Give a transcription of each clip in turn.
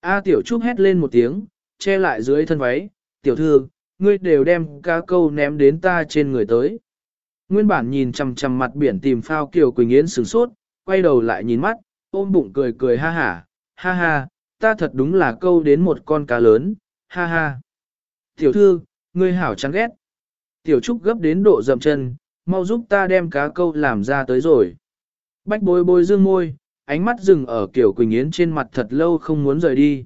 A Tiểu Trúc hét lên một tiếng, che lại dưới thân váy, tiểu thư, ngươi đều đem cá câu ném đến ta trên người tới. Nguyên bản nhìn chằm chằm mặt biển tìm phao Kiều Quỳnh Yến sửng sốt, quay đầu lại nhìn mắt, ôm bụng cười cười ha hả, ha ha, ta thật đúng là câu đến một con cá lớn, ha ha. Tiểu thư, ngươi hảo chán ghét. Tiểu Trúc gấp đến độ dậm chân, mau giúp ta đem cá câu làm ra tới rồi. Bách bối bối dương môi, ánh mắt dừng ở Kiều Quỳnh Yến trên mặt thật lâu không muốn rời đi.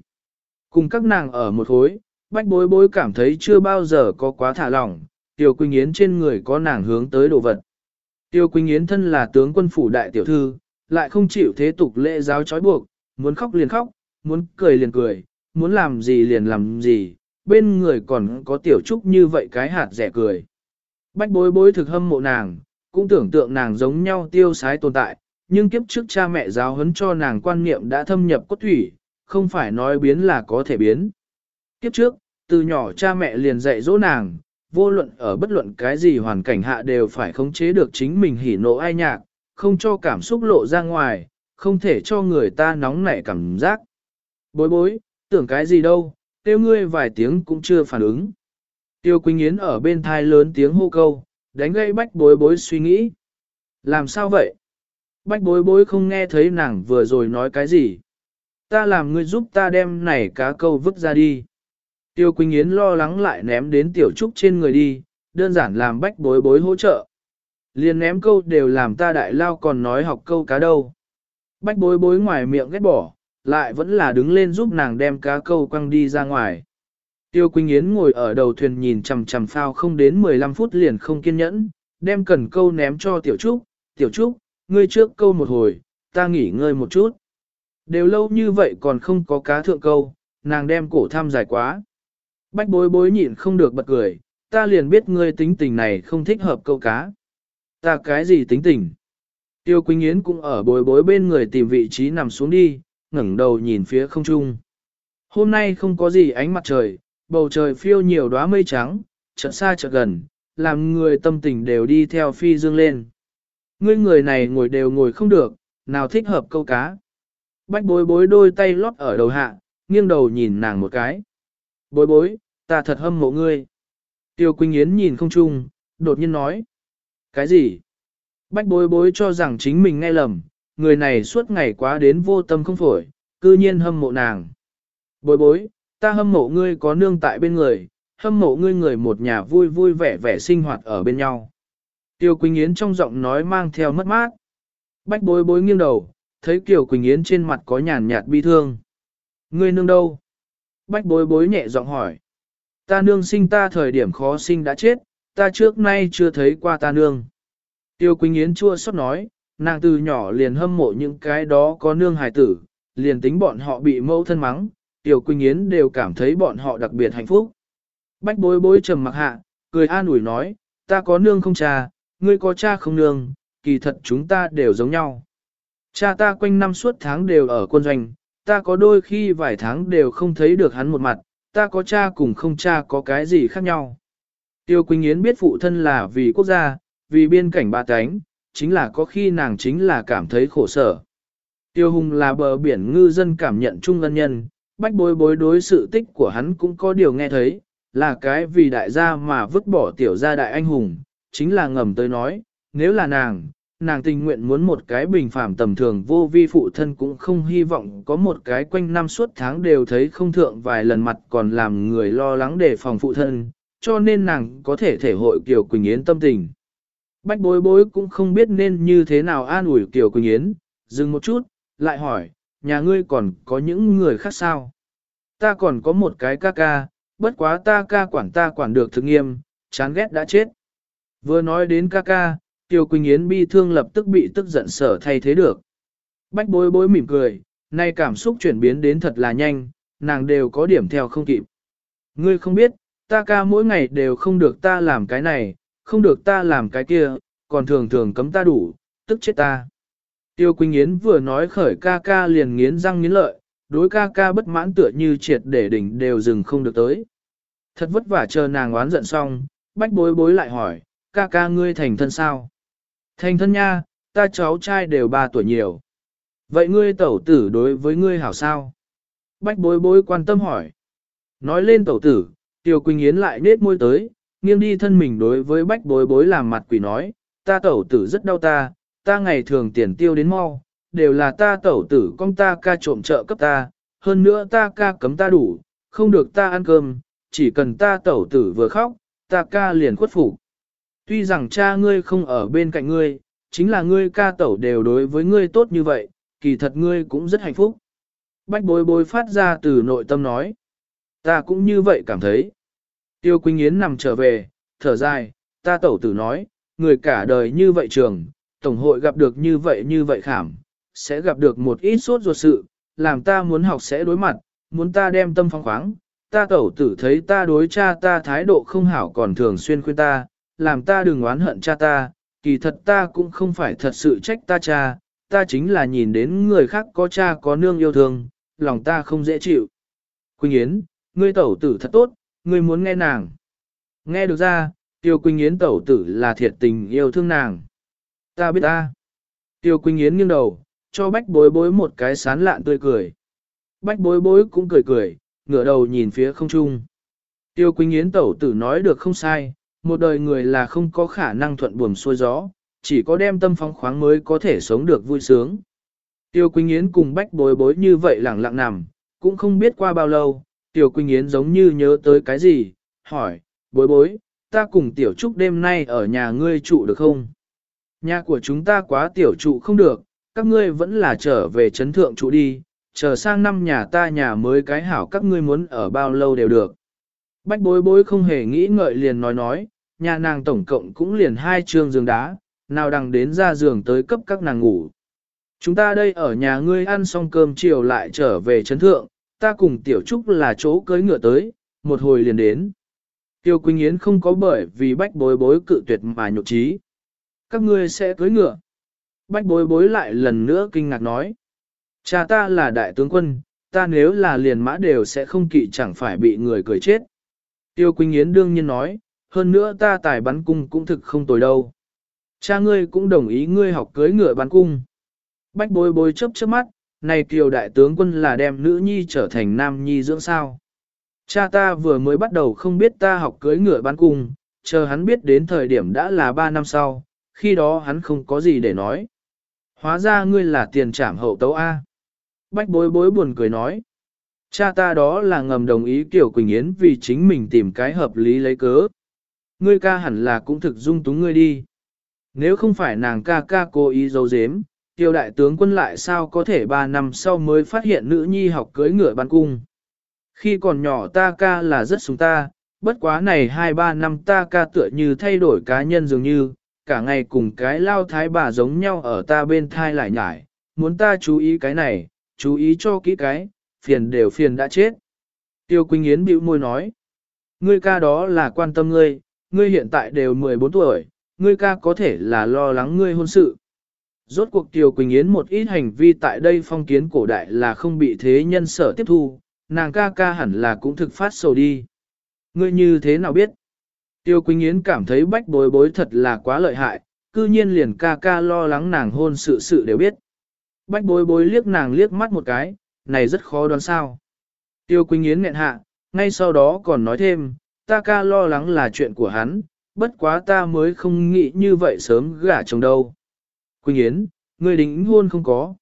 Cùng các nàng ở một khối, bách bối bối cảm thấy chưa bao giờ có quá thả lỏng, Tiểu Quỳnh Yến trên người có nàng hướng tới đồ vật. Tiêu Quỳnh Yến thân là tướng quân phủ đại tiểu thư, lại không chịu thế tục lễ giáo trói buộc, muốn khóc liền khóc, muốn cười liền cười, muốn làm gì liền làm gì, bên người còn có tiểu trúc như vậy cái hạt rẻ cười. Bách bối bối thực hâm mộ nàng, cũng tưởng tượng nàng giống nhau tiêu sái tồn tại, nhưng kiếp trước cha mẹ giáo huấn cho nàng quan niệm đã thâm nhập cốt thủy, không phải nói biến là có thể biến. Kiếp trước, từ nhỏ cha mẹ liền dạy dỗ nàng, vô luận ở bất luận cái gì hoàn cảnh hạ đều phải khống chế được chính mình hỉ nộ ai nhạc, không cho cảm xúc lộ ra ngoài, không thể cho người ta nóng nảy cảm giác. Bối bối, tưởng cái gì đâu, tiêu ngươi vài tiếng cũng chưa phản ứng. Tiêu Quỳnh Yến ở bên thai lớn tiếng hô câu, đánh gây bách bối bối suy nghĩ. Làm sao vậy? Bách bối bối không nghe thấy nàng vừa rồi nói cái gì. Ta làm ngươi giúp ta đem này cá câu vứt ra đi. Tiêu Quỳnh Yến lo lắng lại ném đến tiểu trúc trên người đi, đơn giản làm bách bối bối hỗ trợ. Liền ném câu đều làm ta đại lao còn nói học câu cá đâu. Bách bối bối ngoài miệng ghét bỏ, lại vẫn là đứng lên giúp nàng đem cá câu quăng đi ra ngoài. Tiêu Quỳnh Yến ngồi ở đầu thuyền nhìn chằm chằm phao không đến 15 phút liền không kiên nhẫn, đem cần câu ném cho Tiểu Trúc. Tiểu Trúc, ngươi trước câu một hồi, ta nghỉ ngơi một chút. Đều lâu như vậy còn không có cá thượng câu, nàng đem cổ tham dài quá. Bách bối bối nhịn không được bật cười, ta liền biết ngươi tính tình này không thích hợp câu cá. Ta cái gì tính tình? Tiêu Quỳnh Yến cũng ở bối bối bên người tìm vị trí nằm xuống đi, ngẩng đầu nhìn phía không trung. Hôm nay không có gì ánh mặt trời, bầu trời phiêu nhiều đóa mây trắng, chợt xa chợt gần, làm người tâm tình đều đi theo phi dương lên. Ngươi người này ngồi đều ngồi không được, nào thích hợp câu cá. Bách bối bối đôi tay lót ở đầu hạ, nghiêng đầu nhìn nàng một cái. Bối bối, ta thật hâm mộ ngươi. Tiêu Quỳnh Yến nhìn không chung, đột nhiên nói. Cái gì? Bách bối bối cho rằng chính mình nghe lầm, người này suốt ngày quá đến vô tâm không phổi, cư nhiên hâm mộ nàng. Bối bối, ta hâm mộ ngươi có nương tại bên người, hâm mộ ngươi người một nhà vui vui vẻ vẻ sinh hoạt ở bên nhau. Tiêu Quỳnh Yến trong giọng nói mang theo mất mát. Bách bối bối nghiêng đầu, thấy Kiều Quỳnh Yến trên mặt có nhàn nhạt bi thương. Ngươi nương đâu? Bách bối bối nhẹ giọng hỏi. Ta nương sinh ta thời điểm khó sinh đã chết, ta trước nay chưa thấy qua ta nương. Tiêu Quỳnh Yến chua xót nói, nàng từ nhỏ liền hâm mộ những cái đó có nương hài tử, liền tính bọn họ bị mẫu thân mắng, Tiêu Quỳnh Yến đều cảm thấy bọn họ đặc biệt hạnh phúc. Bách bối bối trầm mặc hạ, cười an ủi nói, ta có nương không cha, ngươi có cha không nương, kỳ thật chúng ta đều giống nhau. Cha ta quanh năm suốt tháng đều ở quân doanh, ta có đôi khi vài tháng đều không thấy được hắn một mặt, ta có cha cùng không cha có cái gì khác nhau. Tiêu Quỳnh Yến biết phụ thân là vì quốc gia, vì biên cảnh ba cánh, chính là có khi nàng chính là cảm thấy khổ sở. Tiêu Hùng là bờ biển ngư dân cảm nhận chung ân nhân, bách bối bối đối sự tích của hắn cũng có điều nghe thấy, là cái vì đại gia mà vứt bỏ tiểu gia đại anh hùng, chính là ngầm tới nói, nếu là nàng, nàng tình nguyện muốn một cái bình phàm tầm thường vô vi phụ thân cũng không hy vọng có một cái quanh năm suốt tháng đều thấy không thượng vài lần mặt còn làm người lo lắng để phòng phụ thân, cho nên nàng có thể thể hội Kiều Quỳnh Yến tâm tình. Bách bối bối cũng không biết nên như thế nào an ủi Kiều Quỳnh Yến, dừng một chút, lại hỏi, nhà ngươi còn có những người khác sao? Ta còn có một cái ca ca, bất quá ta ca quản ta quản được thực nghiêm, chán ghét đã chết. Vừa nói đến ca ca, Tiêu Quỳnh Yến bi thương lập tức bị tức giận sở thay thế được. Bách bối bối mỉm cười, nay cảm xúc chuyển biến đến thật là nhanh, nàng đều có điểm theo không kịp. Ngươi không biết, ta ca mỗi ngày đều không được ta làm cái này, không được ta làm cái kia, còn thường thường cấm ta đủ, tức chết ta. Tiêu Quỳnh Yến vừa nói khởi ca ca liền nghiến răng nghiến lợi, đối ca ca bất mãn tựa như triệt để đỉnh đều dừng không được tới. Thật vất vả chờ nàng oán giận xong, bách bối bối lại hỏi, ca ca ngươi thành thân sao? Thành thân nha, ta cháu trai đều 3 tuổi nhiều. Vậy ngươi tẩu tử đối với ngươi hảo sao? Bách bối bối quan tâm hỏi. Nói lên tẩu tử, Tiêu Quỳnh Yến lại nết môi tới, nghiêng đi thân mình đối với bách bối bối làm mặt quỷ nói, ta tẩu tử rất đau ta, ta ngày thường tiền tiêu đến mau, đều là ta tẩu tử con ta ca trộm trợ cấp ta, hơn nữa ta ca cấm ta đủ, không được ta ăn cơm, chỉ cần ta tẩu tử vừa khóc, ta ca liền khuất phục. Tuy rằng cha ngươi không ở bên cạnh ngươi, chính là ngươi ca tẩu đều đối với ngươi tốt như vậy, kỳ thật ngươi cũng rất hạnh phúc. Bách bối bối phát ra từ nội tâm nói. Ta cũng như vậy cảm thấy. Tiêu Quỳnh Yến nằm trở về, thở dài, ta tẩu tử nói, người cả đời như vậy trường, tổng hội gặp được như vậy như vậy khảm, sẽ gặp được một ít suốt ruột sự, làm ta muốn học sẽ đối mặt, muốn ta đem tâm phong khoáng. Ta tẩu tử thấy ta đối cha ta thái độ không hảo còn thường xuyên khuyên ta, làm ta đừng oán hận cha ta, kỳ thật ta cũng không phải thật sự trách ta cha, ta chính là nhìn đến người khác có cha có nương yêu thương, lòng ta không dễ chịu. Quỳnh Yến, ngươi tẩu tử thật tốt, ngươi muốn nghe nàng. Nghe được ra, Tiêu Quỳnh Yến tẩu tử là thiệt tình yêu thương nàng. Ta biết ta. Tiêu Quỳnh Yến nghiêng đầu, cho bách bối bối một cái sán lạn tươi cười. Bách bối bối cũng cười cười, ngửa đầu nhìn phía không trung. Tiêu Quỳnh Yến tẩu tử nói được không sai, một đời người là không có khả năng thuận buồm xuôi gió, chỉ có đem tâm phóng khoáng mới có thể sống được vui sướng. Tiêu Quỳnh Yến cùng bách bối bối như vậy lẳng lặng nằm, cũng không biết qua bao lâu, Tiêu Quỳnh Yến giống như nhớ tới cái gì, hỏi, bối bối, ta cùng Tiểu Trúc đêm nay ở nhà ngươi trụ được không? Nhà của chúng ta quá tiểu trụ không được, các ngươi vẫn là trở về chấn thượng trụ đi, chờ sang năm nhà ta nhà mới cái hảo các ngươi muốn ở bao lâu đều được. Bách bối bối không hề nghĩ ngợi liền nói nói, nhà nàng tổng cộng cũng liền hai trường giường đá, nào đằng đến ra giường tới cấp các nàng ngủ. Chúng ta đây ở nhà ngươi ăn xong cơm chiều lại trở về chấn thượng, ta cùng tiểu trúc là chỗ cưới ngựa tới, một hồi liền đến. Tiêu Quỳnh Yến không có bởi vì bách bối bối cự tuyệt mà nhục trí. Các ngươi sẽ cưới ngựa. Bách bối bối lại lần nữa kinh ngạc nói. Cha ta là đại tướng quân, ta nếu là liền mã đều sẽ không kỵ chẳng phải bị người cười chết. Tiêu Quỳnh Yến đương nhiên nói, hơn nữa ta tài bắn cung cũng thực không tồi đâu. Cha ngươi cũng đồng ý ngươi học cưới ngựa bắn cung. Bách bối bối chớp chớp mắt, này kiều đại tướng quân là đem nữ nhi trở thành nam nhi dưỡng sao. Cha ta vừa mới bắt đầu không biết ta học cưới ngựa bắn cung, chờ hắn biết đến thời điểm đã là 3 năm sau, khi đó hắn không có gì để nói. Hóa ra ngươi là tiền trảm hậu tấu A. Bách bối bối buồn cười nói. Cha ta đó là ngầm đồng ý Kiều Quỳnh Yến vì chính mình tìm cái hợp lý lấy cớ. Ngươi ca hẳn là cũng thực dung túng ngươi đi. Nếu không phải nàng ca ca cố ý giấu giếm, Tiêu đại tướng quân lại sao có thể 3 năm sau mới phát hiện nữ nhi học cưới ngựa bắn cung. Khi còn nhỏ ta ca là rất súng ta, bất quá này 2-3 năm ta ca tựa như thay đổi cá nhân dường như, cả ngày cùng cái lao thái bà giống nhau ở ta bên thai lại nhải, muốn ta chú ý cái này, chú ý cho kỹ cái, phiền đều phiền đã chết. Tiêu Quỳnh Yến bĩu môi nói, ngươi ca đó là quan tâm ngươi, ngươi hiện tại đều 14 tuổi, ngươi ca có thể là lo lắng ngươi hôn sự. Rốt cuộc Tiêu Quỳnh Yến một ít hành vi tại đây phong kiến cổ đại là không bị thế nhân sở tiếp thu, nàng ca ca hẳn là cũng thực phát sầu đi. Ngươi như thế nào biết? Tiêu Quỳnh Yến cảm thấy bách bối bối thật là quá lợi hại, cư nhiên liền ca ca lo lắng nàng hôn sự sự đều biết. Bách bối bối liếc nàng liếc mắt một cái, này rất khó đoán sao. Tiêu Quỳnh Yến nghẹn hạ, ngay sau đó còn nói thêm, ta ca lo lắng là chuyện của hắn, bất quá ta mới không nghĩ như vậy sớm gả chồng đâu. Quỳnh Yến, người đính hôn không có.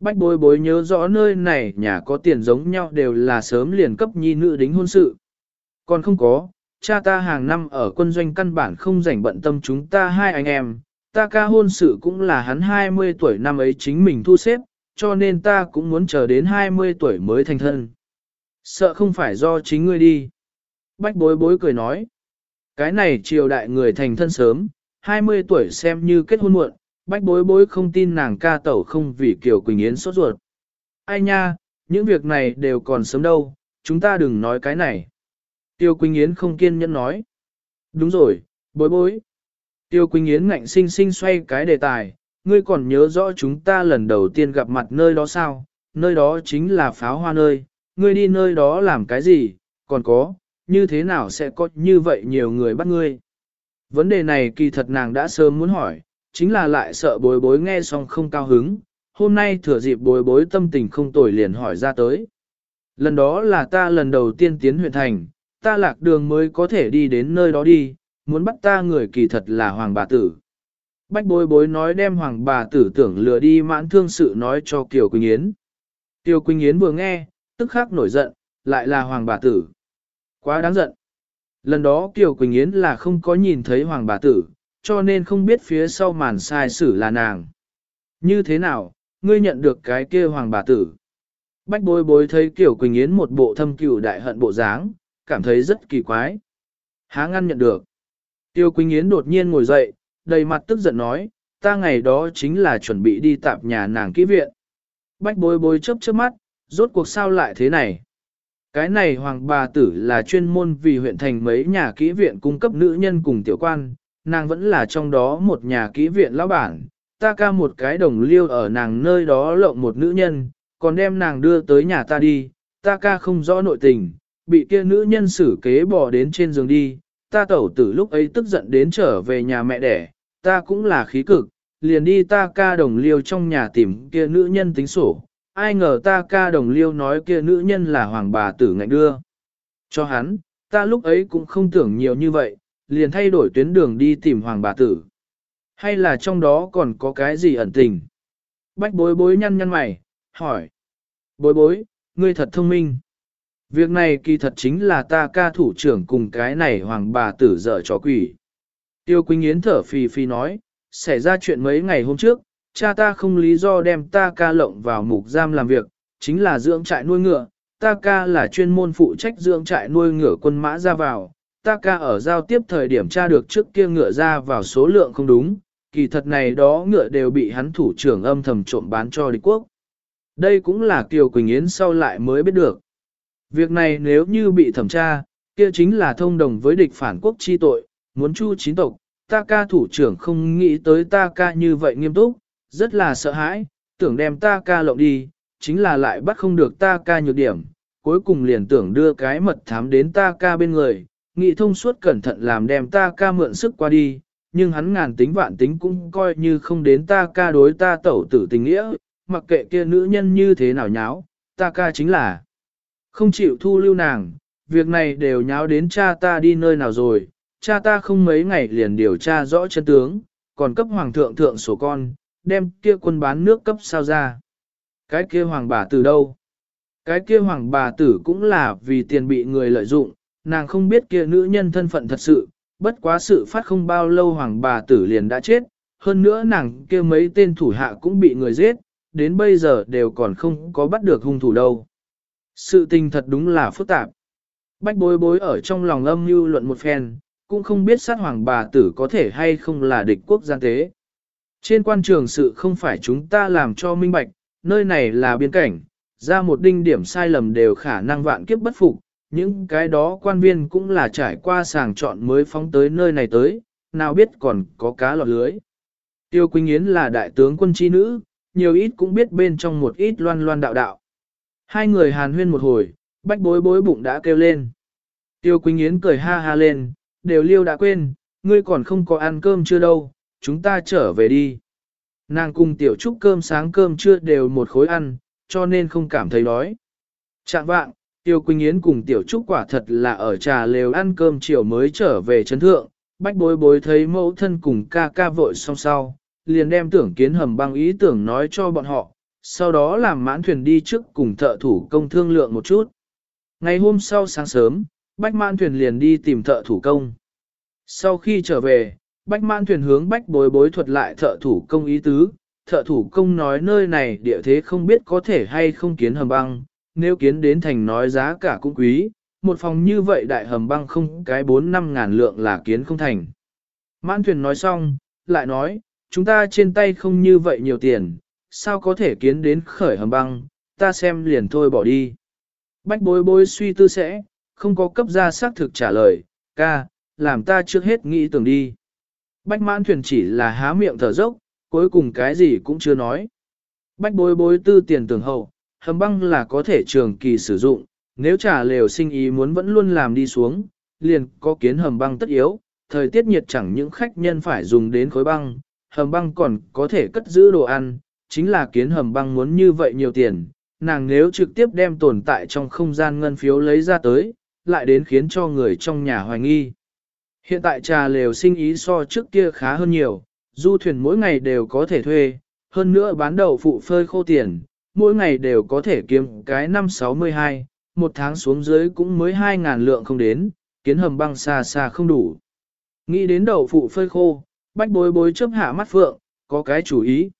Bách bối bối nhớ rõ nơi này nhà có tiền giống nhau đều là sớm liền cấp nhi nữ đính hôn sự. Còn không có, cha ta hàng năm ở quân doanh căn bản không rảnh bận tâm chúng ta hai anh em, ta ca hôn sự cũng là hắn 20 tuổi năm ấy chính mình thu xếp, cho nên ta cũng muốn chờ đến 20 tuổi mới thành thân. Sợ không phải do chính ngươi đi. Bách bối bối cười nói. Cái này triều đại người thành thân sớm, 20 tuổi xem như kết hôn muộn, bách bối bối không tin nàng ca tẩu không vì Kiều Quỳnh Yến sốt ruột. Ai nha, những việc này đều còn sớm đâu, chúng ta đừng nói cái này. Tiêu Quỳnh Yến không kiên nhẫn nói. Đúng rồi, bối bối. Tiêu Quỳnh Yến ngạnh sinh sinh xoay cái đề tài, ngươi còn nhớ rõ chúng ta lần đầu tiên gặp mặt nơi đó sao, nơi đó chính là pháo hoa nơi, ngươi đi nơi đó làm cái gì, còn có, như thế nào sẽ có như vậy nhiều người bắt ngươi. Vấn đề này kỳ thật nàng đã sớm muốn hỏi, chính là lại sợ bối bối nghe xong không cao hứng, hôm nay thừa dịp bối bối tâm tình không tồi liền hỏi ra tới. Lần đó là ta lần đầu tiên tiến huyện thành, ta lạc đường mới có thể đi đến nơi đó đi, muốn bắt ta người kỳ thật là hoàng bà tử. Bách bối bối nói đem hoàng bà tử tưởng lừa đi mãn thương sự nói cho Kiều Quỳnh Yến. Kiều Quỳnh Yến vừa nghe, tức khắc nổi giận, lại là hoàng bà tử. Quá đáng giận. Lần đó Kiều Quỳnh Yến là không có nhìn thấy hoàng bà tử, cho nên không biết phía sau màn sai xử là nàng. Như thế nào, ngươi nhận được cái kia hoàng bà tử. Bách bối bối thấy Kiều Quỳnh Yến một bộ thâm cựu đại hận bộ dáng, cảm thấy rất kỳ quái. Há ngăn nhận được. Tiêu Quỳnh Yến đột nhiên ngồi dậy, đầy mặt tức giận nói, ta ngày đó chính là chuẩn bị đi tạp nhà nàng kỹ viện. Bách bối bối chớp chớp mắt, rốt cuộc sao lại thế này? Cái này hoàng bà tử là chuyên môn vì huyện thành mấy nhà kỹ viện cung cấp nữ nhân cùng tiểu quan, nàng vẫn là trong đó một nhà kỹ viện lão bản, ta ca một cái đồng liêu ở nàng nơi đó lộng một nữ nhân, còn đem nàng đưa tới nhà ta đi, ta ca không rõ nội tình, bị kia nữ nhân xử kế bỏ đến trên giường đi, ta tẩu tử lúc ấy tức giận đến trở về nhà mẹ đẻ, ta cũng là khí cực, liền đi ta ca đồng liêu trong nhà tìm kia nữ nhân tính sổ, ai ngờ ta ca đồng liêu nói kia nữ nhân là hoàng bà tử ngạnh đưa. Cho hắn, ta lúc ấy cũng không tưởng nhiều như vậy, liền thay đổi tuyến đường đi tìm hoàng bà tử. Hay là trong đó còn có cái gì ẩn tình? Bách bối bối nhăn nhăn mày, hỏi. Bối bối, ngươi thật thông minh. Việc này kỳ thật chính là ta ca thủ trưởng cùng cái này hoàng bà tử dở trò quỷ. Tiêu Quỳnh Yến thở phì phì nói, xảy ra chuyện mấy ngày hôm trước, cha ta không lý do đem ta ca lộng vào mục giam làm việc, chính là dưỡng trại nuôi ngựa, ta ca là chuyên môn phụ trách dưỡng trại nuôi ngựa quân mã ra vào, ta ca ở giao tiếp thời điểm tra được trước kia ngựa ra vào số lượng không đúng, kỳ thật này đó ngựa đều bị hắn thủ trưởng âm thầm trộm bán cho địch quốc. Đây cũng là Kiều Quỳnh Yến sau lại mới biết được. Việc này nếu như bị thẩm tra, kia chính là thông đồng với địch phản quốc chi tội, muốn chu chín tộc, ta ca thủ trưởng không nghĩ tới ta ca như vậy nghiêm túc, rất là sợ hãi, tưởng đem ta ca lộng đi, chính là lại bắt không được ta ca nhược điểm, cuối cùng liền tưởng đưa cái mật thám đến ta ca bên người, nghị thông suốt cẩn thận làm đem ta ca mượn sức qua đi, nhưng hắn ngàn tính vạn tính cũng coi như không đến ta ca đối ta tẩu tử tình nghĩa, mặc kệ kia nữ nhân như thế nào nháo, ta ca chính là không chịu thu lưu nàng, việc này đều nháo đến cha ta đi nơi nào rồi, cha ta không mấy ngày liền điều tra rõ chân tướng, còn cấp hoàng thượng thượng sổ con, đem kia quân bán nước cấp sao ra. Cái kia hoàng bà tử đâu? Cái kia hoàng bà tử cũng là vì tiền bị người lợi dụng, nàng không biết kia nữ nhân thân phận thật sự, bất quá sự phát không bao lâu hoàng bà tử liền đã chết, hơn nữa nàng kia mấy tên thủ hạ cũng bị người giết, đến bây giờ đều còn không có bắt được hung thủ đâu. Sự tình thật đúng là phức tạp. Bách bối bối ở trong lòng âm mưu luận một phen, cũng không biết sát hoàng bà tử có thể hay không là địch quốc gian tế. Trên quan trường sự không phải chúng ta làm cho minh bạch, nơi này là biên cảnh, ra một đinh điểm sai lầm đều khả năng vạn kiếp bất phục, những cái đó quan viên cũng là trải qua sàng chọn mới phóng tới nơi này tới, nào biết còn có cá lọt lưới. Tiêu Quỳnh Yến là đại tướng quân chi nữ, nhiều ít cũng biết bên trong một ít loan loan đạo đạo. Hai người hàn huyên một hồi, bách bối bối bụng đã kêu lên. Tiêu Quỳnh Yến cười ha ha lên, đều liêu đã quên, ngươi còn không có ăn cơm chưa đâu, chúng ta trở về đi. Nàng cùng tiểu trúc cơm sáng cơm trưa đều một khối ăn, cho nên không cảm thấy đói. Trạng vạng, Tiêu Quỳnh Yến cùng tiểu trúc quả thật là ở trà lều ăn cơm chiều mới trở về chấn thượng, bách bối bối thấy mẫu thân cùng ca ca vội song sau, liền đem tưởng kiến hầm băng ý tưởng nói cho bọn họ, sau đó làm mãn thuyền đi trước cùng thợ thủ công thương lượng một chút. Ngày hôm sau sáng sớm, bách mãn thuyền liền đi tìm thợ thủ công. Sau khi trở về, bách mãn thuyền hướng bách bối bối thuật lại thợ thủ công ý tứ, thợ thủ công nói nơi này địa thế không biết có thể hay không kiến hầm băng, nếu kiến đến thành nói giá cả cũng quý, một phòng như vậy đại hầm băng không cái 4-5 ngàn lượng là kiến không thành. Mãn thuyền nói xong, lại nói, chúng ta trên tay không như vậy nhiều tiền, sao có thể kiến đến khởi hầm băng, ta xem liền thôi bỏ đi. Bách bối bối suy tư sẽ, không có cấp ra xác thực trả lời, ca, làm ta trước hết nghĩ tưởng đi. Bách mãn thuyền chỉ là há miệng thở dốc, cuối cùng cái gì cũng chưa nói. Bách bối bối tư tiền tưởng hậu, hầm băng là có thể trường kỳ sử dụng, nếu trả lều sinh ý muốn vẫn luôn làm đi xuống, liền có kiến hầm băng tất yếu, thời tiết nhiệt chẳng những khách nhân phải dùng đến khối băng, hầm băng còn có thể cất giữ đồ ăn, chính là kiến hầm băng muốn như vậy nhiều tiền, nàng nếu trực tiếp đem tồn tại trong không gian ngân phiếu lấy ra tới, lại đến khiến cho người trong nhà hoài nghi. Hiện tại trà lều sinh ý so trước kia khá hơn nhiều, du thuyền mỗi ngày đều có thể thuê, hơn nữa bán đậu phụ phơi khô tiền, mỗi ngày đều có thể kiếm cái năm 62, một tháng xuống dưới cũng mới 2.000 lượng không đến, kiến hầm băng xa xa không đủ. Nghĩ đến đậu phụ phơi khô, bách bối bối chớp hạ mắt phượng, có cái chủ ý.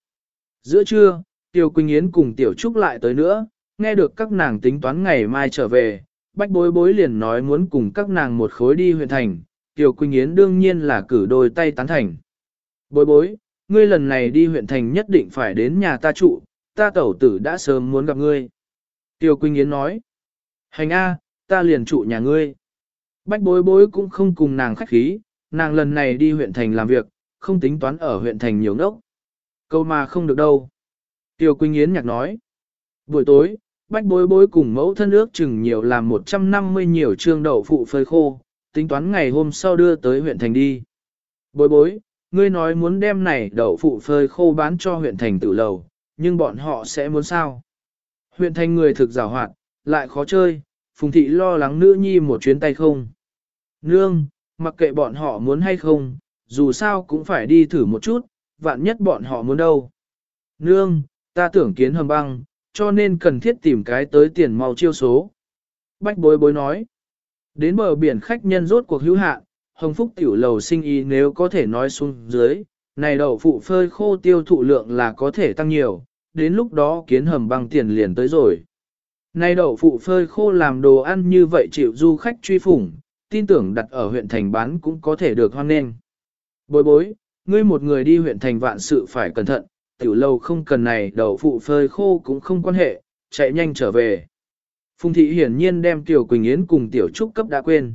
Giữa trưa, Tiêu Quỳnh Yến cùng Tiểu Trúc lại tới nữa, nghe được các nàng tính toán ngày mai trở về, bách bối bối liền nói muốn cùng các nàng một khối đi huyện thành, Tiểu Quỳnh Yến đương nhiên là cử đôi tay tán thành. Bối bối, ngươi lần này đi huyện thành nhất định phải đến nhà ta trụ, ta tẩu tử đã sớm muốn gặp ngươi. Tiêu Quỳnh Yến nói, hành A, ta liền trụ nhà ngươi. Bách bối bối cũng không cùng nàng khách khí, nàng lần này đi huyện thành làm việc, không tính toán ở huyện thành nhiều ngốc. Câu mà không được đâu. Tiêu Quỳnh Yến nhạc nói. Buổi tối, bách bối bối cùng mẫu thân ước chừng nhiều làm 150 nhiều trương đậu phụ phơi khô, tính toán ngày hôm sau đưa tới huyện thành đi. Bối bối, ngươi nói muốn đem này đậu phụ phơi khô bán cho huyện thành tự lầu, nhưng bọn họ sẽ muốn sao? Huyện thành người thực rào hoạt, lại khó chơi, phùng thị lo lắng nữ nhi một chuyến tay không. Nương, mặc kệ bọn họ muốn hay không, dù sao cũng phải đi thử một chút, vạn nhất bọn họ muốn đâu. Nương, ta tưởng kiến hầm băng, cho nên cần thiết tìm cái tới tiền mau chiêu số. Bách bối bối nói, đến bờ biển khách nhân rốt cuộc hữu hạn, hồng phúc tiểu lầu sinh ý nếu có thể nói xuống dưới, này đậu phụ phơi khô tiêu thụ lượng là có thể tăng nhiều, đến lúc đó kiến hầm băng tiền liền tới rồi. Này đậu phụ phơi khô làm đồ ăn như vậy chịu du khách truy phủng, tin tưởng đặt ở huyện thành bán cũng có thể được hoan nghênh. Bối bối, ngươi một người đi huyện thành vạn sự phải cẩn thận, tiểu lâu không cần này đậu phụ phơi khô cũng không quan hệ, chạy nhanh trở về. Phùng thị hiển nhiên đem Tiểu Quỳnh Yến cùng Tiểu Trúc cấp đã quên.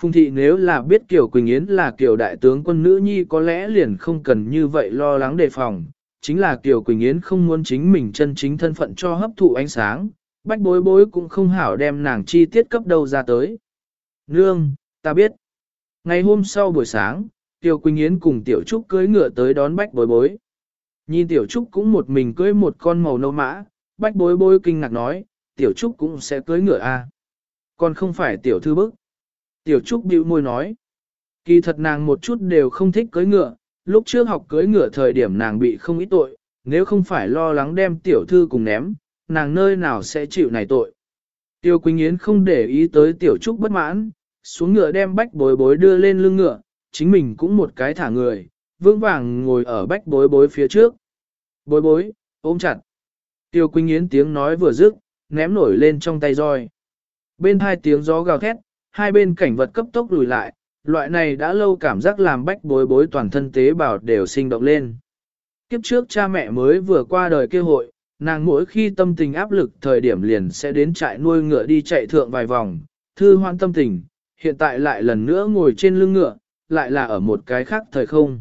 Phùng thị nếu là biết Kiều Quỳnh Yến là Kiều đại tướng quân nữ nhi có lẽ liền không cần như vậy lo lắng đề phòng, chính là Kiều Quỳnh Yến không muốn chính mình chân chính thân phận cho hấp thụ ánh sáng, bách bối bối cũng không hảo đem nàng chi tiết cấp đâu ra tới. Nương, ta biết. Ngày hôm sau buổi sáng, Tiểu Quỳnh Yến cùng Tiểu Trúc cưới ngựa tới đón bách bối bối. Nhìn Tiểu Trúc cũng một mình cưới một con màu nâu mã, bách bối bối kinh ngạc nói, Tiểu Trúc cũng sẽ cưới ngựa a à? Còn không phải Tiểu Thư bức. Tiểu Trúc bĩu môi nói, kỳ thật nàng một chút đều không thích cưới ngựa, lúc trước học cưới ngựa thời điểm nàng bị không ít tội, nếu không phải lo lắng đem Tiểu Thư cùng ném, nàng nơi nào sẽ chịu này tội. Tiêu Quỳnh Yến không để ý tới Tiểu Trúc bất mãn, xuống ngựa đem bách bối bối đưa lên lưng ngựa, chính mình cũng một cái thả người, vững vàng ngồi ở bách bối bối phía trước. Bối bối, ôm chặt. Tiêu Quỳnh Yến tiếng nói vừa dứt, ném nổi lên trong tay roi. Bên hai tiếng gió gào thét, hai bên cảnh vật cấp tốc lùi lại, loại này đã lâu cảm giác làm bách bối bối toàn thân tế bào đều sinh động lên. Kiếp trước cha mẹ mới vừa qua đời kêu hội, nàng mỗi khi tâm tình áp lực thời điểm liền sẽ đến trại nuôi ngựa đi chạy thượng vài vòng, thư hoan tâm tình, hiện tại lại lần nữa ngồi trên lưng ngựa, lại là ở một cái khác thời không.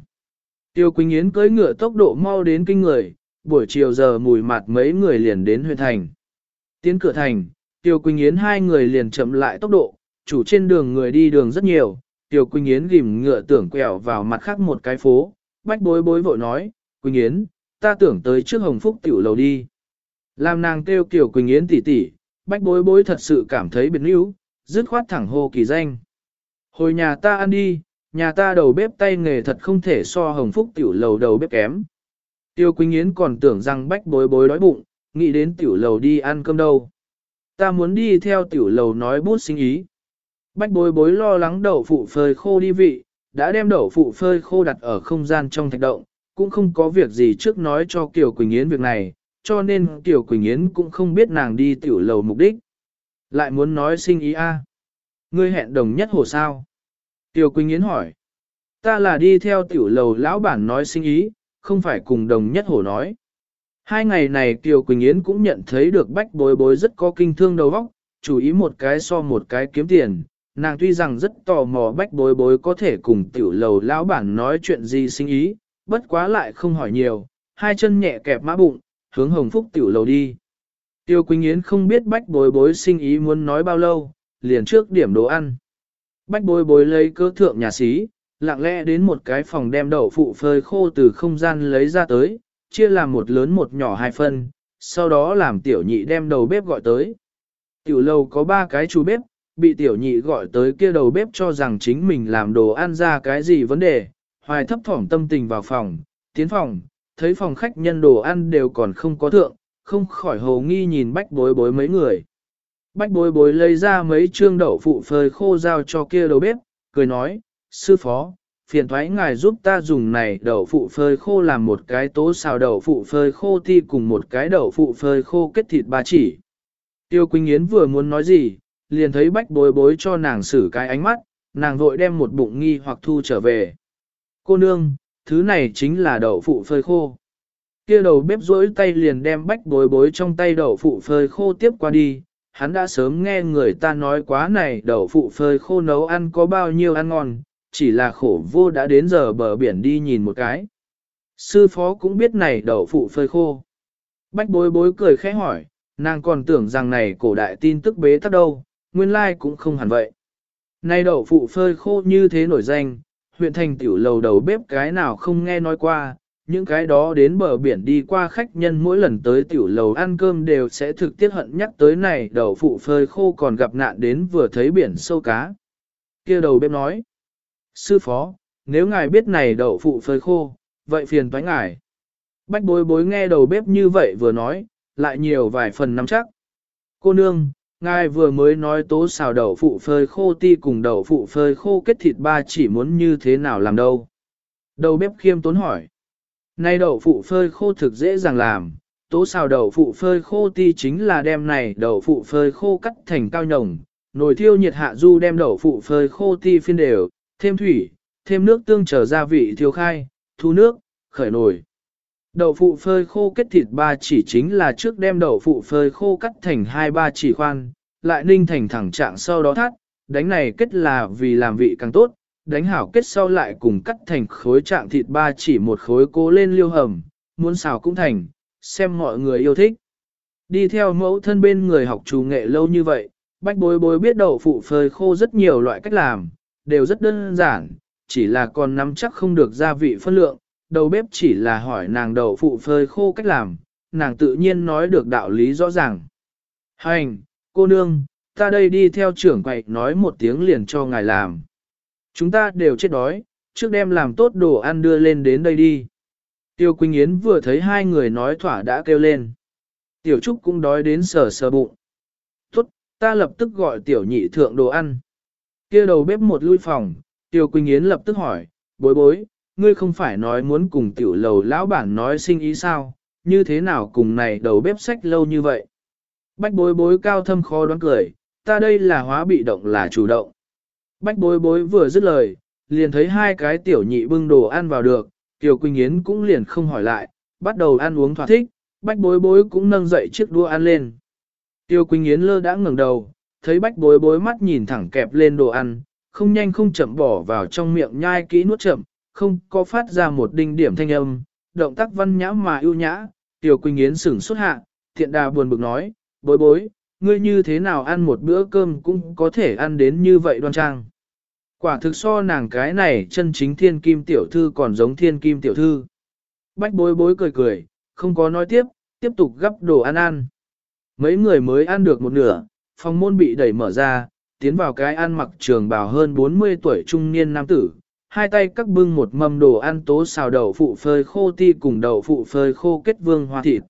Tiêu Quỳnh Yến cưỡi ngựa tốc độ mau đến kinh người, buổi chiều giờ mùi mặt mấy người liền đến huyện thành. Tiến cửa thành, Tiêu Quỳnh Yến hai người liền chậm lại tốc độ, chủ trên đường người đi đường rất nhiều, Tiêu Quỳnh Yến gìm ngựa tưởng quẹo vào mặt khác một cái phố, bách bối bối vội nói, Quỳnh Yến, ta tưởng tới trước Hồng Phúc tiểu lầu đi. Làm nàng kêu Kiều Quỳnh Yến tỉ tỉ, bách bối bối thật sự cảm thấy biệt níu, dứt khoát thẳng hô kỳ danh. Hồi nhà ta ăn đi, nhà ta đầu bếp tay nghề thật không thể so hồng phúc tiểu lầu đầu bếp kém. Tiêu Quỳnh Yến còn tưởng rằng bách bối bối đói bụng, nghĩ đến tiểu lầu đi ăn cơm đâu. Ta muốn đi theo tiểu lầu nói bút sinh ý. Bách bối bối lo lắng đậu phụ phơi khô đi vị, đã đem đậu phụ phơi khô đặt ở không gian trong thạch động, cũng không có việc gì trước nói cho Kiều Quỳnh Yến việc này, cho nên Kiều Quỳnh Yến cũng không biết nàng đi tiểu lầu mục đích. Lại muốn nói sinh ý a Ngươi hẹn đồng nhất hồ sao? Tiểu Quỳnh Yến hỏi. Ta là đi theo tiểu lầu lão bản nói sinh ý, không phải cùng đồng nhất hổ nói. Hai ngày này Tiêu Quỳnh Yến cũng nhận thấy được bách bối bối rất có kinh thương đầu óc, chú ý một cái so một cái kiếm tiền. Nàng tuy rằng rất tò mò bách bối bối có thể cùng tiểu lầu lão bản nói chuyện gì sinh ý, bất quá lại không hỏi nhiều, hai chân nhẹ kẹp mã bụng, hướng hồng phúc tiểu lầu đi. Tiêu Quỳnh Yến không biết bách bối bối sinh ý muốn nói bao lâu, liền trước điểm đồ ăn. Bách bối bối lấy cơ thượng nhà xí, lặng lẽ đến một cái phòng đem đậu phụ phơi khô từ không gian lấy ra tới, chia làm một lớn một nhỏ hai phân, sau đó làm tiểu nhị đem đầu bếp gọi tới. Tiểu lầu có ba cái chú bếp, bị tiểu nhị gọi tới kia đầu bếp cho rằng chính mình làm đồ ăn ra cái gì vấn đề, hoài thấp thỏm tâm tình vào phòng, tiến phòng, thấy phòng khách nhân đồ ăn đều còn không có thượng, không khỏi hồ nghi nhìn bách bối bối mấy người. Bách bối bối lấy ra mấy trương đậu phụ phơi khô giao cho kia đầu bếp, cười nói, sư phó, phiền thoái ngài giúp ta dùng này đậu phụ phơi khô làm một cái tố xào đậu phụ phơi khô ti cùng một cái đậu phụ phơi khô kết thịt ba chỉ. Tiêu Quỳnh Yến vừa muốn nói gì, liền thấy bách bối bối cho nàng xử cái ánh mắt, nàng vội đem một bụng nghi hoặc thu trở về. Cô nương, thứ này chính là đậu phụ phơi khô. Kia đầu bếp rỗi tay liền đem bách bối bối trong tay đậu phụ phơi khô tiếp qua đi, hắn đã sớm nghe người ta nói quá này đậu phụ phơi khô nấu ăn có bao nhiêu ăn ngon, chỉ là khổ vô đã đến giờ bờ biển đi nhìn một cái. Sư phó cũng biết này đậu phụ phơi khô. Bách bối bối cười khẽ hỏi, nàng còn tưởng rằng này cổ đại tin tức bế tắc đâu, nguyên lai cũng không hẳn vậy. Này đậu phụ phơi khô như thế nổi danh, huyện thành tiểu lầu đầu bếp cái nào không nghe nói qua, những cái đó đến bờ biển đi qua khách nhân mỗi lần tới tiểu lầu ăn cơm đều sẽ thực tiết hận nhắc tới này đậu phụ phơi khô còn gặp nạn đến vừa thấy biển sâu cá. kia đầu bếp nói, sư phó, nếu ngài biết này đậu phụ phơi khô, vậy phiền toái ngài. Bách bối bối nghe đầu bếp như vậy vừa nói, lại nhiều vài phần nắm chắc. Cô nương, ngài vừa mới nói tố xào đậu phụ phơi khô ti cùng đậu phụ phơi khô kết thịt ba chỉ muốn như thế nào làm đâu. Đầu bếp khiêm tốn hỏi. Này đậu phụ phơi khô thực dễ dàng làm, tố xào đậu phụ phơi khô ti chính là đem này đậu phụ phơi khô cắt thành cao nhồng, nồi thiêu nhiệt hạ du đem đậu phụ phơi khô ti phiên đều, thêm thủy, thêm nước tương trở gia vị thiêu khai, thu nước, khởi nồi. Đậu phụ phơi khô kết thịt ba chỉ chính là trước đem đậu phụ phơi khô cắt thành hai ba chỉ khoan, lại ninh thành thẳng trạng sau đó thắt, đánh này kết là vì làm vị càng tốt, đánh hảo kết sau lại cùng cắt thành khối trạng thịt ba chỉ một khối cố lên liêu hầm, muốn xào cũng thành, xem mọi người yêu thích. Đi theo mẫu thân bên người học chủ nghệ lâu như vậy, bách bối bối biết đậu phụ phơi khô rất nhiều loại cách làm, đều rất đơn giản, chỉ là còn nắm chắc không được gia vị phân lượng, đầu bếp chỉ là hỏi nàng đậu phụ phơi khô cách làm, nàng tự nhiên nói được đạo lý rõ ràng. Hành, cô nương, ta đây đi theo trưởng quậy nói một tiếng liền cho ngài làm. Chúng ta đều chết đói, trước đem làm tốt đồ ăn đưa lên đến đây đi. Tiêu Quỳnh Yến vừa thấy hai người nói thỏa đã kêu lên. Tiểu Trúc cũng đói đến sờ sờ bụng. Tốt, ta lập tức gọi tiểu nhị thượng đồ ăn kia đầu bếp một lui phòng, Tiêu Quỳnh Yến lập tức hỏi, bối bối, ngươi không phải nói muốn cùng tiểu lầu lão bản nói sinh ý sao, như thế nào cùng này đầu bếp sách lâu như vậy. Bách bối bối cao thâm khó đoán cười, ta đây là hóa bị động là chủ động. Bách bối bối vừa dứt lời, liền thấy hai cái tiểu nhị bưng đồ ăn vào được, Tiểu Quỳnh Yến cũng liền không hỏi lại, bắt đầu ăn uống thỏa thích, bách bối bối cũng nâng dậy chiếc đũa ăn lên. Tiêu Quỳnh Yến lơ đã ngẩng đầu, thấy bách bối bối mắt nhìn thẳng kẹp lên đồ ăn, không nhanh không chậm bỏ vào trong miệng nhai kỹ nuốt chậm, không có phát ra một đinh điểm thanh âm, động tác văn nhã mà ưu nhã, tiểu Quỳnh Yến sửng xuất hạ, thiện đà buồn bực nói, bối bối, ngươi như thế nào ăn một bữa cơm cũng có thể ăn đến như vậy đoan trang. Quả thực so nàng cái này chân chính thiên kim tiểu thư còn giống thiên kim tiểu thư. Bách bối bối cười cười, không có nói tiếp, tiếp tục gấp đồ ăn ăn. Mấy người mới ăn được một nửa, phòng môn bị đẩy mở ra, tiến vào cái ăn mặc trường bào hơn 40 tuổi trung niên nam tử, hai tay cắt bưng một mâm đồ ăn tố xào đậu phụ phơi khô ti cùng đậu phụ phơi khô kết vương hoa thịt.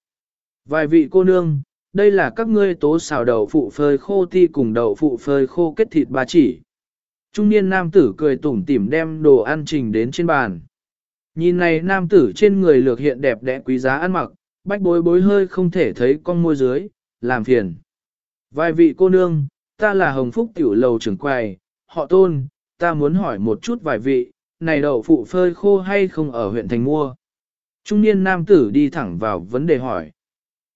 Vài vị cô nương, đây là các ngươi tố xào đậu phụ phơi khô ti cùng đậu phụ phơi khô kết thịt ba chỉ. Trung niên nam tử cười tủm tỉm đem đồ ăn trình đến trên bàn. Nhìn này nam tử trên người lược hiện đẹp đẽ quý giá ăn mặc, bách bối bối hơi không thể thấy con môi dưới, làm phiền. Vài vị cô nương, ta là Hồng Phúc tiểu lầu trưởng quầy, họ tôn, ta muốn hỏi một chút vài vị, này đậu phụ phơi khô hay không ở huyện thành mua. Trung niên nam tử đi thẳng vào vấn đề hỏi.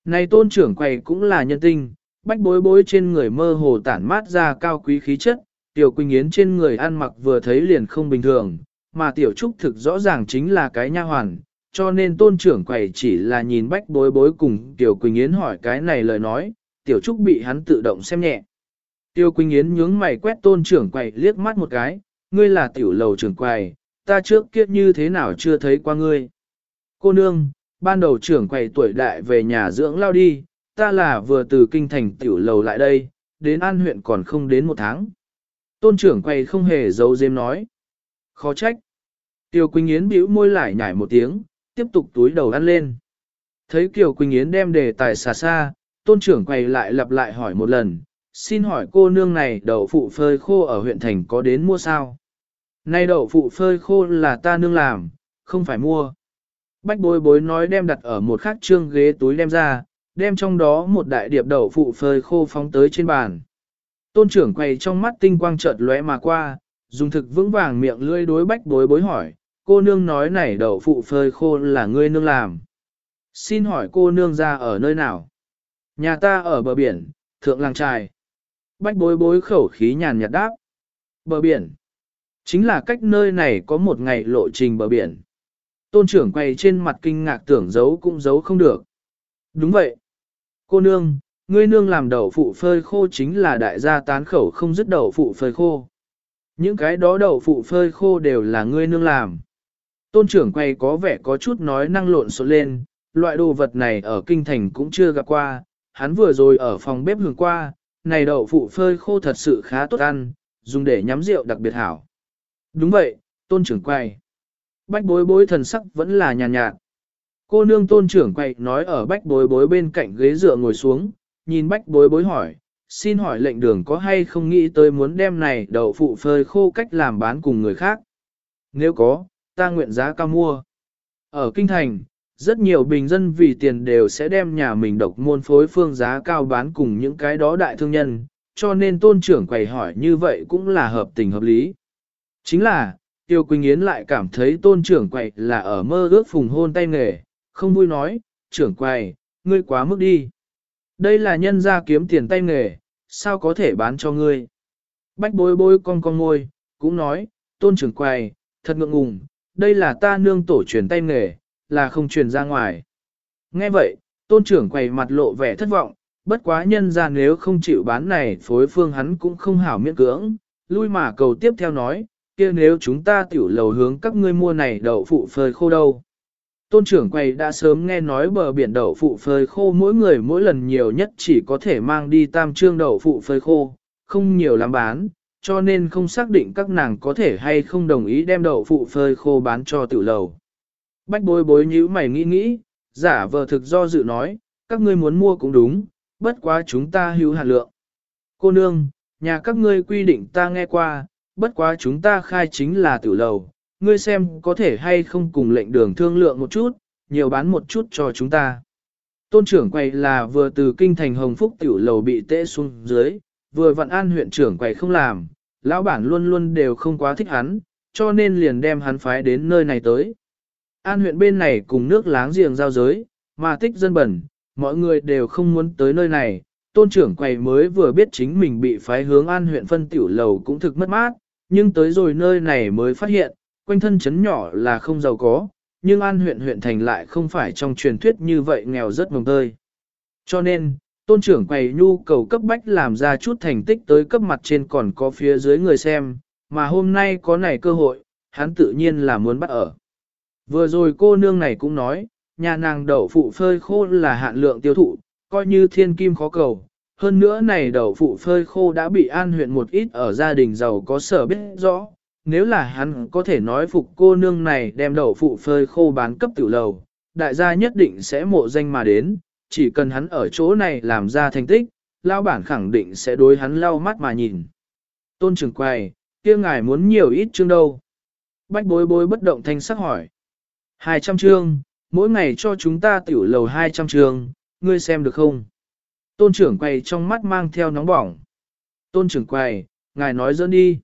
Này tôn trưởng quầy cũng là nhân tinh, bách bối bối trên người mơ hồ tản mát ra cao quý khí chất, Tiểu Quỳnh Yến trên người ăn mặc vừa thấy liền không bình thường, mà Tiểu Trúc thực rõ ràng chính là cái nha hoàn, cho nên tôn trưởng quầy chỉ là nhìn bách bối bối cùng Tiểu Quỳnh Yến hỏi cái này lời nói, Tiểu Trúc bị hắn tự động xem nhẹ. Tiêu Quỳnh Yến nhướng mày quét tôn trưởng quầy liếc mắt một cái, ngươi là tiểu lầu trưởng quầy, ta trước kia như thế nào chưa thấy qua ngươi. Cô nương, ban đầu trưởng quầy tuổi đại về nhà dưỡng lao đi, ta là vừa từ kinh thành tiểu lầu lại đây, đến an huyện còn không đến một tháng. Tôn trưởng quầy không hề giấu giếm nói. Khó trách. Tiêu Quỳnh Yến bĩu môi lại nhảy một tiếng, tiếp tục túi đầu ăn lên. Thấy Kiều Quỳnh Yến đem đề tài xa xa, tôn trưởng quay lại lặp lại hỏi một lần, xin hỏi cô nương này đậu phụ phơi khô ở huyện thành có đến mua sao? Nay đậu phụ phơi khô là ta nương làm, không phải mua. Bách bối bối nói đem đặt ở một khắc trương ghế túi đem ra, đem trong đó một đại điệp đậu phụ phơi khô phóng tới trên bàn. Tôn trưởng quay trong mắt tinh quang chợt lóe mà qua, dùng thực vững vàng miệng lưỡi đối bách bối bối hỏi, cô nương nói này đậu phụ phơi khô là ngươi nương làm. Xin hỏi cô nương ra ở nơi nào? Nhà ta ở bờ biển, thượng làng trài. Bách bối bối khẩu khí nhàn nhạt đáp. Bờ biển. Chính là cách nơi này có một ngày lộ trình bờ biển. Tôn trưởng quay trên mặt kinh ngạc tưởng giấu cũng giấu không được. Đúng vậy. Cô nương, ngươi nương làm đậu phụ phơi khô chính là đại gia tán khẩu không dứt đậu phụ phơi khô. Những cái đó đậu phụ phơi khô đều là ngươi nương làm. Tôn trưởng quay có vẻ có chút nói năng lộn xộn lên, loại đồ vật này ở kinh thành cũng chưa gặp qua, hắn vừa rồi ở phòng bếp hưởng qua, này đậu phụ phơi khô thật sự khá tốt ăn, dùng để nhắm rượu đặc biệt hảo. Đúng vậy, tôn trưởng quay. Bách bối bối thần sắc vẫn là nhàn nhạt, nhạt. Cô nương tôn trưởng quay nói ở bách bối bối bên cạnh ghế dựa ngồi xuống, nhìn bách bối bối hỏi, xin hỏi lệnh đường có hay không nghĩ tới muốn đem này đậu phụ phơi khô cách làm bán cùng người khác? Nếu có, ta nguyện giá cao mua. Ở Kinh Thành, rất nhiều bình dân vì tiền đều sẽ đem nhà mình độc môn phối phương giá cao bán cùng những cái đó đại thương nhân, cho nên tôn trưởng quầy hỏi như vậy cũng là hợp tình hợp lý. Chính là, Tiêu Quỳnh Yến lại cảm thấy tôn trưởng quầy là ở mơ ước phùng hôn tay nghề, không vui nói, trưởng quầy, ngươi quá mức đi. Đây là nhân gia kiếm tiền tay nghề, sao có thể bán cho ngươi. Bách bối bối con con ngôi, cũng nói, tôn trưởng quầy, thật ngượng ngùng, đây là ta nương tổ truyền tay nghề, là không truyền ra ngoài. Nghe vậy, tôn trưởng quầy mặt lộ vẻ thất vọng, bất quá nhân ra nếu không chịu bán này phối phương hắn cũng không hảo miễn cưỡng, lui mà cầu tiếp theo nói, kia nếu chúng ta tiểu lầu hướng các ngươi mua này đậu phụ phơi khô đâu. Tôn trưởng quầy đã sớm nghe nói bờ biển đậu phụ phơi khô mỗi người mỗi lần nhiều nhất chỉ có thể mang đi tam trương đậu phụ phơi khô, không nhiều lắm bán, cho nên không xác định các nàng có thể hay không đồng ý đem đậu phụ phơi khô bán cho tiểu lầu. Bách bối bối nhíu mày nghĩ nghĩ, giả vờ thực do dự nói, các ngươi muốn mua cũng đúng, bất quá chúng ta hữu hạt lượng. Cô nương, nhà các ngươi quy định ta nghe qua, bất quá chúng ta khai chính là tiểu lầu, ngươi xem có thể hay không cùng lệnh đường thương lượng một chút, nhiều bán một chút cho chúng ta. Tôn trưởng quầy là vừa từ kinh thành Hồng Phúc tiểu lầu bị tệ xuống dưới, vừa vận an huyện trưởng quầy không làm, lão bản luôn luôn đều không quá thích hắn, cho nên liền đem hắn phái đến nơi này tới. An huyện bên này cùng nước láng giềng giao giới, mà tích dân bẩn, mọi người đều không muốn tới nơi này. Tôn trưởng quầy mới vừa biết chính mình bị phái hướng an huyện phân tiểu lầu cũng thực mất mát, nhưng tới rồi nơi này mới phát hiện, quanh thân chấn nhỏ là không giàu có, nhưng an huyện huyện thành lại không phải trong truyền thuyết như vậy nghèo rất mồng tơi. Cho nên, tôn trưởng quầy nhu cầu cấp bách làm ra chút thành tích tới cấp mặt trên còn có phía dưới người xem, mà hôm nay có này cơ hội, hắn tự nhiên là muốn bắt ở. Vừa rồi cô nương này cũng nói, nhà nàng đậu phụ phơi khô là hạn lượng tiêu thụ, coi như thiên kim khó cầu. Hơn nữa này đậu phụ phơi khô đã bị an huyện một ít ở gia đình giàu có sở biết rõ. Nếu là hắn có thể nói phục cô nương này đem đậu phụ phơi khô bán cấp tiểu lầu, đại gia nhất định sẽ mộ danh mà đến, chỉ cần hắn ở chỗ này làm ra thành tích, lao bản khẳng định sẽ đối hắn lau mắt mà nhìn. Tôn trưởng quầy, kia ngài muốn nhiều ít chương đâu? Bách bối bối bất động thanh sắc hỏi. 200 chương, mỗi ngày cho chúng ta tiểu lầu 200 chương, ngươi xem được không? Tôn trưởng quầy trong mắt mang theo nóng bỏng. Tôn trưởng quầy, ngài nói dẫn đi.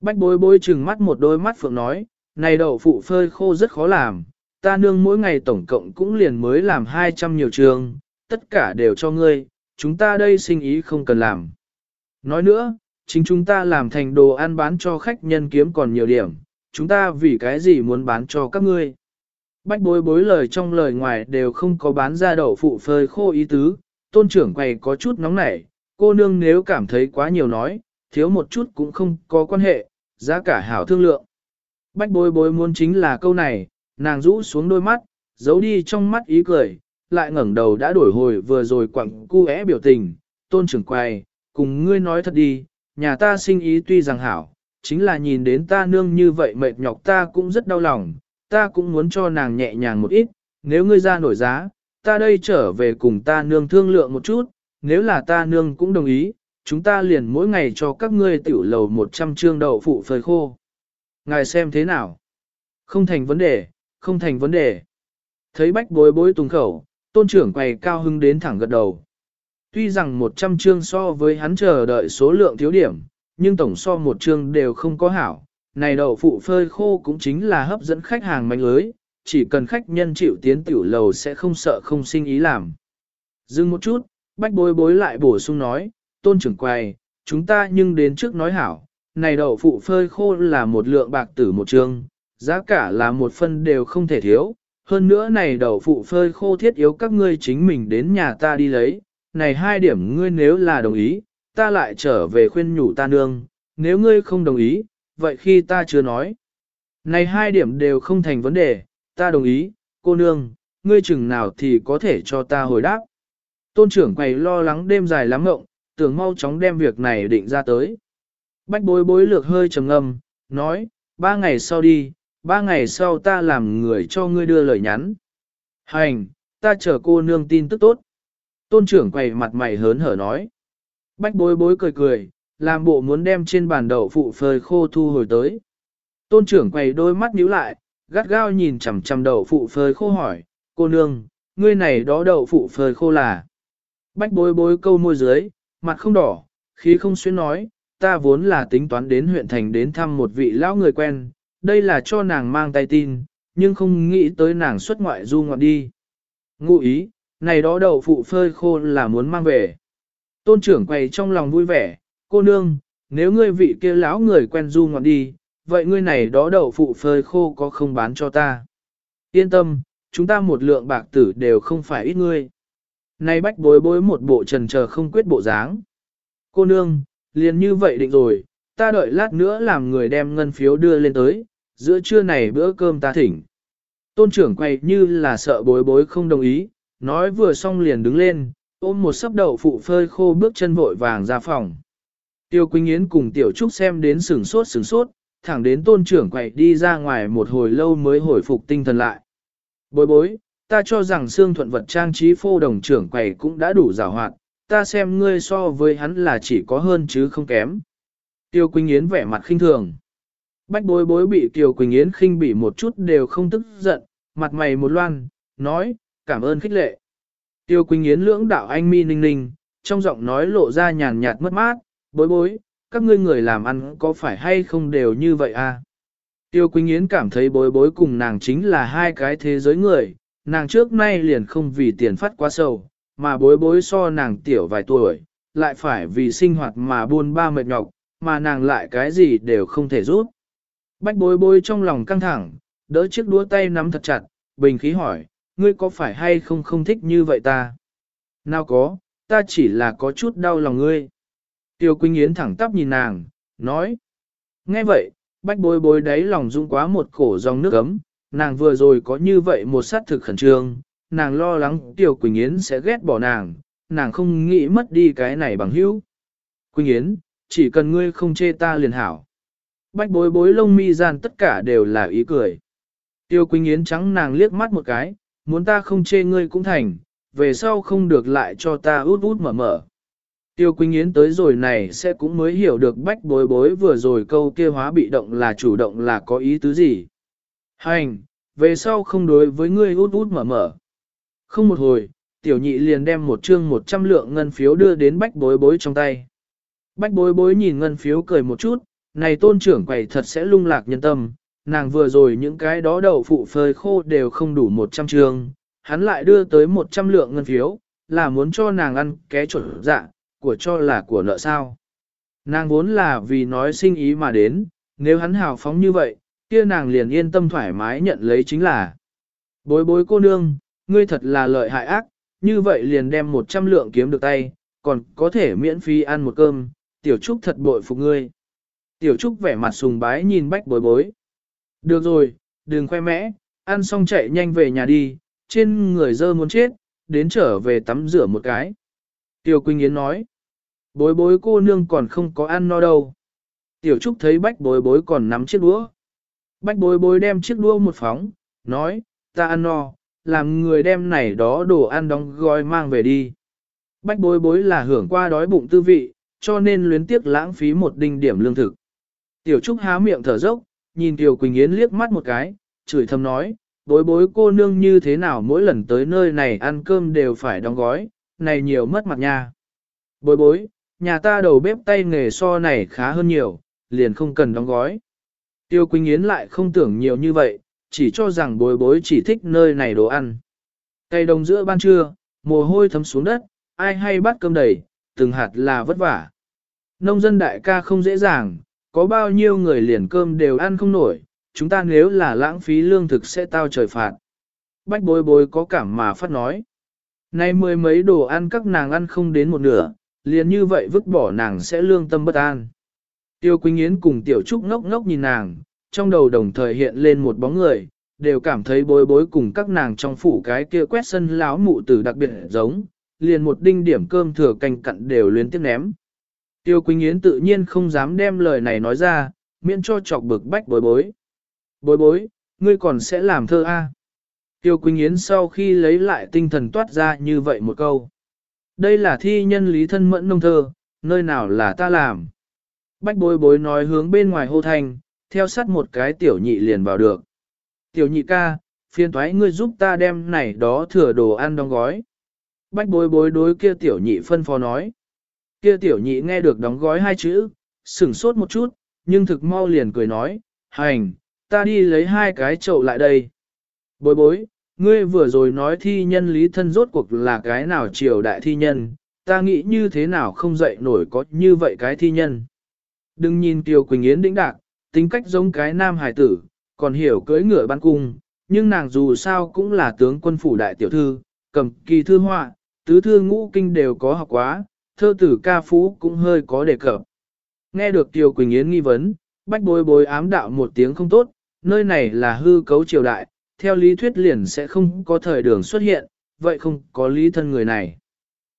Bách bối bối chừng mắt một đôi mắt phượng nói, này đậu phụ phơi khô rất khó làm, ta nương mỗi ngày tổng cộng cũng liền mới làm 200 nhiều trường, tất cả đều cho ngươi, chúng ta đây sinh ý không cần làm. Nói nữa, chính chúng ta làm thành đồ ăn bán cho khách nhân kiếm còn nhiều điểm, chúng ta vì cái gì muốn bán cho các ngươi. Bách bối bối lời trong lời ngoài đều không có bán ra đậu phụ phơi khô ý tứ, tôn trưởng quầy có chút nóng nảy, cô nương nếu cảm thấy quá nhiều nói, thiếu một chút cũng không có quan hệ, giá cả hảo thương lượng. Bách bối bối muốn chính là câu này, nàng rũ xuống đôi mắt, giấu đi trong mắt ý cười, lại ngẩng đầu đã đổi hồi vừa rồi quặng cu é biểu tình, tôn trưởng quầy cùng ngươi nói thật đi, nhà ta sinh ý tuy rằng hảo, chính là nhìn đến ta nương như vậy mệt nhọc ta cũng rất đau lòng, ta cũng muốn cho nàng nhẹ nhàng một ít, nếu ngươi ra nổi giá, ta đây trở về cùng ta nương thương lượng một chút, nếu là ta nương cũng đồng ý, chúng ta liền mỗi ngày cho các ngươi tiểu lầu 100 trương đậu phụ phơi khô. Ngài xem thế nào? Không thành vấn đề, không thành vấn đề. Thấy bách bối bối tung khẩu, tôn trưởng quầy cao hưng đến thẳng gật đầu. Tuy rằng 100 chương so với hắn chờ đợi số lượng thiếu điểm, nhưng tổng so một chương đều không có hảo. Này đậu phụ phơi khô cũng chính là hấp dẫn khách hàng mạnh lưới, chỉ cần khách nhân chịu tiến tiểu lầu sẽ không sợ không sinh ý làm. Dừng một chút, bách bối bối lại bổ sung nói, tôn trưởng quầy, chúng ta nhưng đến trước nói hảo, này đậu phụ phơi khô là một lượng bạc tử một trường, giá cả là một phân đều không thể thiếu, hơn nữa này đậu phụ phơi khô thiết yếu các ngươi chính mình đến nhà ta đi lấy, này hai điểm ngươi nếu là đồng ý, ta lại trở về khuyên nhủ ta nương, nếu ngươi không đồng ý, vậy khi ta chưa nói. Này hai điểm đều không thành vấn đề, ta đồng ý, cô nương, ngươi chừng nào thì có thể cho ta hồi đáp. Tôn trưởng quầy lo lắng đêm dài lắm ngộng, tưởng mau chóng đem việc này định ra tới. Bách bối bối lược hơi trầm ngâm, nói, ba ngày sau đi, ba ngày sau ta làm người cho ngươi đưa lời nhắn. Hành, ta chờ cô nương tin tức tốt. Tôn trưởng quầy mặt mày hớn hở nói. Bách bối bối cười cười, làm bộ muốn đem trên bàn đậu phụ phơi khô thu hồi tới. Tôn trưởng quầy đôi mắt nhíu lại, gắt gao nhìn chằm chằm đậu phụ phơi khô hỏi, cô nương, ngươi này đó đậu phụ phơi khô là. Bách bối bối câu môi dưới, mặt không đỏ, khí không xuyên nói, ta vốn là tính toán đến huyện thành đến thăm một vị lão người quen, đây là cho nàng mang tay tin, nhưng không nghĩ tới nàng xuất ngoại du ngoạn đi. Ngụ ý, này đó đậu phụ phơi khô là muốn mang về. Tôn trưởng quầy trong lòng vui vẻ, cô nương, nếu ngươi vị kia lão người quen du ngoạn đi, vậy ngươi này đó đậu phụ phơi khô có không bán cho ta. Yên tâm, chúng ta một lượng bạc tử đều không phải ít ngươi. Nay bách bối bối một bộ trần chờ không quyết bộ dáng. Cô nương, liền như vậy định rồi, ta đợi lát nữa làm người đem ngân phiếu đưa lên tới, giữa trưa này bữa cơm ta thỉnh. Tôn trưởng quay như là sợ bối bối không đồng ý, nói vừa xong liền đứng lên, ôm một sấp đậu phụ phơi khô bước chân vội vàng ra phòng. Tiêu Quỳnh Yến cùng Tiểu Trúc xem đến sừng sốt sừng sốt, thẳng đến tôn trưởng quậy đi ra ngoài một hồi lâu mới hồi phục tinh thần lại. Bối bối, ta cho rằng xương thuận vật trang trí phô đồng trưởng quầy cũng đã đủ rào hoạt, ta xem ngươi so với hắn là chỉ có hơn chứ không kém. Tiêu Quỳnh Yến vẻ mặt khinh thường. Bách bối bối bị Tiêu Quỳnh Yến khinh bỉ một chút đều không tức giận, mặt mày một loan, nói, cảm ơn khích lệ. Tiêu Quỳnh Yến lưỡng đạo anh mi ninh ninh, trong giọng nói lộ ra nhàn nhạt mất mát, bối bối, các ngươi người làm ăn có phải hay không đều như vậy à? Tiêu Quỳnh Yến cảm thấy bối bối cùng nàng chính là hai cái thế giới người, nàng trước nay liền không vì tiền phát quá sâu, mà bối bối so nàng tiểu vài tuổi, lại phải vì sinh hoạt mà buôn ba mệt nhọc, mà nàng lại cái gì đều không thể giúp. Bách bối bối trong lòng căng thẳng, đỡ chiếc đũa tay nắm thật chặt, bình khí hỏi, ngươi có phải hay không không thích như vậy ta? Nào có, ta chỉ là có chút đau lòng ngươi. Tiêu Quỳnh Yến thẳng tắp nhìn nàng, nói. Nghe vậy, bách bối bối đáy lòng rung quá một cổ dòng nước ấm, nàng vừa rồi có như vậy một sát thực khẩn trương, nàng lo lắng Tiêu Quỳnh Yến sẽ ghét bỏ nàng, nàng không nghĩ mất đi cái này bằng hữu. Quỳnh Yến, chỉ cần ngươi không chê ta liền hảo. Bách bối bối lông mi gian tất cả đều là ý cười. Tiêu Quỳnh Yến trắng nàng liếc mắt một cái, muốn ta không chê ngươi cũng thành, về sau không được lại cho ta út út mở mở. Tiêu Quỳnh Yến tới rồi này sẽ cũng mới hiểu được bách bối bối vừa rồi câu kia hóa bị động là chủ động là có ý tứ gì. Hành, về sau không đối với ngươi út út mở mở. Không một hồi, tiểu nhị liền đem một chương một trăm lượng ngân phiếu đưa đến bách bối bối trong tay. Bách bối bối nhìn ngân phiếu cười một chút, này tôn trưởng quầy thật sẽ lung lạc nhân tâm, nàng vừa rồi những cái đó đậu phụ phơi khô đều không đủ một trăm chương, hắn lại đưa tới một trăm lượng ngân phiếu, là muốn cho nàng ăn ké chuẩn dạ, của cho là của nợ sao. Nàng vốn là vì nói sinh ý mà đến, nếu hắn hào phóng như vậy, kia nàng liền yên tâm thoải mái nhận lấy chính là. Bối bối cô nương, ngươi thật là lợi hại ác, như vậy liền đem một trăm lượng kiếm được tay, còn có thể miễn phí ăn một cơm, tiểu trúc thật bội phục ngươi. Tiểu trúc vẻ mặt sùng bái nhìn bách bối bối. Được rồi, đừng khoe mẽ, ăn xong chạy nhanh về nhà đi, trên người dơ muốn chết, đến trở về tắm rửa một cái. Tiêu Quỳnh Yến nói, bối bối cô nương còn không có ăn no đâu. Tiểu Trúc thấy bách bối bối còn nắm chiếc đũa. Bách bối bối đem chiếc đũa một phóng, nói, ta ăn no, làm người đem này đó đồ ăn đóng gói mang về đi. Bách bối bối là hưởng qua đói bụng tư vị, cho nên luyến tiếc lãng phí một đinh điểm lương thực. Tiểu Trúc há miệng thở dốc, nhìn Tiểu Quỳnh Yến liếc mắt một cái, chửi thầm nói, bối bối cô nương như thế nào mỗi lần tới nơi này ăn cơm đều phải đóng gói, này nhiều mất mặt nha. Bối bối, nhà ta đầu bếp tay nghề so này khá hơn nhiều, liền không cần đóng gói. Tiêu Quỳnh Yến lại không tưởng nhiều như vậy, chỉ cho rằng bối bối chỉ thích nơi này đồ ăn. Cây đồng giữa ban trưa, mồ hôi thấm xuống đất, ai hay bắt cơm đầy, từng hạt là vất vả. Nông dân đại ca không dễ dàng, có bao nhiêu người liền cơm đều ăn không nổi, chúng ta nếu là lãng phí lương thực sẽ tao trời phạt. Bách bối bối có cảm mà phát nói. Nay mười mấy đồ ăn các nàng ăn không đến một nửa, liền như vậy vứt bỏ nàng sẽ lương tâm bất an. Tiêu Quỳnh Yến cùng Tiểu Trúc ngốc ngốc nhìn nàng, trong đầu đồng thời hiện lên một bóng người, đều cảm thấy bối bối cùng các nàng trong phủ cái kia quét sân láo mụ tử đặc biệt giống, liền một đinh điểm cơm thừa canh cặn đều liên tiếp ném. Tiêu Quỳnh Yến tự nhiên không dám đem lời này nói ra, miễn cho chọc bực bách bối bối. Bối bối, ngươi còn sẽ làm thơ A. Tiêu Quỳnh Yến sau khi lấy lại tinh thần toát ra như vậy một câu. Đây là thi nhân lý thân mẫn nông thơ, nơi nào là ta làm. Bách bối bối nói hướng bên ngoài hô thanh, theo sát một cái tiểu nhị liền vào được. Tiểu nhị ca, phiền thoái ngươi giúp ta đem này đó thừa đồ ăn đóng gói. Bách bối bối đối kia tiểu nhị phân phó nói. Kia tiểu nhị nghe được đóng gói hai chữ, sửng sốt một chút, nhưng thực mau liền cười nói, hành, ta đi lấy hai cái chậu lại đây. Bối bối, ngươi vừa rồi nói thi nhân lý thân rốt cuộc là cái nào triều đại thi nhân, ta nghĩ như thế nào không dậy nổi có như vậy cái thi nhân. Đừng nhìn Tiêu Quỳnh Yến đĩnh đạc, tính cách giống cái nam hải tử, còn hiểu cưỡi ngựa ban cung, nhưng nàng dù sao cũng là tướng quân phủ đại tiểu thư, cầm kỳ thư họa, tứ thư ngũ kinh đều có học quá, thơ tử ca phú cũng hơi có đề cập. Nghe được Tiêu Quỳnh Yến nghi vấn, bách bối bối ám đạo một tiếng không tốt, nơi này là hư cấu triều đại, theo lý thuyết liền sẽ không có thời đường xuất hiện, vậy không có lý thân người này.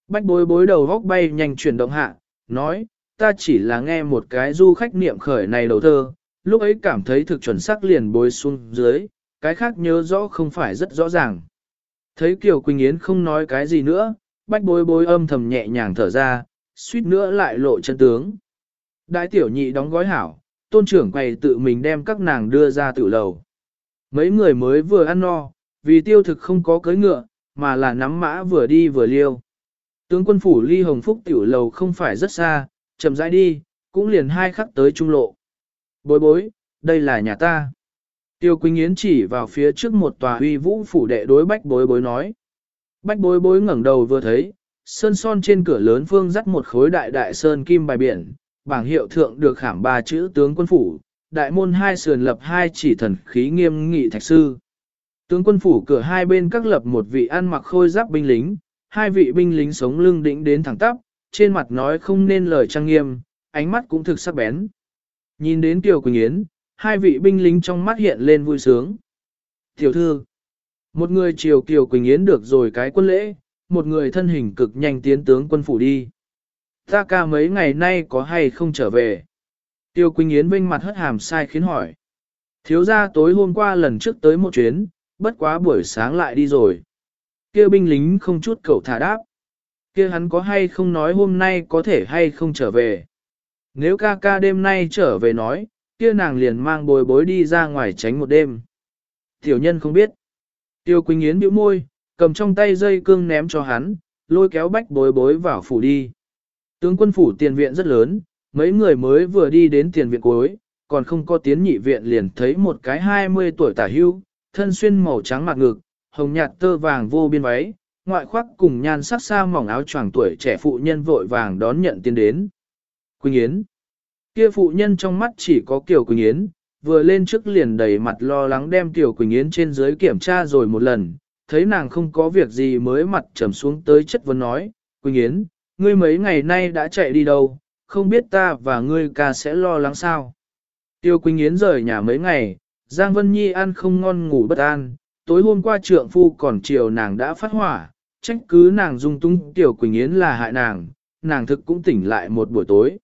Bách bối bối đầu góc bay nhanh chuyển động hạ, nói, ta chỉ là nghe một cái du khách niệm khởi này đầu thơ, lúc ấy cảm thấy thực chuẩn xác liền bối xuống dưới, cái khác nhớ rõ không phải rất rõ ràng. Thấy Kiều Quỳnh Yến không nói cái gì nữa, bách bối bối âm thầm nhẹ nhàng thở ra, suýt nữa lại lộ chân tướng. Đại tiểu nhị đóng gói hảo, tôn trưởng quầy tự mình đem các nàng đưa ra tự lầu. Mấy người mới vừa ăn no, vì tiêu thực không có cưới ngựa, mà là nắm mã vừa đi vừa liêu. Tướng quân phủ ly hồng phúc tiểu lầu không phải rất xa, chậm rãi đi, cũng liền hai khắc tới trung lộ. Bối bối, đây là nhà ta. Tiêu Quỳnh Yến chỉ vào phía trước một tòa uy vũ phủ đệ đối bách bối bối nói. Bách bối bối ngẩng đầu vừa thấy, sơn son trên cửa lớn phương dắt một khối đại đại sơn kim bài biển, bảng hiệu thượng được khảm ba chữ tướng quân phủ, đại môn hai sườn lập hai chỉ thần khí nghiêm nghị thạch sư. Tướng quân phủ cửa hai bên các lập một vị ăn mặc khôi giáp binh lính, hai vị binh lính sống lưng đĩnh đến thẳng tắp, trên mặt nói không nên lời trang nghiêm, ánh mắt cũng thực sắc bén. Nhìn đến Tiểu Quỳnh Yến, hai vị binh lính trong mắt hiện lên vui sướng. Tiểu thư, một người chiều Kiều Quỳnh Yến được rồi cái quân lễ, một người thân hình cực nhanh tiến tướng quân phủ đi. Ta ca mấy ngày nay có hay không trở về? Tiêu Quỳnh Yến vinh mặt hất hàm sai khiến hỏi. Thiếu gia tối hôm qua lần trước tới một chuyến, bất quá buổi sáng lại đi rồi. Kia binh lính không chút cậu thả đáp. Kia hắn có hay không nói hôm nay có thể hay không trở về. Nếu ca ca đêm nay trở về nói, kia nàng liền mang bồi bối đi ra ngoài tránh một đêm. Tiểu nhân không biết. Tiêu Quỳnh Yến bĩu môi, cầm trong tay dây cương ném cho hắn, lôi kéo bách bối bối vào phủ đi. Tướng quân phủ tiền viện rất lớn, mấy người mới vừa đi đến tiền viện cuối, còn không có tiến nhị viện liền thấy một cái 20 tuổi tả hưu, thân xuyên màu trắng mặt ngực, hồng nhạt tơ vàng vô biên váy, ngoại khoác cùng nhan sắc xa mỏng áo choàng tuổi trẻ phụ nhân vội vàng đón nhận tiến đến. Quỳnh Yến Kia phụ nhân trong mắt chỉ có Kiều Quỳnh Yến, vừa lên trước liền đầy mặt lo lắng đem Kiều Quỳnh Yến trên dưới kiểm tra rồi một lần, thấy nàng không có việc gì mới mặt trầm xuống tới chất vấn nói, Quỳnh Yến, ngươi mấy ngày nay đã chạy đi đâu, không biết ta và ngươi ca sẽ lo lắng sao. Tiêu Quỳnh Yến rời nhà mấy ngày, Giang Vân Nhi ăn không ngon ngủ bất an, tối hôm qua trượng phu còn chiều nàng đã phát hỏa, trách cứ nàng dung tung Tiểu Quỳnh Yến là hại nàng, nàng thực cũng tỉnh lại một buổi tối.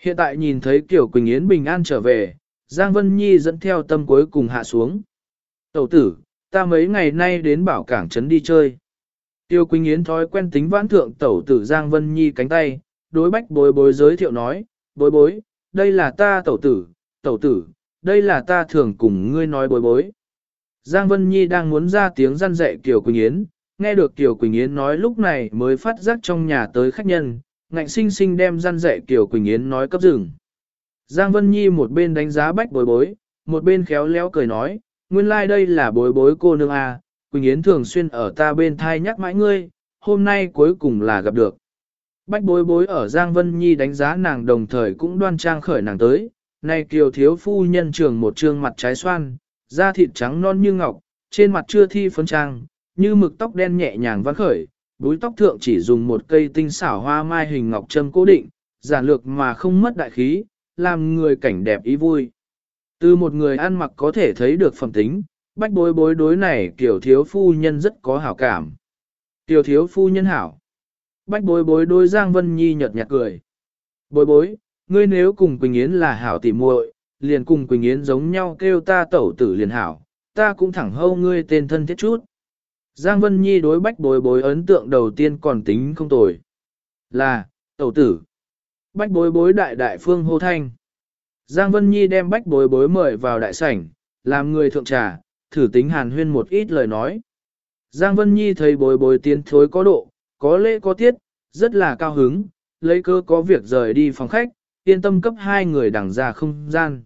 Hiện tại nhìn thấy Tiểu Quỳnh Yến bình an trở về, Giang Vân Nhi dẫn theo tâm cuối cùng hạ xuống. Tẩu tử, ta mấy ngày nay đến bảo cảng trấn đi chơi. Tiêu Quỳnh Yến thói quen tính vãn thượng tẩu tử Giang Vân Nhi cánh tay, đối bách bối bối giới thiệu nói, bối bối, đây là ta tẩu tử, tẩu tử, đây là ta thường cùng ngươi nói bối bối. Giang Vân Nhi đang muốn ra tiếng răn dạy Kiều Quỳnh Yến, nghe được Kiều Quỳnh Yến nói lúc này mới phát giác trong nhà tới khách nhân, ngạnh sinh sinh đem răn dạy Kiều Quỳnh Yến nói cấp rừng. Giang Vân Nhi một bên đánh giá bách bối bối, một bên khéo léo cười nói, nguyên lai like đây là bối bối cô nương à, Quỳnh Yến thường xuyên ở ta bên thai nhắc mãi ngươi, hôm nay cuối cùng là gặp được. Bách bối bối ở Giang Vân Nhi đánh giá nàng đồng thời cũng đoan trang khởi nàng tới, nay kiều thiếu phu nhân trường một trương mặt trái xoan, da thịt trắng non như ngọc, trên mặt chưa thi phấn trang, như mực tóc đen nhẹ nhàng vắt khởi, búi tóc thượng chỉ dùng một cây tinh xảo hoa mai hình ngọc châm cố định, giản lược mà không mất đại khí, làm người cảnh đẹp ý vui. Từ một người ăn mặc có thể thấy được phẩm tính, bách bối bối đối này kiểu thiếu phu nhân rất có hảo cảm. Tiểu thiếu phu nhân hảo. Bách bối bối đối Giang Vân Nhi nhợt nhạt cười. Bối bối, ngươi nếu cùng Quỳnh Yến là hảo tỉ muội, liền cùng Quỳnh Yến giống nhau kêu ta tẩu tử liền hảo, ta cũng thẳng hâu ngươi tên thân thiết chút. Giang Vân Nhi đối bách bối bối ấn tượng đầu tiên còn tính không tồi. Là, tẩu tử. Bách bối bối đại đại phương hô thanh. Giang Vân Nhi đem bách bối bối mời vào đại sảnh, làm người thượng trà, thử tính hàn huyên một ít lời nói. Giang Vân Nhi thấy bối bối tiến thối có độ, có lễ có tiết, rất là cao hứng, lấy cơ có việc rời đi phòng khách, yên tâm cấp hai người đằng ra không gian.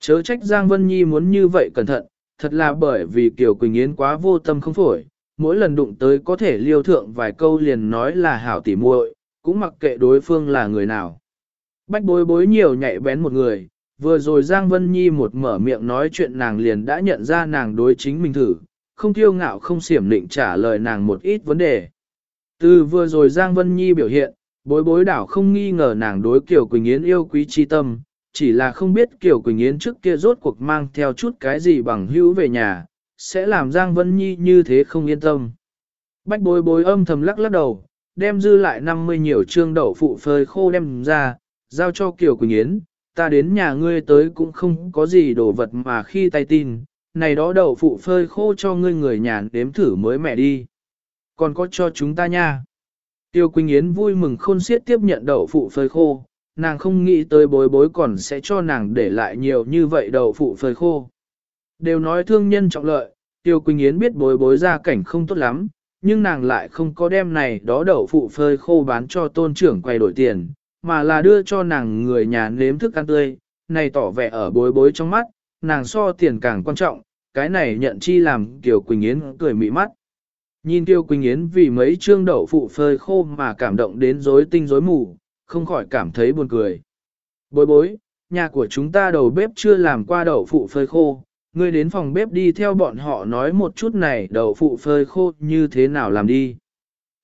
Chớ trách Giang Vân Nhi muốn như vậy cẩn thận, thật là bởi vì Kiều Quỳnh Yến quá vô tâm không phổi, mỗi lần đụng tới có thể liêu thượng vài câu liền nói là hảo tỉ muội, cũng mặc kệ đối phương là người nào. Bách bối bối nhiều nhạy bén một người, vừa rồi Giang Vân Nhi một mở miệng nói chuyện nàng liền đã nhận ra nàng đối chính mình thử, không tiêu ngạo không xiểm định trả lời nàng một ít vấn đề. Từ vừa rồi Giang Vân Nhi biểu hiện, bối bối đảo không nghi ngờ nàng đối Kiều Quỳnh Yến yêu quý chi tâm, chỉ là không biết Kiều Quỳnh Yến trước kia rốt cuộc mang theo chút cái gì bằng hữu về nhà, sẽ làm Giang Vân Nhi như thế không yên tâm. Bách bối bối âm thầm lắc lắc đầu, đem dư lại 50 nhiều trương đậu phụ phơi khô đem ra, giao cho Kiều Quỳnh Yến, ta đến nhà ngươi tới cũng không có gì đồ vật mà khi tay tin, này đó đậu phụ phơi khô cho ngươi người nhà đếm thử mới mẹ đi. Còn có cho chúng ta nha. Tiêu Quỳnh Yến vui mừng khôn xiết tiếp nhận đậu phụ phơi khô, nàng không nghĩ tới bối bối còn sẽ cho nàng để lại nhiều như vậy đậu phụ phơi khô. Đều nói thương nhân trọng lợi, Tiêu Quỳnh Yến biết bối bối ra cảnh không tốt lắm, nhưng nàng lại không có đem này đó đậu phụ phơi khô bán cho tôn trưởng quay đổi tiền, mà là đưa cho nàng người nhà nếm thức ăn tươi, này tỏ vẻ ở bối bối trong mắt, nàng so tiền càng quan trọng, cái này nhận chi làm Kiều Quỳnh Yến cười mị mắt. Nhìn tiêu Quỳnh Yến vì mấy trương đậu phụ phơi khô mà cảm động đến rối tinh rối mù, không khỏi cảm thấy buồn cười. Bối bối, nhà của chúng ta đầu bếp chưa làm qua đậu phụ phơi khô, ngươi đến phòng bếp đi theo bọn họ nói một chút này đậu phụ phơi khô như thế nào làm đi.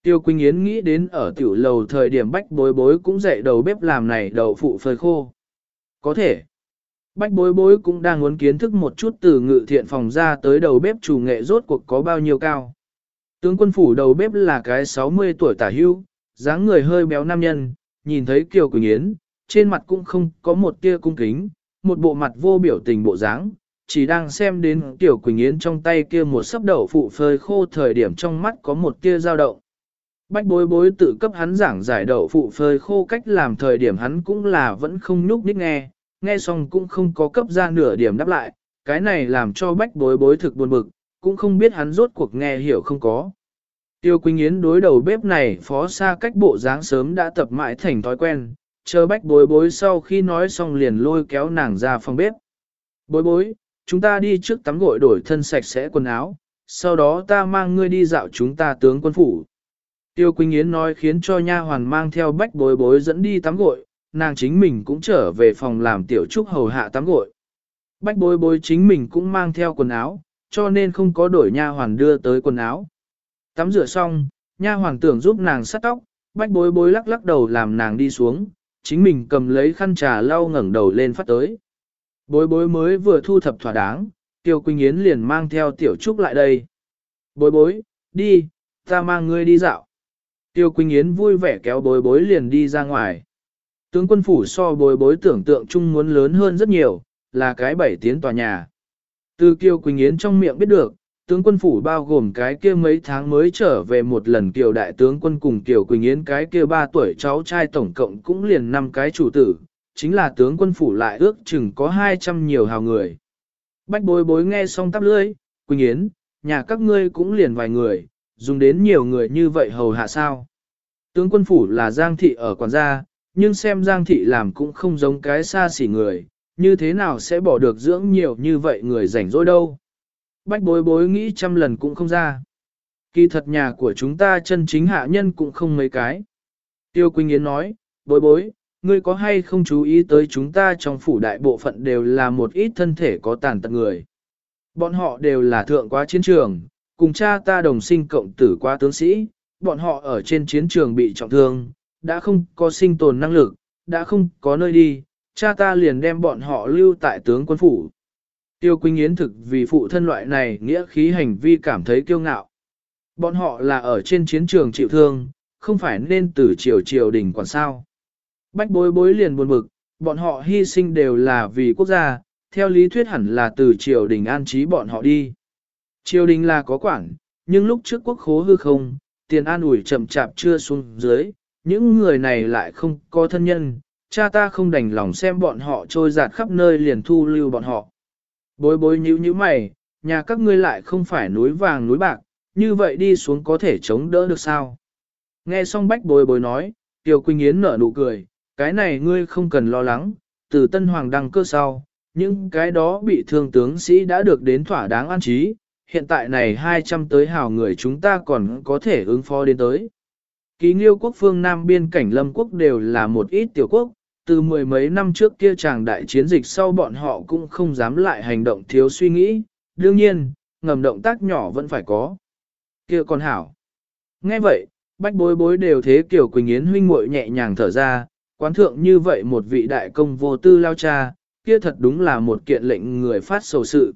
Tiêu Quỳnh Yến nghĩ đến ở tiểu lầu thời điểm bách bối bối cũng dạy đầu bếp làm này đậu phụ phơi khô. Có thể. Bách bối bối cũng đang muốn kiến thức một chút từ ngự thiện phòng ra tới đầu bếp chủ nghệ rốt cuộc có bao nhiêu cao. Tướng quân phủ đầu bếp là cái 60 tuổi tả hưu, dáng người hơi béo nam nhân, nhìn thấy Kiều Quỳnh Yến, trên mặt cũng không có một tia cung kính, một bộ mặt vô biểu tình bộ dáng, chỉ đang xem đến Kiều Quỳnh Yến trong tay kia một sấp đậu phụ phơi khô thời điểm trong mắt có một tia dao động. Bách bối bối tự cấp hắn giảng giải đậu phụ phơi khô cách làm thời điểm hắn cũng là vẫn không nhúc nhích nghe, nghe xong cũng không có cấp ra nửa điểm đáp lại, cái này làm cho bách bối bối thực buồn bực, cũng không biết hắn rốt cuộc nghe hiểu không có. Tiêu Quỳnh Yến đối đầu bếp này phó xa cách bộ dáng sớm đã tập mãi thành thói quen, chờ bách bối bối sau khi nói xong liền lôi kéo nàng ra phòng bếp. Bối bối, chúng ta đi trước tắm gội đổi thân sạch sẽ quần áo, sau đó ta mang ngươi đi dạo chúng ta tướng quân phủ. Tiêu Quỳnh Yến nói khiến cho nha hoàn mang theo bách bối bối dẫn đi tắm gội, nàng chính mình cũng trở về phòng làm tiểu trúc hầu hạ tắm gội. Bách bối bối chính mình cũng mang theo quần áo, cho nên không có đổi nha hoàn đưa tới quần áo. Tắm rửa xong, nha hoàn tưởng giúp nàng sắt tóc, bách bối bối lắc lắc đầu làm nàng đi xuống, chính mình cầm lấy khăn trà lau ngẩng đầu lên phát tới. Bối bối mới vừa thu thập thỏa đáng, Tiêu Quỳnh Yến liền mang theo Tiểu Trúc lại đây. Bối bối, đi, ta mang ngươi đi dạo. Tiêu Quỳnh Yến vui vẻ kéo bối bối liền đi ra ngoài. Tướng quân phủ so bối bối tưởng tượng chung muốn lớn hơn rất nhiều, là cái bảy tiến tòa nhà. Từ Kiều Quỳnh Yến trong miệng biết được, tướng quân phủ bao gồm cái kia mấy tháng mới trở về một lần Kiều đại tướng quân cùng Kiều Quỳnh Yến cái kia ba tuổi cháu trai tổng cộng cũng liền năm cái chủ tử, chính là tướng quân phủ lại ước chừng có 200 nhiều hào người. Bách bối bối nghe xong tắp lưỡi, Quỳnh Yến, nhà các ngươi cũng liền vài người, dùng đến nhiều người như vậy hầu hạ sao. Tướng quân phủ là Giang Thị ở quản gia, nhưng xem Giang Thị làm cũng không giống cái xa xỉ người, như thế nào sẽ bỏ được dưỡng nhiều như vậy người rảnh rỗi đâu. Bách bối bối nghĩ trăm lần cũng không ra. Kỳ thật nhà của chúng ta chân chính hạ nhân cũng không mấy cái. Tiêu Quỳnh Yến nói, bối bối, ngươi có hay không chú ý tới chúng ta trong phủ đại bộ phận đều là một ít thân thể có tàn tật người. Bọn họ đều là thượng quá chiến trường, cùng cha ta đồng sinh cộng tử qua tướng sĩ, bọn họ ở trên chiến trường bị trọng thương, đã không có sinh tồn năng lực, đã không có nơi đi, cha ta liền đem bọn họ lưu tại tướng quân phủ. Tiêu Quỳnh Yến thực vì phụ thân loại này nghĩa khí hành vi cảm thấy kiêu ngạo. Bọn họ là ở trên chiến trường chịu thương, không phải nên từ triều triều đình quản sao. Bách bối bối liền buồn bực, bọn họ hy sinh đều là vì quốc gia, theo lý thuyết hẳn là từ triều đình an trí bọn họ đi. Triều đình là có quản, nhưng lúc trước quốc khố hư không, tiền an ủi chậm chạp chưa xuống dưới, những người này lại không có thân nhân, cha ta không đành lòng xem bọn họ trôi giạt khắp nơi liền thu lưu bọn họ. Bối bối nhíu nhíu mày, nhà các ngươi lại không phải núi vàng núi bạc, như vậy đi xuống có thể chống đỡ được sao? Nghe xong bách bối bối nói, Tiêu Quỳnh Yến nở nụ cười, cái này ngươi không cần lo lắng, từ Tân Hoàng đăng cơ sau, những cái đó bị thương tướng sĩ đã được đến thỏa đáng an trí, hiện tại này 200 tới hào người chúng ta còn có thể ứng phó đến tới. Ký nghiêu quốc phương Nam biên cảnh lâm quốc đều là một ít tiểu quốc, từ mười mấy năm trước kia chàng đại chiến dịch sau bọn họ cũng không dám lại hành động thiếu suy nghĩ, đương nhiên, ngầm động tác nhỏ vẫn phải có. kia còn hảo. Nghe vậy, bách bối bối đều thế kiểu Quỳnh Yến huynh muội nhẹ nhàng thở ra, quán thượng như vậy một vị đại công vô tư lao cha, kia thật đúng là một kiện lệnh người phát sầu sự.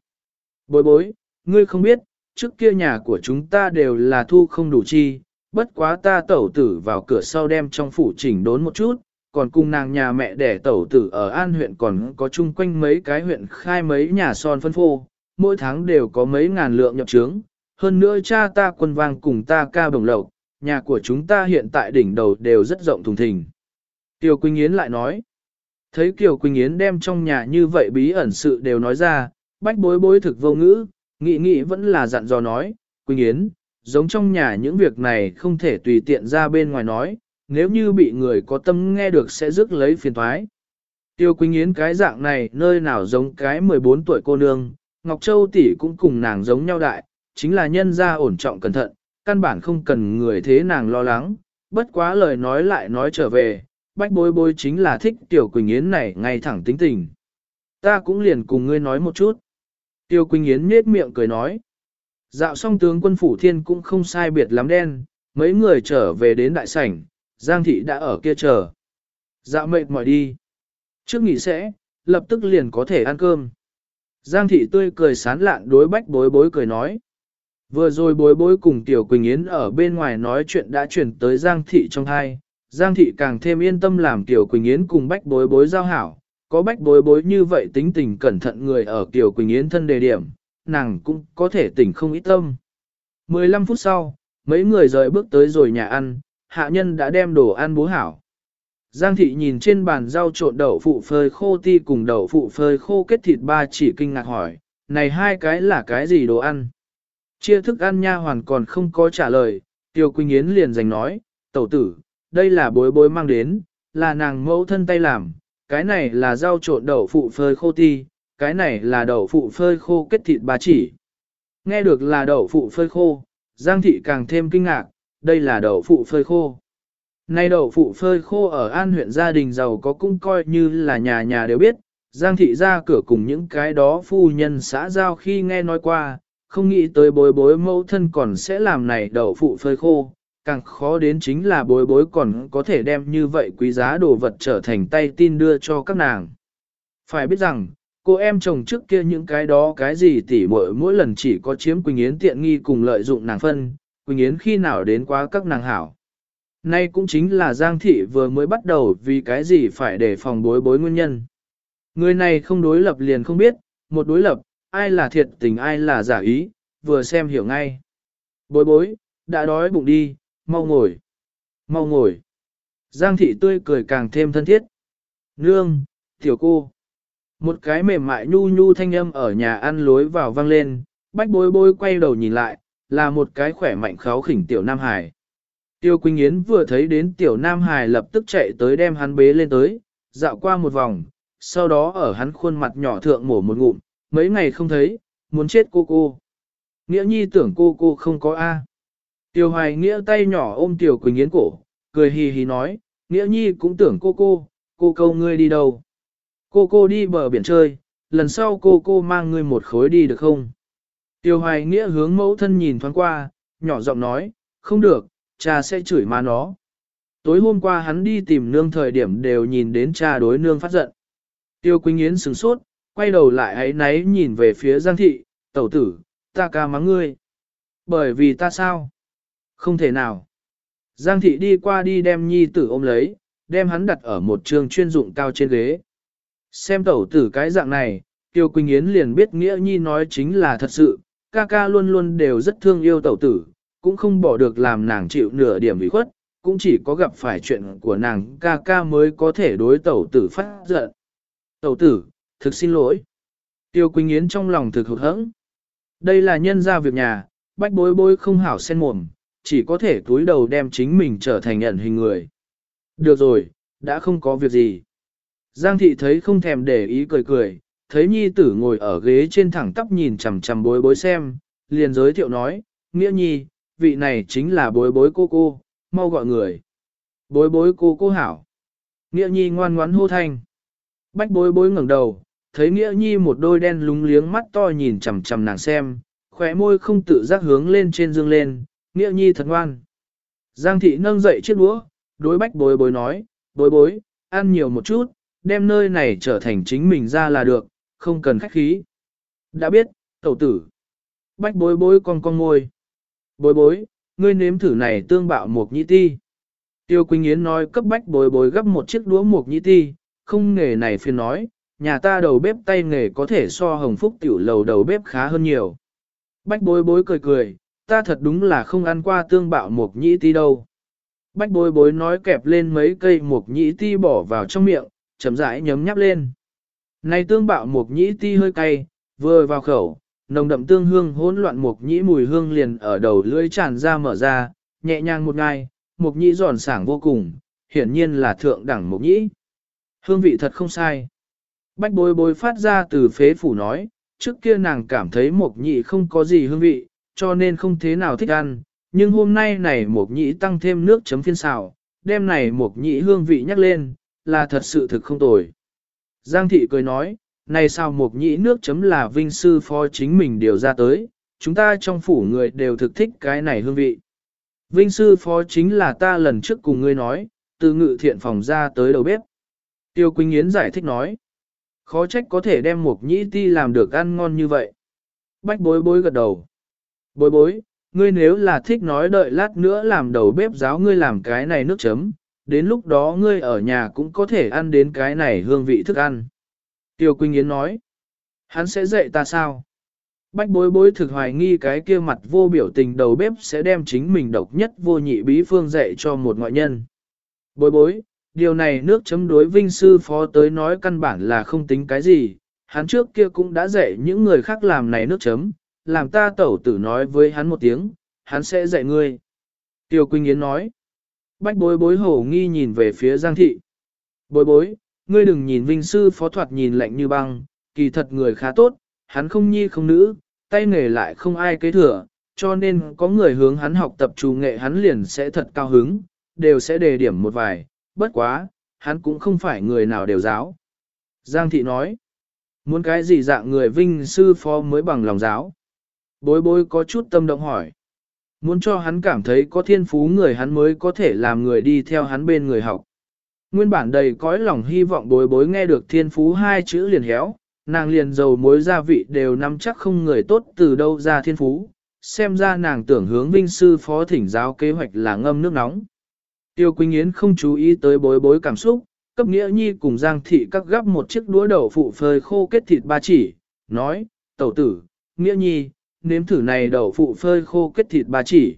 Bối bối, ngươi không biết, trước kia nhà của chúng ta đều là thu không đủ chi, bất quá ta tẩu tử vào cửa sau đem trong phủ chỉnh đốn một chút, còn cùng nàng nhà mẹ đẻ tẩu tử ở An huyện còn có chung quanh mấy cái huyện khai mấy nhà son phân phô, mỗi tháng đều có mấy ngàn lượng nhập trướng. Hơn nữa cha ta quân vang cùng ta ca đồng lộc, nhà của chúng ta hiện tại đỉnh đầu đều rất rộng thùng thình. Kiều Quỳnh Yến lại nói, thấy Kiều Quỳnh Yến đem trong nhà như vậy bí ẩn sự đều nói ra, bách bối bối thực vô ngữ, nghị nghị vẫn là dặn dò nói, Quỳnh Yến, giống trong nhà những việc này không thể tùy tiện ra bên ngoài nói, nếu như bị người có tâm nghe được sẽ rước lấy phiền thoái. Tiêu Quỳnh Yến cái dạng này nơi nào giống cái 14 tuổi cô nương, Ngọc Châu tỷ cũng cùng nàng giống nhau đại, chính là nhân gia ổn trọng cẩn thận, căn bản không cần người thế nàng lo lắng, bất quá lời nói lại nói trở về, bách bối bối chính là thích Tiểu Quỳnh Yến này ngay thẳng tính tình. Ta cũng liền cùng ngươi nói một chút. Tiêu Quỳnh Yến nhết miệng cười nói. Dạo xong tướng quân phủ thiên cũng không sai biệt lắm đen, mấy người trở về đến đại sảnh, Giang thị đã ở kia chờ. Dạ mệt mỏi đi. Trước nghỉ sẽ, lập tức liền có thể ăn cơm. Giang thị tươi cười sán lạn đối bách bối bối cười nói. Vừa rồi bối bối cùng Tiểu Quỳnh Yến ở bên ngoài nói chuyện đã chuyển tới Giang thị trong hai. Giang thị càng thêm yên tâm làm Tiểu Quỳnh Yến cùng bách bối bối giao hảo. Có bách bối bối như vậy tính tình cẩn thận người ở Tiểu Quỳnh Yến thân đề điểm, nàng cũng có thể tỉnh không ít tâm. 15 phút sau, mấy người rời bước tới rồi nhà ăn, hạ nhân đã đem đồ ăn bố hảo. Giang thị nhìn trên bàn rau trộn đậu phụ phơi khô ti cùng đậu phụ phơi khô kết thịt ba chỉ kinh ngạc hỏi, này hai cái là cái gì đồ ăn? Chia thức ăn nha hoàn còn không có trả lời, Tiêu Quỳnh Yến liền giành nói, tẩu tử, đây là bối bối mang đến, là nàng mẫu thân tay làm, cái này là rau trộn đậu phụ phơi khô ti, cái này là đậu phụ phơi khô kết thịt ba chỉ. Nghe được là đậu phụ phơi khô, Giang thị càng thêm kinh ngạc, đây là đậu phụ phơi khô. Nay đậu phụ phơi khô ở An huyện gia đình giàu có cũng coi như là nhà nhà đều biết, Giang thị ra cửa cùng những cái đó phu nhân xã giao khi nghe nói qua, không nghĩ tới bối bối mẫu thân còn sẽ làm này đậu phụ phơi khô, càng khó đến chính là bối bối còn có thể đem như vậy quý giá đồ vật trở thành tay tin đưa cho các nàng. Phải biết rằng, cô em chồng trước kia những cái đó cái gì tỉ mỗi mỗi lần chỉ có chiếm Quỳnh Yến tiện nghi cùng lợi dụng nàng phân, Quỳnh Yến khi nào đến quá các nàng hảo. Nay cũng chính là Giang Thị vừa mới bắt đầu vì cái gì phải để phòng bối bối nguyên nhân. Người này không đối lập liền không biết, một đối lập, ai là thiệt tình ai là giả ý, vừa xem hiểu ngay. Bối bối, đã đói bụng đi, mau ngồi. Mau ngồi. Giang thị tươi cười càng thêm thân thiết. Nương, tiểu cô. Một cái mềm mại nhu nhu thanh âm ở nhà ăn lối vào vang lên, bách bối bối quay đầu nhìn lại, là một cái khỏe mạnh kháo khỉnh tiểu Nam Hải. Tiêu Quỳnh Yến vừa thấy đến tiểu Nam Hải lập tức chạy tới đem hắn bế lên tới, dạo qua một vòng, sau đó ở hắn khuôn mặt nhỏ thượng mổ một ngụm, mấy ngày không thấy, muốn chết cô cô. Nghĩa nhi tưởng cô cô không có A. Tiêu hoài nghĩa tay nhỏ ôm tiểu Quỳnh Yến cổ, cười hì hì nói, nghĩa nhi cũng tưởng cô cô, cô câu ngươi đi đâu. Cô cô đi bờ biển chơi, lần sau cô cô mang ngươi một khối đi được không? Tiêu hoài nghĩa hướng mẫu thân nhìn thoáng qua, nhỏ giọng nói, không được, cha sẽ chửi má nó. Tối hôm qua hắn đi tìm nương thời điểm đều nhìn đến cha đối nương phát giận. Tiêu Quỳnh Yến sửng sốt, quay đầu lại ấy náy nhìn về phía Giang Thị, tẩu tử, ta ca mắng ngươi. Bởi vì ta sao? Không thể nào. Giang Thị đi qua đi đem nhi tử ôm lấy, đem hắn đặt ở một trường chuyên dụng cao trên ghế. Xem tẩu tử cái dạng này, Tiêu Quỳnh Yến liền biết nghĩa nhi nói chính là thật sự, ca ca luôn luôn đều rất thương yêu tẩu tử, cũng không bỏ được làm nàng chịu nửa điểm ủy khuất, cũng chỉ có gặp phải chuyện của nàng ca ca mới có thể đối tẩu tử phát giận. Tẩu tử, thực xin lỗi. Tiêu Quỳnh Yến trong lòng thực hụt hẫng. Đây là nhân gia việc nhà, bách bối bối không hảo sen mồm, chỉ có thể túi đầu đem chính mình trở thành nhận hình người. Được rồi, đã không có việc gì. Giang thị thấy không thèm để ý cười cười, thấy nhi tử ngồi ở ghế trên thẳng tắp nhìn chằm chằm bối bối xem, liền giới thiệu nói, nghĩa nhi, vị này chính là bối bối cô cô, mau gọi người. Bối bối cô cô hảo. Nghĩa nhi ngoan ngoãn hô thanh. Bách bối bối ngẩng đầu, thấy nghĩa nhi một đôi đen lúng liếng mắt to nhìn chằm chằm nàng xem, khóe môi không tự giác hướng lên trên dương lên, nghĩa nhi thật ngoan. Giang thị nâng dậy chiếc đũa, đối bách bối bối nói, bối bối, ăn nhiều một chút, đem nơi này trở thành chính mình ra là được, không cần khách khí. Đã biết, tẩu tử. Bách bối bối con con ngôi. Bối bối, ngươi nếm thử này tương bạo một nhĩ ti. Tiêu Quỳnh Yến nói cấp bách bối bối gấp một chiếc đũa một nhĩ ti, không nghề này phiền nói, nhà ta đầu bếp tay nghề có thể so hồng phúc tiểu lầu đầu bếp khá hơn nhiều. Bách bối bối cười cười, ta thật đúng là không ăn qua tương bạo một nhĩ ti đâu. Bách bối bối nói kẹp lên mấy cây một nhĩ ti bỏ vào trong miệng, chậm rãi nhấm nháp lên. Này tương bạo mục nhĩ ti hơi cay, vừa vào khẩu, nồng đậm tương hương hỗn loạn mục nhĩ mùi hương liền ở đầu lưỡi tràn ra mở ra, nhẹ nhàng một ngai, mục nhĩ giòn sảng vô cùng, hiển nhiên là thượng đẳng mục nhĩ. Hương vị thật không sai. Bách bối bối phát ra từ phế phủ nói, trước kia nàng cảm thấy mục nhĩ không có gì hương vị, cho nên không thế nào thích ăn, nhưng hôm nay này mục nhĩ tăng thêm nước chấm phiên xào, đêm này mục nhĩ hương vị nhắc lên, là thật sự thực không tồi. Giang thị cười nói, này sao một nhĩ nước chấm là vinh sư phó chính mình điều ra tới, chúng ta trong phủ người đều thực thích cái này hương vị. Vinh sư phó chính là ta lần trước cùng ngươi nói, từ ngự thiện phòng ra tới đầu bếp. Tiêu Quỳnh Yến giải thích nói, khó trách có thể đem một nhĩ ti làm được ăn ngon như vậy. Bách bối bối gật đầu. Bối bối, ngươi nếu là thích nói đợi lát nữa làm đầu bếp giáo ngươi làm cái này nước chấm, đến lúc đó ngươi ở nhà cũng có thể ăn đến cái này hương vị thức ăn. Tiêu Quỳnh Yến nói, hắn sẽ dạy ta sao? Bách bối bối thực hoài nghi cái kia mặt vô biểu tình đầu bếp sẽ đem chính mình độc nhất vô nhị bí phương dạy cho một ngoại nhân. Bối bối, điều này nước chấm đối vinh sư phó tới nói căn bản là không tính cái gì, hắn trước kia cũng đã dạy những người khác làm này nước chấm, làm ta tẩu tử nói với hắn một tiếng, hắn sẽ dạy ngươi. Tiêu Quỳnh Yến nói, bách bối bối hổ nghi nhìn về phía Giang Thị. Bối bối, ngươi đừng nhìn vinh sư phó thoạt nhìn lạnh như băng, kỳ thật người khá tốt, hắn không nhi không nữ, tay nghề lại không ai kế thừa, cho nên có người hướng hắn học tập trù nghệ hắn liền sẽ thật cao hứng, đều sẽ đề điểm một vài, bất quá, hắn cũng không phải người nào đều giáo. Giang thị nói, muốn cái gì dạng người vinh sư phó mới bằng lòng giáo. Bối bối có chút tâm động hỏi. Muốn cho hắn cảm thấy có thiên phú người hắn mới có thể làm người đi theo hắn bên người học. Nguyên bản đầy cõi lòng hy vọng bối bối nghe được thiên phú hai chữ liền héo, nàng liền dầu muối gia vị đều nắm chắc không người tốt từ đâu ra thiên phú, xem ra nàng tưởng hướng vinh sư phó thỉnh giáo kế hoạch là ngâm nước nóng. Tiêu Quỳnh Yến không chú ý tới bối bối cảm xúc, cấp nghĩa nhi cùng Giang Thị cắt gắp một chiếc đũa đậu phụ phơi khô kết thịt ba chỉ, nói, tẩu tử, nghĩa nhi, nếm thử này đậu phụ phơi khô kết thịt ba chỉ.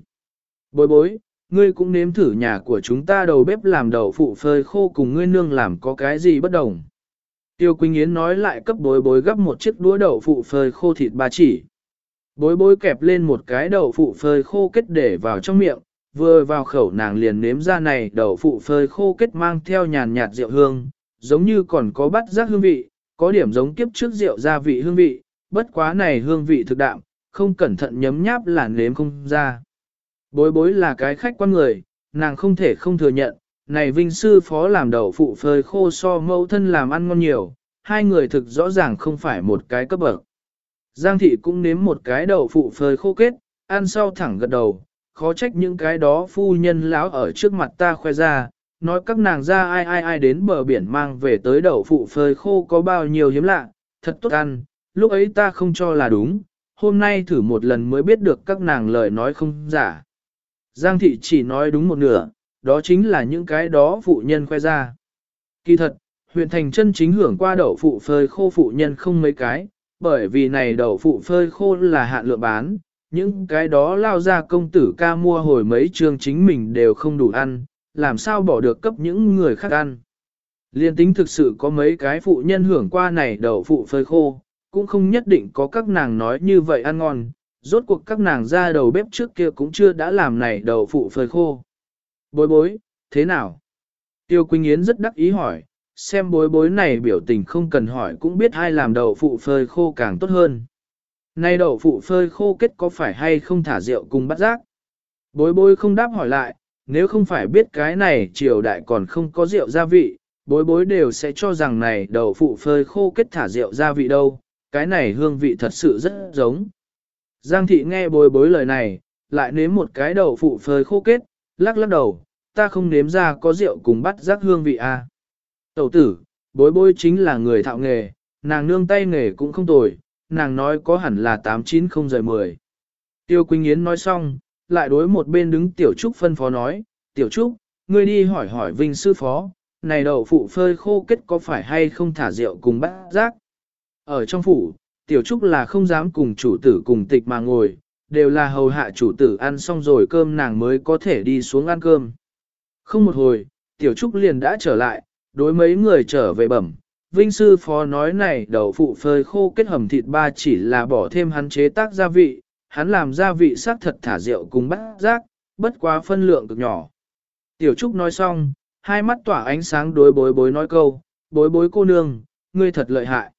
Bối bối, ngươi cũng nếm thử nhà của chúng ta đầu bếp làm đậu phụ phơi khô cùng ngươi nương làm có cái gì bất đồng. Tiêu Quỳnh Yến nói lại cấp bối bối gấp một chiếc đũa đậu phụ phơi khô thịt ba chỉ. Bối bối kẹp lên một cái đậu phụ phơi khô kết để vào trong miệng, vừa vào khẩu nàng liền nếm ra này đậu phụ phơi khô kết mang theo nhàn nhạt rượu hương, giống như còn có bắt giác hương vị, có điểm giống kiếp trước rượu gia vị hương vị, bất quá này hương vị thực đạm, không cẩn thận nhấm nháp là nếm không ra. Bối bối là cái khách quan người, nàng không thể không thừa nhận, này vinh sư phó làm đậu phụ phơi khô so mẫu thân làm ăn ngon nhiều, hai người thực rõ ràng không phải một cái cấp bậc. Giang thị cũng nếm một cái đậu phụ phơi khô kết, ăn sau thẳng gật đầu, khó trách những cái đó phu nhân lão ở trước mặt ta khoe ra, nói các nàng ra ai ai ai đến bờ biển mang về tới đậu phụ phơi khô có bao nhiêu hiếm lạ, thật tốt ăn, lúc ấy ta không cho là đúng, hôm nay thử một lần mới biết được các nàng lời nói không giả. Giang thị chỉ nói đúng một nửa, đó chính là những cái đó phụ nhân khoe ra. Kỳ thật, huyện thành chân chính hưởng qua đậu phụ phơi khô phụ nhân không mấy cái, bởi vì này đậu phụ phơi khô là hạn lượng bán, những cái đó lao ra công tử ca mua hồi mấy trường chính mình đều không đủ ăn, làm sao bỏ được cấp những người khác ăn. Liên tính thực sự có mấy cái phụ nhân hưởng qua này đậu phụ phơi khô, cũng không nhất định có các nàng nói như vậy ăn ngon, rốt cuộc các nàng ra đầu bếp trước kia cũng chưa đã làm này đầu phụ phơi khô. Bối bối, thế nào? Tiêu Quỳnh Yến rất đắc ý hỏi, xem bối bối này biểu tình không cần hỏi cũng biết ai làm đậu phụ phơi khô càng tốt hơn. Nay đậu phụ phơi khô kết có phải hay không thả rượu cùng bắt giác? Bối bối không đáp hỏi lại, nếu không phải biết cái này triều đại còn không có rượu gia vị, bối bối đều sẽ cho rằng này đậu phụ phơi khô kết thả rượu gia vị đâu, cái này hương vị thật sự rất giống. Giang thị nghe bối bối lời này, lại nếm một cái đậu phụ phơi khô kết, lắc lắc đầu, ta không nếm ra có rượu cùng bắt rắc hương vị à. Tẩu tử, bối bối chính là người thạo nghề, nàng nương tay nghề cũng không tồi, nàng nói có hẳn là 890 rời 10. Tiêu Quỳnh Yến nói xong, lại đối một bên đứng Tiểu Trúc phân phó nói, Tiểu Trúc, ngươi đi hỏi hỏi Vinh sư phó, này đậu phụ phơi khô kết có phải hay không thả rượu cùng bát giác. Ở trong phủ, Tiểu Trúc là không dám cùng chủ tử cùng tịch mà ngồi, đều là hầu hạ chủ tử ăn xong rồi cơm nàng mới có thể đi xuống ăn cơm. Không một hồi, Tiểu Trúc liền đã trở lại, đối mấy người trở về bẩm. Vinh sư phó nói này đậu phụ phơi khô kết hầm thịt ba chỉ là bỏ thêm hắn chế tác gia vị, hắn làm gia vị sắc thật thả rượu cùng bát giác, bất quá phân lượng cực nhỏ. Tiểu Trúc nói xong, hai mắt tỏa ánh sáng đối bối bối nói câu, bối bối cô nương, ngươi thật lợi hại.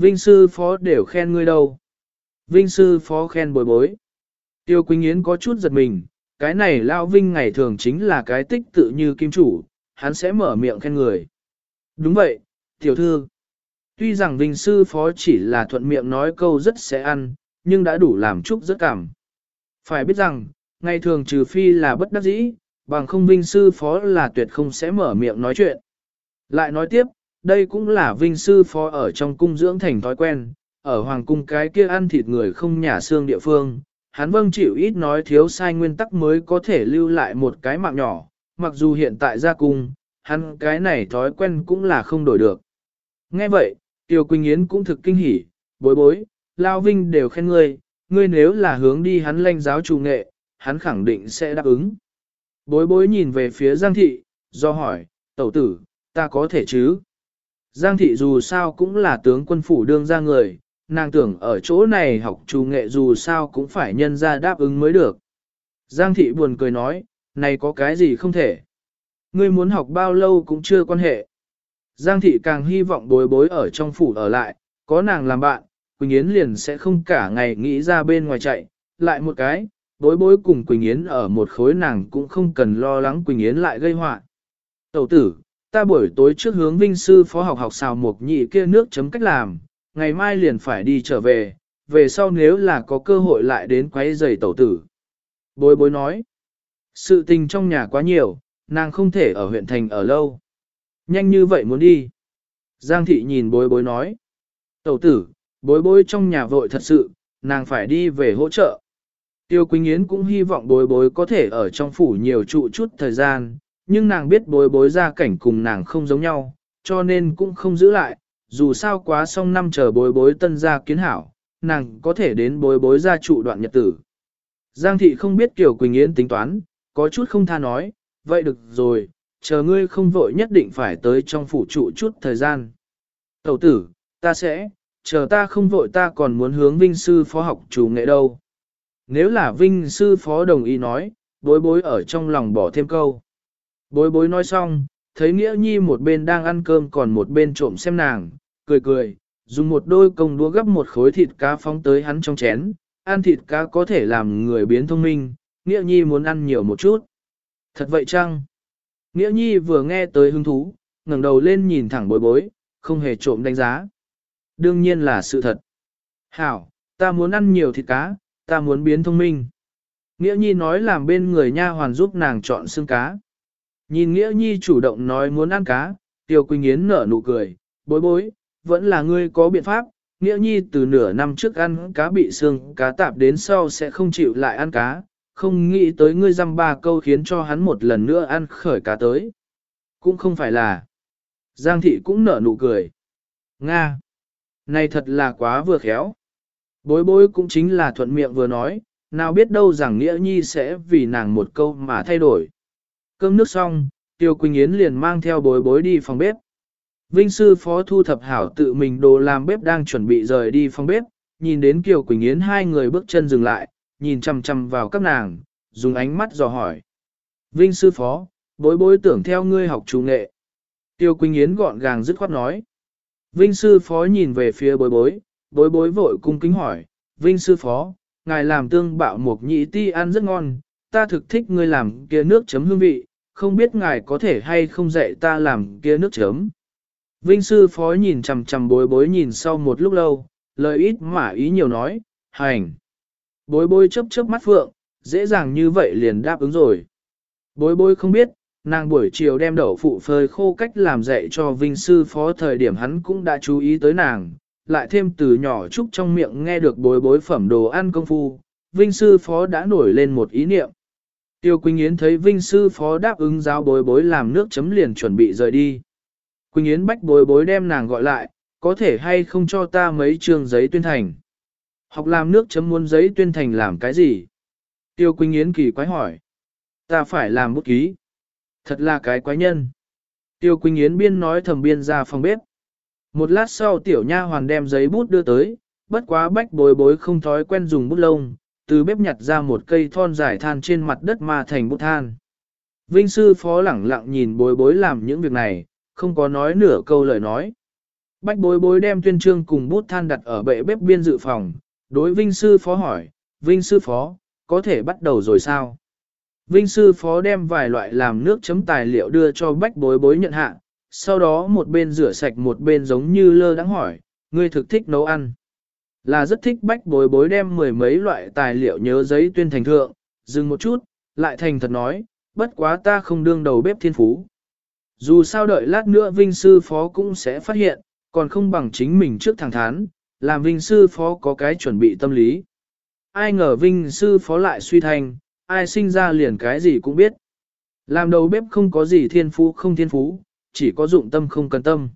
Vinh sư phó đều khen ngươi đâu. Vinh sư phó khen bồi bối. Tiêu Quỳnh Yến có chút giật mình, cái này Lao Vinh ngày thường chính là cái tích tự như kim chủ, hắn sẽ mở miệng khen người. Đúng vậy, tiểu thư. Tuy rằng Vinh sư phó chỉ là thuận miệng nói câu rất sẽ ăn, nhưng đã đủ làm chúc rất cảm. Phải biết rằng, ngày thường trừ phi là bất đắc dĩ, bằng không Vinh sư phó là tuyệt không sẽ mở miệng nói chuyện. Lại nói tiếp, đây cũng là Vinh sư phó ở trong cung dưỡng thành thói quen, ở hoàng cung cái kia ăn thịt người không nhả xương địa phương, hắn vâng chịu ít nói thiếu sai nguyên tắc mới có thể lưu lại một cái mạng nhỏ, mặc dù hiện tại ra cung, hắn cái này thói quen cũng là không đổi được. Nghe vậy, Tiêu Quỳnh Yến cũng thực kinh hỉ, bối bối, Lao Vinh đều khen ngươi, ngươi nếu là hướng đi hắn lanh giáo chủ nghệ, hắn khẳng định sẽ đáp ứng. Bối bối nhìn về phía Giang Thị, do hỏi, tẩu tử, ta có thể chứ? Giang Thị dù sao cũng là tướng quân phủ đương ra người, nàng tưởng ở chỗ này học chủ nghệ dù sao cũng phải nhân ra đáp ứng mới được. Giang Thị buồn cười nói, này có cái gì không thể? Ngươi muốn học bao lâu cũng chưa quan hệ. Giang Thị càng hy vọng bối bối ở trong phủ ở lại, có nàng làm bạn, Quỳnh Yến liền sẽ không cả ngày nghĩ ra bên ngoài chạy, lại một cái, bối bối cùng Quỳnh Yến ở một khối nàng cũng không cần lo lắng Quỳnh Yến lại gây họa. Tẩu tử, ta buổi tối trước hướng vinh sư phó học học xào một nhị kia nước chấm cách làm, ngày mai liền phải đi trở về, về sau nếu là có cơ hội lại đến quấy giày tẩu tử. Bối bối nói, sự tình trong nhà quá nhiều, nàng không thể ở huyện thành ở lâu. Nhanh như vậy muốn đi. Giang thị nhìn bối bối nói. Tẩu tử, bối bối trong nhà vội thật sự, nàng phải đi về hỗ trợ. Tiêu Quỳnh Yến cũng hy vọng bối bối có thể ở trong phủ nhiều trụ chút thời gian, nhưng nàng biết bối bối ra cảnh cùng nàng không giống nhau, cho nên cũng không giữ lại, dù sao quá xong năm chờ bối bối tân gia kiến hảo, nàng có thể đến bối bối ra trụ đoạn nhật tử. Giang thị không biết Kiều Quỳnh Yến tính toán, có chút không tha nói, vậy được rồi, chờ ngươi không vội nhất định phải tới trong phủ trụ chút thời gian. Tẩu tử, ta sẽ, chờ ta không vội ta còn muốn hướng vinh sư phó học chủ nghệ đâu. Nếu là vinh sư phó đồng ý nói, bối bối ở trong lòng bỏ thêm câu. Bối bối nói xong, thấy nghĩa nhi một bên đang ăn cơm còn một bên trộm xem nàng, cười cười, dùng một đôi công đũa gấp một khối thịt cá phóng tới hắn trong chén, ăn thịt cá có thể làm người biến thông minh, nghĩa nhi muốn ăn nhiều một chút. Thật vậy chăng? Nghĩa nhi vừa nghe tới hứng thú, ngẩng đầu lên nhìn thẳng bối bối, không hề trộm đánh giá. Đương nhiên là sự thật. Hảo, ta muốn ăn nhiều thịt cá, ta muốn biến thông minh. Nghĩa nhi nói làm bên người nha hoàn giúp nàng chọn xương cá. Nhìn Nghĩa nhi chủ động nói muốn ăn cá, Tiêu Quỳnh Yến nở nụ cười, bối bối, vẫn là ngươi có biện pháp. Nghĩa nhi từ nửa năm trước ăn cá bị xương cá tạp đến sau sẽ không chịu lại ăn cá, không nghĩ tới ngươi dăm ba câu khiến cho hắn một lần nữa ăn khởi cá tới. Cũng không phải là. Giang thị cũng nở nụ cười. Nga! Này thật là quá vừa khéo. Bối bối cũng chính là thuận miệng vừa nói, nào biết đâu rằng Nghĩa Nhi sẽ vì nàng một câu mà thay đổi. Cơm nước xong, Tiêu Quỳnh Yến liền mang theo bối bối đi phòng bếp. Vinh sư phó thu thập hảo tự mình đồ làm bếp đang chuẩn bị rời đi phòng bếp, nhìn đến Kiều Quỳnh Yến hai người bước chân dừng lại, nhìn chăm chăm vào các nàng, dùng ánh mắt dò hỏi. Vinh sư phó, bối bối tưởng theo ngươi học chủ nghệ. Tiêu Quỳnh Yến gọn gàng dứt khoát nói. Vinh sư phó nhìn về phía bối bối, bối bối vội cung kính hỏi, Vinh sư phó, ngài làm tương bạo mục nhị ti ăn rất ngon, ta thực thích ngươi làm kia nước chấm hương vị, không biết ngài có thể hay không dạy ta làm kia nước chấm. Vinh sư phó nhìn chằm chằm bối bối nhìn sau một lúc lâu, lời ít mà ý nhiều nói, hành. Bối bối chớp chớp mắt phượng, dễ dàng như vậy liền đáp ứng rồi. Bối bối không biết, nàng buổi chiều đem đậu phụ phơi khô cách làm dạy cho vinh sư phó thời điểm hắn cũng đã chú ý tới nàng, lại thêm từ nhỏ chúc trong miệng nghe được bối bối phẩm đồ ăn công phu, vinh sư phó đã nổi lên một ý niệm. Tiêu Quỳnh Yến thấy vinh sư phó đáp ứng giáo bối bối làm nước chấm liền chuẩn bị rời đi. Quỳnh Yến bách bối bối đem nàng gọi lại, có thể hay không cho ta mấy trường giấy tuyên thành. Học làm nước chấm muốn giấy tuyên thành làm cái gì? Tiêu Quỳnh Yến kỳ quái hỏi. Ta phải làm bút ký. Thật là cái quái nhân. Tiêu Quỳnh Yến biên nói thầm biên ra phòng bếp. Một lát sau tiểu nha hoàn đem giấy bút đưa tới, bất quá bách bối bối không thói quen dùng bút lông, từ bếp nhặt ra một cây thon dài than trên mặt đất mà thành bút than. Vinh sư phó lẳng lặng nhìn bối bối làm những việc này, không có nói nửa câu lời nói. Bách bối bối đem tuyên trương cùng bút than đặt ở bệ bếp biên dự phòng, đối Vinh sư phó hỏi, Vinh sư phó, có thể bắt đầu rồi sao? Vinh sư phó đem vài loại làm nước chấm tài liệu đưa cho bách bối bối nhận hạ, sau đó một bên rửa sạch một bên giống như lơ đắng hỏi, ngươi thực thích nấu ăn. Là rất thích bách bối bối đem mười mấy loại tài liệu nhớ giấy tuyên thành thượng, dừng một chút, lại thành thật nói, bất quá ta không đương đầu bếp thiên phú. Dù sao đợi lát nữa Vinh sư phó cũng sẽ phát hiện, còn không bằng chính mình trước thẳng thán, làm Vinh sư phó có cái chuẩn bị tâm lý. Ai ngờ Vinh sư phó lại suy thành, ai sinh ra liền cái gì cũng biết. Làm đầu bếp không có gì thiên phú không thiên phú, chỉ có dụng tâm không cần tâm.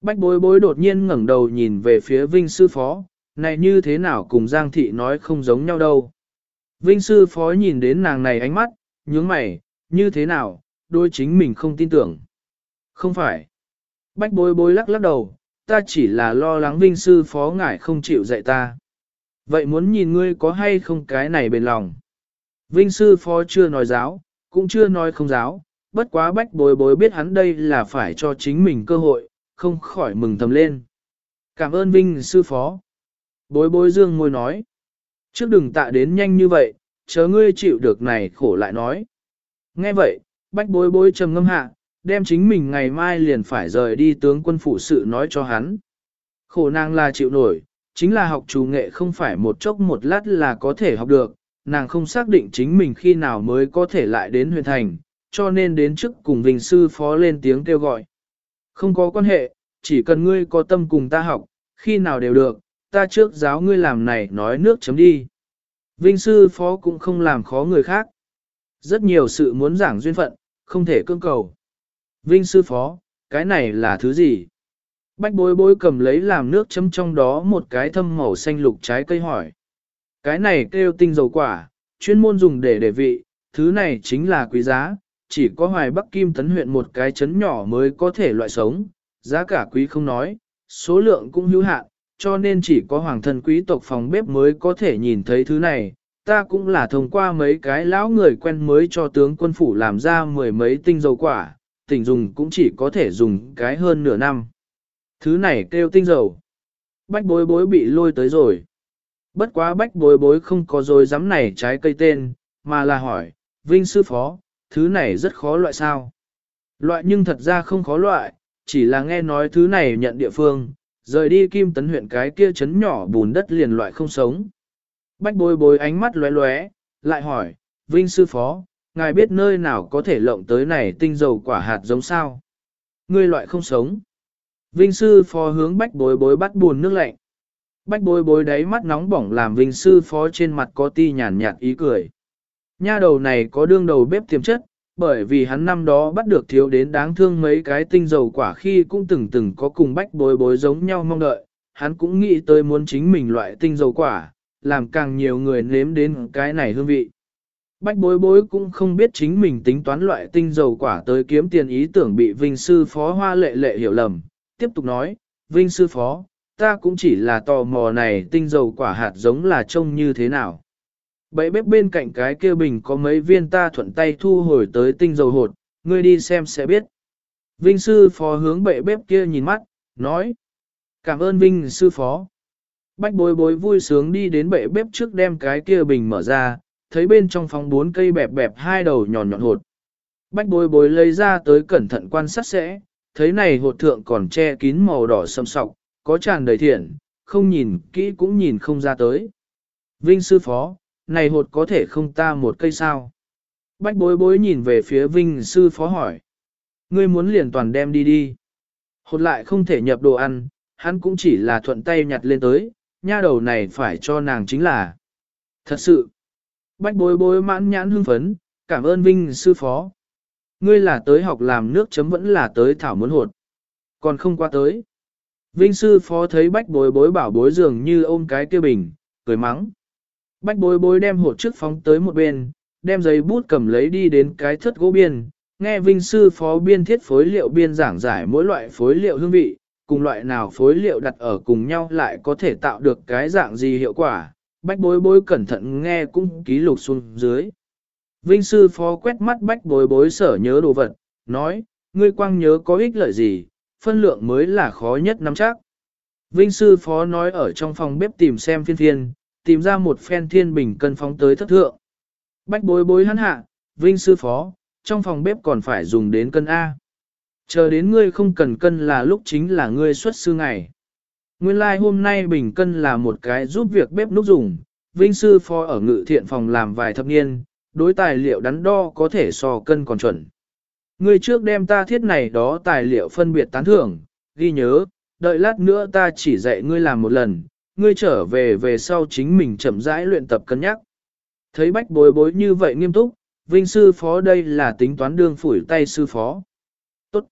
Bách bối bối đột nhiên ngẩng đầu nhìn về phía Vinh sư phó, này như thế nào cùng Giang thị nói không giống nhau đâu. Vinh sư phó nhìn đến nàng này ánh mắt, nhướng mày, như thế nào, đôi chính mình không tin tưởng. Không phải. Bách bối bối lắc lắc đầu, ta chỉ là lo lắng Vinh sư phó ngại không chịu dạy ta. Vậy muốn nhìn ngươi có hay không cái này bền lòng. Vinh sư phó chưa nói giáo, cũng chưa nói không giáo, bất quá bách bối bối biết hắn đây là phải cho chính mình cơ hội, không khỏi mừng thầm lên. Cảm ơn Vinh sư phó. Bối bối dương môi nói. Trước đừng tạ đến nhanh như vậy, chớ ngươi chịu được này khổ lại nói. Nghe vậy, bách bối bối trầm ngâm hạ, đem chính mình ngày mai liền phải rời đi tướng quân phụ sự nói cho hắn. Khổ nàng là chịu nổi, chính là học chủ nghệ không phải một chốc một lát là có thể học được, nàng không xác định chính mình khi nào mới có thể lại đến huyền thành, cho nên đến trước cùng Vinh Sư Phó lên tiếng kêu gọi. Không có quan hệ, chỉ cần ngươi có tâm cùng ta học, khi nào đều được, ta trước giáo ngươi làm này nói nước chấm đi. Vinh sư phó cũng không làm khó người khác. Rất nhiều sự muốn giảng duyên phận, không thể cưỡng cầu. Vinh sư phó, cái này là thứ gì? Bách bối bối cầm lấy làm nước chấm trong đó một cái thâm màu xanh lục trái cây hỏi. Cái này kêu tinh dầu quả, chuyên môn dùng để để vị, thứ này chính là quý giá, chỉ có hoài Bắc Kim tấn huyện một cái chấn nhỏ mới có thể loại sống, giá cả quý không nói, số lượng cũng hữu hạn, cho nên chỉ có hoàng thân quý tộc phòng bếp mới có thể nhìn thấy thứ này. Ta cũng là thông qua mấy cái lão người quen mới cho tướng quân phủ làm ra mười mấy tinh dầu quả, tỉnh dùng cũng chỉ có thể dùng cái hơn nửa năm. Thứ này kêu tinh dầu. Bách bối bối bị lôi tới rồi. Bất quá bách bối bối không có rồi dám này trái cây tên, mà là hỏi, Vinh sư phó, thứ này rất khó loại sao? Loại nhưng thật ra không khó loại, chỉ là nghe nói thứ này nhận địa phương, rời đi kim tấn huyện cái kia chấn nhỏ bùn đất liền loại không sống. Bách bối bối ánh mắt lóe lóe, lại hỏi, Vinh sư phó, ngài biết nơi nào có thể lộng tới này tinh dầu quả hạt giống sao? Ngươi loại không sống. Vinh sư phó hướng bách bối bối bắt buồn nước lạnh. Bách bối bối đáy mắt nóng bỏng làm vinh sư phó trên mặt có ti nhàn nhạt ý cười. Nha đầu này có đương đầu bếp tiềm chất, bởi vì hắn năm đó bắt được thiếu đến đáng thương mấy cái tinh dầu quả khi cũng từng từng có cùng bách bối bối giống nhau mong đợi, hắn cũng nghĩ tới muốn chính mình loại tinh dầu quả, làm càng nhiều người nếm đến cái này hương vị. Bách bối bối cũng không biết chính mình tính toán loại tinh dầu quả tới kiếm tiền ý tưởng bị Vinh Sư Phó Hoa lệ lệ hiểu lầm. Tiếp tục nói, Vinh Sư Phó, ta cũng chỉ là tò mò này tinh dầu quả hạt giống là trông như thế nào. Bậy bếp bên cạnh cái kia bình có mấy viên ta thuận tay thu hồi tới tinh dầu hột, ngươi đi xem sẽ biết. Vinh sư phó hướng bậy bếp kia nhìn mắt, nói. Cảm ơn Vinh sư phó. Bách bối bối vui sướng đi đến bệ bếp trước đem cái kia bình mở ra, thấy bên trong phòng bốn cây bẹp bẹp hai đầu nhọn nhọn hột. Bách bối bối lấy ra tới cẩn thận quan sát sẽ, thấy này hột thượng còn che kín màu đỏ sâm sọc, có tràn đầy thiện, không nhìn kỹ cũng nhìn không ra tới. Vinh sư phó, này hột có thể không ta một cây sao? Bách bối bối nhìn về phía Vinh sư phó hỏi. Ngươi muốn liền toàn đem đi đi. Hột lại không thể nhập đồ ăn, hắn cũng chỉ là thuận tay nhặt lên tới, nha đầu này phải cho nàng chính là. Thật sự, bách bối bối mãn nhãn hưng phấn, cảm ơn Vinh sư phó. Ngươi là tới học làm nước chấm vẫn là tới thảo muốn hột. Còn không qua tới. Vinh sư phó thấy bách bối bối bảo bối dường như ôm cái kia bình, cười mắng. Bách bối bối đem hột trước phóng tới một bên, đem giấy bút cầm lấy đi đến cái thất gỗ biên, nghe vinh sư phó biên thiết phối liệu biên giảng giải mỗi loại phối liệu hương vị, cùng loại nào phối liệu đặt ở cùng nhau lại có thể tạo được cái dạng gì hiệu quả. Bách bối bối cẩn thận nghe cũng ký lục xuống dưới. Vinh sư phó quét mắt bách bối bối sở nhớ đồ vật, nói, ngươi quang nhớ có ích lợi gì, phân lượng mới là khó nhất nắm chắc. Vinh sư phó nói ở trong phòng bếp tìm xem phiên phiên, tìm ra một phen thiên bình cân phóng tới thất thượng. Bách bối bối hắn hạ, vinh sư phó, trong phòng bếp còn phải dùng đến cân A. Chờ đến ngươi không cần cân là lúc chính là ngươi xuất sư ngày. Nguyên lai like hôm nay bình cân là một cái giúp việc bếp núc dùng, vinh sư phó ở ngự thiện phòng làm vài thập niên, đối tài liệu đắn đo có thể so cân còn chuẩn. Ngươi trước đem ta thiết này đó tài liệu phân biệt tán thưởng, ghi nhớ, đợi lát nữa ta chỉ dạy ngươi làm một lần, ngươi trở về về sau chính mình chậm rãi luyện tập cân nhắc. Thấy bách bối bối như vậy nghiêm túc, Vinh sư phó đây là tính toán đương phủi tay sư phó. Tốt.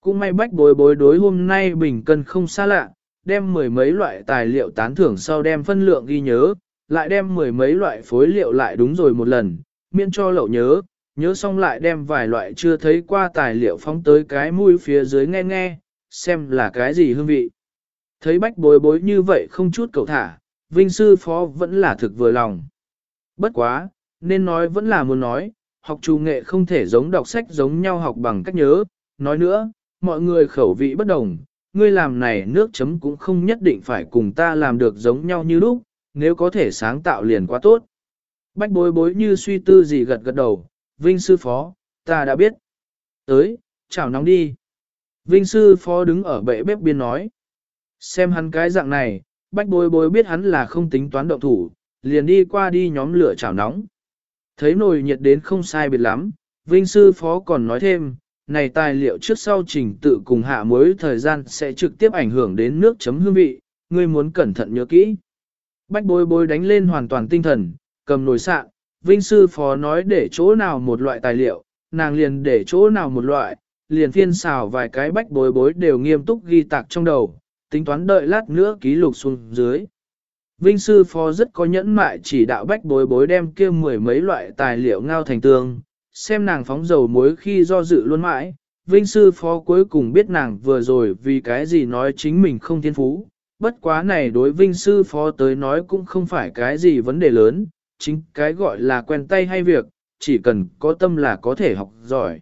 Cũng may bách bối bối đối hôm nay bình cân không xa lạ, đem mười mấy loại tài liệu tán thưởng sau đem phân lượng ghi nhớ, lại đem mười mấy loại phối liệu lại đúng rồi một lần, miễn cho lậu nhớ, nhớ xong lại đem vài loại chưa thấy qua tài liệu phóng tới cái mũi phía dưới nghe nghe, xem là cái gì hương vị. Thấy bách bối bối như vậy không chút cầu thả, Vinh sư phó vẫn là thực vừa lòng. Bất quá, nên nói vẫn là muốn nói, học trù nghệ không thể giống đọc sách giống nhau học bằng cách nhớ. Nói nữa, mọi người khẩu vị bất đồng, ngươi làm này nước chấm cũng không nhất định phải cùng ta làm được giống nhau như lúc, nếu có thể sáng tạo liền quá tốt. Bách bối bối như suy tư gì gật gật đầu, Vinh sư phó, ta đã biết. Tới, chào nóng đi. Vinh sư phó đứng ở bệ bếp biên nói. Xem hắn cái dạng này, bách bối bối biết hắn là không tính toán động thủ, liền đi qua đi nhóm lửa chảo nóng. Thấy nồi nhiệt đến không sai biệt lắm, Vinh Sư Phó còn nói thêm, này tài liệu trước sau trình tự cùng hạ mối thời gian sẽ trực tiếp ảnh hưởng đến nước chấm hương vị, ngươi muốn cẩn thận nhớ kỹ. Bách bối bối đánh lên hoàn toàn tinh thần, cầm nồi sạn, Vinh sư phó nói để chỗ nào một loại tài liệu, nàng liền để chỗ nào một loại, liền phiên xào vài cái bách bối bối đều nghiêm túc ghi tạc trong đầu, tính toán đợi lát nữa ký lục xuống dưới. Vinh sư phó rất có nhẫn mại chỉ đạo bách bối bối đem kia mười mấy loại tài liệu ngao thành tương, xem nàng phóng dầu muối khi do dự luôn mãi. Vinh sư phó cuối cùng biết nàng vừa rồi vì cái gì nói chính mình không thiên phú, bất quá này đối vinh sư phó tới nói cũng không phải cái gì vấn đề lớn, chính cái gọi là quen tay hay việc, chỉ cần có tâm là có thể học giỏi.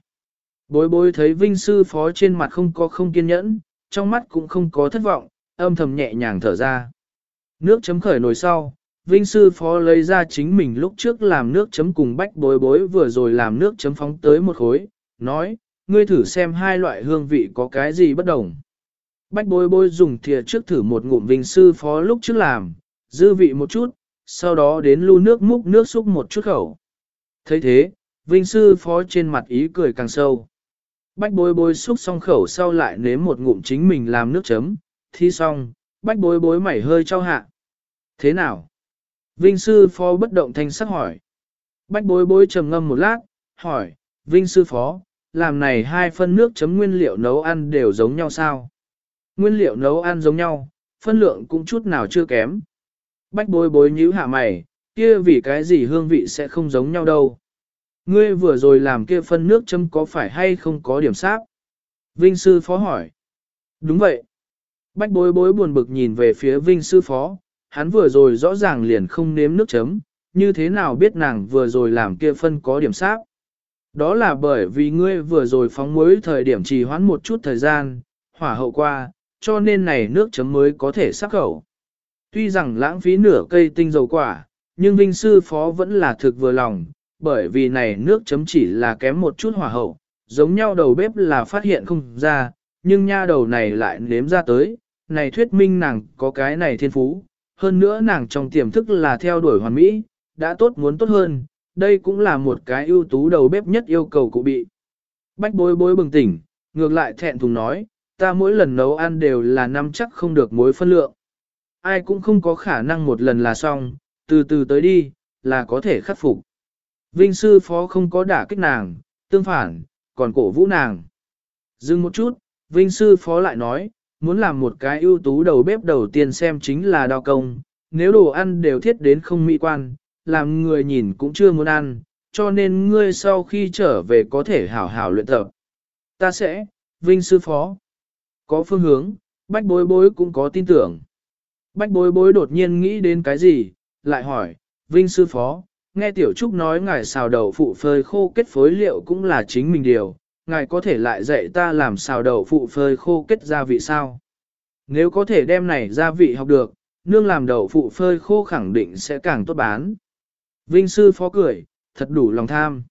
Bối bối thấy vinh sư phó trên mặt không có không kiên nhẫn, trong mắt cũng không có thất vọng, âm thầm nhẹ nhàng thở ra. Nước chấm khởi nồi sau, Vinh sư phó lấy ra chính mình lúc trước làm nước chấm cùng bách bối bối vừa rồi làm nước chấm phóng tới một khối, nói, ngươi thử xem hai loại hương vị có cái gì bất đồng. Bách bối bối dùng thìa trước thử một ngụm Vinh sư phó lúc trước làm, dư vị một chút, sau đó đến lu nước múc nước xúc một chút khẩu. thấy thế, Vinh sư phó trên mặt ý cười càng sâu. Bách bối bối xúc xong khẩu sau lại nếm một ngụm chính mình làm nước chấm, thi xong, bách bối bối mảy hơi trao hạ. Thế nào? Vinh sư phó bất động thanh sắc hỏi. Bách bối bối trầm ngâm một lát, hỏi, Vinh sư phó, làm này hai phân nước chấm nguyên liệu nấu ăn đều giống nhau sao? Nguyên liệu nấu ăn giống nhau, phân lượng cũng chút nào chưa kém. Bách bối bối nhíu hạ mày, kia vì cái gì hương vị sẽ không giống nhau đâu. Ngươi vừa rồi làm kia phân nước châm có phải hay không có điểm sáp? Vinh sư phó hỏi. Đúng vậy. Bách bối bối buồn bực nhìn về phía Vinh sư phó, hắn vừa rồi rõ ràng liền không nếm nước chấm, như thế nào biết nàng vừa rồi làm kia phân có điểm sáp. Đó là bởi vì ngươi vừa rồi phóng muối thời điểm trì hoãn một chút thời gian, hỏa hậu qua, cho nên này nước chấm mới có thể sắc khẩu. Tuy rằng lãng phí nửa cây tinh dầu quả, nhưng Vinh sư phó vẫn là thực vừa lòng, bởi vì này nước chấm chỉ là kém một chút hỏa hậu, giống nhau đầu bếp là phát hiện không ra, nhưng nha đầu này lại nếm ra tới, này thuyết minh nàng có cái này thiên phú, hơn nữa nàng trong tiềm thức là theo đuổi hoàn mỹ, đã tốt muốn tốt hơn, đây cũng là một cái ưu tú đầu bếp nhất yêu cầu cụ bị. Bách bối bối bừng tỉnh, ngược lại thẹn thùng nói, ta mỗi lần nấu ăn đều là năm chắc không được mối phân lượng. Ai cũng không có khả năng một lần là xong, từ từ tới đi, là có thể khắc phục. Vinh sư phó không có đả kích nàng, tương phản, còn cổ vũ nàng. Dừng một chút, Vinh sư phó lại nói, muốn làm một cái ưu tú đầu bếp đầu tiên xem chính là đao công, nếu đồ ăn đều thiết đến không mỹ quan, làm người nhìn cũng chưa muốn ăn, cho nên ngươi sau khi trở về có thể hảo hảo luyện tập. Ta sẽ, Vinh sư phó, có phương hướng, bách bối bối cũng có tin tưởng. Bách bối bối đột nhiên nghĩ đến cái gì, lại hỏi, Vinh sư phó, nghe tiểu trúc nói ngài xào đậu phụ phơi khô kết phối liệu cũng là chính mình điều, ngài có thể lại dạy ta làm xào đậu phụ phơi khô kết gia vị sao? Nếu có thể đem này gia vị học được, nương làm đậu phụ phơi khô khẳng định sẽ càng tốt bán. Vinh sư phó cười, thật đủ lòng tham.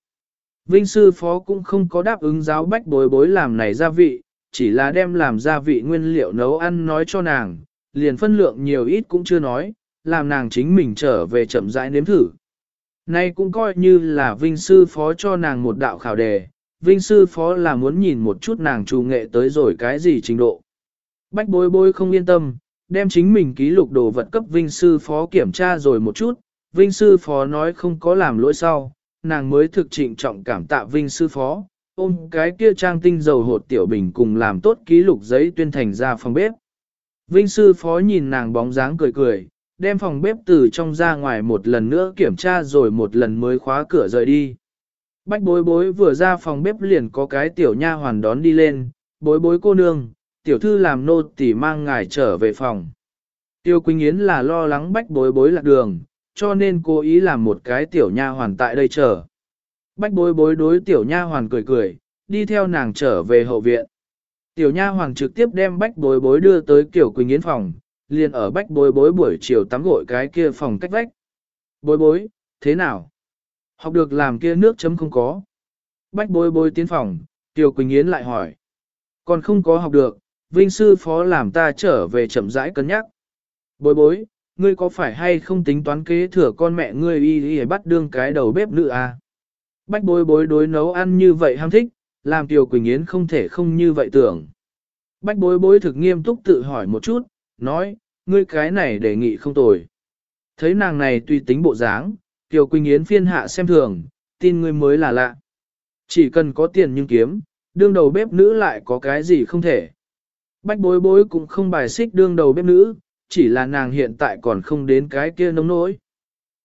Vinh sư phó cũng không có đáp ứng giáo bách bối bối làm này gia vị, chỉ là đem làm gia vị nguyên liệu nấu ăn nói cho nàng, liền phân lượng nhiều ít cũng chưa nói, làm nàng chính mình trở về chậm rãi nếm thử. Nay cũng coi như là Vinh sư phó cho nàng một đạo khảo đề, Vinh sư phó là muốn nhìn một chút nàng trù nghệ tới rồi cái gì trình độ. Bách bối bối không yên tâm, đem chính mình ký lục đồ vật cấp Vinh sư phó kiểm tra rồi một chút, Vinh sư phó nói không có làm lỗi sau, nàng mới thực trịnh trọng cảm tạ Vinh sư phó, ôm cái kia trang tinh dầu hột tiểu bình cùng làm tốt ký lục giấy tuyên thành ra phòng bếp. Vinh sư phó nhìn nàng bóng dáng cười cười, đem phòng bếp từ trong ra ngoài một lần nữa kiểm tra rồi một lần mới khóa cửa rời đi. Bách bối bối vừa ra phòng bếp liền có cái tiểu nha hoàn đón đi lên, bối bối cô nương, tiểu thư làm nô tỉ mang ngài trở về phòng. Tiêu Quỳnh Yến là lo lắng bách bối bối lạc đường, cho nên cố ý làm một cái tiểu nha hoàn tại đây chờ. Bách bối bối đối tiểu nha hoàn cười cười, đi theo nàng trở về hậu viện. Tiểu nha hoàn trực tiếp đem bách bối bối đưa tới kiểu Quỳnh Yến phòng, liền ở bách bối bối buổi chiều tắm gội cái kia phòng cách vách. Bối bối, thế nào? Học được làm kia nước chấm không có. Bách bối bối tiến phòng, Tiểu Quỳnh Yến lại hỏi. Còn không có học được, Vinh sư phó làm ta trở về chậm rãi cân nhắc. Bối bối, ngươi có phải hay không tính toán kế thừa con mẹ ngươi y y bắt đương cái đầu bếp nữ à? Bách bối bối đối nấu ăn như vậy ham thích, làm Tiểu Quỳnh Yến không thể không như vậy tưởng. Bách bối bối thực nghiêm túc tự hỏi một chút, nói, ngươi cái này đề nghị không tồi. Thấy nàng này tùy tính bộ dáng, Kiều Quỳnh Yến phiên hạ xem thường, tin ngươi mới là lạ. Chỉ cần có tiền nhưng kiếm, đương đầu bếp nữ lại có cái gì không thể. Bách bối bối cũng không bài xích đương đầu bếp nữ, chỉ là nàng hiện tại còn không đến cái kia nông nỗi.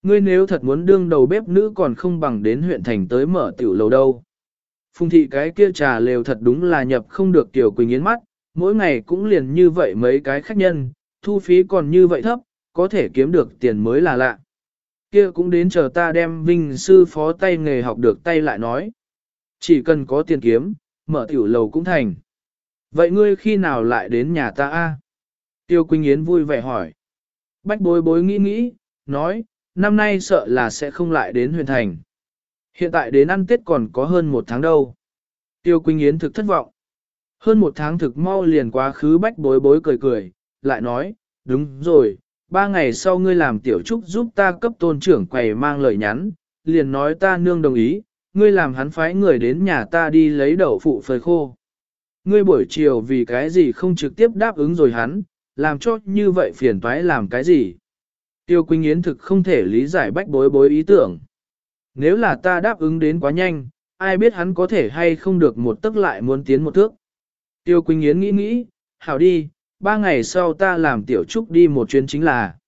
Ngươi nếu thật muốn đương đầu bếp nữ còn không bằng đến huyện thành tới mở tiểu lầu đâu. Phùng thị cái kia trà lều thật đúng là nhập không được Tiểu Quỳnh Yến mắt, mỗi ngày cũng liền như vậy mấy cái khách nhân, thu phí còn như vậy thấp, có thể kiếm được tiền mới là lạ. Kia cũng đến chờ ta đem vinh sư phó tay nghề học được tay lại nói. Chỉ cần có tiền kiếm, mở tiểu lầu cũng thành. Vậy ngươi khi nào lại đến nhà ta a? Tiêu Quỳnh Yến vui vẻ hỏi. Bách bối bối nghĩ nghĩ, nói, năm nay sợ là sẽ không lại đến huyền thành. Hiện tại đến ăn Tết còn có hơn một tháng đâu. Tiêu Quỳnh Yến thực thất vọng. Hơn một tháng thực mau liền quá khứ bách bối bối cười cười, lại nói, đúng rồi, ba ngày sau ngươi làm tiểu trúc giúp ta cấp tôn trưởng quầy mang lời nhắn, liền nói ta nương đồng ý, ngươi làm hắn phái người đến nhà ta đi lấy đậu phụ phơi khô. Ngươi buổi chiều vì cái gì không trực tiếp đáp ứng rồi hắn, làm cho như vậy phiền toái làm cái gì. Tiêu Quỳnh Yến thực không thể lý giải bách bối bối ý tưởng. Nếu là ta đáp ứng đến quá nhanh, ai biết hắn có thể hay không được một tức lại muốn tiến một thước. Tiêu Quỳnh Yến nghĩ nghĩ, hảo đi, ba ngày sau ta làm tiểu trúc đi một chuyến chính là.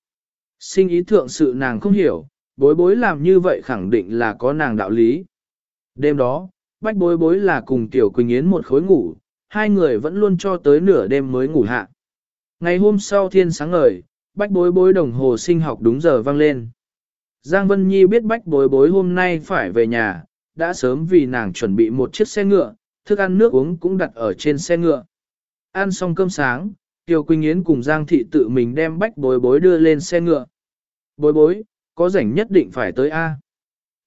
Sinh ý thượng sự nàng không hiểu, bối bối làm như vậy khẳng định là có nàng đạo lý. Đêm đó, bách bối bối là cùng tiểu Quỳnh Yến một khối ngủ, hai người vẫn luôn cho tới nửa đêm mới ngủ hạ. Ngày hôm sau thiên sáng ngời, bách bối bối đồng hồ sinh học đúng giờ vang lên. Giang Vân Nhi biết bách bối bối hôm nay phải về nhà, đã sớm vì nàng chuẩn bị một chiếc xe ngựa, thức ăn nước uống cũng đặt ở trên xe ngựa. Ăn xong cơm sáng, Tiêu Quỳnh Yến cùng Giang Thị tự mình đem bách bối bối đưa lên xe ngựa. Bối bối, có rảnh nhất định phải tới A.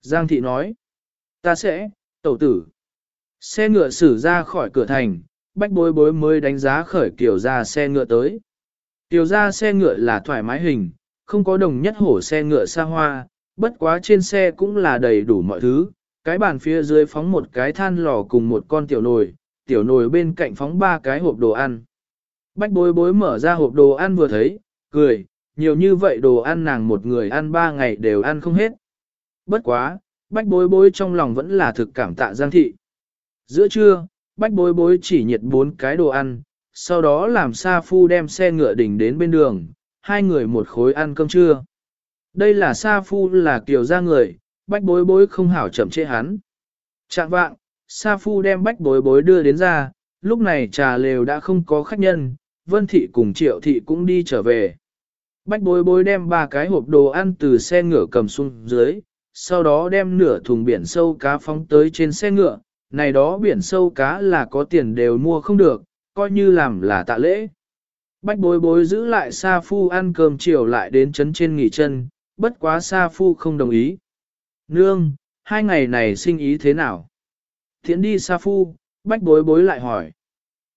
Giang Thị nói, ta sẽ, tẩu tử. Xe ngựa xử ra khỏi cửa thành, bách bối bối mới đánh giá khởi kiểu ra xe ngựa tới. Tiểu ra xe ngựa là thoải mái hình, không có đồng nhất hổ xe ngựa xa hoa, bất quá trên xe cũng là đầy đủ mọi thứ, cái bàn phía dưới phóng một cái than lò cùng một con tiểu nồi, tiểu nồi bên cạnh phóng ba cái hộp đồ ăn. Bách bối bối mở ra hộp đồ ăn vừa thấy, cười, nhiều như vậy đồ ăn nàng một người ăn ba ngày đều ăn không hết. Bất quá, bách bối bối trong lòng vẫn là thực cảm tạ Giang Thị. Giữa trưa, bách bối bối chỉ nhiệt bốn cái đồ ăn, sau đó làm Sa Phu đem xe ngựa đỉnh đến bên đường, hai người một khối ăn cơm trưa. Đây là Sa Phu là kiểu ra người, bách bối bối không hảo chậm chế hắn. Trạng vạng, Sa Phu đem bách bối bối đưa đến ra, lúc này trà lều đã không có khách nhân, Vân Thị cùng Triệu Thị cũng đi trở về. Bách bối bối đem ba cái hộp đồ ăn từ xe ngựa cầm xuống dưới, sau đó đem nửa thùng biển sâu cá phóng tới trên xe ngựa, này đó biển sâu cá là có tiền đều mua không được, coi như làm là tạ lễ. Bách bối bối giữ lại Sa Phu ăn cơm chiều lại đến chấn trên nghỉ chân, bất quá Sa Phu không đồng ý. Nương, hai ngày này sinh ý thế nào? Thiện đi Sa Phu, bách bối bối lại hỏi.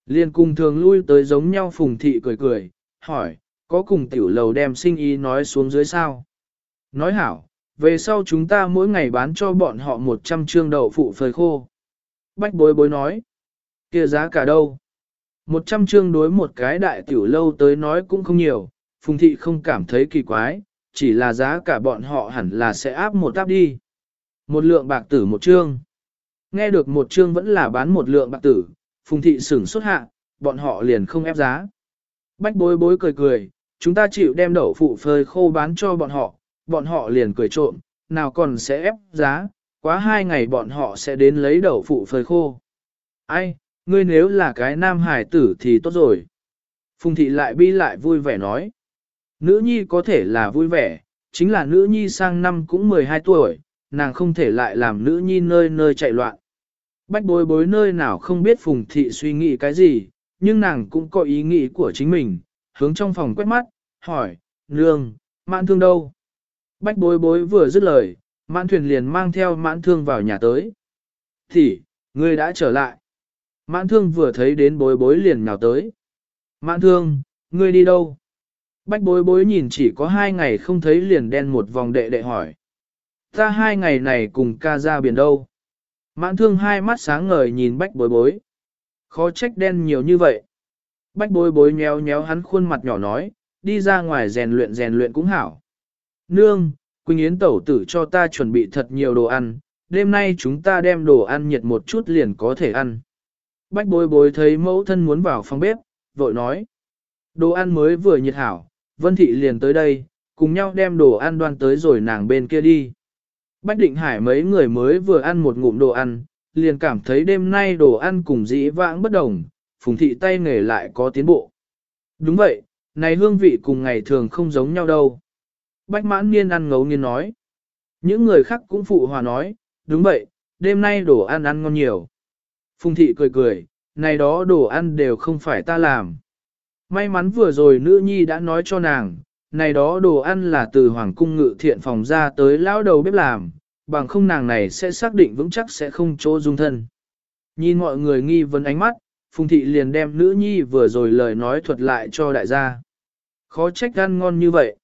Liên cùng thường lui tới giống nhau phùng thị cười cười, hỏi, có cùng tiểu lầu đem sinh ý nói xuống dưới sao? Nói hảo, về sau chúng ta mỗi ngày bán cho bọn họ 100 trương đậu phụ phơi khô. Bách bối bối nói, kia giá cả đâu? 100 trương đối một cái đại tiểu lâu tới nói cũng không nhiều, phùng thị không cảm thấy kỳ quái, chỉ là giá cả bọn họ hẳn là sẽ áp một áp đi. Một lượng bạc tử một trương. Nghe được một trương vẫn là bán một lượng bạc tử, phùng thị sửng xuất hạ, bọn họ liền không ép giá. Bách bối bối cười cười, chúng ta chịu đem đậu phụ phơi khô bán cho bọn họ, bọn họ liền cười trộm, nào còn sẽ ép giá, quá hai ngày bọn họ sẽ đến lấy đậu phụ phơi khô. Ai, ngươi nếu là cái nam hải tử thì tốt rồi. Phùng thị lại bi lại vui vẻ nói. Nữ nhi có thể là vui vẻ, chính là nữ nhi sang năm cũng 12 tuổi, nàng không thể lại làm nữ nhi nơi nơi chạy loạn. Bách bối bối nơi nào không biết Phùng thị suy nghĩ cái gì, nhưng nàng cũng có ý nghĩ của chính mình, hướng trong phòng quét mắt, hỏi, nương, mãn thương đâu? Bách bối bối vừa dứt lời, mãn thuyền liền mang theo mãn thương vào nhà tới. Thì, ngươi đã trở lại. Mãn thương vừa thấy đến bối bối liền nào tới. Mãn thương, ngươi đi đâu? Bách bối bối nhìn chỉ có hai ngày không thấy liền đen một vòng đệ đệ hỏi. Ta hai ngày này cùng ca ra biển đâu? Mãn thương hai mắt sáng ngời nhìn bách bối bối. Khó trách đen nhiều như vậy. Bách bối bối nhéo nhéo hắn khuôn mặt nhỏ nói, đi ra ngoài rèn luyện rèn luyện cũng hảo. Nương, Quỳnh Yến tẩu tử cho ta chuẩn bị thật nhiều đồ ăn, đêm nay chúng ta đem đồ ăn nhiệt một chút liền có thể ăn. Bách bối bối thấy mẫu thân muốn vào phòng bếp, vội nói. Đồ ăn mới vừa nhiệt hảo, Vân Thị liền tới đây, cùng nhau đem đồ ăn đoan tới rồi nàng bên kia đi. Bách Định Hải mấy người mới vừa ăn một ngụm đồ ăn, liền cảm thấy đêm nay đồ ăn cùng dĩ vãng bất đồng, Phùng Thị tay nghề lại có tiến bộ. Đúng vậy, này hương vị cùng ngày thường không giống nhau đâu. Bách mãn niên ăn ngấu nghiên nói. Những người khác cũng phụ hòa nói, đúng vậy, đêm nay đồ ăn ăn ngon nhiều. Phùng thị cười cười, này đó đồ ăn đều không phải ta làm. May mắn vừa rồi nữ nhi đã nói cho nàng, này đó đồ ăn là từ hoàng cung ngự thiện phòng ra tới lão đầu bếp làm, bằng không nàng này sẽ xác định vững chắc sẽ không chỗ dung thân. Nhìn mọi người nghi vấn ánh mắt, Phùng thị liền đem nữ nhi vừa rồi lời nói thuật lại cho đại gia. Khó trách ăn ngon như vậy.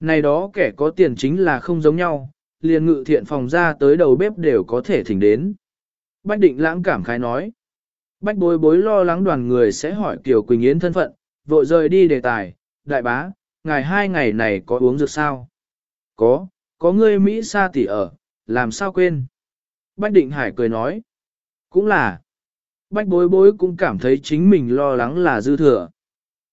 Này đó kẻ có tiền chính là không giống nhau, liền ngự thiện phòng ra tới đầu bếp đều có thể thỉnh đến. Bách định lãng cảm khái nói. Bách bối bối lo lắng đoàn người sẽ hỏi Kiều Quỳnh Yến thân phận, vội rời đi đề tài, đại bá, ngày hai ngày này có uống dược sao? Có, có ngươi Mỹ sa tỷ ở, làm sao quên? Bách định hải cười nói. Cũng là. Bách bối bối cũng cảm thấy chính mình lo lắng là dư thừa.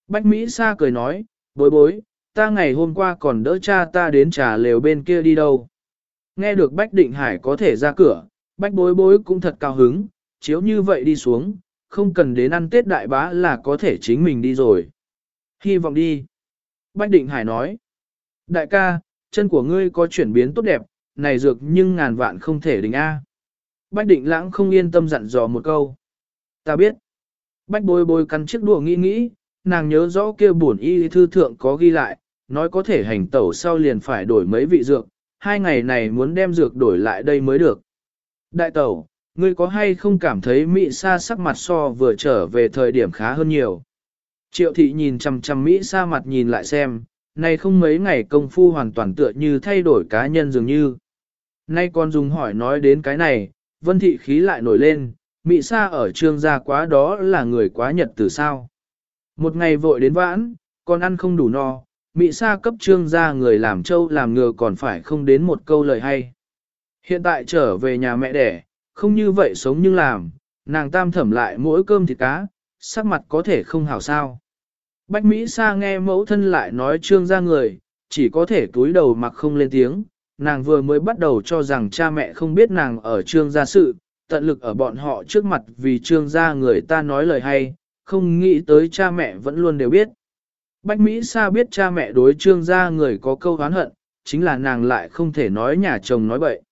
Bách Mỹ sa cười nói, bối bối, ta ngày hôm qua còn đỡ cha ta đến trà lều bên kia đi đâu. Nghe được Bách Định Hải có thể ra cửa, Bách bối bối cũng thật cao hứng, chiếu như vậy đi xuống, không cần đến ăn Tết đại bá là có thể chính mình đi rồi. Hy vọng đi. Bách Định Hải nói, đại ca, chân của ngươi có chuyển biến tốt đẹp, này dược nhưng ngàn vạn không thể đình A. Bách Định Lãng không yên tâm dặn dò một câu. Ta biết. Bách Bôi bôi cắn chiếc đùa nghĩ nghĩ, nàng nhớ rõ kia bổn y thư thượng có ghi lại, nói có thể hành tẩu sau liền phải đổi mấy vị dược, hai ngày này muốn đem dược đổi lại đây mới được. Đại tẩu, ngươi có hay không cảm thấy Mỹ Sa sắc mặt so vừa trở về thời điểm khá hơn nhiều? Triệu thị nhìn chằm chằm Mỹ Sa mặt nhìn lại xem, nay không mấy ngày công phu hoàn toàn tựa như thay đổi cá nhân dường như. Nay con dùng hỏi nói đến cái này, vân thị khí lại nổi lên, Mỹ Sa ở trương gia quá đó là người quá nhật từ sao. Một ngày vội đến vãn, con ăn không đủ no, Mỹ Sa cấp trương gia người làm trâu làm ngừa còn phải không đến một câu lời hay. Hiện tại trở về nhà mẹ đẻ, không như vậy sống nhưng làm, nàng tam thẩm lại mỗi cơm thịt cá, sắc mặt có thể không hảo sao. Bách Mỹ Sa nghe mẫu thân lại nói trương gia người, chỉ có thể túi đầu mặc không lên tiếng, nàng vừa mới bắt đầu cho rằng cha mẹ không biết nàng ở trương gia sự, tận lực ở bọn họ trước mặt vì trương gia người ta nói lời hay, không nghĩ tới cha mẹ vẫn luôn đều biết. Bách Mỹ Sa biết cha mẹ đối trương gia người có câu oán hận, chính là nàng lại không thể nói nhà chồng nói bậy.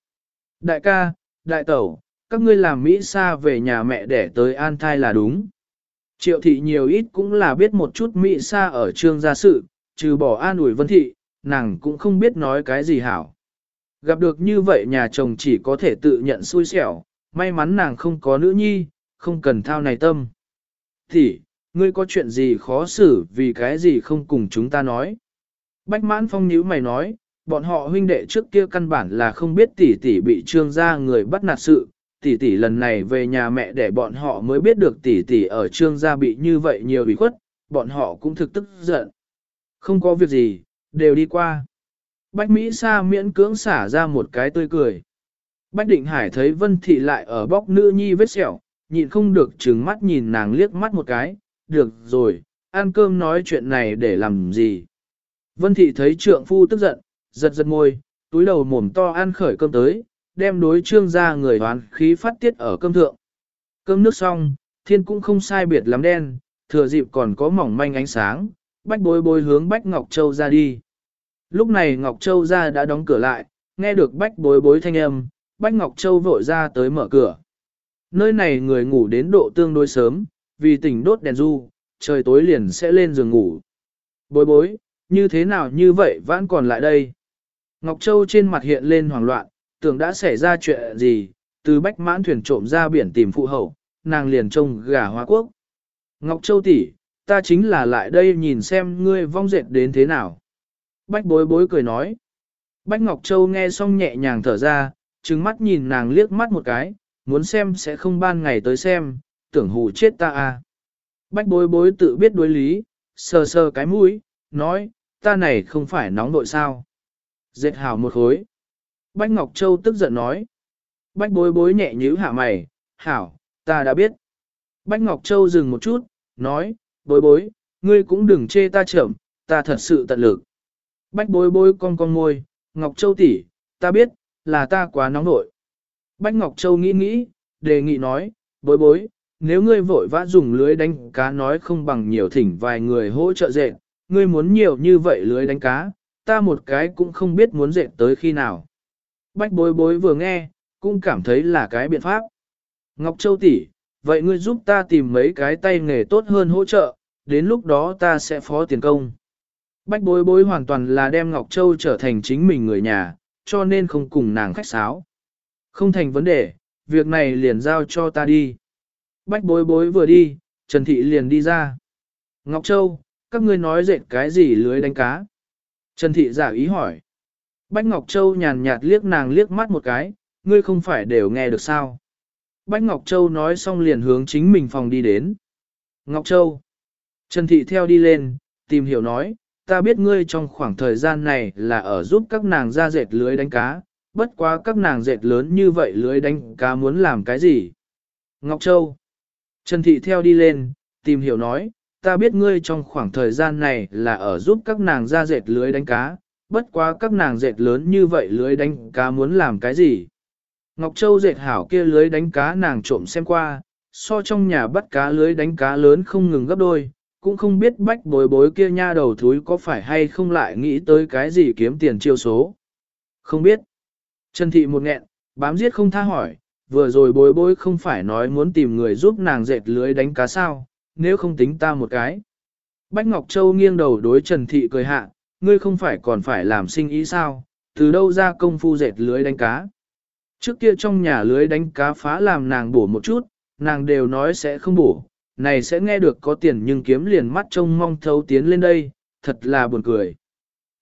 Đại ca, đại tẩu, các ngươi làm Mỹ Sa về nhà mẹ để tới an thai là đúng. Triệu thị nhiều ít cũng là biết một chút Mỹ Sa ở trương gia sự, trừ bỏ an ủi vân thị, nàng cũng không biết nói cái gì hảo. Gặp được như vậy nhà chồng chỉ có thể tự nhận xui xẻo, may mắn nàng không có nữ nhi, không cần thao này tâm. Thì, ngươi có chuyện gì khó xử vì cái gì không cùng chúng ta nói. Bách mãn phong nhíu mày nói, bọn họ huynh đệ trước kia căn bản là không biết tỷ tỷ bị trương gia người bắt nạt sự, tỷ tỷ lần này về nhà mẹ để bọn họ mới biết được tỷ tỷ ở trương gia bị như vậy nhiều ủy khuất, bọn họ cũng thực tức giận. Không có việc gì, đều đi qua. Bách Mỹ Sa miễn cưỡng xả ra một cái tươi cười. Bách Định Hải thấy Vân Thị lại ở bóc nữ nhi vết sẹo, nhịn không được trừng mắt nhìn nàng liếc mắt một cái, được rồi, ăn cơm nói chuyện này để làm gì. Vân Thị thấy trượng phu tức giận, giật giật môi, túi đầu mồm to ăn khởi cơm tới, đem đối trương ra người hoán khí phát tiết ở cơm thượng. Cơm nước xong, thiên cũng không sai biệt lắm đen, thừa dịp còn có mỏng manh ánh sáng, bách bối bối hướng bách Ngọc Châu ra đi. Lúc này Ngọc Châu ra đã đóng cửa lại, nghe được bách bối bối thanh âm, bách Ngọc Châu vội ra tới mở cửa. Nơi này người ngủ đến độ tương đối sớm, vì tỉnh đốt đèn du, trời tối liền sẽ lên giường ngủ. Bối bối, như thế nào như vậy vẫn còn lại đây? Ngọc Châu trên mặt hiện lên hoảng loạn, tưởng đã xảy ra chuyện gì, từ bách mãn thuyền trộm ra biển tìm phụ hậu, nàng liền trông gà hoa quốc. Ngọc Châu tỷ, ta chính là lại đây nhìn xem ngươi vong dệt đến thế nào. Bách bối bối cười nói. Bách Ngọc Châu nghe xong nhẹ nhàng thở ra, trừng mắt nhìn nàng liếc mắt một cái, muốn xem sẽ không ban ngày tới xem, tưởng hù chết ta à. Bách bối bối tự biết đối lý, sờ sờ cái mũi, nói, ta này không phải nóng nội sao. Dệt hảo một khối. Bách Ngọc Châu tức giận nói. Bách bối bối nhẹ nhíu hạ mày, hảo, ta đã biết. Bách Ngọc Châu dừng một chút, nói, bối bối, ngươi cũng đừng chê ta chậm, ta thật sự tận lực. Bách bối bối con con môi, Ngọc Châu tỷ, ta biết, là ta quá nóng nội. Bách Ngọc Châu nghĩ nghĩ, đề nghị nói, bối bối, nếu ngươi vội vã dùng lưới đánh cá nói không bằng nhiều thỉnh vài người hỗ trợ dệt, ngươi muốn nhiều như vậy lưới đánh cá, ta một cái cũng không biết muốn dệt tới khi nào. Bách bối bối vừa nghe, cũng cảm thấy là cái biện pháp. Ngọc Châu tỷ, vậy ngươi giúp ta tìm mấy cái tay nghề tốt hơn hỗ trợ, đến lúc đó ta sẽ phó tiền công. Bách bối bối hoàn toàn là đem Ngọc Châu trở thành chính mình người nhà, cho nên không cùng nàng khách sáo. Không thành vấn đề, việc này liền giao cho ta đi. Bách bối bối vừa đi, Trần Thị liền đi ra. Ngọc Châu, các ngươi nói dệt cái gì lưới đánh cá? Trần Thị giả ý hỏi. Bách Ngọc Châu nhàn nhạt liếc nàng liếc mắt một cái, ngươi không phải đều nghe được sao? Bách Ngọc Châu nói xong liền hướng chính mình phòng đi đến. Ngọc Châu. Trần Thị theo đi lên, tìm hiểu nói, ta biết ngươi trong khoảng thời gian này là ở giúp các nàng ra dệt lưới đánh cá, bất quá các nàng dệt lớn như vậy lưới đánh cá muốn làm cái gì? Ngọc Châu. Trần Thị theo đi lên, tìm hiểu nói, ta biết ngươi trong khoảng thời gian này là ở giúp các nàng ra dệt lưới đánh cá, bất quá các nàng dệt lớn như vậy lưới đánh cá muốn làm cái gì? Ngọc Châu dệt hảo kia lưới đánh cá nàng trộm xem qua, so trong nhà bắt cá lưới đánh cá lớn không ngừng gấp đôi, cũng không biết bách bối bối kia nha đầu thúi có phải hay không lại nghĩ tới cái gì kiếm tiền chiêu số. Không biết. Trần Thị một nghẹn, bám giết không tha hỏi, vừa rồi bối bối không phải nói muốn tìm người giúp nàng dệt lưới đánh cá sao, nếu không tính ta một cái. Bách Ngọc Châu nghiêng đầu đối Trần Thị cười hạ, ngươi không phải còn phải làm sinh ý sao, từ đâu ra công phu dệt lưới đánh cá. Trước kia trong nhà lưới đánh cá phá làm nàng bổ một chút, nàng đều nói sẽ không bổ, này sẽ nghe được có tiền nhưng kiếm liền mắt trông mong thấu tiến lên đây, thật là buồn cười.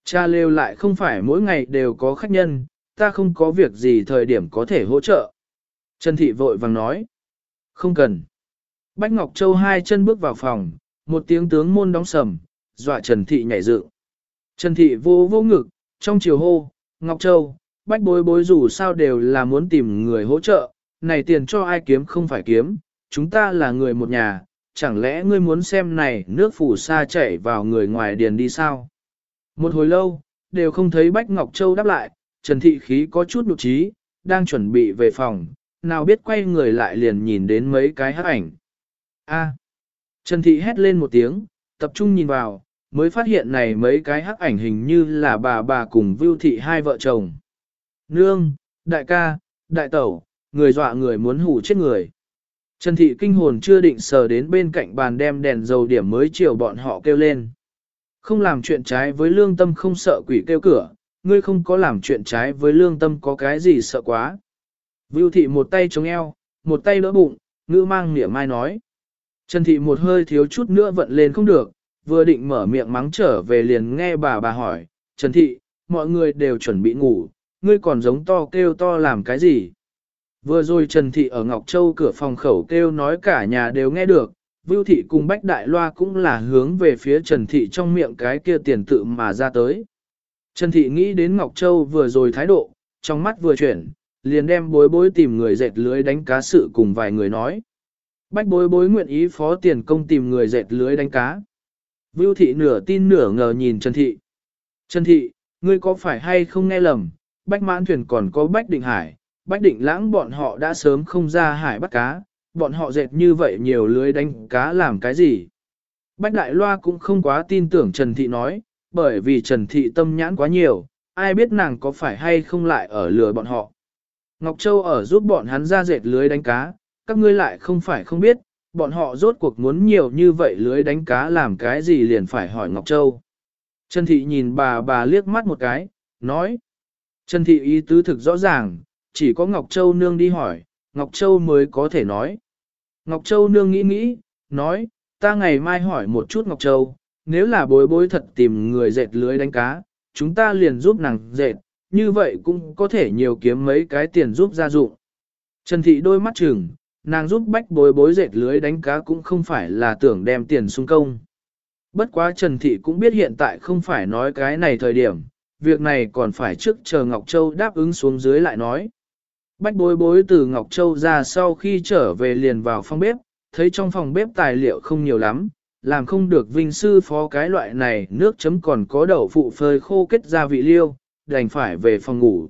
Cha lêu lại không phải mỗi ngày đều có khách nhân, ta không có việc gì thời điểm có thể hỗ trợ. Trần Thị vội vàng nói, không cần. Bách Ngọc Châu hai chân bước vào phòng, một tiếng tướng môn đóng sầm, dọa Trần Thị nhảy dựng. Trần Thị vô vô ngực, trong chiều hô, Ngọc Châu, bách bối bối dù sao đều là muốn tìm người hỗ trợ, này tiền cho ai kiếm không phải kiếm, chúng ta là người một nhà, chẳng lẽ ngươi muốn xem này nước phủ sa chảy vào người ngoài điền đi sao? Một hồi lâu, đều không thấy Bách Ngọc Châu đáp lại, Trần Thị Khí có chút nụ trí, đang chuẩn bị về phòng, nào biết quay người lại liền nhìn đến mấy cái hát ảnh. A. Trần Thị hét lên một tiếng, tập trung nhìn vào, mới phát hiện này mấy cái hắc ảnh hình như là bà bà cùng Vưu Thị hai vợ chồng. Nương, đại ca, đại tẩu, người dọa người muốn hủ chết người. Trần Thị kinh hồn chưa định sờ đến bên cạnh bàn đem đèn dầu điểm mới chiều bọn họ kêu lên. Không làm chuyện trái với lương tâm không sợ quỷ kêu cửa, ngươi không có làm chuyện trái với lương tâm có cái gì sợ quá. Vưu Thị một tay chống eo, một tay đỡ bụng, ngữ mang nỉa mai nói. Trần Thị một hơi thiếu chút nữa vận lên không được, vừa định mở miệng mắng trở về liền nghe bà bà hỏi, Trần Thị, mọi người đều chuẩn bị ngủ, ngươi còn giống to kêu to làm cái gì? Vừa rồi Trần Thị ở Ngọc Châu cửa phòng khẩu kêu nói cả nhà đều nghe được, Vưu Thị cùng Bách Đại Loa cũng là hướng về phía Trần Thị trong miệng cái kia tiền tự mà ra tới. Trần Thị nghĩ đến Ngọc Châu vừa rồi thái độ, trong mắt vừa chuyển, liền đem bối bối tìm người dệt lưới đánh cá sự cùng vài người nói. Bách bối bối nguyện ý phó tiền công tìm người dệt lưới đánh cá. Vưu Thị nửa tin nửa ngờ nhìn Trần Thị. Trần Thị, ngươi có phải hay không nghe lầm, Bách mãn thuyền còn có Bách Định Hải, Bách Định lãng bọn họ đã sớm không ra hải bắt cá, bọn họ dệt như vậy nhiều lưới đánh cá làm cái gì. Bách Đại Loa cũng không quá tin tưởng Trần Thị nói, bởi vì Trần Thị tâm nhãn quá nhiều, ai biết nàng có phải hay không lại ở lừa bọn họ. Ngọc Châu ở giúp bọn hắn ra dệt lưới đánh cá, các ngươi lại không phải không biết, bọn họ rốt cuộc muốn nhiều như vậy lưới đánh cá làm cái gì liền phải hỏi Ngọc Châu. Trần Thị nhìn bà bà liếc mắt một cái, nói. Trần Thị ý tứ thực rõ ràng, chỉ có Ngọc Châu Nương đi hỏi, Ngọc Châu mới có thể nói. Ngọc Châu Nương nghĩ nghĩ, nói, ta ngày mai hỏi một chút Ngọc Châu, nếu là bối bối thật tìm người dệt lưới đánh cá, chúng ta liền giúp nàng dệt, như vậy cũng có thể nhiều kiếm mấy cái tiền giúp gia dụng. Trần Thị đôi mắt chừng, nàng giúp bách bối bối dệt lưới đánh cá cũng không phải là tưởng đem tiền sung công. Bất quá Trần Thị cũng biết hiện tại không phải nói cái này thời điểm, việc này còn phải trước chờ Ngọc Châu đáp ứng xuống dưới lại nói. Bách bối bối từ Ngọc Châu ra sau khi trở về liền vào phòng bếp, thấy trong phòng bếp tài liệu không nhiều lắm, làm không được vinh sư phó cái loại này nước chấm còn có đậu phụ phơi khô kết ra vị liêu, đành phải về phòng ngủ.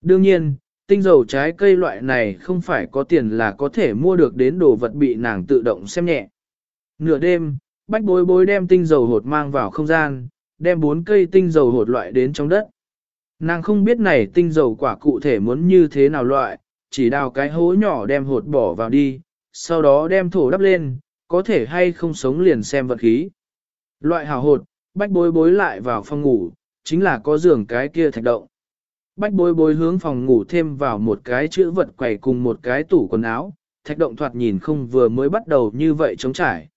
Đương nhiên, tinh dầu trái cây loại này không phải có tiền là có thể mua được đến đồ vật bị nàng tự động xem nhẹ. Nửa đêm, bách bối bối đem tinh dầu hột mang vào không gian, đem bốn cây tinh dầu hột loại đến trong đất. Nàng không biết này tinh dầu quả cụ thể muốn như thế nào loại, chỉ đào cái hố nhỏ đem hột bỏ vào đi, sau đó đem thổ đắp lên, có thể hay không sống liền xem vật khí. Loại hào hột, bách bối bối lại vào phòng ngủ, chính là có giường cái kia thạch động. Bách bối bối hướng phòng ngủ thêm vào một cái chữ vật quầy cùng một cái tủ quần áo, thạch động thoạt nhìn không vừa mới bắt đầu như vậy chống trải.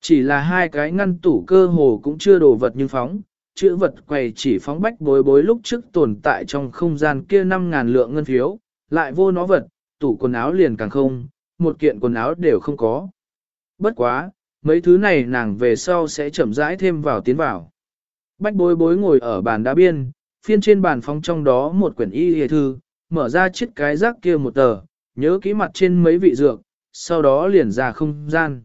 Chỉ là hai cái ngăn tủ cơ hồ cũng chưa đồ vật nhưng phóng, chữ vật quầy chỉ phóng bách bối bối lúc trước tồn tại trong không gian kia 5.000 lượng ngân phiếu, lại vô nó vật, tủ quần áo liền càng không, một kiện quần áo đều không có. Bất quá, mấy thứ này nàng về sau sẽ chậm rãi thêm vào tiến vào. Bách bối bối ngồi ở bàn đá biên, phiên trên bàn phóng trong đó một quyển y hề thư, mở ra chiếc cái rác kia một tờ, nhớ kỹ mặt trên mấy vị dược, sau đó liền ra không gian.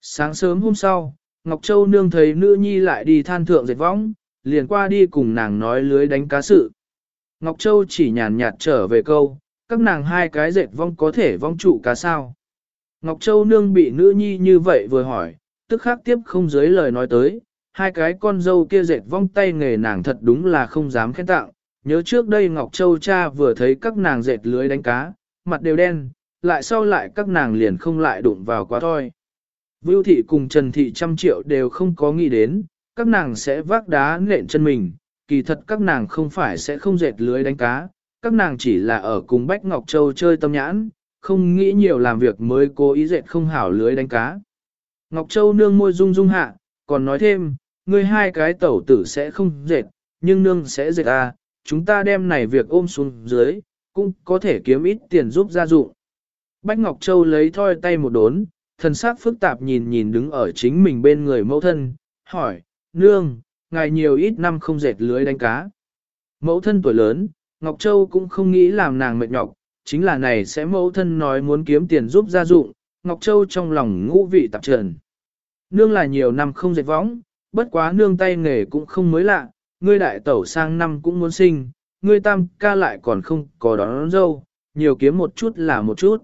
Sáng sớm hôm sau, Ngọc Châu nương thấy nữ nhi lại đi than thượng dệt võng, liền qua đi cùng nàng nói lưới đánh cá sự. Ngọc Châu chỉ nhàn nhạt trở về câu, các nàng hai cái dệt vong có thể vong trụ cá sao. Ngọc Châu nương bị nữ nhi như vậy vừa hỏi, tức khắc tiếp không dưới lời nói tới, hai cái con dâu kia dệt vong tay nghề nàng thật đúng là không dám khen tặng. Nhớ trước đây Ngọc Châu cha vừa thấy các nàng dệt lưới đánh cá, mặt đều đen, lại sau lại các nàng liền không lại đụng vào quá thôi. Vưu thị cùng Trần thị trăm triệu đều không có nghĩ đến, các nàng sẽ vác đá nện chân mình, kỳ thật các nàng không phải sẽ không dệt lưới đánh cá, các nàng chỉ là ở cùng Bách Ngọc Châu chơi tâm nhãn, không nghĩ nhiều làm việc mới cố ý dệt không hảo lưới đánh cá. Ngọc Châu nương môi rung rung hạ, còn nói thêm, ngươi hai cái tẩu tử sẽ không dệt, nhưng nương sẽ dệt à, chúng ta đem này việc ôm xuống dưới, cũng có thể kiếm ít tiền giúp gia dụng. Bách Ngọc Châu lấy thoi tay một đốn, thần sắc phức tạp nhìn nhìn đứng ở chính mình bên người mẫu thân, hỏi, nương, ngài nhiều ít năm không dệt lưới đánh cá. Mẫu thân tuổi lớn, Ngọc Châu cũng không nghĩ làm nàng mệt nhọc, chính là này sẽ mẫu thân nói muốn kiếm tiền giúp gia dụng, Ngọc Châu trong lòng ngũ vị tạp trần. Nương là nhiều năm không dệt võng, bất quá nương tay nghề cũng không mới lạ, ngươi đại tẩu sang năm cũng muốn sinh, ngươi tam ca lại còn không có đón dâu, nhiều kiếm một chút là một chút.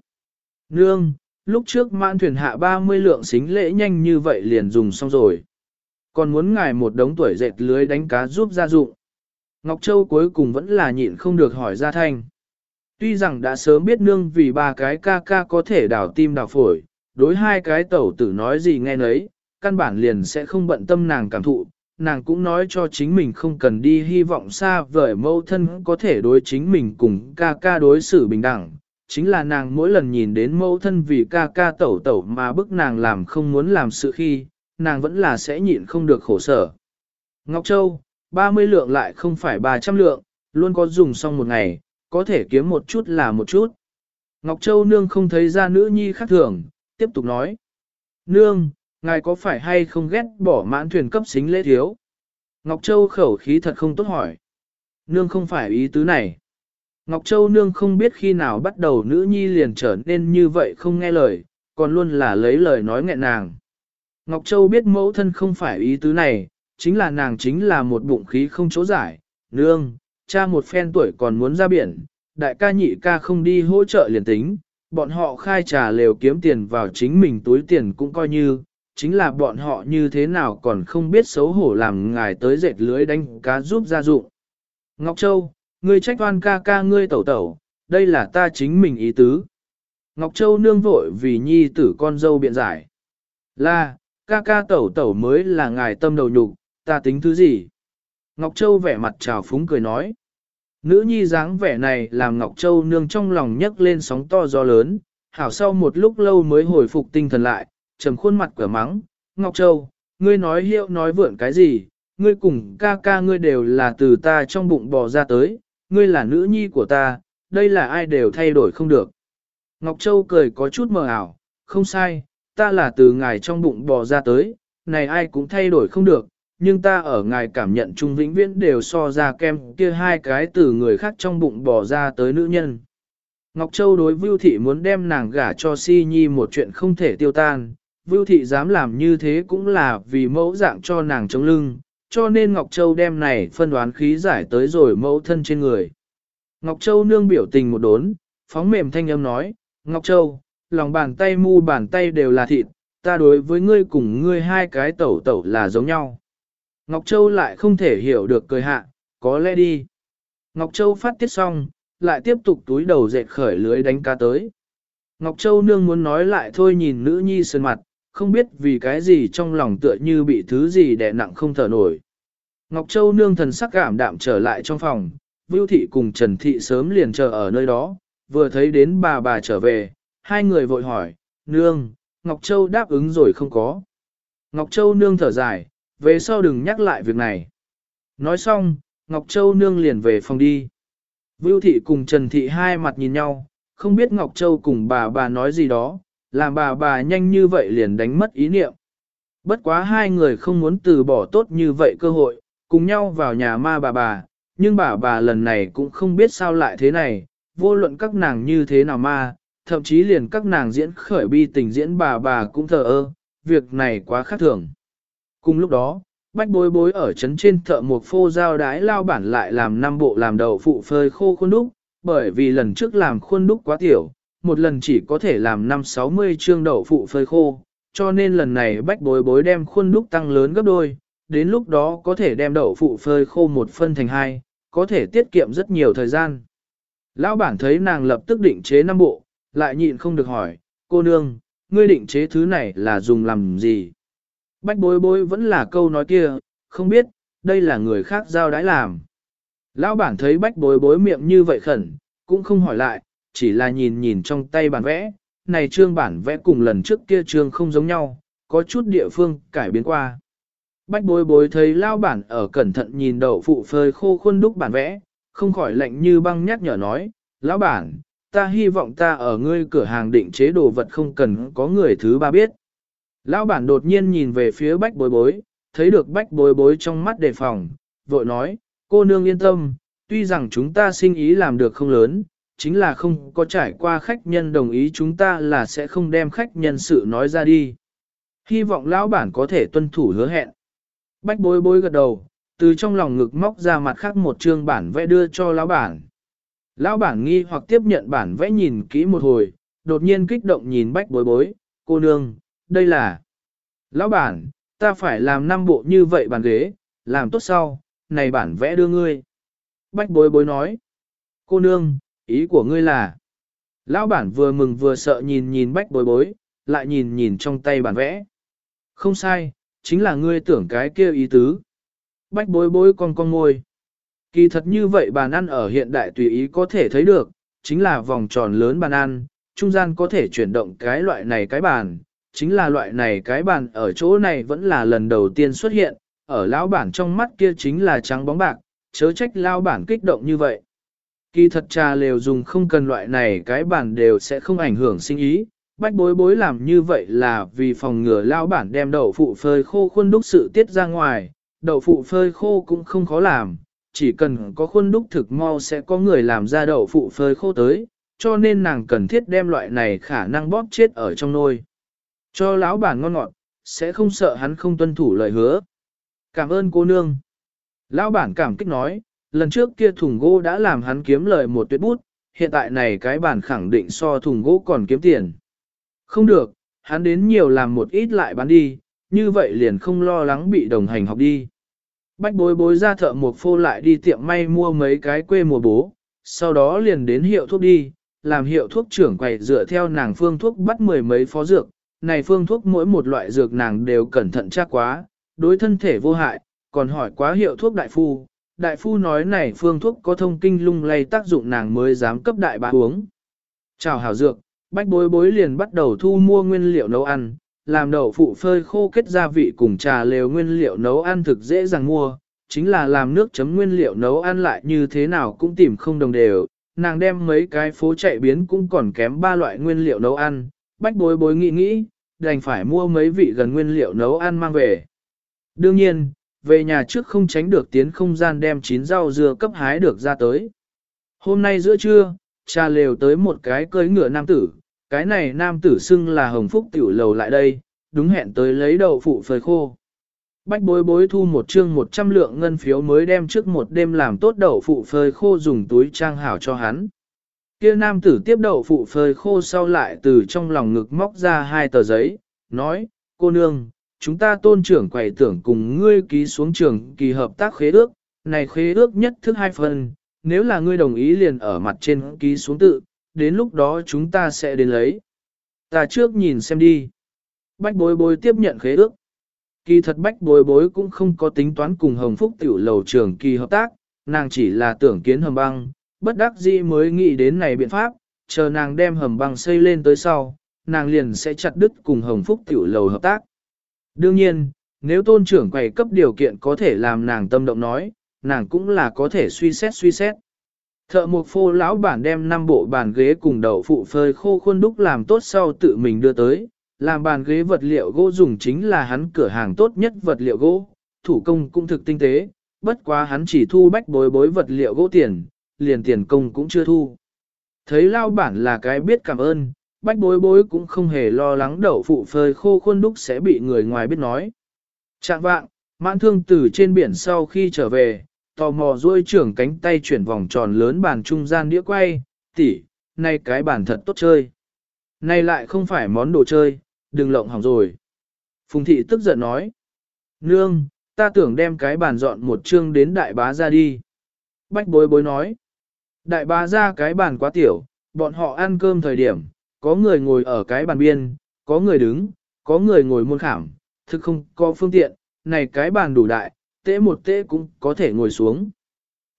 Nương, lúc trước mãn thuyền hạ 30 lượng xính lễ nhanh như vậy liền dùng xong rồi. Còn muốn ngài một đống tuổi dệt lưới đánh cá giúp gia dụng. Ngọc Châu cuối cùng vẫn là nhịn không được hỏi ra thanh. Tuy rằng đã sớm biết nương vì ba cái ca ca có thể đảo tim đảo phổi, đối hai cái tẩu tử nói gì nghe nấy, căn bản liền sẽ không bận tâm nàng cảm thụ, nàng cũng nói cho chính mình không cần đi hy vọng xa vời mâu thân có thể đối chính mình cùng ca ca đối xử bình đẳng. Chính là nàng mỗi lần nhìn đến mâu thân vì ca ca tẩu tẩu mà bức nàng làm không muốn làm sự khi, nàng vẫn là sẽ nhịn không được khổ sở. Ngọc Châu, 30 lượng lại không phải 300 lượng, luôn có dùng xong một ngày, có thể kiếm một chút là một chút. Ngọc Châu nương không thấy ra nữ nhi khác thường, tiếp tục nói. Nương, ngài có phải hay không ghét bỏ mãn thuyền cấp xính lễ thiếu? Ngọc Châu khẩu khí thật không tốt hỏi. Nương không phải ý tứ này. Ngọc Châu nương không biết khi nào bắt đầu nữ nhi liền trở nên như vậy không nghe lời, còn luôn là lấy lời nói nghẹn nàng. Ngọc Châu biết mẫu thân không phải ý tứ này, chính là nàng chính là một bụng khí không chỗ giải. Nương, cha một phen tuổi còn muốn ra biển, đại ca nhị ca không đi hỗ trợ liền tính, bọn họ khai trà lều kiếm tiền vào chính mình túi tiền cũng coi như, chính là bọn họ như thế nào còn không biết xấu hổ làm ngài tới dệt lưới đánh cá giúp gia dụng. Ngọc Châu, ngươi trách oan ca ca ngươi tẩu tẩu, đây là ta chính mình ý tứ. Ngọc Châu nương vội vì nhi tử con dâu biện giải. Là, ca ca tẩu tẩu mới là ngài tâm đầu nhục, ta tính thứ gì? Ngọc Châu vẻ mặt trào phúng cười nói. Nữ nhi dáng vẻ này làm Ngọc Châu nương trong lòng nhấc lên sóng to gió lớn, hảo sau một lúc lâu mới hồi phục tinh thần lại, trầm khuôn mặt cửa mắng, Ngọc Châu, ngươi nói hiệu nói vượn cái gì, ngươi cùng ca ca ngươi đều là từ ta trong bụng bò ra tới, ngươi là nữ nhi của ta, đây là ai đều thay đổi không được. Ngọc Châu cười có chút mờ ảo, không sai, ta là từ ngài trong bụng bò ra tới, này ai cũng thay đổi không được, nhưng ta ở ngài cảm nhận trung vĩnh viễn đều so ra kem kia hai cái từ người khác trong bụng bò ra tới nữ nhân. Ngọc Châu đối Vưu Thị muốn đem nàng gả cho Si Nhi một chuyện không thể tiêu tan, Vưu Thị dám làm như thế cũng là vì mẫu dạng cho nàng chống lưng, cho nên Ngọc Châu đem này phân đoán khí giải tới rồi mẫu thân trên người. Ngọc Châu nương biểu tình một đốn, phóng mềm thanh âm nói, Ngọc Châu, lòng bàn tay mu bàn tay đều là thịt, ta đối với ngươi cùng ngươi hai cái tẩu tẩu là giống nhau. Ngọc Châu lại không thể hiểu được cười hạ, có lẽ đi. Ngọc Châu phát tiết xong, lại tiếp tục túi đầu dệt khởi lưới đánh cá tới. Ngọc Châu nương muốn nói lại thôi nhìn nữ nhi sơn mặt, không biết vì cái gì trong lòng tựa như bị thứ gì đè nặng không thở nổi. Ngọc Châu nương thần sắc cảm đạm trở lại trong phòng, Vưu Thị cùng Trần Thị sớm liền chờ ở nơi đó, vừa thấy đến bà bà trở về, hai người vội hỏi, nương, Ngọc Châu đáp ứng rồi không có. Ngọc Châu nương thở dài, về sau đừng nhắc lại việc này. Nói xong, Ngọc Châu nương liền về phòng đi. Vưu Thị cùng Trần Thị hai mặt nhìn nhau, không biết Ngọc Châu cùng bà bà nói gì đó, làm bà bà nhanh như vậy liền đánh mất ý niệm. Bất quá hai người không muốn từ bỏ tốt như vậy cơ hội, cùng nhau vào nhà ma bà bà, nhưng bà bà lần này cũng không biết sao lại thế này, vô luận các nàng như thế nào ma, thậm chí liền các nàng diễn khởi bi tình diễn bà bà cũng thờ ơ, việc này quá khác thường. Cùng lúc đó, bách bối bối ở trấn trên thợ một phô giao đái lao bản lại làm năm bộ làm đầu phụ phơi khô khuôn đúc, bởi vì lần trước làm khuôn đúc quá tiểu, một lần chỉ có thể làm năm 60 chương đậu phụ phơi khô, cho nên lần này bách bối bối đem khuôn đúc tăng lớn gấp đôi, đến lúc đó có thể đem đậu phụ phơi khô một phân thành hai, có thể tiết kiệm rất nhiều thời gian. Lão bản thấy nàng lập tức định chế năm bộ, lại nhịn không được hỏi, cô nương, ngươi định chế thứ này là dùng làm gì? Bách bối bối vẫn là câu nói kia, không biết, đây là người khác giao đãi làm. Lão bản thấy bách bối bối miệng như vậy khẩn, cũng không hỏi lại, chỉ là nhìn nhìn trong tay bản vẽ, này trương bản vẽ cùng lần trước kia trương không giống nhau, có chút địa phương cải biến qua. Bách bối bối thấy lao bản ở cẩn thận nhìn đậu phụ phơi khô khuôn đúc bản vẽ, không khỏi lạnh như băng nhắc nhở nói, lão bản, ta hy vọng ta ở ngươi cửa hàng định chế đồ vật không cần có người thứ ba biết. Lão bản đột nhiên nhìn về phía bách bối bối, thấy được bách bối bối trong mắt đề phòng, vội nói, cô nương yên tâm, tuy rằng chúng ta sinh ý làm được không lớn, chính là không có trải qua khách nhân đồng ý chúng ta là sẽ không đem khách nhân sự nói ra đi. Hy vọng lão bản có thể tuân thủ hứa hẹn. Bách bối bối gật đầu, từ trong lòng ngực móc ra mặt khác một chương bản vẽ đưa cho lão bản. Lão bản nghi hoặc tiếp nhận bản vẽ nhìn kỹ một hồi, đột nhiên kích động nhìn bách bối bối, cô nương, đây là... Lão bản, ta phải làm năm bộ như vậy bàn ghế, làm tốt sau, này bản vẽ đưa ngươi. Bách bối bối nói, cô nương, ý của ngươi là... Lão bản vừa mừng vừa sợ nhìn nhìn bách bối bối, lại nhìn nhìn trong tay bản vẽ. Không sai, chính là ngươi tưởng cái kia ý tứ. Bách bối bối con con ngôi. Kỳ thật như vậy bàn ăn ở hiện đại tùy ý có thể thấy được, chính là vòng tròn lớn bàn ăn, trung gian có thể chuyển động cái loại này cái bàn, chính là loại này cái bàn ở chỗ này vẫn là lần đầu tiên xuất hiện, ở lão bản trong mắt kia chính là trắng bóng bạc, chớ trách lão bản kích động như vậy. Kỳ thật trà lều dùng không cần loại này cái bản đều sẽ không ảnh hưởng sinh ý, bách bối bối làm như vậy là vì phòng ngừa lão bản đem đậu phụ phơi khô khuôn đúc sự tiết ra ngoài, đậu phụ phơi khô cũng không khó làm, chỉ cần có khuôn đúc thực mau sẽ có người làm ra đậu phụ phơi khô tới, cho nên nàng cần thiết đem loại này khả năng bóp chết ở trong nôi. Cho lão bản ngon ngọt, sẽ không sợ hắn không tuân thủ lời hứa. Cảm ơn cô nương. Lão bản cảm kích nói, lần trước kia thùng gỗ đã làm hắn kiếm lời một tuyệt bút, hiện tại này cái bản khẳng định so thùng gỗ còn kiếm tiền. Không được, hắn đến nhiều làm một ít lại bán đi, như vậy liền không lo lắng bị đồng hành học đi. Bách bối bối ra thợ một phô lại đi tiệm may mua mấy cái quê mùa bố, sau đó liền đến hiệu thuốc đi, làm hiệu thuốc trưởng quầy dựa theo nàng phương thuốc bắt mười mấy phó dược, này phương thuốc mỗi một loại dược nàng đều cẩn thận tra quá, đối thân thể vô hại, còn hỏi quá hiệu thuốc đại phu. Đại phu nói này phương thuốc có thông kinh lung lay tác dụng nàng mới dám cấp đại bá uống. Chào hảo dược, bách bối bối liền bắt đầu thu mua nguyên liệu nấu ăn, làm đậu phụ phơi khô kết gia vị cùng trà lều nguyên liệu nấu ăn thực dễ dàng mua, chính là làm nước chấm nguyên liệu nấu ăn lại như thế nào cũng tìm không đồng đều. Nàng đem mấy cái phố chạy biến cũng còn kém ba loại nguyên liệu nấu ăn, bách bối bối nghĩ nghĩ, đành phải mua mấy vị gần nguyên liệu nấu ăn mang về. Đương nhiên, về nhà trước không tránh được tiến không gian đem chín rau dưa cấp hái được ra tới. Hôm nay giữa trưa, cha lều tới một cái cưới ngựa nam tử, cái này nam tử xưng là hồng phúc tiểu lầu lại đây, đúng hẹn tới lấy đậu phụ phơi khô. Bách bối bối thu một chương 100 lượng ngân phiếu mới đem trước một đêm làm tốt đậu phụ phơi khô dùng túi trang hảo cho hắn. Kia nam tử tiếp đậu phụ phơi khô sau lại từ trong lòng ngực móc ra hai tờ giấy, nói, cô nương, chúng ta tôn trưởng quầy tưởng cùng ngươi ký xuống trường kỳ hợp tác khế ước, này khế ước nhất thức hai phần, nếu là ngươi đồng ý liền ở mặt trên ký xuống tự, đến lúc đó chúng ta sẽ đến lấy. Ta trước nhìn xem đi. Bách bối bối tiếp nhận khế ước. Kỳ thật bách bối bối cũng không có tính toán cùng Hồng Phúc tiểu lầu trường kỳ hợp tác, nàng chỉ là tưởng kiến hầm băng, bất đắc dĩ mới nghĩ đến này biện pháp, chờ nàng đem hầm băng xây lên tới sau, nàng liền sẽ chặt đứt cùng Hồng Phúc tiểu lầu hợp tác. Đương nhiên, nếu tôn trưởng quầy cấp điều kiện có thể làm nàng tâm động nói, nàng cũng là có thể suy xét suy xét. Thợ mộc phô lão bản đem năm bộ bàn ghế cùng đậu phụ phơi khô khuôn đúc làm tốt sau tự mình đưa tới, làm bàn ghế vật liệu gỗ dùng chính là hắn cửa hàng tốt nhất vật liệu gỗ, thủ công cũng thực tinh tế, bất quá hắn chỉ thu bách bối bối vật liệu gỗ tiền, liền tiền công cũng chưa thu. Thấy lao bản là cái biết cảm ơn, bách bối bối cũng không hề lo lắng đậu phụ phơi khô khuôn đúc sẽ bị người ngoài biết nói. Trạng vạng, mãn thương từ trên biển sau khi trở về, tò mò duỗi trưởng cánh tay chuyển vòng tròn lớn bàn trung gian đĩa quay, tỷ, nay cái bàn thật tốt chơi. Này lại không phải món đồ chơi, đừng lộng hỏng rồi. Phùng thị tức giận nói. Nương, ta tưởng đem cái bàn dọn một chương đến đại bá ra đi. Bách bối bối nói. Đại bá ra cái bàn quá tiểu, bọn họ ăn cơm thời điểm, có người ngồi ở cái bàn biên, có người đứng, có người ngồi muôn khảm, thực không có phương tiện, này cái bàn đủ đại, tễ một tễ cũng có thể ngồi xuống.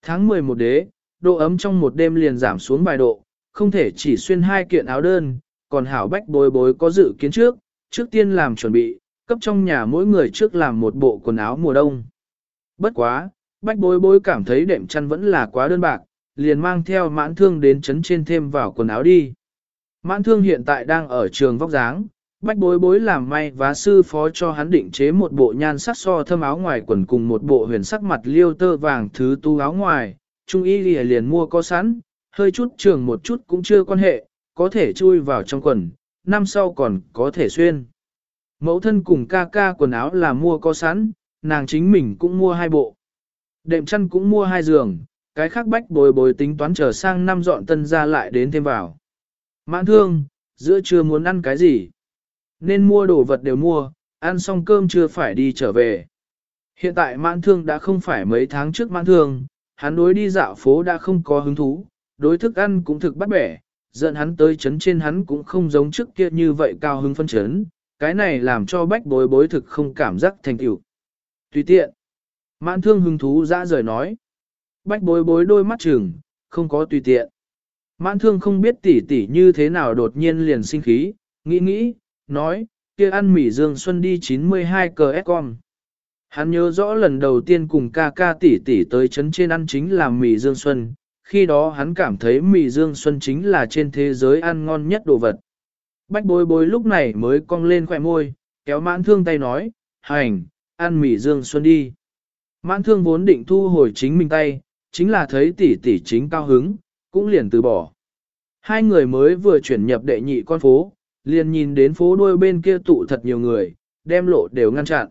Tháng 11 đế, độ ấm trong một đêm liền giảm xuống vài độ, không thể chỉ xuyên hai kiện áo đơn, còn hảo bách bối bối có dự kiến trước, trước tiên làm chuẩn bị, cấp trong nhà mỗi người trước làm một bộ quần áo mùa đông. Bất quá, bách bối bối cảm thấy đệm chăn vẫn là quá đơn bạc, liền mang theo mãn thương đến chấn trên thêm vào quần áo đi. Mãn thương hiện tại đang ở trường vóc dáng, bách bối bối làm may và sư phó cho hắn định chế một bộ nhan sắc so thâm áo ngoài quần cùng một bộ huyền sắc mặt liêu tơ vàng thứ tu áo ngoài, trung y lìa liền mua có sẵn, hơi chút trường một chút cũng chưa quan hệ, có thể chui vào trong quần, năm sau còn có thể xuyên. Mẫu thân cùng ca ca quần áo là mua có sẵn, nàng chính mình cũng mua hai bộ. Đệm chăn cũng mua hai giường, cái khác bách bồi bồi tính toán trở sang năm dọn tân ra lại đến thêm vào. Mãn thương, giữa trưa muốn ăn cái gì? Nên mua đồ vật đều mua, ăn xong cơm chưa phải đi trở về. Hiện tại mãn thương đã không phải mấy tháng trước mãn thương, hắn đối đi dạo phố đã không có hứng thú, đối thức ăn cũng thực bắt bẻ, dẫn hắn tới chấn trên hắn cũng không giống trước kia như vậy cao hứng phân chấn, cái này làm cho bách bối bối thực không cảm giác thành tựu. Tùy tiện. Mãn thương hứng thú dã rời nói. Bách bối bối đôi mắt chừng, không có tùy tiện. Mãn thương không biết tỉ tỉ như thế nào đột nhiên liền sinh khí, nghĩ nghĩ, nói, kia ăn mì dương xuân đi 92 cờ con. Hắn nhớ rõ lần đầu tiên cùng ca ca tỷ tỷ tới chấn trên ăn chính là mì dương xuân, khi đó hắn cảm thấy mì dương xuân chính là trên thế giới ăn ngon nhất đồ vật. Bách bối bối lúc này mới cong lên khỏe môi, kéo mãn thương tay nói, hành, ăn mì dương xuân đi. Mãn thương vốn định thu hồi chính mình tay, chính là thấy tỷ tỷ chính cao hứng, cũng liền từ bỏ. Hai người mới vừa chuyển nhập đệ nhị con phố, liền nhìn đến phố đuôi bên kia tụ thật nhiều người, đem lộ đều ngăn chặn.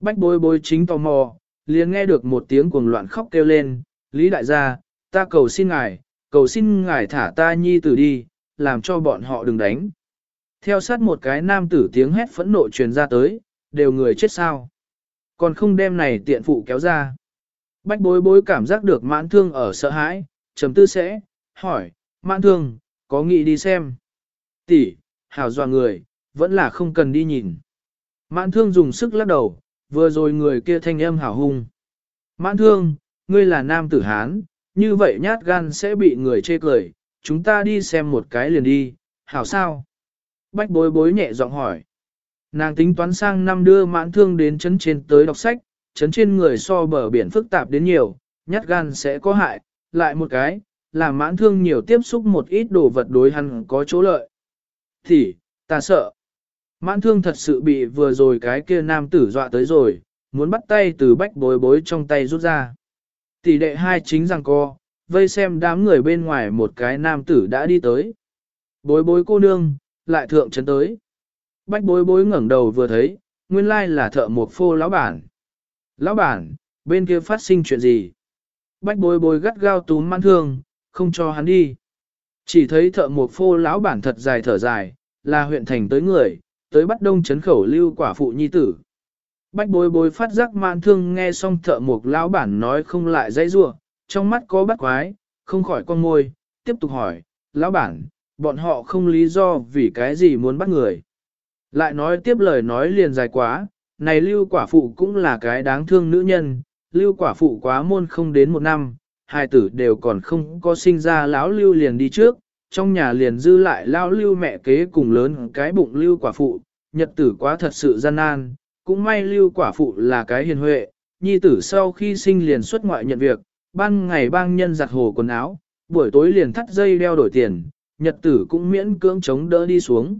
Bách bối bối chính tò mò, liền nghe được một tiếng cuồng loạn khóc kêu lên, Lý đại gia, ta cầu xin ngài, cầu xin ngài thả ta nhi tử đi, làm cho bọn họ đừng đánh. Theo sát một cái nam tử tiếng hét phẫn nộ truyền ra tới, đều người chết sao. Còn không đem này tiện phụ kéo ra. Bách bối bối cảm giác được mãn thương ở sợ hãi, trầm tư sẽ, hỏi, mãn thương, có nghĩ đi xem. Tỷ, hảo dọa người, vẫn là không cần đi nhìn. Mãn thương dùng sức lắc đầu, vừa rồi người kia thanh âm hảo hung. Mãn thương, ngươi là nam tử Hán, như vậy nhát gan sẽ bị người chê cười, chúng ta đi xem một cái liền đi, hảo sao? Bách bối bối nhẹ giọng hỏi. Nàng tính toán sang năm đưa mãn thương đến chấn trên tới đọc sách, chấn trên người so bờ biển phức tạp đến nhiều, nhát gan sẽ có hại, lại một cái, làm mãn thương nhiều tiếp xúc một ít đồ vật đối hắn có chỗ lợi. Thì, ta sợ. Mãn thương thật sự bị vừa rồi cái kia nam tử dọa tới rồi, muốn bắt tay từ bách bối bối trong tay rút ra. Tỷ đệ hai chính rằng co, vây xem đám người bên ngoài một cái nam tử đã đi tới. Bối bối cô nương, lại thượng chấn tới. Bách bối bối ngẩng đầu vừa thấy, nguyên lai là thợ một phô lão bản. Lão bản, bên kia phát sinh chuyện gì? Bách bối bối gắt gao túm mãn thương, không cho hắn đi. Chỉ thấy thợ một phô lão bản thật dài thở dài, là huyện thành tới người, tới bắt đông chấn khẩu lưu quả phụ nhi tử. Bách bối bối phát giác mãn thương nghe xong thợ một lão bản nói không lại dây rua, trong mắt có bắt quái, không khỏi con môi, tiếp tục hỏi, lão bản, bọn họ không lý do vì cái gì muốn bắt người. Lại nói tiếp lời nói liền dài quá, này lưu quả phụ cũng là cái đáng thương nữ nhân, lưu quả phụ quá môn không đến một năm, hai tử đều còn không có sinh ra lão lưu liền đi trước, trong nhà liền dư lại lão lưu mẹ kế cùng lớn cái bụng lưu quả phụ, nhật tử quá thật sự gian nan, cũng may lưu quả phụ là cái hiền huệ, nhi tử sau khi sinh liền xuất ngoại nhận việc, ban ngày bang nhân giặt hồ quần áo, buổi tối liền thắt dây đeo đổi tiền, nhật tử cũng miễn cưỡng chống đỡ đi xuống.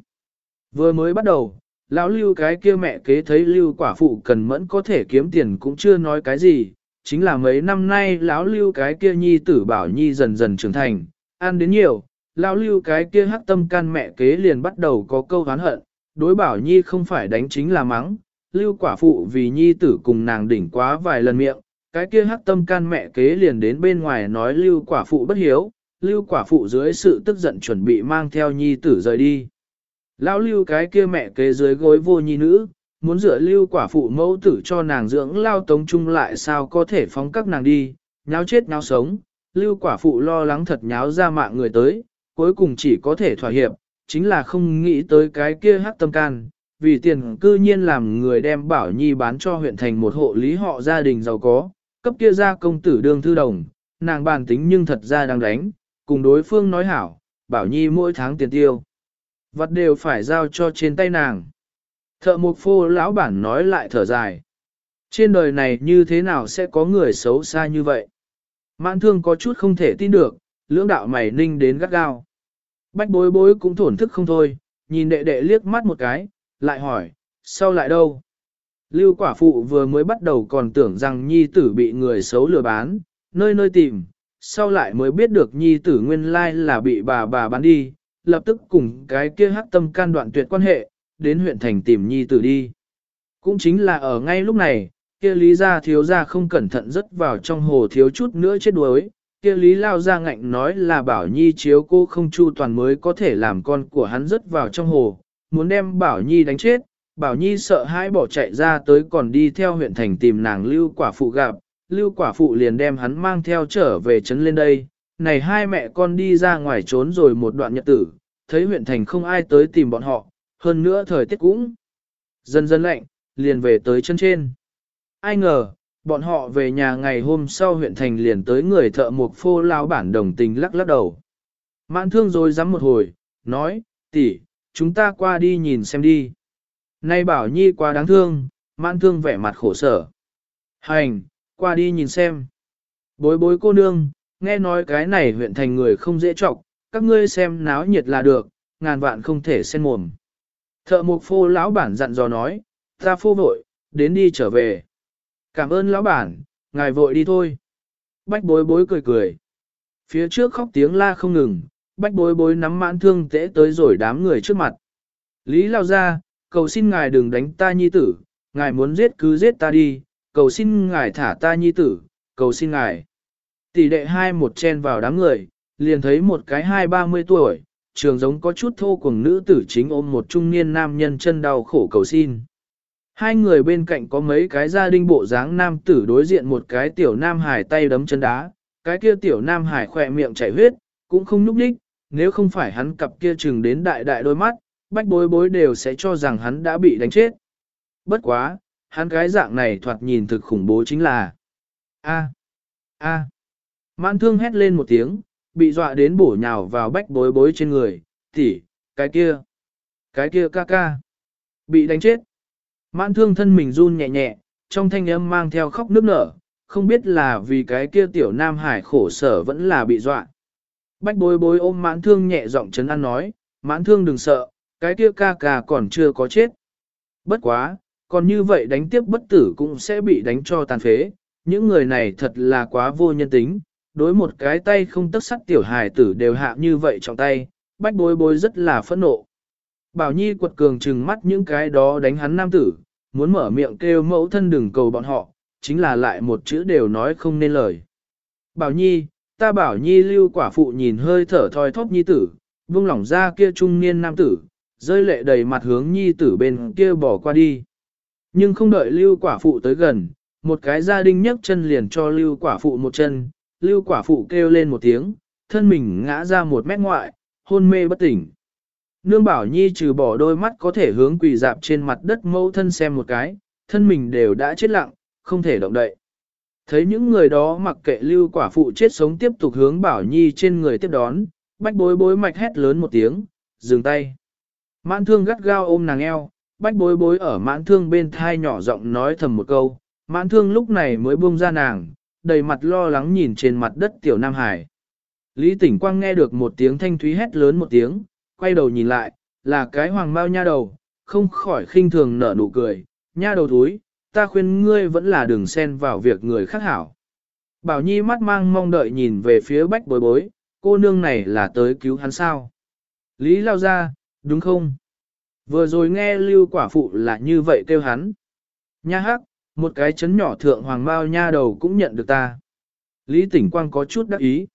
Vừa mới bắt đầu, lão lưu cái kia mẹ kế thấy lưu quả phụ cần mẫn có thể kiếm tiền cũng chưa nói cái gì, chính là mấy năm nay lão lưu cái kia nhi tử bảo nhi dần dần trưởng thành, ăn đến nhiều, lão lưu cái kia hắc tâm can mẹ kế liền bắt đầu có câu hán hận, đối bảo nhi không phải đánh chính là mắng, lưu quả phụ vì nhi tử cùng nàng đỉnh quá vài lần miệng, cái kia hắc tâm can mẹ kế liền đến bên ngoài nói lưu quả phụ bất hiếu, lưu quả phụ dưới sự tức giận chuẩn bị mang theo nhi tử rời đi. Lão lưu cái kia mẹ kế dưới gối vô nhi nữ, muốn dựa lưu quả phụ mẫu tử cho nàng dưỡng lao tống chung lại sao có thể phóng các nàng đi, nháo chết nháo sống, lưu quả phụ lo lắng thật nháo ra mạng người tới, cuối cùng chỉ có thể thỏa hiệp, chính là không nghĩ tới cái kia hắc tâm can, vì tiền cư nhiên làm người đem bảo nhi bán cho huyện thành một hộ lý họ gia đình giàu có, cấp kia ra công tử đương thư đồng, nàng bàn tính nhưng thật ra đang đánh, cùng đối phương nói hảo, bảo nhi mỗi tháng tiền tiêu. Vật đều phải giao cho trên tay nàng. Thợ mục phô lão bản nói lại thở dài. Trên đời này như thế nào sẽ có người xấu xa như vậy? Mãn thương có chút không thể tin được, lưỡng đạo mày ninh đến gắt gao. Bách bối bối cũng thổn thức không thôi, nhìn đệ đệ liếc mắt một cái, lại hỏi, sao lại đâu? Lưu quả phụ vừa mới bắt đầu còn tưởng rằng nhi tử bị người xấu lừa bán, nơi nơi tìm, sau lại mới biết được nhi tử nguyên lai là bị bà bà bán đi, lập tức cùng cái kia hắc tâm can đoạn tuyệt quan hệ, đến huyện thành tìm nhi tử đi. Cũng chính là ở ngay lúc này, kia lý gia thiếu gia không cẩn thận rớt vào trong hồ thiếu chút nữa chết đuối, kia lý lao ra ngạnh nói là bảo nhi chiếu cô không chu toàn mới có thể làm con của hắn rớt vào trong hồ, muốn đem bảo nhi đánh chết, bảo nhi sợ hãi bỏ chạy ra tới còn đi theo huyện thành tìm nàng lưu quả phụ gặp, lưu quả phụ liền đem hắn mang theo trở về trấn lên đây, này hai mẹ con đi ra ngoài trốn rồi một đoạn nhật tử, thấy huyện thành không ai tới tìm bọn họ, hơn nữa thời tiết cũng dần dần lạnh, liền về tới chân trên. Ai ngờ, bọn họ về nhà ngày hôm sau huyện thành liền tới người thợ mộc phô lao bản đồng tình lắc lắc đầu. Mãn thương rồi dám một hồi, nói, tỷ, chúng ta qua đi nhìn xem đi. Nay bảo nhi quá đáng thương, mãn thương vẻ mặt khổ sở. Hành, qua đi nhìn xem. Bối bối cô nương, nghe nói cái này huyện thành người không dễ trọng, các ngươi xem náo nhiệt là được, ngàn vạn không thể xen mồm. Thợ mục phô lão bản dặn dò nói, ta phô vội, đến đi trở về. Cảm ơn lão bản, ngài vội đi thôi. Bách bối bối cười cười. Phía trước khóc tiếng la không ngừng, bách bối bối nắm mãn thương tễ tới rồi đám người trước mặt. Lý lao ra, cầu xin ngài đừng đánh ta nhi tử, ngài muốn giết cứ giết ta đi, cầu xin ngài thả ta nhi tử, cầu xin ngài. Tỷ đệ hai một chen vào đám người, liền thấy một cái hai ba mươi tuổi, trường giống có chút thô cùng nữ tử chính ôm một trung niên nam nhân chân đau khổ cầu xin. Hai người bên cạnh có mấy cái gia đình bộ dáng nam tử đối diện một cái tiểu nam hải tay đấm chân đá, cái kia tiểu nam hải khỏe miệng chảy huyết, cũng không núp đích, nếu không phải hắn cặp kia chừng đến đại đại đôi mắt, bách bối bối đều sẽ cho rằng hắn đã bị đánh chết. Bất quá, hắn cái dạng này thoạt nhìn thực khủng bố chính là A. A. Mãn thương hét lên một tiếng, bị dọa đến bổ nhào vào bách bối bối trên người, tỷ, cái kia, cái kia ca ca, bị đánh chết. Mãn thương thân mình run nhẹ nhẹ, trong thanh âm mang theo khóc nước nở, không biết là vì cái kia tiểu nam hải khổ sở vẫn là bị dọa. Bách bối bối ôm mãn thương nhẹ giọng chấn an nói, mãn thương đừng sợ, cái kia ca ca còn chưa có chết. Bất quá, còn như vậy đánh tiếp bất tử cũng sẽ bị đánh cho tàn phế, những người này thật là quá vô nhân tính, đối một cái tay không tất sắt tiểu hài tử đều hạ như vậy trong tay, bách bối bối rất là phẫn nộ. Bảo Nhi quật cường trừng mắt những cái đó đánh hắn nam tử, muốn mở miệng kêu mẫu thân đừng cầu bọn họ, chính là lại một chữ đều nói không nên lời. Bảo Nhi, ta bảo Nhi lưu quả phụ nhìn hơi thở thoi thóp Nhi tử, buông lỏng ra kia trung niên nam tử, rơi lệ đầy mặt hướng Nhi tử bên kia bỏ qua đi. Nhưng không đợi lưu quả phụ tới gần, một cái gia đình nhấc chân liền cho lưu quả phụ một chân, lưu quả phụ kêu lên một tiếng, thân mình ngã ra một mét ngoại, hôn mê bất tỉnh. Nương bảo nhi trừ bỏ đôi mắt có thể hướng quỳ dạp trên mặt đất mẫu thân xem một cái, thân mình đều đã chết lặng, không thể động đậy. Thấy những người đó mặc kệ lưu quả phụ chết sống tiếp tục hướng bảo nhi trên người tiếp đón, bách bối bối mạch hét lớn một tiếng, dừng tay. Mãn thương gắt gao ôm nàng eo, bách bối bối ở mãn thương bên thai nhỏ giọng nói thầm một câu, mãn thương lúc này mới buông ra nàng, đầy mặt lo lắng nhìn trên mặt đất tiểu Nam Hải. Lý tỉnh quang nghe được một tiếng thanh thúy hét lớn một tiếng, quay đầu nhìn lại, là cái hoàng bao nha đầu, không khỏi khinh thường nở nụ cười, nha đầu thúi, ta khuyên ngươi vẫn là đừng xen vào việc người khác hảo. Bảo Nhi mắt mang mong đợi nhìn về phía bách bối bối, cô nương này là tới cứu hắn sao. Lý lao ra, đúng không? Vừa rồi nghe lưu quả phụ là như vậy kêu hắn. Nha hắc, một cái chấn nhỏ thượng hoàng bao nha đầu cũng nhận được ta. Lý tỉnh quang có chút đắc ý.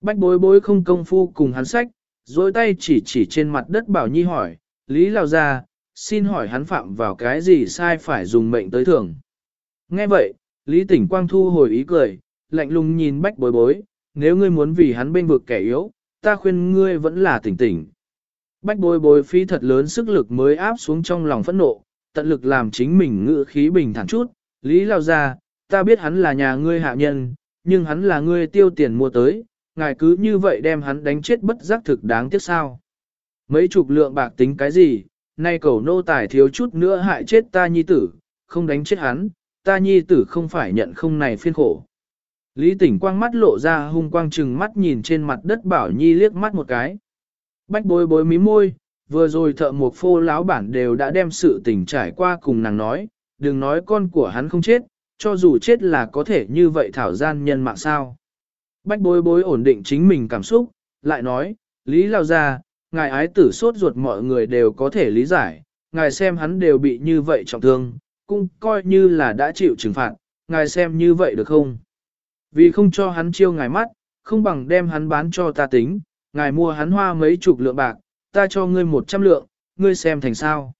Bách bối bối không công phu cùng hắn sách, dối tay chỉ chỉ trên mặt đất bảo nhi hỏi, Lý Lào ra, xin hỏi hắn phạm vào cái gì sai phải dùng mệnh tới thưởng. Nghe vậy, Lý tỉnh quang thu hồi ý cười, lạnh lùng nhìn bách bối bối, nếu ngươi muốn vì hắn bên vực kẻ yếu, ta khuyên ngươi vẫn là tỉnh tỉnh. Bách bối bối phi thật lớn sức lực mới áp xuống trong lòng phẫn nộ, tận lực làm chính mình ngự khí bình thản chút, Lý lao ra, ta biết hắn là nhà ngươi hạ nhân, nhưng hắn là ngươi tiêu tiền mua tới, ngài cứ như vậy đem hắn đánh chết bất giác thực đáng tiếc sao. Mấy chục lượng bạc tính cái gì, nay cầu nô tài thiếu chút nữa hại chết ta nhi tử, không đánh chết hắn, ta nhi tử không phải nhận không này phiên khổ. Lý tỉnh quang mắt lộ ra hung quang chừng mắt nhìn trên mặt đất bảo nhi liếc mắt một cái. Bách bối bối mí môi, vừa rồi thợ một phô láo bản đều đã đem sự tình trải qua cùng nàng nói, đừng nói con của hắn không chết, cho dù chết là có thể như vậy thảo gian nhân mạng sao. Bách bối bối ổn định chính mình cảm xúc, lại nói, Lý Lao ra, ngài ái tử sốt ruột mọi người đều có thể lý giải, ngài xem hắn đều bị như vậy trọng thương, cũng coi như là đã chịu trừng phạt, ngài xem như vậy được không? Vì không cho hắn chiêu ngài mắt, không bằng đem hắn bán cho ta tính, ngài mua hắn hoa mấy chục lượng bạc, ta cho ngươi một trăm lượng, ngươi xem thành sao.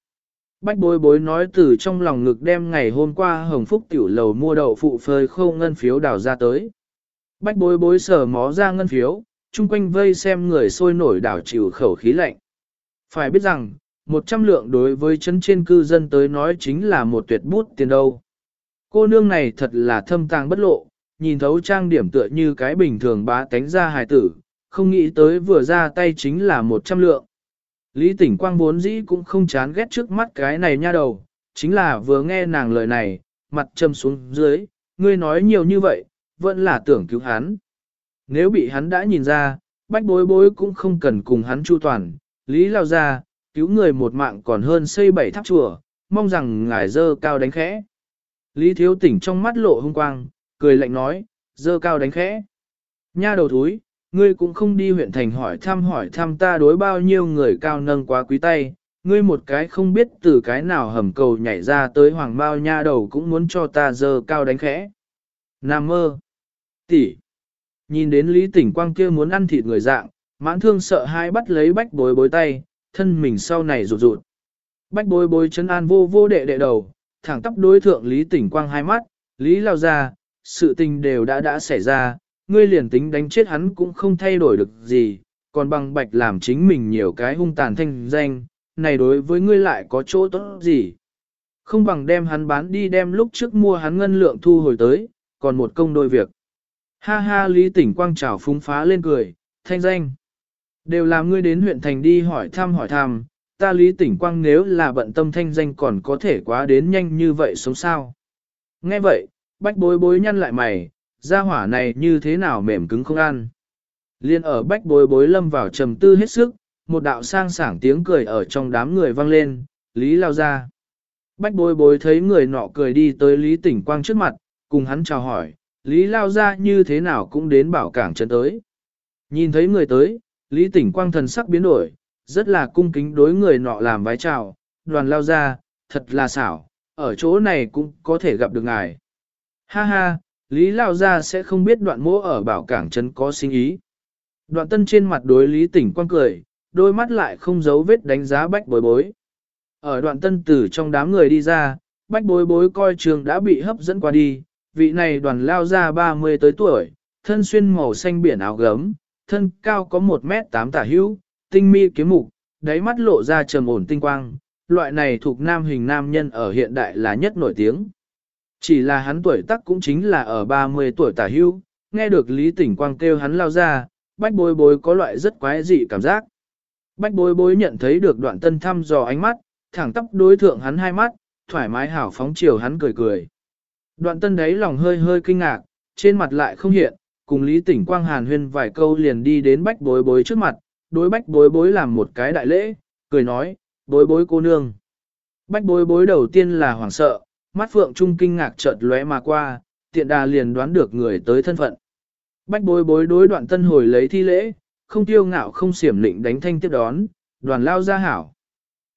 Bách bối bối nói từ trong lòng ngực đem ngày hôm qua hồng phúc tiểu lầu mua đậu phụ phơi khô ngân phiếu đào ra tới. Bách bối bối sở mó ra ngân phiếu, chung quanh vây xem người sôi nổi đảo chịu khẩu khí lạnh. Phải biết rằng, một trăm lượng đối với chân trên cư dân tới nói chính là một tuyệt bút tiền đâu. Cô nương này thật là thâm tàng bất lộ, nhìn thấu trang điểm tựa như cái bình thường bá tánh ra hài tử, không nghĩ tới vừa ra tay chính là một trăm lượng. Lý tỉnh quang vốn dĩ cũng không chán ghét trước mắt cái này nha đầu, chính là vừa nghe nàng lời này, mặt châm xuống dưới, ngươi nói nhiều như vậy, vẫn là tưởng cứu hắn. Nếu bị hắn đã nhìn ra, bách bối bối cũng không cần cùng hắn chu toàn, Lý lao ra, cứu người một mạng còn hơn xây bảy tháp chùa, mong rằng ngài dơ cao đánh khẽ. Lý thiếu tỉnh trong mắt lộ hung quang, cười lạnh nói, dơ cao đánh khẽ. Nha đầu thúi, ngươi cũng không đi huyện thành hỏi thăm hỏi thăm ta đối bao nhiêu người cao nâng quá quý tay, ngươi một cái không biết từ cái nào hầm cầu nhảy ra tới hoàng bao nha đầu cũng muốn cho ta dơ cao đánh khẽ. Nam mơ, tỷ, nhìn đến Lý Tỉnh Quang kia muốn ăn thịt người dạng, mãn thương sợ hai bắt lấy bách bối bối tay, thân mình sau này rụt rụt. Bách bối bối chân an vô vô đệ đệ đầu, thẳng tóc đối thượng Lý Tỉnh Quang hai mắt, Lý lao ra, sự tình đều đã đã xảy ra, ngươi liền tính đánh chết hắn cũng không thay đổi được gì, còn bằng bạch làm chính mình nhiều cái hung tàn thanh danh, này đối với ngươi lại có chỗ tốt gì. Không bằng đem hắn bán đi đem lúc trước mua hắn ngân lượng thu hồi tới, còn một công đôi việc. Ha ha Lý Tỉnh Quang trào phúng phá lên cười, thanh danh. Đều làm ngươi đến huyện thành đi hỏi thăm hỏi thăm, ta Lý Tỉnh Quang nếu là bận tâm thanh danh còn có thể quá đến nhanh như vậy sống sao. Nghe vậy, bách bối bối nhăn lại mày, gia hỏa này như thế nào mềm cứng không ăn. Liên ở bách bối bối lâm vào trầm tư hết sức, một đạo sang sảng tiếng cười ở trong đám người vang lên, Lý lao ra. Bách bối bối thấy người nọ cười đi tới Lý Tỉnh Quang trước mặt, cùng hắn chào hỏi, Lý lao ra như thế nào cũng đến bảo cảng chân tới. Nhìn thấy người tới, Lý Tỉnh Quang thần sắc biến đổi, rất là cung kính đối người nọ làm vái chào, đoàn lao ra, thật là xảo, ở chỗ này cũng có thể gặp được ngài. Ha ha, Lý lao gia sẽ không biết đoạn mỗ ở bảo cảng trấn có sinh ý. Đoạn tân trên mặt đối Lý Tỉnh Quang cười, đôi mắt lại không giấu vết đánh giá bách bối bối. Ở đoạn tân tử trong đám người đi ra, bách bối bối coi trường đã bị hấp dẫn qua đi, vị này đoàn lao Gia 30 tới tuổi, thân xuyên màu xanh biển áo gấm, thân cao có 1 mét 8 tả hữu, tinh mi kiếm mục, đáy mắt lộ ra trầm ổn tinh quang, loại này thuộc nam hình nam nhân ở hiện đại là nhất nổi tiếng. Chỉ là hắn tuổi tác cũng chính là ở 30 tuổi tả hưu nghe được Lý Tỉnh Quang kêu hắn lao ra, bách bối bối có loại rất quái dị cảm giác. Bách bối bối nhận thấy được đoạn tân thăm dò ánh mắt, thẳng tắp đối thượng hắn hai mắt, thoải mái hảo phóng chiều hắn cười cười. Đoạn tân đấy lòng hơi hơi kinh ngạc, trên mặt lại không hiện, cùng Lý Tỉnh Quang hàn huyên vài câu liền đi đến bách bối bối trước mặt, đối bách bối bối làm một cái đại lễ, cười nói, bối bối cô nương. Bách bối bối đầu tiên là hoảng sợ, mắt phượng trung kinh ngạc chợt lóe mà qua, tiện đà liền đoán được người tới thân phận. Bách bối bối đối đoạn tân hồi lấy thi lễ, không tiêu ngạo không xiểm lịnh đánh thanh tiếp đón, đoàn lao ra hảo.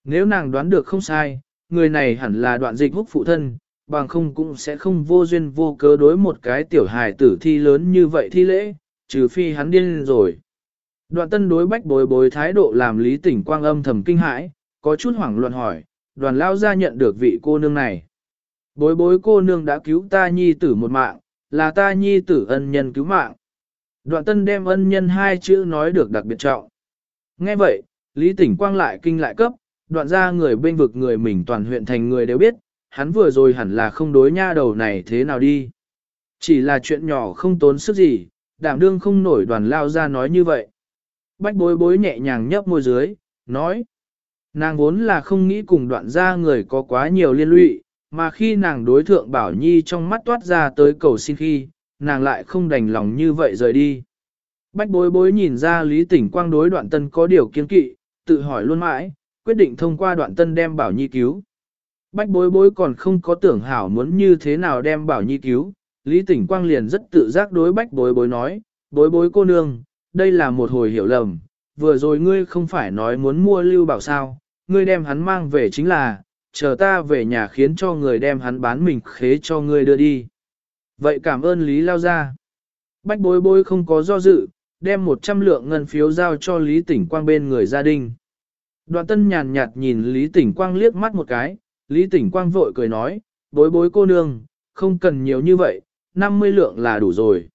Nếu nàng đoán được không sai, người này hẳn là đoạn dịch húc phụ thân, bằng không cũng sẽ không vô duyên vô cớ đối một cái tiểu hài tử thi lớn như vậy thi lễ, trừ phi hắn điên rồi. Đoạn tân đối bách bối bối thái độ làm lý tỉnh quang âm thầm kinh hãi, có chút hoảng loạn hỏi, đoàn lao ra nhận được vị cô nương này. Bối bối cô nương đã cứu ta nhi tử một mạng, là ta nhi tử ân nhân cứu mạng. Đoạn tân đem ân nhân hai chữ nói được đặc biệt trọng. Nghe vậy, Lý Tỉnh Quang lại kinh lại cấp, đoạn ra người bên vực người mình toàn huyện thành người đều biết, hắn vừa rồi hẳn là không đối nha đầu này thế nào đi. Chỉ là chuyện nhỏ không tốn sức gì, đảm đương không nổi đoàn lao ra nói như vậy. Bách bối bối nhẹ nhàng nhấp môi dưới, nói. Nàng vốn là không nghĩ cùng đoạn ra người có quá nhiều liên lụy, mà khi nàng đối thượng Bảo Nhi trong mắt toát ra tới cầu xin khi, nàng lại không đành lòng như vậy rời đi. Bách bối bối nhìn ra Lý Tỉnh Quang đối đoạn tân có điều kiên kỵ, tự hỏi luôn mãi, quyết định thông qua đoạn tân đem Bảo Nhi cứu. Bách bối bối còn không có tưởng hảo muốn như thế nào đem Bảo Nhi cứu, Lý Tỉnh Quang liền rất tự giác đối bách bối bối nói, bối bối cô nương, đây là một hồi hiểu lầm, vừa rồi ngươi không phải nói muốn mua lưu bảo sao, ngươi đem hắn mang về chính là, chờ ta về nhà khiến cho người đem hắn bán mình khế cho ngươi đưa đi. Vậy cảm ơn Lý Lao ra. Bách bối bối không có do dự, đem 100 lượng ngân phiếu giao cho Lý Tỉnh Quang bên người gia đình. Đoạn tân nhàn nhạt nhìn Lý Tỉnh Quang liếc mắt một cái, Lý Tỉnh Quang vội cười nói, bối bối cô nương, không cần nhiều như vậy, 50 lượng là đủ rồi.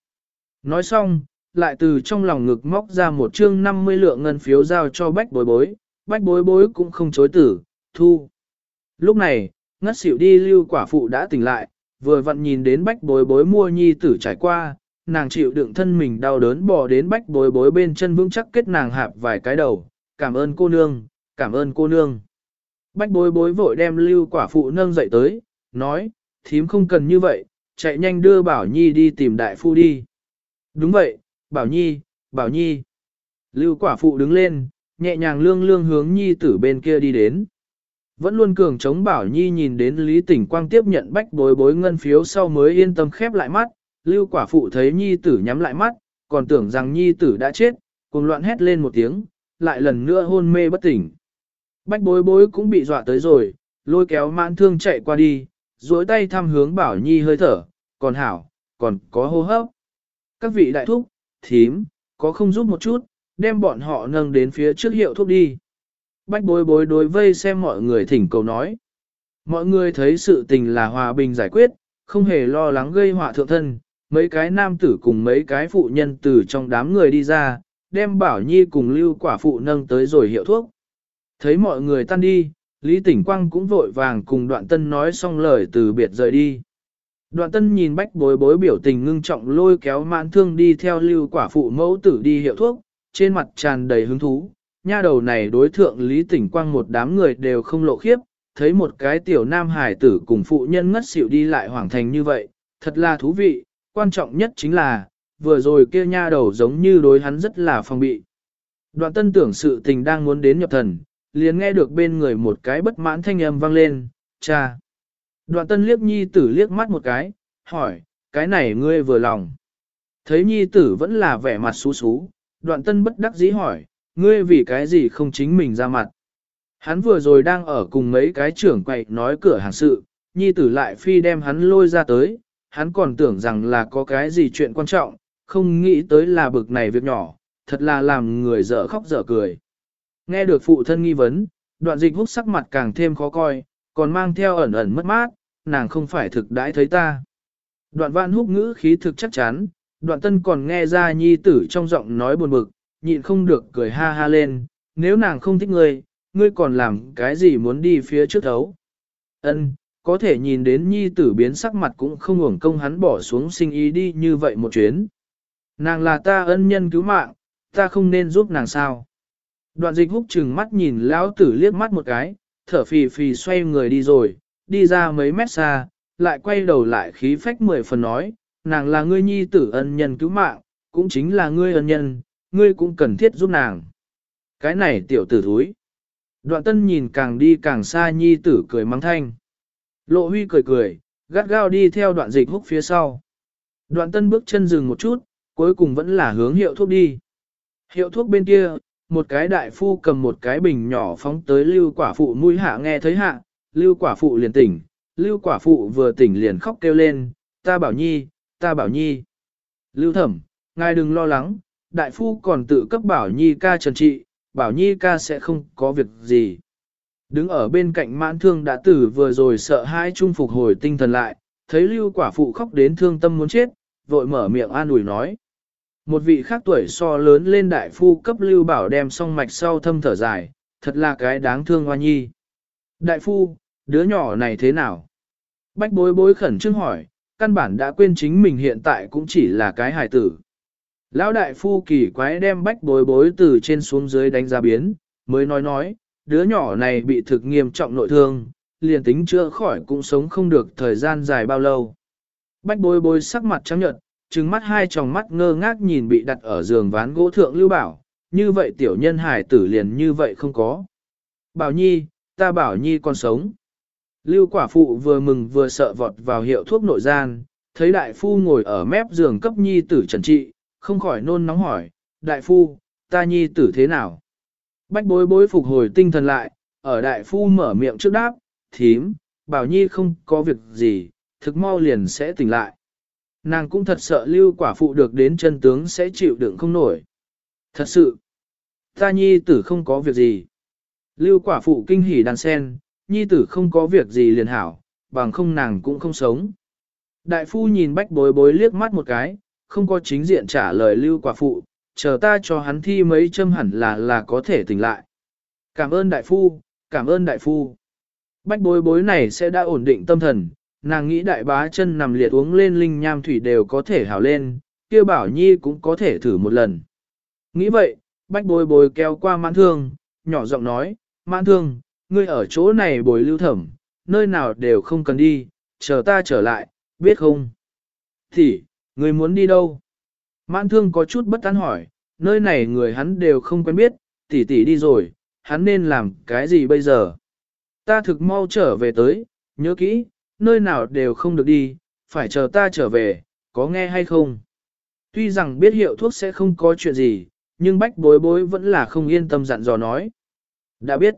Nói xong, lại từ trong lòng ngực móc ra một chương 50 lượng ngân phiếu giao cho bách bối bối, bách bối bối cũng không chối tử, thu. Lúc này, ngất xỉu đi lưu quả phụ đã tỉnh lại, vừa vặn nhìn đến bách bối bối mua nhi tử trải qua, nàng chịu đựng thân mình đau đớn bò đến bách bối bối bên chân vững chắc kết nàng hạp vài cái đầu, cảm ơn cô nương, cảm ơn cô nương. Bách bối bối vội đem lưu quả phụ nâng dậy tới, nói, thím không cần như vậy, chạy nhanh đưa Bảo Nhi đi tìm đại phu đi. Đúng vậy, Bảo Nhi, Bảo Nhi. Lưu quả phụ đứng lên, nhẹ nhàng lương lương hướng Nhi tử bên kia đi đến. Vẫn luôn cường chống Bảo Nhi nhìn đến Lý Tỉnh Quang tiếp nhận bách bối bối ngân phiếu sau mới yên tâm khép lại mắt, Lưu quả phụ thấy Nhi tử nhắm lại mắt, còn tưởng rằng Nhi tử đã chết, cùng loạn hét lên một tiếng, lại lần nữa hôn mê bất tỉnh. Bách bối bối cũng bị dọa tới rồi, lôi kéo mãn thương chạy qua đi, duỗi tay thăm hướng Bảo Nhi hơi thở, còn hảo, còn có hô hấp. Các vị đại thúc, thím, có không giúp một chút, đem bọn họ nâng đến phía trước hiệu thuốc đi. Bách bối bối đối vây xem mọi người thỉnh cầu nói. Mọi người thấy sự tình là hòa bình giải quyết, không hề lo lắng gây họa thượng thân, mấy cái nam tử cùng mấy cái phụ nhân từ trong đám người đi ra, đem Bảo Nhi cùng lưu quả phụ nâng tới rồi hiệu thuốc. Thấy mọi người tan đi, Lý Tỉnh Quang cũng vội vàng cùng đoạn tân nói xong lời từ biệt rời đi. Đoạn tân nhìn bách bối bối biểu tình ngưng trọng lôi kéo mãn thương đi theo lưu quả phụ mẫu tử đi hiệu thuốc, trên mặt tràn đầy hứng thú. Nha đầu này đối thượng Lý Tỉnh Quang một đám người đều không lộ khiếp, thấy một cái tiểu nam hải tử cùng phụ nhân ngất xỉu đi lại hoàng thành như vậy, thật là thú vị, quan trọng nhất chính là, vừa rồi kia nha đầu giống như đối hắn rất là phong bị. Đoạn tân tưởng sự tình đang muốn đến nhập thần, liền nghe được bên người một cái bất mãn thanh âm vang lên, cha. Đoạn tân liếc nhi tử liếc mắt một cái, hỏi, cái này ngươi vừa lòng. Thấy nhi tử vẫn là vẻ mặt xú xú, đoạn tân bất đắc dĩ hỏi, ngươi vì cái gì không chính mình ra mặt. Hắn vừa rồi đang ở cùng mấy cái trưởng quậy nói cửa hàng sự, nhi tử lại phi đem hắn lôi ra tới, hắn còn tưởng rằng là có cái gì chuyện quan trọng, không nghĩ tới là bực này việc nhỏ, thật là làm người dở khóc dở cười. Nghe được phụ thân nghi vấn, đoạn dịch hút sắc mặt càng thêm khó coi, còn mang theo ẩn ẩn mất mát, nàng không phải thực đãi thấy ta. Đoạn vạn húc ngữ khí thực chắc chắn, đoạn tân còn nghe ra nhi tử trong giọng nói buồn bực, nhịn không được cười ha ha lên, nếu nàng không thích ngươi, ngươi còn làm cái gì muốn đi phía trước thấu. Ân, có thể nhìn đến nhi tử biến sắc mặt cũng không uổng công hắn bỏ xuống sinh ý đi như vậy một chuyến. Nàng là ta ân nhân cứu mạng, ta không nên giúp nàng sao. Đoạn dịch húc chừng mắt nhìn lão tử liếc mắt một cái, thở phì phì xoay người đi rồi, đi ra mấy mét xa, lại quay đầu lại khí phách mười phần nói, nàng là ngươi nhi tử ân nhân cứu mạng, cũng chính là ngươi ân nhân, ngươi cũng cần thiết giúp nàng. Cái này tiểu tử thúi. Đoạn tân nhìn càng đi càng xa nhi tử cười mắng thanh. Lộ huy cười cười, gắt gao đi theo đoạn dịch húc phía sau. Đoạn tân bước chân dừng một chút, cuối cùng vẫn là hướng hiệu thuốc đi. Hiệu thuốc bên kia, một cái đại phu cầm một cái bình nhỏ phóng tới lưu quả phụ mũi hạ nghe thấy hạ, lưu quả phụ liền tỉnh, lưu quả phụ vừa tỉnh liền khóc kêu lên, ta bảo nhi, ta bảo nhi. Lưu thẩm, ngài đừng lo lắng, đại phu còn tự cấp bảo nhi ca trần trị, bảo nhi ca sẽ không có việc gì. Đứng ở bên cạnh mãn thương đã tử vừa rồi sợ hãi trung phục hồi tinh thần lại, thấy lưu quả phụ khóc đến thương tâm muốn chết, vội mở miệng an ủi nói. Một vị khác tuổi so lớn lên đại phu cấp lưu bảo đem song mạch sau thâm thở dài, thật là cái đáng thương hoa nhi. Đại phu, đứa nhỏ này thế nào? Bách bối bối khẩn trương hỏi, căn bản đã quên chính mình hiện tại cũng chỉ là cái hài tử. Lão đại phu kỳ quái đem bách bối bối từ trên xuống dưới đánh giá biến, mới nói nói, đứa nhỏ này bị thực nghiêm trọng nội thương, liền tính chưa khỏi cũng sống không được thời gian dài bao lâu. Bách bối bối sắc mặt trắng nhợt, trừng mắt hai tròng mắt ngơ ngác nhìn bị đặt ở giường ván gỗ thượng lưu bảo, như vậy tiểu nhân hải tử liền như vậy không có. Bảo nhi, ta bảo nhi còn sống. Lưu quả phụ vừa mừng vừa sợ vọt vào hiệu thuốc nội gian, thấy đại phu ngồi ở mép giường cấp nhi tử trần trị, không khỏi nôn nóng hỏi, đại phu, ta nhi tử thế nào? Bách bối bối phục hồi tinh thần lại, ở đại phu mở miệng trước đáp, thím, bảo nhi không có việc gì, thực mau liền sẽ tỉnh lại. Nàng cũng thật sợ lưu quả phụ được đến chân tướng sẽ chịu đựng không nổi. Thật sự, ta nhi tử không có việc gì. Lưu quả phụ kinh hỉ đàn sen, nhi tử không có việc gì liền hảo, bằng không nàng cũng không sống. Đại phu nhìn bách bối bối liếc mắt một cái, không có chính diện trả lời lưu quả phụ, chờ ta cho hắn thi mấy châm hẳn là là có thể tỉnh lại. Cảm ơn đại phu, cảm ơn đại phu. Bách bối bối này sẽ đã ổn định tâm thần, nàng nghĩ đại bá chân nằm liệt uống lên linh nham thủy đều có thể hảo lên, kia bảo nhi cũng có thể thử một lần. Nghĩ vậy, bách bối bối kéo qua mãn thương, nhỏ giọng nói, mãn thương, ngươi ở chỗ này bồi lưu thẩm, nơi nào đều không cần đi, chờ ta trở lại, biết không? Thì, ngươi muốn đi đâu? Mãn thương có chút bất an hỏi, nơi này người hắn đều không quen biết, tỷ tỷ đi rồi, hắn nên làm cái gì bây giờ? Ta thực mau trở về tới, nhớ kỹ, nơi nào đều không được đi, phải chờ ta trở về, có nghe hay không? Tuy rằng biết hiệu thuốc sẽ không có chuyện gì, nhưng bách bối bối vẫn là không yên tâm dặn dò nói. Đã biết.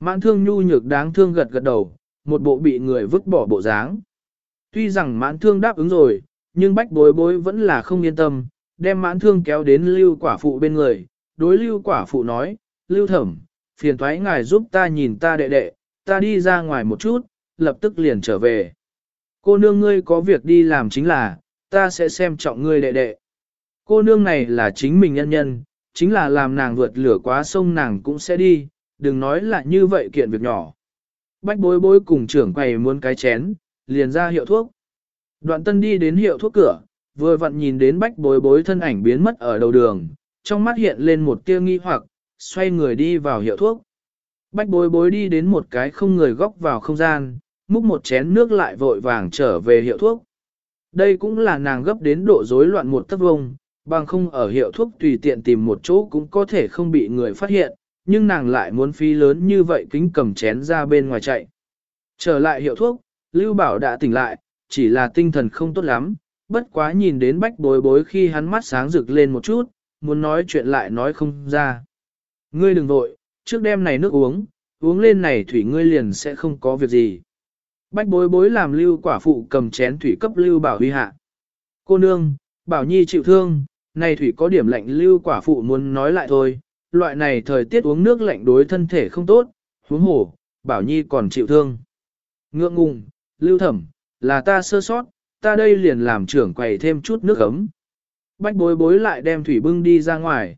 Mãn thương nhu nhược đáng thương gật gật đầu, một bộ bị người vứt bỏ bộ dáng. Tuy rằng mãn thương đáp ứng rồi, nhưng bách bối bối vẫn là không yên tâm, đem mãn thương kéo đến lưu quả phụ bên người. Đối lưu quả phụ nói, lưu thẩm, phiền thoái ngài giúp ta nhìn ta đệ đệ, ta đi ra ngoài một chút, lập tức liền trở về. Cô nương ngươi có việc đi làm chính là, ta sẽ xem trọng ngươi đệ đệ. Cô nương này là chính mình nhân nhân, chính là làm nàng vượt lửa quá sông nàng cũng sẽ đi, đừng nói là như vậy kiện việc nhỏ. Bách bối bối cùng trưởng quầy muốn cái chén, liền ra hiệu thuốc. Đoạn tân đi đến hiệu thuốc cửa, vừa vặn nhìn đến bách bối bối thân ảnh biến mất ở đầu đường, trong mắt hiện lên một tia nghi hoặc, xoay người đi vào hiệu thuốc. Bách bối bối đi đến một cái không người góc vào không gian, múc một chén nước lại vội vàng trở về hiệu thuốc. Đây cũng là nàng gấp đến độ rối loạn một tấc vông, bằng không ở hiệu thuốc tùy tiện tìm một chỗ cũng có thể không bị người phát hiện, nhưng nàng lại muốn phí lớn như vậy kính cầm chén ra bên ngoài chạy. Trở lại hiệu thuốc, Lưu Bảo đã tỉnh lại, chỉ là tinh thần không tốt lắm, bất quá nhìn đến bách bối bối khi hắn mắt sáng rực lên một chút, muốn nói chuyện lại nói không ra. Ngươi đừng vội, trước đêm này nước uống, uống lên này thủy ngươi liền sẽ không có việc gì. Bách bối bối làm lưu quả phụ cầm chén thủy cấp lưu bảo huy hạ. Cô nương, bảo nhi chịu thương, này thủy có điểm lạnh lưu quả phụ muốn nói lại thôi, loại này thời tiết uống nước lạnh đối thân thể không tốt, huống hổ, bảo nhi còn chịu thương. Ngượng ngùng, lưu thẩm, là ta sơ sót, ta đây liền làm trưởng quầy thêm chút nước ấm. Bách bối bối lại đem thủy bưng đi ra ngoài.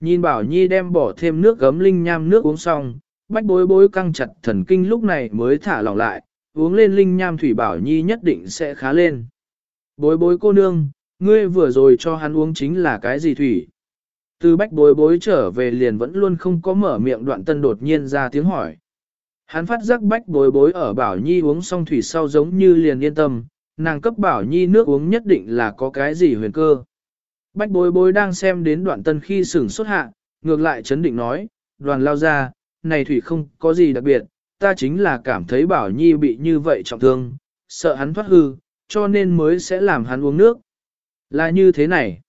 Nhìn bảo nhi đem bỏ thêm nước gấm linh nham nước uống xong, bách bối bối căng chặt thần kinh lúc này mới thả lỏng lại, uống lên linh nham thủy bảo nhi nhất định sẽ khá lên. Bối bối cô nương, ngươi vừa rồi cho hắn uống chính là cái gì thủy? Từ bách bối bối trở về liền vẫn luôn không có mở miệng đoạn tân đột nhiên ra tiếng hỏi. Hắn phát giác bách bối bối ở bảo nhi uống xong thủy sau giống như liền yên tâm, nàng cấp bảo nhi nước uống nhất định là có cái gì huyền cơ. Bách bối bối đang xem đến đoạn tân khi sửng xuất hạ, ngược lại chấn định nói, đoàn lao ra, này thủy không có gì đặc biệt, ta chính là cảm thấy bảo nhi bị như vậy trọng thương, sợ hắn thoát hư, cho nên mới sẽ làm hắn uống nước. Là như thế này.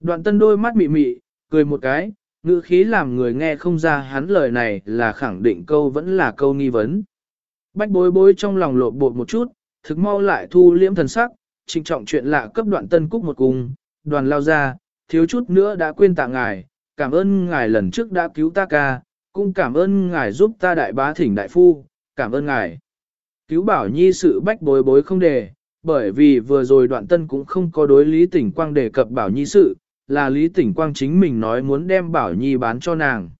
Đoạn tân đôi mắt mị mị, cười một cái, ngữ khí làm người nghe không ra hắn lời này là khẳng định câu vẫn là câu nghi vấn. Bách bối bối trong lòng lộ bột một chút, thực mau lại thu liễm thần sắc, trinh trọng chuyện lạ cấp đoạn tân cúc một cùng đoàn lao ra, thiếu chút nữa đã quên tạ ngài, cảm ơn ngài lần trước đã cứu ta ca, cũng cảm ơn ngài giúp ta đại bá thỉnh đại phu, cảm ơn ngài. Cứu bảo nhi sự bách bối bối không đề, bởi vì vừa rồi đoạn tân cũng không có đối lý tỉnh quang đề cập bảo nhi sự, là lý tỉnh quang chính mình nói muốn đem bảo nhi bán cho nàng.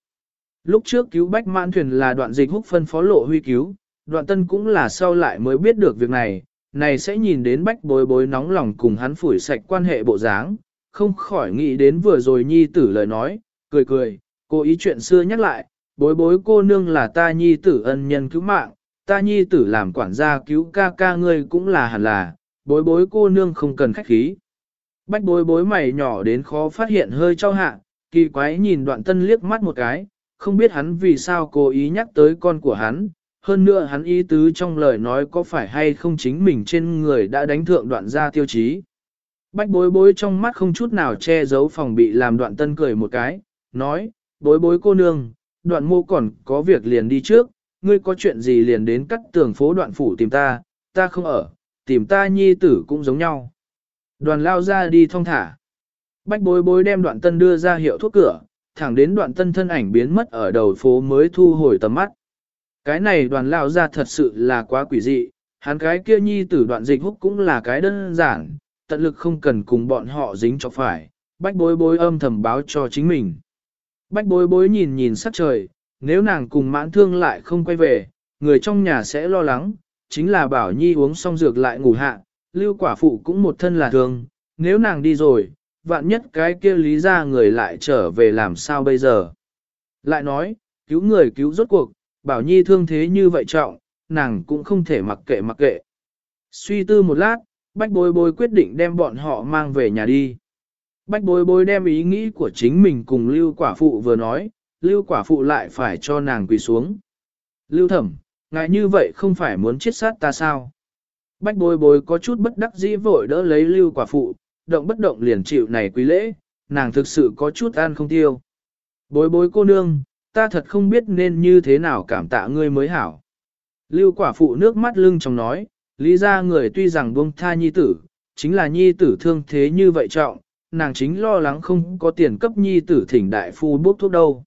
Lúc trước cứu bách mãn thuyền là đoạn dịch húc phân phó lộ huy cứu, đoạn tân cũng là sau lại mới biết được việc này, này sẽ nhìn đến bách bối bối nóng lòng cùng hắn phủi sạch quan hệ bộ dáng, không khỏi nghĩ đến vừa rồi nhi tử lời nói, cười cười, cô ý chuyện xưa nhắc lại, bối bối cô nương là ta nhi tử ân nhân cứu mạng, ta nhi tử làm quản gia cứu ca ca ngươi cũng là hẳn là, bối bối cô nương không cần khách khí. Bách bối bối mày nhỏ đến khó phát hiện hơi trao hạ, kỳ quái nhìn đoạn tân liếc mắt một cái, không biết hắn vì sao cố ý nhắc tới con của hắn, hơn nữa hắn ý tứ trong lời nói có phải hay không chính mình trên người đã đánh thượng đoạn ra tiêu chí. Bách bối bối trong mắt không chút nào che giấu phòng bị làm đoạn tân cười một cái, nói, bối bối cô nương, đoạn mô còn có việc liền đi trước, ngươi có chuyện gì liền đến cắt tường phố đoạn phủ tìm ta, ta không ở, tìm ta nhi tử cũng giống nhau. Đoàn lao ra đi thong thả. Bách bối bối đem đoạn tân đưa ra hiệu thuốc cửa, thẳng đến đoạn tân thân ảnh biến mất ở đầu phố mới thu hồi tầm mắt. Cái này đoàn lao ra thật sự là quá quỷ dị, hắn cái kia nhi tử đoạn dịch húc cũng là cái đơn giản, tận lực không cần cùng bọn họ dính cho phải, bách bối bối âm thầm báo cho chính mình. Bách bối bối nhìn nhìn sắc trời, nếu nàng cùng mãn thương lại không quay về, người trong nhà sẽ lo lắng, chính là bảo nhi uống xong dược lại ngủ hạ, lưu quả phụ cũng một thân là thương, nếu nàng đi rồi, vạn nhất cái kia lý ra người lại trở về làm sao bây giờ. Lại nói, cứu người cứu rốt cuộc, bảo nhi thương thế như vậy trọng, nàng cũng không thể mặc kệ mặc kệ. Suy tư một lát, bách bối bối quyết định đem bọn họ mang về nhà đi. Bách bối bối đem ý nghĩ của chính mình cùng lưu quả phụ vừa nói, lưu quả phụ lại phải cho nàng quỳ xuống. Lưu thẩm, ngại như vậy không phải muốn chết sát ta sao? Bách bối bối có chút bất đắc dĩ vội đỡ lấy lưu quả phụ, động bất động liền chịu này quý lễ, nàng thực sự có chút ăn không tiêu. Bối bối cô nương, ta thật không biết nên như thế nào cảm tạ ngươi mới hảo. Lưu quả phụ nước mắt lưng trong nói, lý ra người tuy rằng buông tha nhi tử, chính là nhi tử thương thế như vậy trọng, nàng chính lo lắng không có tiền cấp nhi tử thỉnh đại phu bốc thuốc đâu.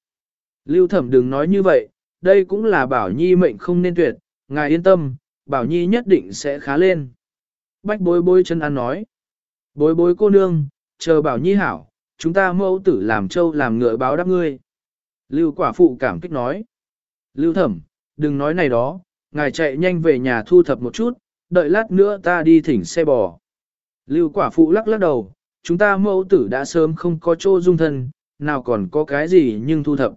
Lưu thẩm đừng nói như vậy, đây cũng là bảo nhi mệnh không nên tuyệt, ngài yên tâm, bảo nhi nhất định sẽ khá lên. Bách bối bối chân ăn nói. Bối bối cô nương, chờ bảo nhi hảo, chúng ta mẫu tử làm trâu làm ngựa báo đáp ngươi. Lưu quả phụ cảm kích nói. Lưu thẩm, đừng nói này đó, ngài chạy nhanh về nhà thu thập một chút, đợi lát nữa ta đi thỉnh xe bò. Lưu quả phụ lắc lắc đầu, chúng ta mẫu tử đã sớm không có chỗ dung thân, nào còn có cái gì nhưng thu thập.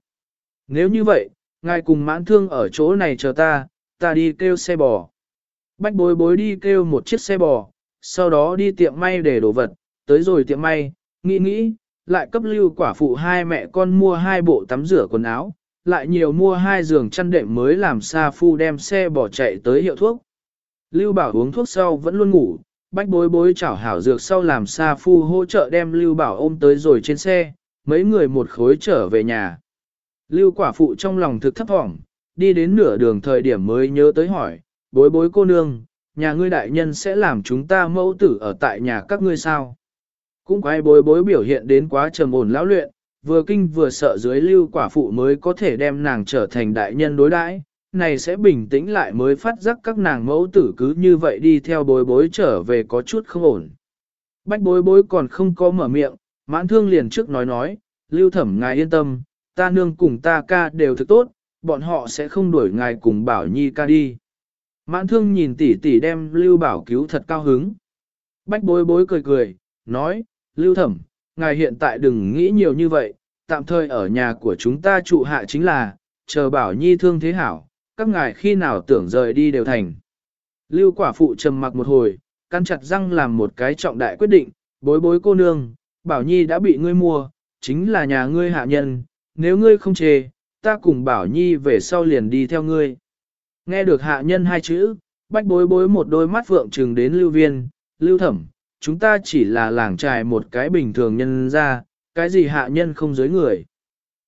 Nếu như vậy, ngài cùng mãn thương ở chỗ này chờ ta, ta đi kêu xe bò. Bách bối bối đi kêu một chiếc xe bò, sau đó đi tiệm may để đổ vật, tới rồi tiệm may, nghĩ nghĩ, lại cấp lưu quả phụ hai mẹ con mua hai bộ tắm rửa quần áo, lại nhiều mua hai giường chăn đệm mới làm Sa Phu đem xe bỏ chạy tới hiệu thuốc. Lưu Bảo uống thuốc sau vẫn luôn ngủ, bách bối bối chảo hảo dược sau làm Sa Phu hỗ trợ đem Lưu Bảo ôm tới rồi trên xe, mấy người một khối trở về nhà. Lưu quả phụ trong lòng thực thấp thỏm, đi đến nửa đường thời điểm mới nhớ tới hỏi, bối bối cô nương, nhà ngươi đại nhân sẽ làm chúng ta mẫu tử ở tại nhà các ngươi sao? Cũng quay bối bối biểu hiện đến quá trầm ổn lão luyện, vừa kinh vừa sợ dưới lưu quả phụ mới có thể đem nàng trở thành đại nhân đối đãi, này sẽ bình tĩnh lại mới phát giác các nàng mẫu tử cứ như vậy đi theo bối bối trở về có chút không ổn. Bách bối bối còn không có mở miệng, mãn thương liền trước nói nói, lưu thẩm ngài yên tâm, ta nương cùng ta ca đều thực tốt, bọn họ sẽ không đuổi ngài cùng bảo nhi ca đi. Mãn thương nhìn tỷ tỷ đem lưu bảo cứu thật cao hứng. Bách bối bối cười cười, nói, lưu thẩm, ngài hiện tại đừng nghĩ nhiều như vậy, tạm thời ở nhà của chúng ta trụ hạ chính là, chờ bảo nhi thương thế hảo, các ngài khi nào tưởng rời đi đều thành. Lưu quả phụ trầm mặc một hồi, căn chặt răng làm một cái trọng đại quyết định, bối bối cô nương, bảo nhi đã bị ngươi mua, chính là nhà ngươi hạ nhân, nếu ngươi không chê, ta cùng bảo nhi về sau liền đi theo ngươi. Nghe được hạ nhân hai chữ, bách bối bối một đôi mắt vượng trừng đến lưu viên, lưu thẩm, chúng ta chỉ là làng trài một cái bình thường nhân ra, cái gì hạ nhân không giới người.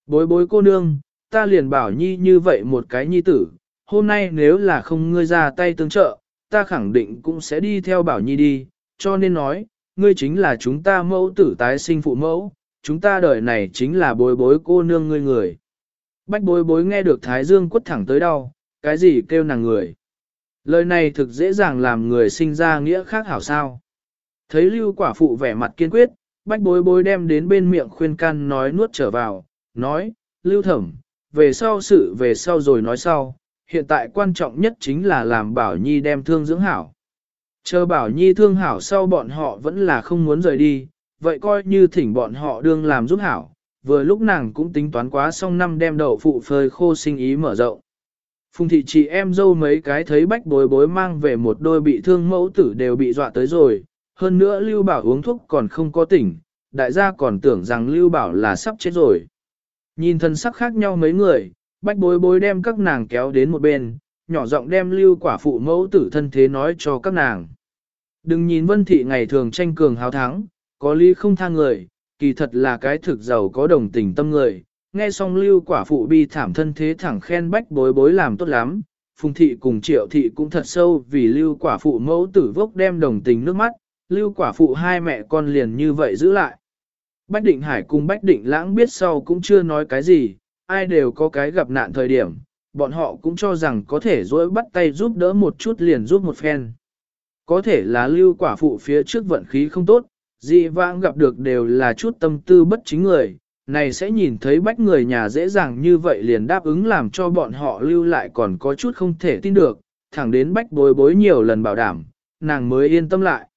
Bối bối cô nương, ta liền bảo nhi như vậy một cái nhi tử, hôm nay nếu là không ngươi ra tay tương trợ, ta khẳng định cũng sẽ đi theo bảo nhi đi, cho nên nói, ngươi chính là chúng ta mẫu tử tái sinh phụ mẫu, chúng ta đời này chính là bối bối cô nương ngươi người. Bách bối bối nghe được Thái Dương quất thẳng tới đau, cái gì kêu nàng người. Lời này thực dễ dàng làm người sinh ra nghĩa khác hảo sao. Thấy lưu quả phụ vẻ mặt kiên quyết, bách bối bối đem đến bên miệng khuyên can nói nuốt trở vào, nói, lưu thẩm, về sau sự về sau rồi nói sau, hiện tại quan trọng nhất chính là làm bảo nhi đem thương dưỡng hảo. Chờ bảo nhi thương hảo sau bọn họ vẫn là không muốn rời đi, vậy coi như thỉnh bọn họ đương làm giúp hảo, vừa lúc nàng cũng tính toán quá xong năm đem đậu phụ phơi khô sinh ý mở rộng. Phùng thị chị em dâu mấy cái thấy bách bối bối mang về một đôi bị thương mẫu tử đều bị dọa tới rồi, hơn nữa Lưu Bảo uống thuốc còn không có tỉnh, đại gia còn tưởng rằng Lưu Bảo là sắp chết rồi. Nhìn thân sắc khác nhau mấy người, bách bối bối đem các nàng kéo đến một bên, nhỏ giọng đem Lưu quả phụ mẫu tử thân thế nói cho các nàng. Đừng nhìn Vân Thị ngày thường tranh cường hào thắng, có lý không tha người, kỳ thật là cái thực giàu có đồng tình tâm người. Nghe xong lưu quả phụ bi thảm thân thế thẳng khen bách bối bối làm tốt lắm, phùng thị cùng triệu thị cũng thật sâu vì lưu quả phụ mẫu tử vốc đem đồng tình nước mắt, lưu quả phụ hai mẹ con liền như vậy giữ lại. Bách định hải cùng bách định lãng biết sau cũng chưa nói cái gì, ai đều có cái gặp nạn thời điểm, bọn họ cũng cho rằng có thể dối bắt tay giúp đỡ một chút liền giúp một phen. Có thể là lưu quả phụ phía trước vận khí không tốt, dị vãng gặp được đều là chút tâm tư bất chính người, này sẽ nhìn thấy bách người nhà dễ dàng như vậy liền đáp ứng làm cho bọn họ lưu lại còn có chút không thể tin được, thẳng đến bách bối bối nhiều lần bảo đảm, nàng mới yên tâm lại.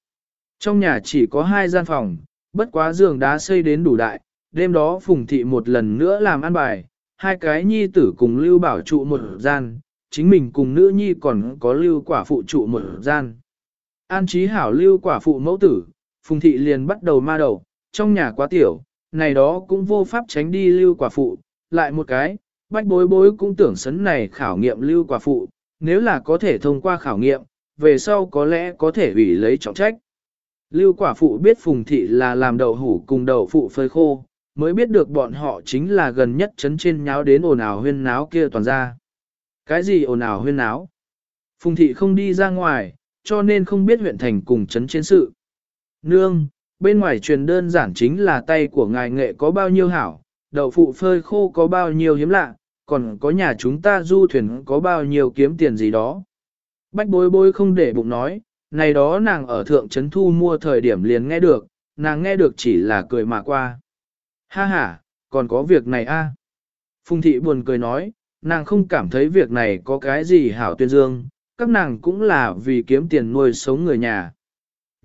Trong nhà chỉ có hai gian phòng, bất quá giường đá xây đến đủ đại, đêm đó Phùng Thị một lần nữa làm ăn bài, hai cái nhi tử cùng lưu bảo trụ một gian, chính mình cùng nữ nhi còn có lưu quả phụ trụ một gian. An trí hảo lưu quả phụ mẫu tử, Phùng thị liền bắt đầu ma đầu, trong nhà quá tiểu, này đó cũng vô pháp tránh đi lưu quả phụ, lại một cái, bách bối bối cũng tưởng sấn này khảo nghiệm lưu quả phụ, nếu là có thể thông qua khảo nghiệm, về sau có lẽ có thể ủy lấy trọng trách. Lưu quả phụ biết phùng thị là làm đậu hủ cùng đậu phụ phơi khô, mới biết được bọn họ chính là gần nhất chấn trên nháo đến ồn ào huyên náo kia toàn ra. Cái gì ồn ào huyên náo? Phùng thị không đi ra ngoài, cho nên không biết huyện thành cùng chấn trên sự. Nương, bên ngoài truyền đơn giản chính là tay của ngài nghệ có bao nhiêu hảo, đậu phụ phơi khô có bao nhiêu hiếm lạ, còn có nhà chúng ta du thuyền có bao nhiêu kiếm tiền gì đó. Bách bối bối không để bụng nói, này đó nàng ở thượng trấn thu mua thời điểm liền nghe được, nàng nghe được chỉ là cười mà qua. Ha ha, còn có việc này a? À? Phùng thị buồn cười nói, nàng không cảm thấy việc này có cái gì hảo tuyên dương, các nàng cũng là vì kiếm tiền nuôi sống người nhà.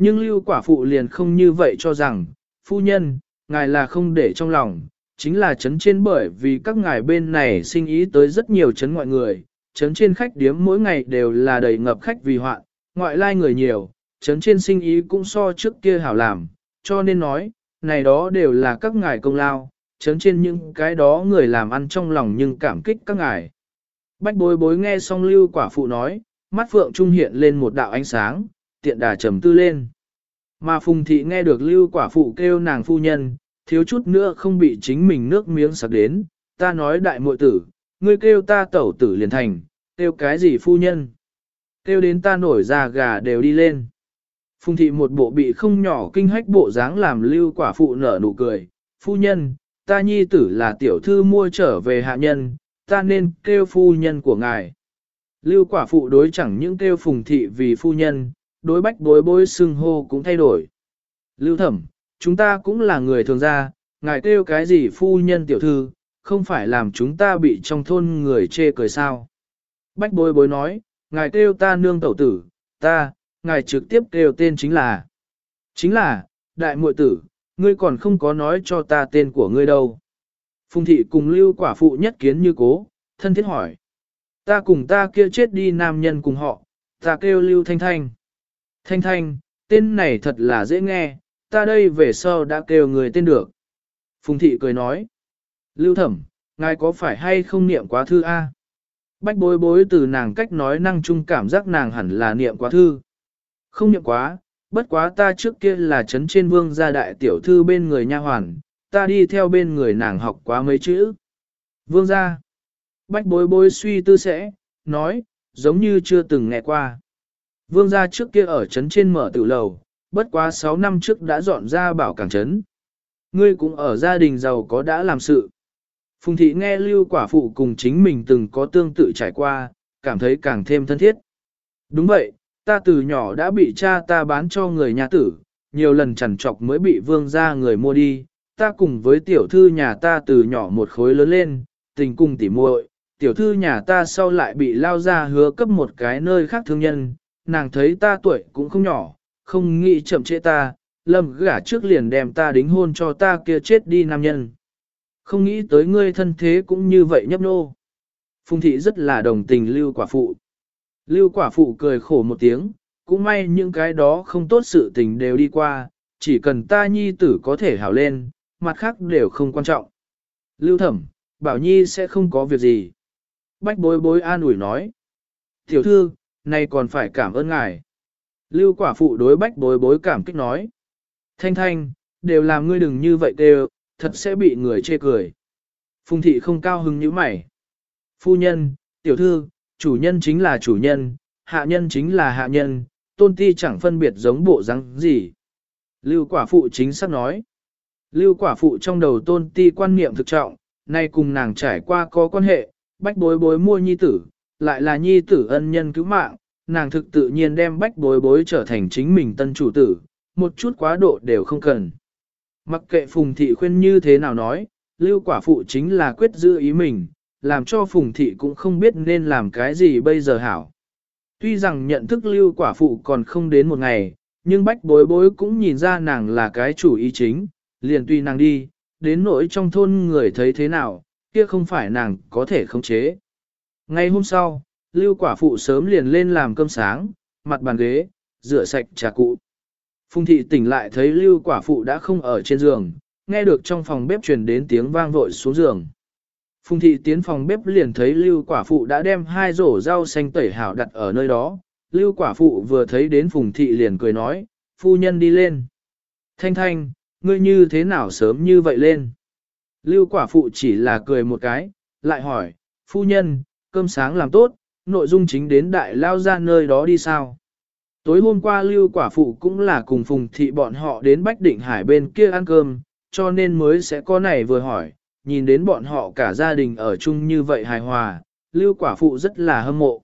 Nhưng lưu quả phụ liền không như vậy cho rằng, phu nhân, ngài là không để trong lòng, chính là chấn trên bởi vì các ngài bên này sinh ý tới rất nhiều chấn ngoại người, chấn trên khách điếm mỗi ngày đều là đầy ngập khách vì hoạn, ngoại lai người nhiều, chấn trên sinh ý cũng so trước kia hảo làm, cho nên nói, này đó đều là các ngài công lao, chấn trên những cái đó người làm ăn trong lòng nhưng cảm kích các ngài. Bách bối bối nghe xong lưu quả phụ nói, mắt phượng trung hiện lên một đạo ánh sáng, tiện đà trầm tư lên. Mà phùng thị nghe được lưu quả phụ kêu nàng phu nhân, thiếu chút nữa không bị chính mình nước miếng sặc đến, ta nói đại muội tử, ngươi kêu ta tẩu tử liền thành, kêu cái gì phu nhân. Kêu đến ta nổi da gà đều đi lên. Phùng thị một bộ bị không nhỏ kinh hách bộ dáng làm lưu quả phụ nở nụ cười, phu nhân, ta nhi tử là tiểu thư mua trở về hạ nhân, ta nên kêu phu nhân của ngài. Lưu quả phụ đối chẳng những kêu phùng thị vì phu nhân, đối bách bối bối xưng hô cũng thay đổi. Lưu thẩm, chúng ta cũng là người thường gia, ngài kêu cái gì phu nhân tiểu thư, không phải làm chúng ta bị trong thôn người chê cười sao. Bách bối bối nói, ngài kêu ta nương tẩu tử, ta, ngài trực tiếp kêu tên chính là. Chính là, đại muội tử, ngươi còn không có nói cho ta tên của ngươi đâu. Phùng thị cùng lưu quả phụ nhất kiến như cố, thân thiết hỏi. Ta cùng ta kia chết đi nam nhân cùng họ, ta kêu lưu thanh thanh. Thanh thanh, tên này thật là dễ nghe, ta đây về sau đã kêu người tên được. Phùng thị cười nói. Lưu thẩm, ngài có phải hay không niệm quá thư A? Bách bối bối từ nàng cách nói năng chung cảm giác nàng hẳn là niệm quá thư. Không niệm quá, bất quá ta trước kia là chấn trên vương gia đại tiểu thư bên người nha hoàn, ta đi theo bên người nàng học quá mấy chữ. Vương gia. Bách bối bối suy tư sẽ, nói, giống như chưa từng nghe qua. Vương gia trước kia ở trấn trên mở tử lầu, bất quá 6 năm trước đã dọn ra bảo cảng trấn. Ngươi cũng ở gia đình giàu có đã làm sự. Phùng thị nghe lưu quả phụ cùng chính mình từng có tương tự trải qua, cảm thấy càng thêm thân thiết. Đúng vậy, ta từ nhỏ đã bị cha ta bán cho người nhà tử, nhiều lần chằn trọc mới bị vương gia người mua đi, ta cùng với tiểu thư nhà ta từ nhỏ một khối lớn lên, tình cùng tỉ muội, tiểu thư nhà ta sau lại bị lao ra hứa cấp một cái nơi khác thương nhân, nàng thấy ta tuổi cũng không nhỏ, không nghĩ chậm trễ ta, lâm gả trước liền đem ta đính hôn cho ta kia chết đi nam nhân. Không nghĩ tới ngươi thân thế cũng như vậy nhấp nô. Phùng thị rất là đồng tình lưu quả phụ. Lưu quả phụ cười khổ một tiếng, cũng may những cái đó không tốt sự tình đều đi qua, chỉ cần ta nhi tử có thể hảo lên, mặt khác đều không quan trọng. Lưu thẩm, bảo nhi sẽ không có việc gì. Bách bối bối an ủi nói. Tiểu thư, này còn phải cảm ơn ngài. Lưu quả phụ đối bách bối bối cảm kích nói. Thanh thanh, đều làm ngươi đừng như vậy đều, thật sẽ bị người chê cười. Phùng thị không cao hứng như mày. Phu nhân, tiểu thư, chủ nhân chính là chủ nhân, hạ nhân chính là hạ nhân, tôn ti chẳng phân biệt giống bộ răng gì. Lưu quả phụ chính xác nói. Lưu quả phụ trong đầu tôn ti quan niệm thực trọng, nay cùng nàng trải qua có quan hệ, bách bối bối mua nhi tử, lại là nhi tử ân nhân cứu mạng, nàng thực tự nhiên đem bách bối bối trở thành chính mình tân chủ tử, một chút quá độ đều không cần. Mặc kệ Phùng Thị khuyên như thế nào nói, lưu quả phụ chính là quyết giữ ý mình, làm cho Phùng Thị cũng không biết nên làm cái gì bây giờ hảo. Tuy rằng nhận thức lưu quả phụ còn không đến một ngày, nhưng bách bối bối cũng nhìn ra nàng là cái chủ ý chính, liền tuy nàng đi, đến nỗi trong thôn người thấy thế nào, kia không phải nàng có thể khống chế. Ngay hôm sau, lưu quả phụ sớm liền lên làm cơm sáng, mặt bàn ghế, rửa sạch trà cụ. Phùng thị tỉnh lại thấy lưu quả phụ đã không ở trên giường, nghe được trong phòng bếp truyền đến tiếng vang vội xuống giường. Phùng thị tiến phòng bếp liền thấy lưu quả phụ đã đem hai rổ rau xanh tẩy hảo đặt ở nơi đó. Lưu quả phụ vừa thấy đến phùng thị liền cười nói, phu nhân đi lên. Thanh thanh, ngươi như thế nào sớm như vậy lên? Lưu quả phụ chỉ là cười một cái, lại hỏi, phu nhân, cơm sáng làm tốt, nội dung chính đến đại lao ra nơi đó đi sao? Tối hôm qua lưu quả phụ cũng là cùng phùng thị bọn họ đến Bách Định Hải bên kia ăn cơm, cho nên mới sẽ có này vừa hỏi, nhìn đến bọn họ cả gia đình ở chung như vậy hài hòa, lưu quả phụ rất là hâm mộ.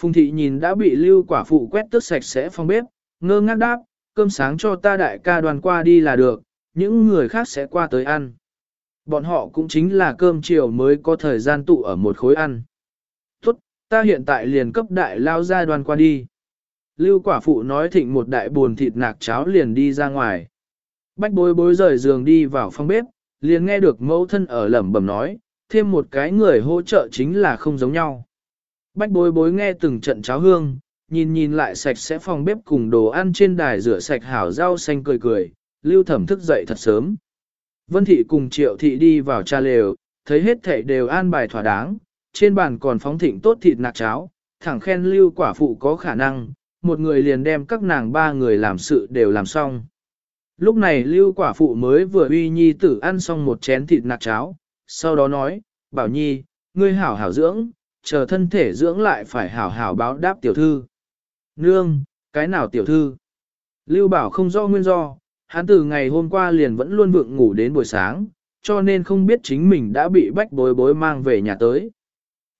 Phùng thị nhìn đã bị lưu quả phụ quét tước sạch sẽ phong bếp, ngơ ngác đáp, cơm sáng cho ta đại ca đoàn qua đi là được, những người khác sẽ qua tới ăn. Bọn họ cũng chính là cơm chiều mới có thời gian tụ ở một khối ăn. Ta hiện tại liền cấp đại lao ra đoàn qua đi. Lưu quả phụ nói thịnh một đại buồn thịt nạc cháo liền đi ra ngoài. Bách bối bối rời giường đi vào phòng bếp, liền nghe được mẫu thân ở lẩm bẩm nói, thêm một cái người hỗ trợ chính là không giống nhau. Bách bối bối nghe từng trận cháo hương, nhìn nhìn lại sạch sẽ phòng bếp cùng đồ ăn trên đài rửa sạch hảo rau xanh cười cười, lưu thẩm thức dậy thật sớm. Vân thị cùng triệu thị đi vào trà lều, thấy hết thảy đều an bài thỏa đáng, trên bàn còn phóng thịnh tốt thịt nạc cháo, thẳng khen lưu quả phụ có khả năng, một người liền đem các nàng ba người làm sự đều làm xong. Lúc này lưu quả phụ mới vừa uy nhi tử ăn xong một chén thịt nạc cháo, sau đó nói, bảo nhi, ngươi hảo hảo dưỡng, chờ thân thể dưỡng lại phải hảo hảo báo đáp tiểu thư. Nương, cái nào tiểu thư? Lưu bảo không do nguyên do, hắn từ ngày hôm qua liền vẫn luôn vượng ngủ đến buổi sáng, cho nên không biết chính mình đã bị bách bối bối mang về nhà tới.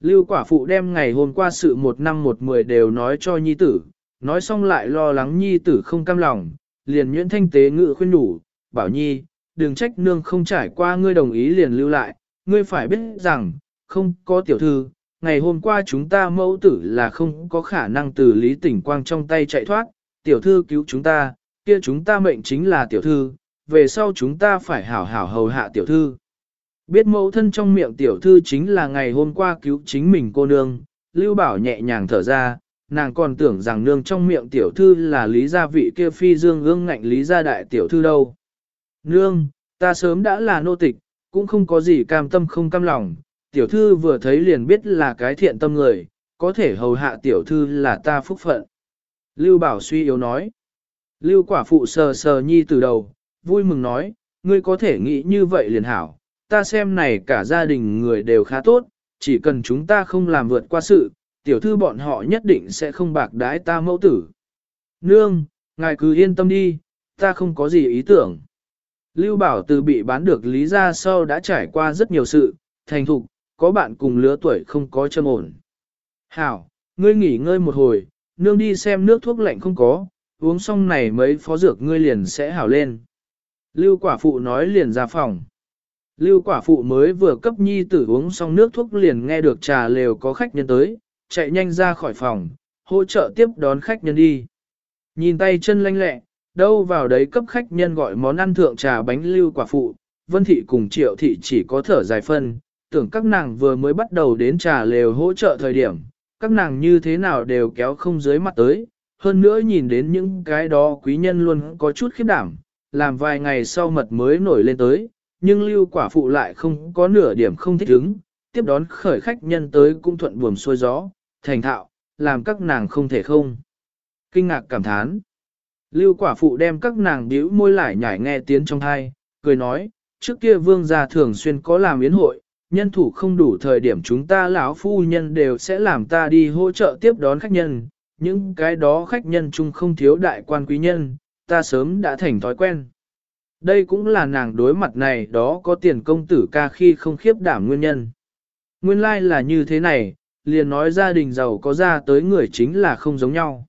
Lưu quả phụ đem ngày hôm qua sự một năm một mười đều nói cho nhi tử, nói xong lại lo lắng nhi tử không cam lòng, liền nhuyễn thanh tế ngự khuyên đủ, bảo nhi, đừng trách nương không trải qua ngươi đồng ý liền lưu lại, ngươi phải biết rằng, không có tiểu thư, ngày hôm qua chúng ta mẫu tử là không có khả năng từ lý tỉnh quang trong tay chạy thoát, tiểu thư cứu chúng ta, kia chúng ta mệnh chính là tiểu thư, về sau chúng ta phải hảo hảo hầu hạ tiểu thư. Biết mẫu thân trong miệng tiểu thư chính là ngày hôm qua cứu chính mình cô nương, Lưu Bảo nhẹ nhàng thở ra, nàng còn tưởng rằng nương trong miệng tiểu thư là lý gia vị kia phi dương ương ngạnh lý gia đại tiểu thư đâu. Nương, ta sớm đã là nô tịch, cũng không có gì cam tâm không cam lòng, tiểu thư vừa thấy liền biết là cái thiện tâm người, có thể hầu hạ tiểu thư là ta phúc phận. Lưu Bảo suy yếu nói. Lưu quả phụ sờ sờ nhi từ đầu, vui mừng nói, ngươi có thể nghĩ như vậy liền hảo, ta xem này cả gia đình người đều khá tốt, chỉ cần chúng ta không làm vượt qua sự, tiểu thư bọn họ nhất định sẽ không bạc đái ta mẫu tử. Nương, ngài cứ yên tâm đi, ta không có gì ý tưởng. Lưu Bảo từ bị bán được lý ra sau đã trải qua rất nhiều sự, thành thục, có bạn cùng lứa tuổi không có châm ổn. Hảo, ngươi nghỉ ngơi một hồi, nương đi xem nước thuốc lạnh không có, uống xong này mấy phó dược ngươi liền sẽ hảo lên. Lưu quả phụ nói liền ra phòng. Lưu quả phụ mới vừa cấp nhi tử uống xong nước thuốc liền nghe được trà lều có khách nhân tới, chạy nhanh ra khỏi phòng, hỗ trợ tiếp đón khách nhân đi. Nhìn tay chân lanh lẹ, đâu vào đấy cấp khách nhân gọi món ăn thượng trà bánh lưu quả phụ, vân thị cùng triệu thị chỉ có thở dài phân, tưởng các nàng vừa mới bắt đầu đến trà lều hỗ trợ thời điểm, các nàng như thế nào đều kéo không dưới mặt tới, hơn nữa nhìn đến những cái đó quý nhân luôn có chút khiếp đảm, làm vài ngày sau mật mới nổi lên tới, nhưng lưu quả phụ lại không có nửa điểm không thích ứng, tiếp đón khởi khách nhân tới cũng thuận buồm xuôi gió, thành thạo, làm các nàng không thể không. Kinh ngạc cảm thán. Lưu quả phụ đem các nàng điếu môi lại nhảy nghe tiếng trong thai, cười nói, trước kia vương gia thường xuyên có làm yến hội, nhân thủ không đủ thời điểm chúng ta lão phu nhân đều sẽ làm ta đi hỗ trợ tiếp đón khách nhân, những cái đó khách nhân chung không thiếu đại quan quý nhân, ta sớm đã thành thói quen. Đây cũng là nàng đối mặt này đó có tiền công tử ca khi không khiếp đảm nguyên nhân. Nguyên lai like là như thế này, liền nói gia đình giàu có ra tới người chính là không giống nhau.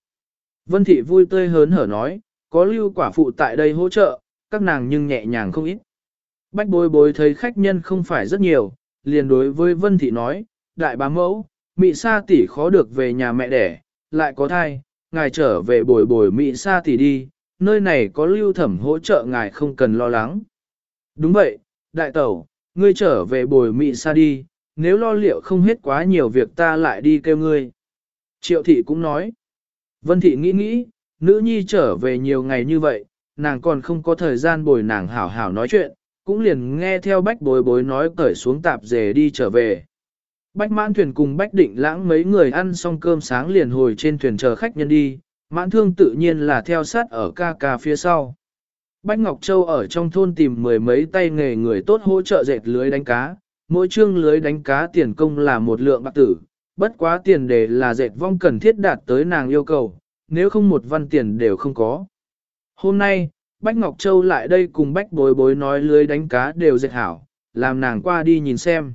Vân thị vui tươi hớn hở nói, có lưu quả phụ tại đây hỗ trợ, các nàng nhưng nhẹ nhàng không ít. Bách bối bối thấy khách nhân không phải rất nhiều, liền đối với Vân thị nói, đại bá mẫu, mị sa tỷ khó được về nhà mẹ đẻ, lại có thai, ngài trở về bồi bồi mị sa tỷ đi, nơi này có lưu thẩm hỗ trợ ngài không cần lo lắng. Đúng vậy, đại tẩu, ngươi trở về bồi mị xa đi, nếu lo liệu không hết quá nhiều việc ta lại đi kêu ngươi. Triệu thị cũng nói. Vân thị nghĩ nghĩ, nữ nhi trở về nhiều ngày như vậy, nàng còn không có thời gian bồi nàng hảo hảo nói chuyện, cũng liền nghe theo bách bối bối nói cởi xuống tạp dề đi trở về. Bách mãn thuyền cùng bách định lãng mấy người ăn xong cơm sáng liền hồi trên thuyền chờ khách nhân đi, mãn thương tự nhiên là theo sát ở ca ca phía sau. Bách Ngọc Châu ở trong thôn tìm mười mấy tay nghề người tốt hỗ trợ dệt lưới đánh cá, mỗi chương lưới đánh cá tiền công là một lượng bạc tử, bất quá tiền đề là dệt vong cần thiết đạt tới nàng yêu cầu, nếu không một văn tiền đều không có. Hôm nay, Bách Ngọc Châu lại đây cùng Bách Bối Bối nói lưới đánh cá đều dệt hảo, làm nàng qua đi nhìn xem.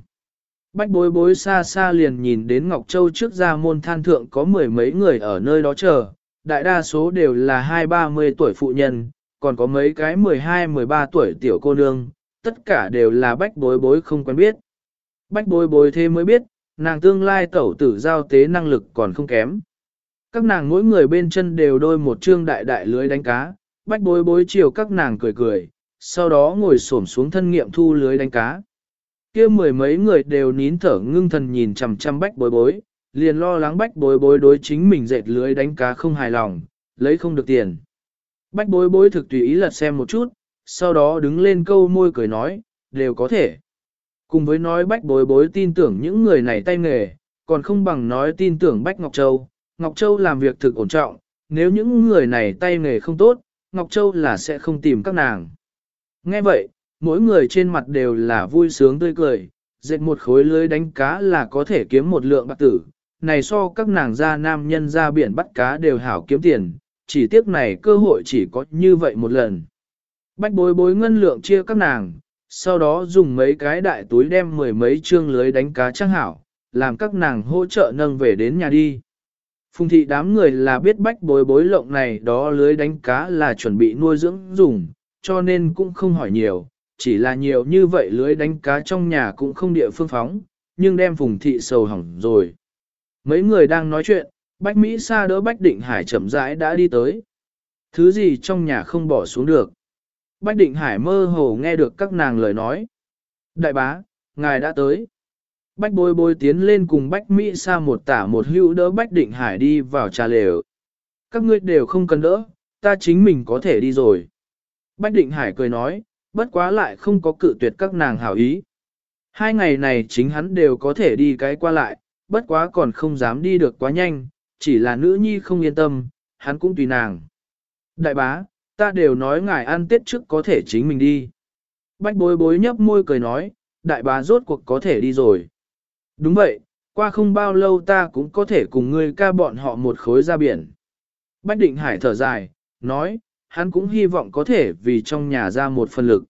Bách Bối Bối xa xa liền nhìn đến Ngọc Châu trước ra môn than thượng có mười mấy người ở nơi đó chờ, đại đa số đều là hai ba mươi tuổi phụ nhân, còn có mấy cái mười hai mười ba tuổi tiểu cô nương, tất cả đều là Bách Bối Bối không quen biết. Bách Bối Bối thế mới biết, nàng tương lai tẩu tử giao tế năng lực còn không kém. Các nàng mỗi người bên chân đều đôi một trương đại đại lưới đánh cá, bách bối bối chiều các nàng cười cười, sau đó ngồi xổm xuống thân nghiệm thu lưới đánh cá. kia mười mấy người đều nín thở ngưng thần nhìn chằm chằm bách bối bối, liền lo lắng bách bối bối đối chính mình dệt lưới đánh cá không hài lòng, lấy không được tiền. Bách bối bối thực tùy ý lật xem một chút, sau đó đứng lên câu môi cười nói, đều có thể. Cùng với nói bách bối bối tin tưởng những người này tay nghề, còn không bằng nói tin tưởng Bách Ngọc Châu. Ngọc Châu làm việc thực ổn trọng, nếu những người này tay nghề không tốt, Ngọc Châu là sẽ không tìm các nàng. Nghe vậy, mỗi người trên mặt đều là vui sướng tươi cười, dệt một khối lưới đánh cá là có thể kiếm một lượng bạc tử. Này so các nàng ra nam nhân ra biển bắt cá đều hảo kiếm tiền, chỉ tiếc này cơ hội chỉ có như vậy một lần. Bách bối bối ngân lượng chia các nàng, sau đó dùng mấy cái đại túi đem mười mấy chương lưới đánh cá trang hảo, làm các nàng hỗ trợ nâng về đến nhà đi. Phùng thị đám người là biết bách bối bối lộng này đó lưới đánh cá là chuẩn bị nuôi dưỡng dùng, cho nên cũng không hỏi nhiều, chỉ là nhiều như vậy lưới đánh cá trong nhà cũng không địa phương phóng, nhưng đem phùng thị sầu hỏng rồi. Mấy người đang nói chuyện, bách Mỹ sa đỡ bách định hải chậm rãi đã đi tới. Thứ gì trong nhà không bỏ xuống được. Bách định hải mơ hồ nghe được các nàng lời nói. Đại bá, ngài đã tới. Bách bôi bôi tiến lên cùng Bách Mỹ sa một tả một hữu đỡ Bách Định Hải đi vào trà lều. Các ngươi đều không cần đỡ, ta chính mình có thể đi rồi. Bách Định Hải cười nói, bất quá lại không có cự tuyệt các nàng hảo ý. Hai ngày này chính hắn đều có thể đi cái qua lại, bất quá còn không dám đi được quá nhanh, chỉ là nữ nhi không yên tâm, hắn cũng tùy nàng. Đại bá, ta đều nói ngài ăn tết trước có thể chính mình đi. Bách bối bối nhấp môi cười nói, đại bá rốt cuộc có thể đi rồi. Đúng vậy, qua không bao lâu ta cũng có thể cùng ngươi ca bọn họ một khối ra biển. Bách định hải thở dài, nói, hắn cũng hy vọng có thể vì trong nhà ra một phần lực.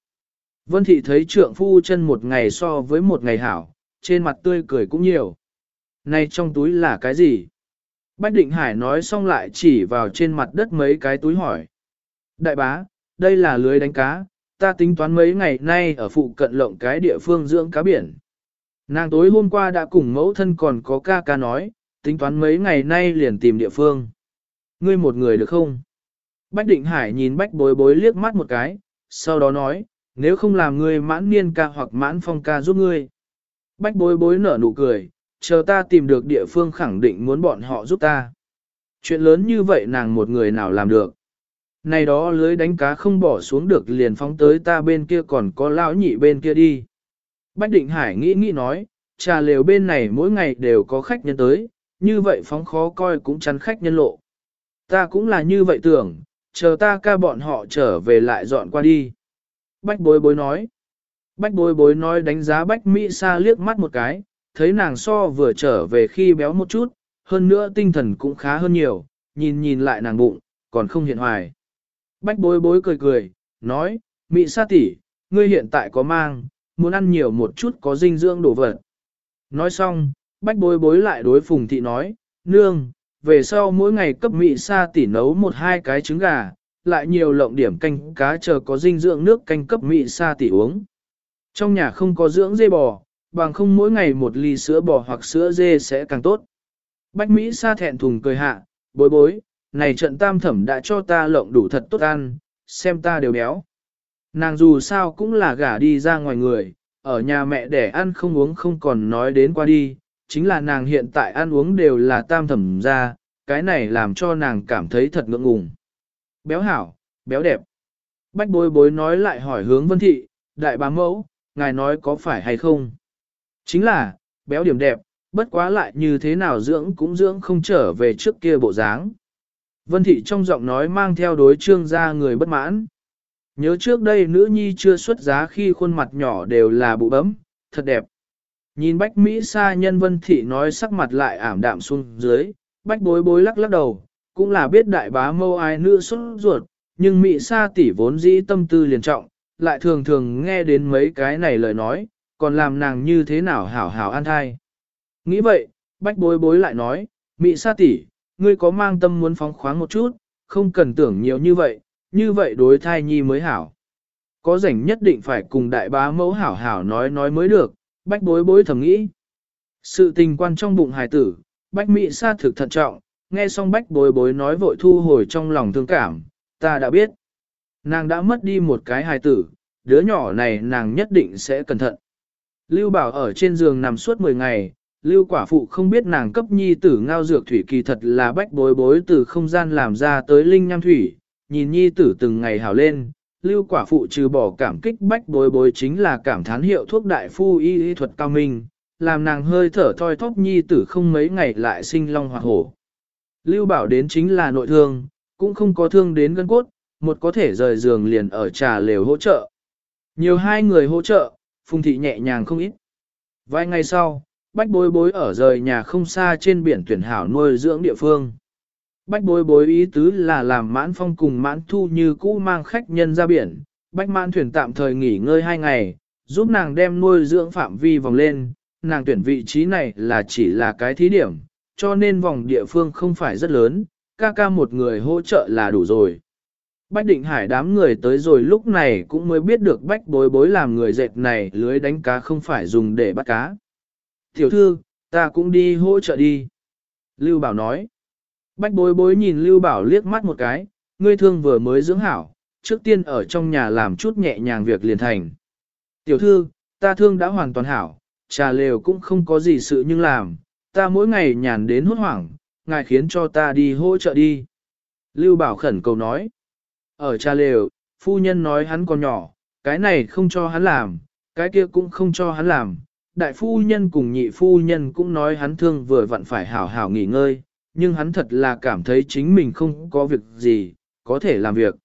Vân thị thấy trượng phu chân một ngày so với một ngày hảo, trên mặt tươi cười cũng nhiều. Này trong túi là cái gì? Bách định hải nói xong lại chỉ vào trên mặt đất mấy cái túi hỏi. Đại bá, đây là lưới đánh cá, ta tính toán mấy ngày nay ở phụ cận lộng cái địa phương dưỡng cá biển. Nàng tối hôm qua đã cùng mẫu thân còn có ca ca nói, tính toán mấy ngày nay liền tìm địa phương. Ngươi một người được không? Bách Định Hải nhìn Bách bối bối liếc mắt một cái, sau đó nói, nếu không làm ngươi mãn niên ca hoặc mãn phong ca giúp ngươi. Bách bối bối nở nụ cười, chờ ta tìm được địa phương khẳng định muốn bọn họ giúp ta. Chuyện lớn như vậy nàng một người nào làm được. Này đó lưới đánh cá không bỏ xuống được liền phóng tới ta bên kia còn có lão nhị bên kia đi. Bách Định Hải nghĩ nghĩ nói, trà lều bên này mỗi ngày đều có khách nhân tới, như vậy phóng khó coi cũng chắn khách nhân lộ. Ta cũng là như vậy tưởng, chờ ta ca bọn họ trở về lại dọn qua đi. Bách bối bối nói. Bách bối bối nói đánh giá Bách Mỹ Sa liếc mắt một cái, thấy nàng so vừa trở về khi béo một chút, hơn nữa tinh thần cũng khá hơn nhiều, nhìn nhìn lại nàng bụng, còn không hiện hoài. Bách bối bối cười cười, nói, Mỹ Sa tỷ, ngươi hiện tại có mang, muốn ăn nhiều một chút có dinh dưỡng đồ vật. Nói xong, bách bối bối lại đối phùng thị nói, nương, về sau mỗi ngày cấp mị sa tỉ nấu một hai cái trứng gà, lại nhiều lộng điểm canh cá chờ có dinh dưỡng nước canh cấp mị sa tỉ uống. Trong nhà không có dưỡng dê bò, bằng không mỗi ngày một ly sữa bò hoặc sữa dê sẽ càng tốt. Bách Mỹ sa thẹn thùng cười hạ, bối bối, này trận tam thẩm đã cho ta lộng đủ thật tốt ăn, xem ta đều béo. Nàng dù sao cũng là gả đi ra ngoài người, ở nhà mẹ để ăn không uống không còn nói đến qua đi, chính là nàng hiện tại ăn uống đều là tam thẩm ra, cái này làm cho nàng cảm thấy thật ngượng ngùng. Béo hảo, béo đẹp. Bách bối bối nói lại hỏi hướng vân thị, đại bá mẫu, ngài nói có phải hay không? Chính là, béo điểm đẹp, bất quá lại như thế nào dưỡng cũng dưỡng không trở về trước kia bộ dáng. Vân thị trong giọng nói mang theo đối trương ra người bất mãn. Nhớ trước đây nữ nhi chưa xuất giá khi khuôn mặt nhỏ đều là bụ bấm, thật đẹp. Nhìn bách Mỹ xa nhân vân thị nói sắc mặt lại ảm đạm xuống dưới, bách bối bối lắc lắc đầu, cũng là biết đại bá mâu ai nữ xuất ruột, nhưng Mỹ xa tỷ vốn dĩ tâm tư liền trọng, lại thường thường nghe đến mấy cái này lời nói, còn làm nàng như thế nào hảo hảo an thai. Nghĩ vậy, bách bối bối lại nói, Mỹ sa tỷ, ngươi có mang tâm muốn phóng khoáng một chút, không cần tưởng nhiều như vậy, như vậy đối thai nhi mới hảo. Có rảnh nhất định phải cùng đại bá mẫu hảo hảo nói nói mới được, bách bối bối thầm nghĩ. Sự tình quan trong bụng hài tử, bách mỹ sa thực thận trọng, nghe xong bách bối bối nói vội thu hồi trong lòng thương cảm, ta đã biết. Nàng đã mất đi một cái hài tử, đứa nhỏ này nàng nhất định sẽ cẩn thận. Lưu Bảo ở trên giường nằm suốt 10 ngày, Lưu quả phụ không biết nàng cấp nhi tử ngao dược thủy kỳ thật là bách bối bối từ không gian làm ra tới linh nham thủy, nhìn nhi tử từng ngày hào lên, lưu quả phụ trừ bỏ cảm kích bách bối bối chính là cảm thán hiệu thuốc đại phu y y thuật cao minh, làm nàng hơi thở thoi thóp nhi tử không mấy ngày lại sinh long hoạt hổ. Lưu bảo đến chính là nội thương, cũng không có thương đến gân cốt, một có thể rời giường liền ở trà lều hỗ trợ. Nhiều hai người hỗ trợ, phùng thị nhẹ nhàng không ít. Vài ngày sau, bách bối bối ở rời nhà không xa trên biển tuyển hảo nuôi dưỡng địa phương. Bách bối bối ý tứ là làm mãn phong cùng mãn thu như cũ mang khách nhân ra biển, bách mãn thuyền tạm thời nghỉ ngơi hai ngày, giúp nàng đem nuôi dưỡng phạm vi vòng lên, nàng tuyển vị trí này là chỉ là cái thí điểm, cho nên vòng địa phương không phải rất lớn, ca ca một người hỗ trợ là đủ rồi. Bách định hải đám người tới rồi lúc này cũng mới biết được bách bối bối làm người dệt này lưới đánh cá không phải dùng để bắt cá. Tiểu thư, ta cũng đi hỗ trợ đi. Lưu Bảo nói. Bách bối bối nhìn Lưu Bảo liếc mắt một cái, ngươi thương vừa mới dưỡng hảo, trước tiên ở trong nhà làm chút nhẹ nhàng việc liền thành. Tiểu thư, ta thương đã hoàn toàn hảo, trà lều cũng không có gì sự nhưng làm, ta mỗi ngày nhàn đến hốt hoảng, ngài khiến cho ta đi hỗ trợ đi. Lưu Bảo khẩn cầu nói. Ở trà lều, phu nhân nói hắn còn nhỏ, cái này không cho hắn làm, cái kia cũng không cho hắn làm. Đại phu nhân cùng nhị phu nhân cũng nói hắn thương vừa vặn phải hảo hảo nghỉ ngơi, nhưng hắn thật là cảm thấy chính mình không có việc gì, có thể làm việc.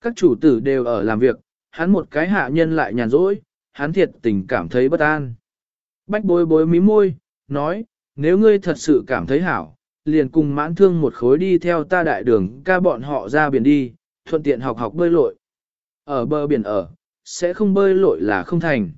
Các chủ tử đều ở làm việc, hắn một cái hạ nhân lại nhàn rỗi, hắn thiệt tình cảm thấy bất an. Bách bối bối mí môi, nói, nếu ngươi thật sự cảm thấy hảo, liền cùng mãn thương một khối đi theo ta đại đường ca bọn họ ra biển đi, thuận tiện học học bơi lội. Ở bờ biển ở, sẽ không bơi lội là không thành.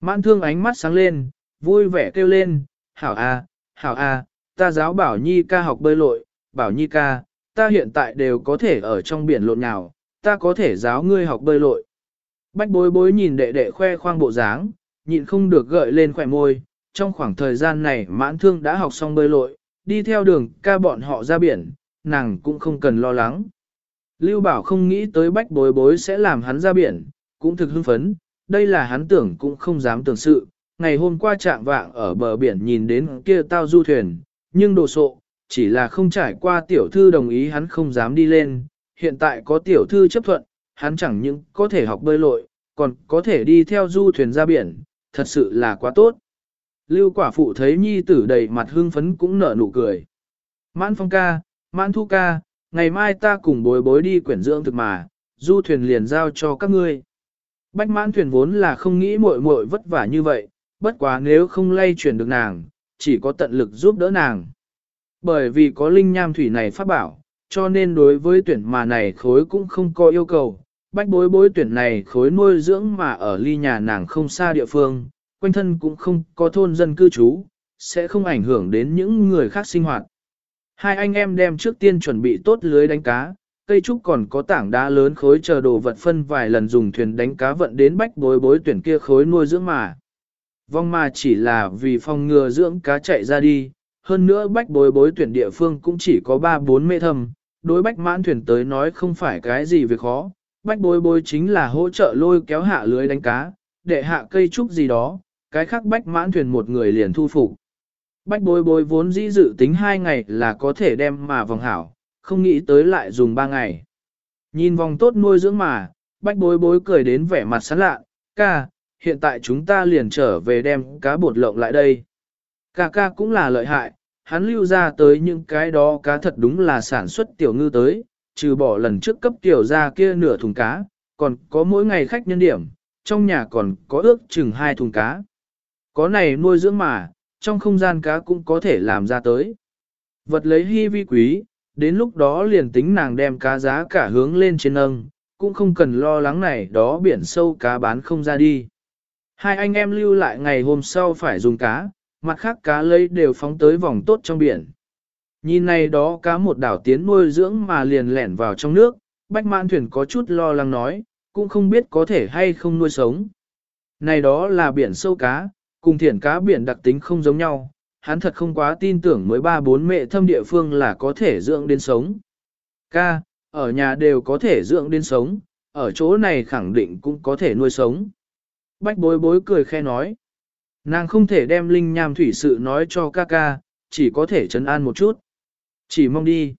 Mãn thương ánh mắt sáng lên, vui vẻ kêu lên, hảo a, hảo a, ta giáo bảo nhi ca học bơi lội, bảo nhi ca, ta hiện tại đều có thể ở trong biển lộn nhào, ta có thể giáo ngươi học bơi lội. Bách bối bối nhìn đệ đệ khoe khoang bộ dáng, nhịn không được gợi lên khỏe môi, trong khoảng thời gian này mãn thương đã học xong bơi lội, đi theo đường ca bọn họ ra biển, nàng cũng không cần lo lắng. Lưu Bảo không nghĩ tới bách bối bối sẽ làm hắn ra biển, cũng thực hưng phấn, đây là hắn tưởng cũng không dám tưởng sự. Ngày hôm qua trạng vạng ở bờ biển nhìn đến kia tao du thuyền, nhưng đồ sộ, chỉ là không trải qua tiểu thư đồng ý hắn không dám đi lên, hiện tại có tiểu thư chấp thuận, hắn chẳng những có thể học bơi lội, còn có thể đi theo du thuyền ra biển, thật sự là quá tốt. Lưu quả phụ thấy nhi tử đầy mặt hưng phấn cũng nở nụ cười. Mãn phong ca, mãn thu ca, ngày mai ta cùng bối bối đi quyển dưỡng thực mà, du thuyền liền giao cho các ngươi. Bách mãn thuyền vốn là không nghĩ muội muội vất vả như vậy, bất quá nếu không lay chuyển được nàng, chỉ có tận lực giúp đỡ nàng. Bởi vì có linh nham thủy này phát bảo, cho nên đối với tuyển mà này khối cũng không có yêu cầu. Bách bối bối tuyển này khối nuôi dưỡng mà ở ly nhà nàng không xa địa phương, quanh thân cũng không có thôn dân cư trú, sẽ không ảnh hưởng đến những người khác sinh hoạt. Hai anh em đem trước tiên chuẩn bị tốt lưới đánh cá, cây trúc còn có tảng đá lớn khối chờ đồ vật phân vài lần dùng thuyền đánh cá vận đến bách bối bối tuyển kia khối nuôi dưỡng mà. Vong mà chỉ là vì phòng ngừa dưỡng cá chạy ra đi, hơn nữa bách bối bối tuyển địa phương cũng chỉ có 3-4 mê thầm, đối bách mãn thuyền tới nói không phải cái gì việc khó, bách bối bối chính là hỗ trợ lôi kéo hạ lưới đánh cá, để hạ cây trúc gì đó, cái khác bách mãn thuyền một người liền thu phục. Bách bối bối vốn dĩ dự tính hai ngày là có thể đem mà vòng hảo, không nghĩ tới lại dùng ba ngày. Nhìn vòng tốt nuôi dưỡng mà, bách bối bối cười đến vẻ mặt sẵn lạ, ca, hiện tại chúng ta liền trở về đem cá bột lộng lại đây. Ca ca cũng là lợi hại, hắn lưu ra tới những cái đó cá thật đúng là sản xuất tiểu ngư tới, trừ bỏ lần trước cấp tiểu ra kia nửa thùng cá, còn có mỗi ngày khách nhân điểm, trong nhà còn có ước chừng hai thùng cá. Có này nuôi dưỡng mà, trong không gian cá cũng có thể làm ra tới. Vật lấy hy vi quý, đến lúc đó liền tính nàng đem cá giá cả hướng lên trên nâng, cũng không cần lo lắng này đó biển sâu cá bán không ra đi. Hai anh em lưu lại ngày hôm sau phải dùng cá, mặt khác cá lấy đều phóng tới vòng tốt trong biển. Nhìn này đó cá một đảo tiến nuôi dưỡng mà liền lẻn vào trong nước, bách mãn thuyền có chút lo lắng nói, cũng không biết có thể hay không nuôi sống. Này đó là biển sâu cá, cùng thiển cá biển đặc tính không giống nhau, hắn thật không quá tin tưởng mới ba bốn mẹ thâm địa phương là có thể dưỡng đến sống. Ca, ở nhà đều có thể dưỡng đến sống, ở chỗ này khẳng định cũng có thể nuôi sống. Bách bối bối cười khe nói. Nàng không thể đem linh nham thủy sự nói cho ca ca, chỉ có thể trấn an một chút. Chỉ mong đi.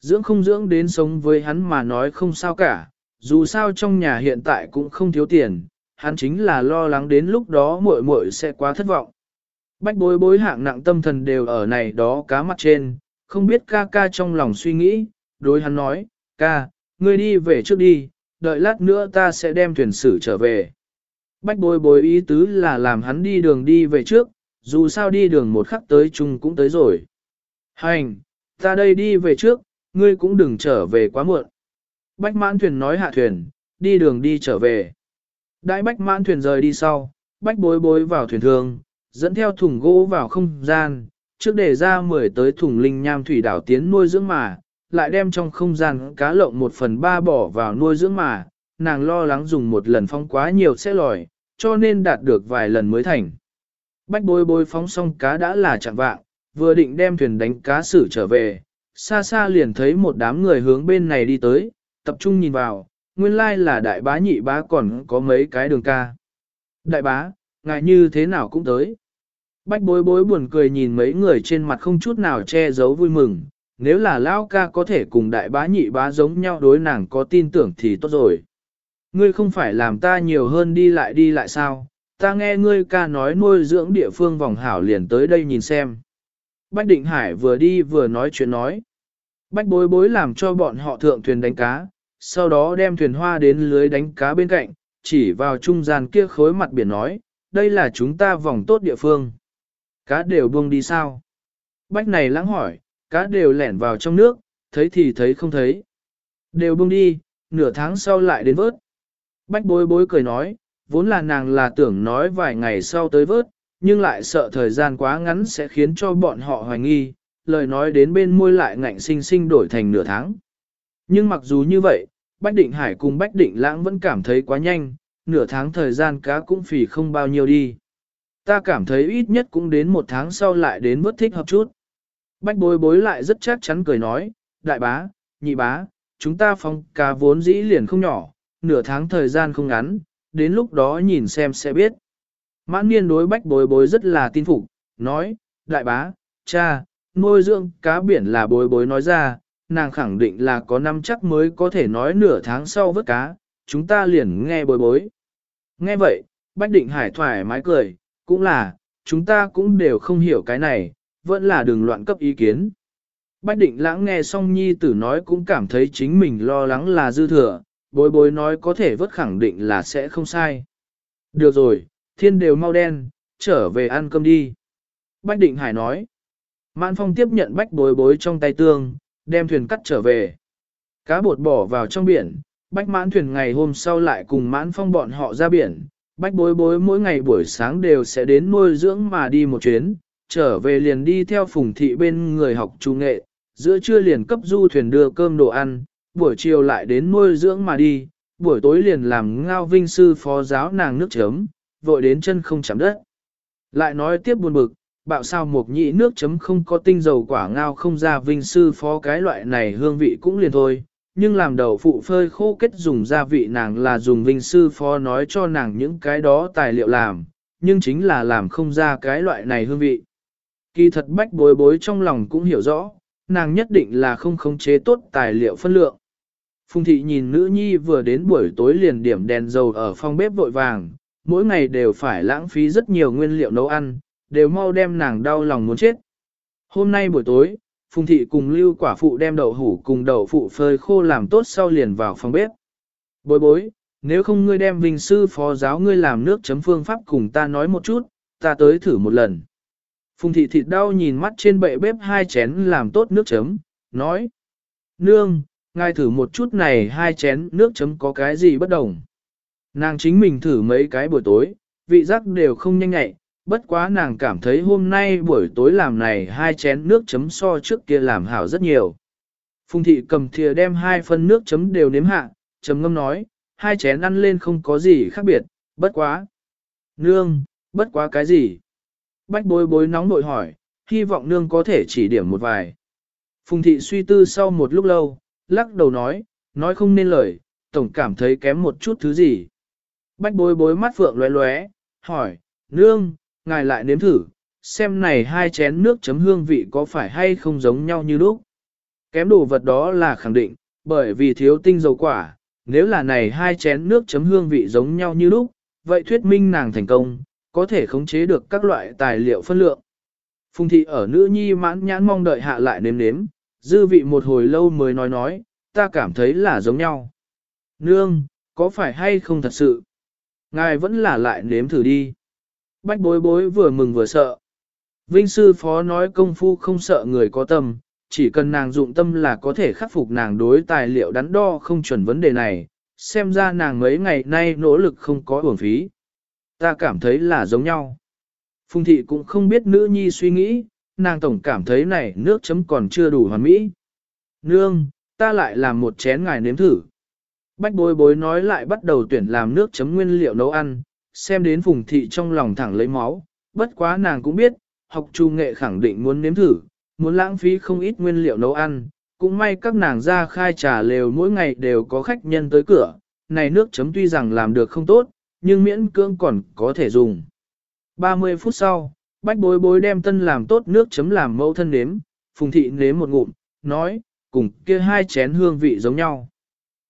Dưỡng không dưỡng đến sống với hắn mà nói không sao cả, Dù sao trong nhà hiện tại cũng không thiếu tiền, hắn chính là lo lắng đến lúc đó muội muội sẽ quá thất vọng. Bách bối bối hạng nặng tâm thần đều ở này đó cá mặt trên, không biết ca ca trong lòng suy nghĩ, đối hắn nói, ca, ngươi đi về trước đi, đợi lát nữa ta sẽ đem thuyền sử trở về. Bách bối bối ý tứ là làm hắn đi đường đi về trước, dù sao đi đường một khắc tới chung cũng tới rồi. Hành, ta đây đi về trước, ngươi cũng đừng trở về quá muộn. Bách mãn thuyền nói hạ thuyền, đi đường đi trở về. Đại bách mãn thuyền rời đi sau, bách bối bối vào thuyền thương, dẫn theo thùng gỗ vào không gian, trước để ra mười tới thùng linh nham thủy đảo tiến nuôi dưỡng mà, lại đem trong không gian cá lộng một phần ba bỏ vào nuôi dưỡng mà, nàng lo lắng dùng một lần phong quá nhiều sẽ lòi, cho nên đạt được vài lần mới thành. Bách bối bối phóng xong cá đã là chẳng vạng, vừa định đem thuyền đánh cá xử trở về, xa xa liền thấy một đám người hướng bên này đi tới, tập trung nhìn vào, nguyên lai là đại bá nhị bá còn có mấy cái đường ca. Đại bá, ngài như thế nào cũng tới. Bách bối bối buồn cười nhìn mấy người trên mặt không chút nào che giấu vui mừng, nếu là lão ca có thể cùng đại bá nhị bá giống nhau đối nàng có tin tưởng thì tốt rồi. Ngươi không phải làm ta nhiều hơn đi lại đi lại sao, ta nghe ngươi ca nói nuôi dưỡng địa phương vòng hảo liền tới đây nhìn xem. Bách Định Hải vừa đi vừa nói chuyện nói. Bách bối bối làm cho bọn họ thượng thuyền đánh cá, sau đó đem thuyền hoa đến lưới đánh cá bên cạnh, chỉ vào trung gian kia khối mặt biển nói, đây là chúng ta vòng tốt địa phương. Cá đều buông đi sao? Bách này lãng hỏi, cá đều lẻn vào trong nước, thấy thì thấy không thấy. Đều buông đi, nửa tháng sau lại đến vớt. Bách bối bối cười nói, vốn là nàng là tưởng nói vài ngày sau tới vớt, nhưng lại sợ thời gian quá ngắn sẽ khiến cho bọn họ hoài nghi, lời nói đến bên môi lại ngạnh sinh sinh đổi thành nửa tháng. Nhưng mặc dù như vậy, Bách Định Hải cùng Bách Định Lãng vẫn cảm thấy quá nhanh, nửa tháng thời gian cá cũng phì không bao nhiêu đi. Ta cảm thấy ít nhất cũng đến một tháng sau lại đến vớt thích hợp chút. Bách bối bối lại rất chắc chắn cười nói, đại bá, nhị bá, chúng ta phong cá vốn dĩ liền không nhỏ, nửa tháng thời gian không ngắn, đến lúc đó nhìn xem sẽ biết. Mãn niên đối bách bối bối rất là tin phục, nói, đại bá, cha, nuôi dưỡng cá biển là bối bối nói ra, nàng khẳng định là có năm chắc mới có thể nói nửa tháng sau vớt cá, chúng ta liền nghe bối bối. Nghe vậy, Bách Định Hải thoải mái cười, cũng là, chúng ta cũng đều không hiểu cái này, vẫn là đường loạn cấp ý kiến. Bách Định Lãng nghe xong nhi tử nói cũng cảm thấy chính mình lo lắng là dư thừa, bối bối nói có thể vớt khẳng định là sẽ không sai. Được rồi, thiên đều mau đen, trở về ăn cơm đi. Bách Định Hải nói. Mãn Phong tiếp nhận bách bối bối trong tay tương, đem thuyền cắt trở về. Cá bột bỏ vào trong biển, bách mãn thuyền ngày hôm sau lại cùng mãn phong bọn họ ra biển. Bách bối bối mỗi ngày buổi sáng đều sẽ đến nuôi dưỡng mà đi một chuyến, trở về liền đi theo phùng thị bên người học trung nghệ, giữa trưa liền cấp du thuyền đưa cơm đồ ăn, buổi chiều lại đến nuôi dưỡng mà đi, buổi tối liền làm ngao vinh sư phó giáo nàng nước chấm, vội đến chân không chạm đất. Lại nói tiếp buồn bực, bạo sao một nhị nước chấm không có tinh dầu quả ngao không ra vinh sư phó cái loại này hương vị cũng liền thôi, nhưng làm đầu phụ phơi khô kết dùng gia vị nàng là dùng vinh sư phó nói cho nàng những cái đó tài liệu làm, nhưng chính là làm không ra cái loại này hương vị. Kỳ thật bách bối bối trong lòng cũng hiểu rõ, nàng nhất định là không khống chế tốt tài liệu phân lượng. Phùng thị nhìn nữ nhi vừa đến buổi tối liền điểm đèn dầu ở phòng bếp vội vàng, mỗi ngày đều phải lãng phí rất nhiều nguyên liệu nấu ăn, đều mau đem nàng đau lòng muốn chết. Hôm nay buổi tối, Phùng thị cùng lưu quả phụ đem đậu hủ cùng đậu phụ phơi khô làm tốt sau liền vào phòng bếp. Bối bối, nếu không ngươi đem vinh sư phó giáo ngươi làm nước chấm phương pháp cùng ta nói một chút, ta tới thử một lần. Phùng thị thịt đau nhìn mắt trên bệ bếp hai chén làm tốt nước chấm, nói. Nương, ngài thử một chút này hai chén nước chấm có cái gì bất đồng. Nàng chính mình thử mấy cái buổi tối, vị giác đều không nhanh nhạy, bất quá nàng cảm thấy hôm nay buổi tối làm này hai chén nước chấm so trước kia làm hảo rất nhiều. Phùng thị cầm thìa đem hai phân nước chấm đều nếm hạ, chấm ngâm nói, hai chén ăn lên không có gì khác biệt, bất quá. Nương, bất quá cái gì? Bách bối bối nóng nội hỏi, hy vọng nương có thể chỉ điểm một vài. Phùng thị suy tư sau một lúc lâu, lắc đầu nói, nói không nên lời, tổng cảm thấy kém một chút thứ gì. Bách bối bối mắt phượng lóe lóe, hỏi, nương, ngài lại nếm thử, xem này hai chén nước chấm hương vị có phải hay không giống nhau như lúc. Kém đồ vật đó là khẳng định, bởi vì thiếu tinh dầu quả, nếu là này hai chén nước chấm hương vị giống nhau như lúc, vậy thuyết minh nàng thành công, có thể khống chế được các loại tài liệu phân lượng. Phùng thị ở nữ nhi mãn nhãn mong đợi hạ lại nếm nếm, dư vị một hồi lâu mới nói nói, ta cảm thấy là giống nhau. Nương, có phải hay không thật sự? Ngài vẫn là lại nếm thử đi. Bách bối bối vừa mừng vừa sợ. Vinh sư phó nói công phu không sợ người có tâm, chỉ cần nàng dụng tâm là có thể khắc phục nàng đối tài liệu đắn đo không chuẩn vấn đề này, xem ra nàng mấy ngày nay nỗ lực không có uổng phí. Ta cảm thấy là giống nhau. Phùng thị cũng không biết nữ nhi suy nghĩ, nàng tổng cảm thấy này nước chấm còn chưa đủ hoàn mỹ. Nương, ta lại làm một chén ngài nếm thử. Bách bối bối nói lại bắt đầu tuyển làm nước chấm nguyên liệu nấu ăn, xem đến phùng thị trong lòng thẳng lấy máu, bất quá nàng cũng biết, học trù nghệ khẳng định muốn nếm thử, muốn lãng phí không ít nguyên liệu nấu ăn, cũng may các nàng ra khai trà lều mỗi ngày đều có khách nhân tới cửa, này nước chấm tuy rằng làm được không tốt, nhưng miễn cưỡng còn có thể dùng. 30 phút sau, bách bối bối đem tân làm tốt nước chấm làm mẫu thân nếm, phùng thị nếm một ngụm, nói, cùng kia hai chén hương vị giống nhau.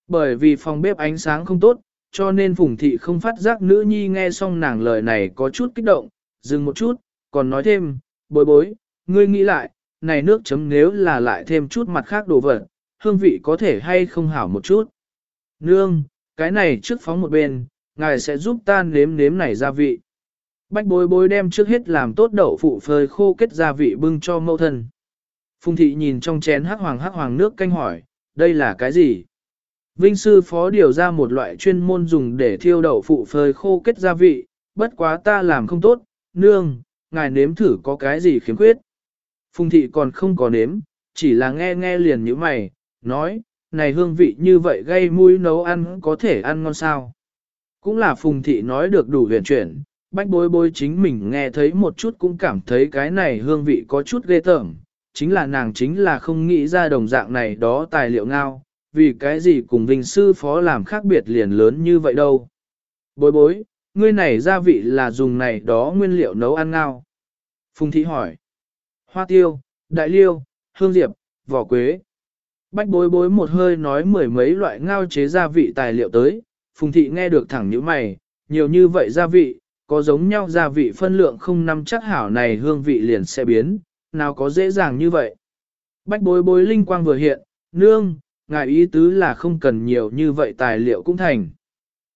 Bởi vì phòng bếp ánh sáng không tốt, cho nên phùng thị không phát giác nữ nhi nghe xong nàng lời này có chút kích động, dừng một chút, còn nói thêm, bối bối, ngươi nghĩ lại, này nước chấm nếu là lại thêm chút mặt khác đồ vật, hương vị có thể hay không hảo một chút. Nương, cái này trước phóng một bên, ngài sẽ giúp ta nếm nếm này gia vị. Bách bối bối đem trước hết làm tốt đậu phụ phơi khô kết gia vị bưng cho mẫu thân. Phùng thị nhìn trong chén hắc hoàng hắc hoàng nước canh hỏi, đây là cái gì? Vinh sư phó điều ra một loại chuyên môn dùng để thiêu đậu phụ phơi khô kết gia vị, bất quá ta làm không tốt, nương, ngài nếm thử có cái gì khiếm khuyết. Phùng thị còn không có nếm, chỉ là nghe nghe liền như mày, nói, này hương vị như vậy gây mũi nấu ăn có thể ăn ngon sao. Cũng là phùng thị nói được đủ huyền chuyển, bách bối bối chính mình nghe thấy một chút cũng cảm thấy cái này hương vị có chút ghê tởm, chính là nàng chính là không nghĩ ra đồng dạng này đó tài liệu ngao, vì cái gì cùng vinh sư phó làm khác biệt liền lớn như vậy đâu. Bối bối, ngươi này gia vị là dùng này đó nguyên liệu nấu ăn ngao. Phùng thị hỏi. Hoa tiêu, đại liêu, hương diệp, vỏ quế. Bách bối bối một hơi nói mười mấy loại ngao chế gia vị tài liệu tới, phùng thị nghe được thẳng như mày, nhiều như vậy gia vị, có giống nhau gia vị phân lượng không nắm chắc hảo này hương vị liền sẽ biến, nào có dễ dàng như vậy. Bách bối bối linh quang vừa hiện, nương, ngài ý tứ là không cần nhiều như vậy tài liệu cũng thành.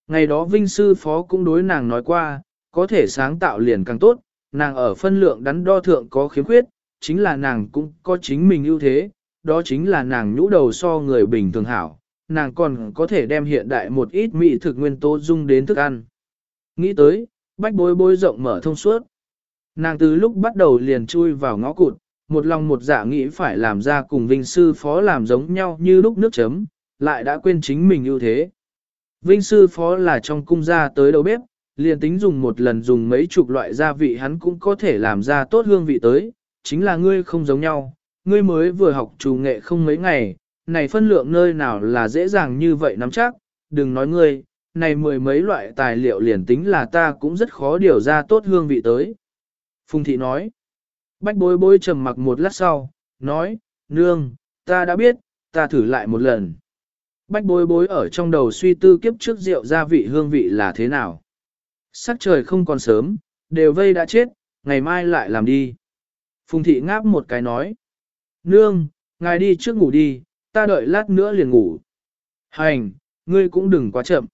Ngày đó Vinh Sư Phó cũng đối nàng nói qua, có thể sáng tạo liền càng tốt, nàng ở phân lượng đắn đo thượng có khiếm khuyết, chính là nàng cũng có chính mình ưu thế, đó chính là nàng nhũ đầu so người bình thường hảo, nàng còn có thể đem hiện đại một ít mỹ thực nguyên tố dung đến thức ăn. Nghĩ tới, bách bối bối rộng mở thông suốt. Nàng từ lúc bắt đầu liền chui vào ngõ cụt, một lòng một dạ nghĩ phải làm ra cùng Vinh Sư Phó làm giống nhau như lúc nước chấm, lại đã quên chính mình ưu thế. Vinh Sư Phó là trong cung gia tới đầu bếp, liền tính dùng một lần dùng mấy chục loại gia vị hắn cũng có thể làm ra tốt hương vị tới, chính là ngươi không giống nhau, ngươi mới vừa học chủ nghệ không mấy ngày, này phân lượng nơi nào là dễ dàng như vậy nắm chắc, đừng nói ngươi, này mười mấy loại tài liệu liền tính là ta cũng rất khó điều ra tốt hương vị tới. Phùng thị nói, bách bối bối trầm mặc một lát sau, nói, nương, ta đã biết, ta thử lại một lần. Bách bối bối ở trong đầu suy tư kiếp trước rượu gia vị hương vị là thế nào. Sắc trời không còn sớm, đều vây đã chết, ngày mai lại làm đi. Phùng thị ngáp một cái nói. Nương, ngài đi trước ngủ đi, ta đợi lát nữa liền ngủ. Hành, ngươi cũng đừng quá chậm.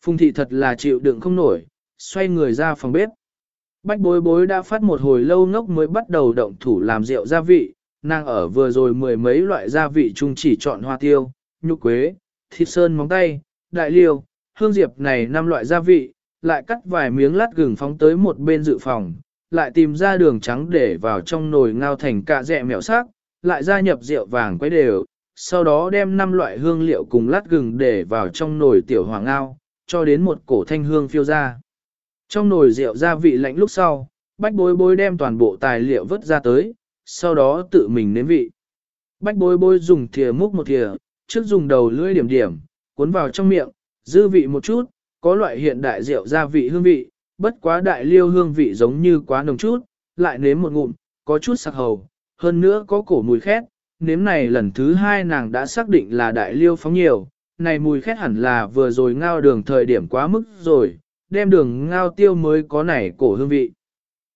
Phùng thị thật là chịu đựng không nổi, xoay người ra phòng bếp. Bách bối bối đã phát một hồi lâu ngốc mới bắt đầu động thủ làm rượu gia vị, nàng ở vừa rồi mười mấy loại gia vị chung chỉ chọn hoa tiêu, nhục quế, thịt sơn móng tay, đại liêu, hương diệp này năm loại gia vị, lại cắt vài miếng lát gừng phóng tới một bên dự phòng, lại tìm ra đường trắng để vào trong nồi ngao thành cạ dẹ mẹo sắc, lại gia nhập rượu vàng quấy đều, sau đó đem năm loại hương liệu cùng lát gừng để vào trong nồi tiểu hoàng ngao, cho đến một cổ thanh hương phiêu ra. Trong nồi rượu gia vị lạnh lúc sau, bách bối bối đem toàn bộ tài liệu vớt ra tới, sau đó tự mình nếm vị. Bách bối bối dùng thìa múc một thìa, trước dùng đầu lưỡi điểm điểm, cuốn vào trong miệng, dư vị một chút, có loại hiện đại rượu gia vị hương vị, bất quá đại liêu hương vị giống như quá nồng chút, lại nếm một ngụm, có chút sặc hầu, hơn nữa có cổ mùi khét, nếm này lần thứ hai nàng đã xác định là đại liêu phóng nhiều, này mùi khét hẳn là vừa rồi ngao đường thời điểm quá mức rồi, đem đường ngao tiêu mới có nảy cổ hương vị.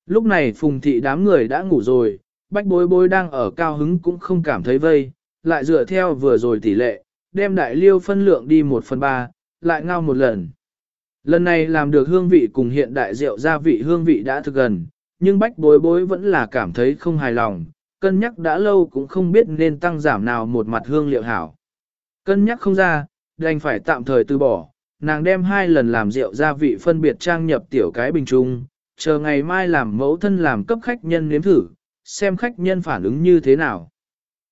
Lúc này phùng thị đám người đã ngủ rồi, bách bối bối đang ở cao hứng cũng không cảm thấy vây, lại dựa theo vừa rồi tỷ lệ, đem đại liêu phân lượng đi một phần ba, lại ngao một lần. Lần này làm được hương vị cùng hiện đại rượu gia vị hương vị đã thực gần, nhưng bách bối bối vẫn là cảm thấy không hài lòng, cân nhắc đã lâu cũng không biết nên tăng giảm nào một mặt hương liệu hảo. Cân nhắc không ra, đành phải tạm thời từ bỏ, nàng đem hai lần làm rượu gia vị phân biệt trang nhập tiểu cái bình trung, chờ ngày mai làm mẫu thân làm cấp khách nhân nếm thử, xem khách nhân phản ứng như thế nào.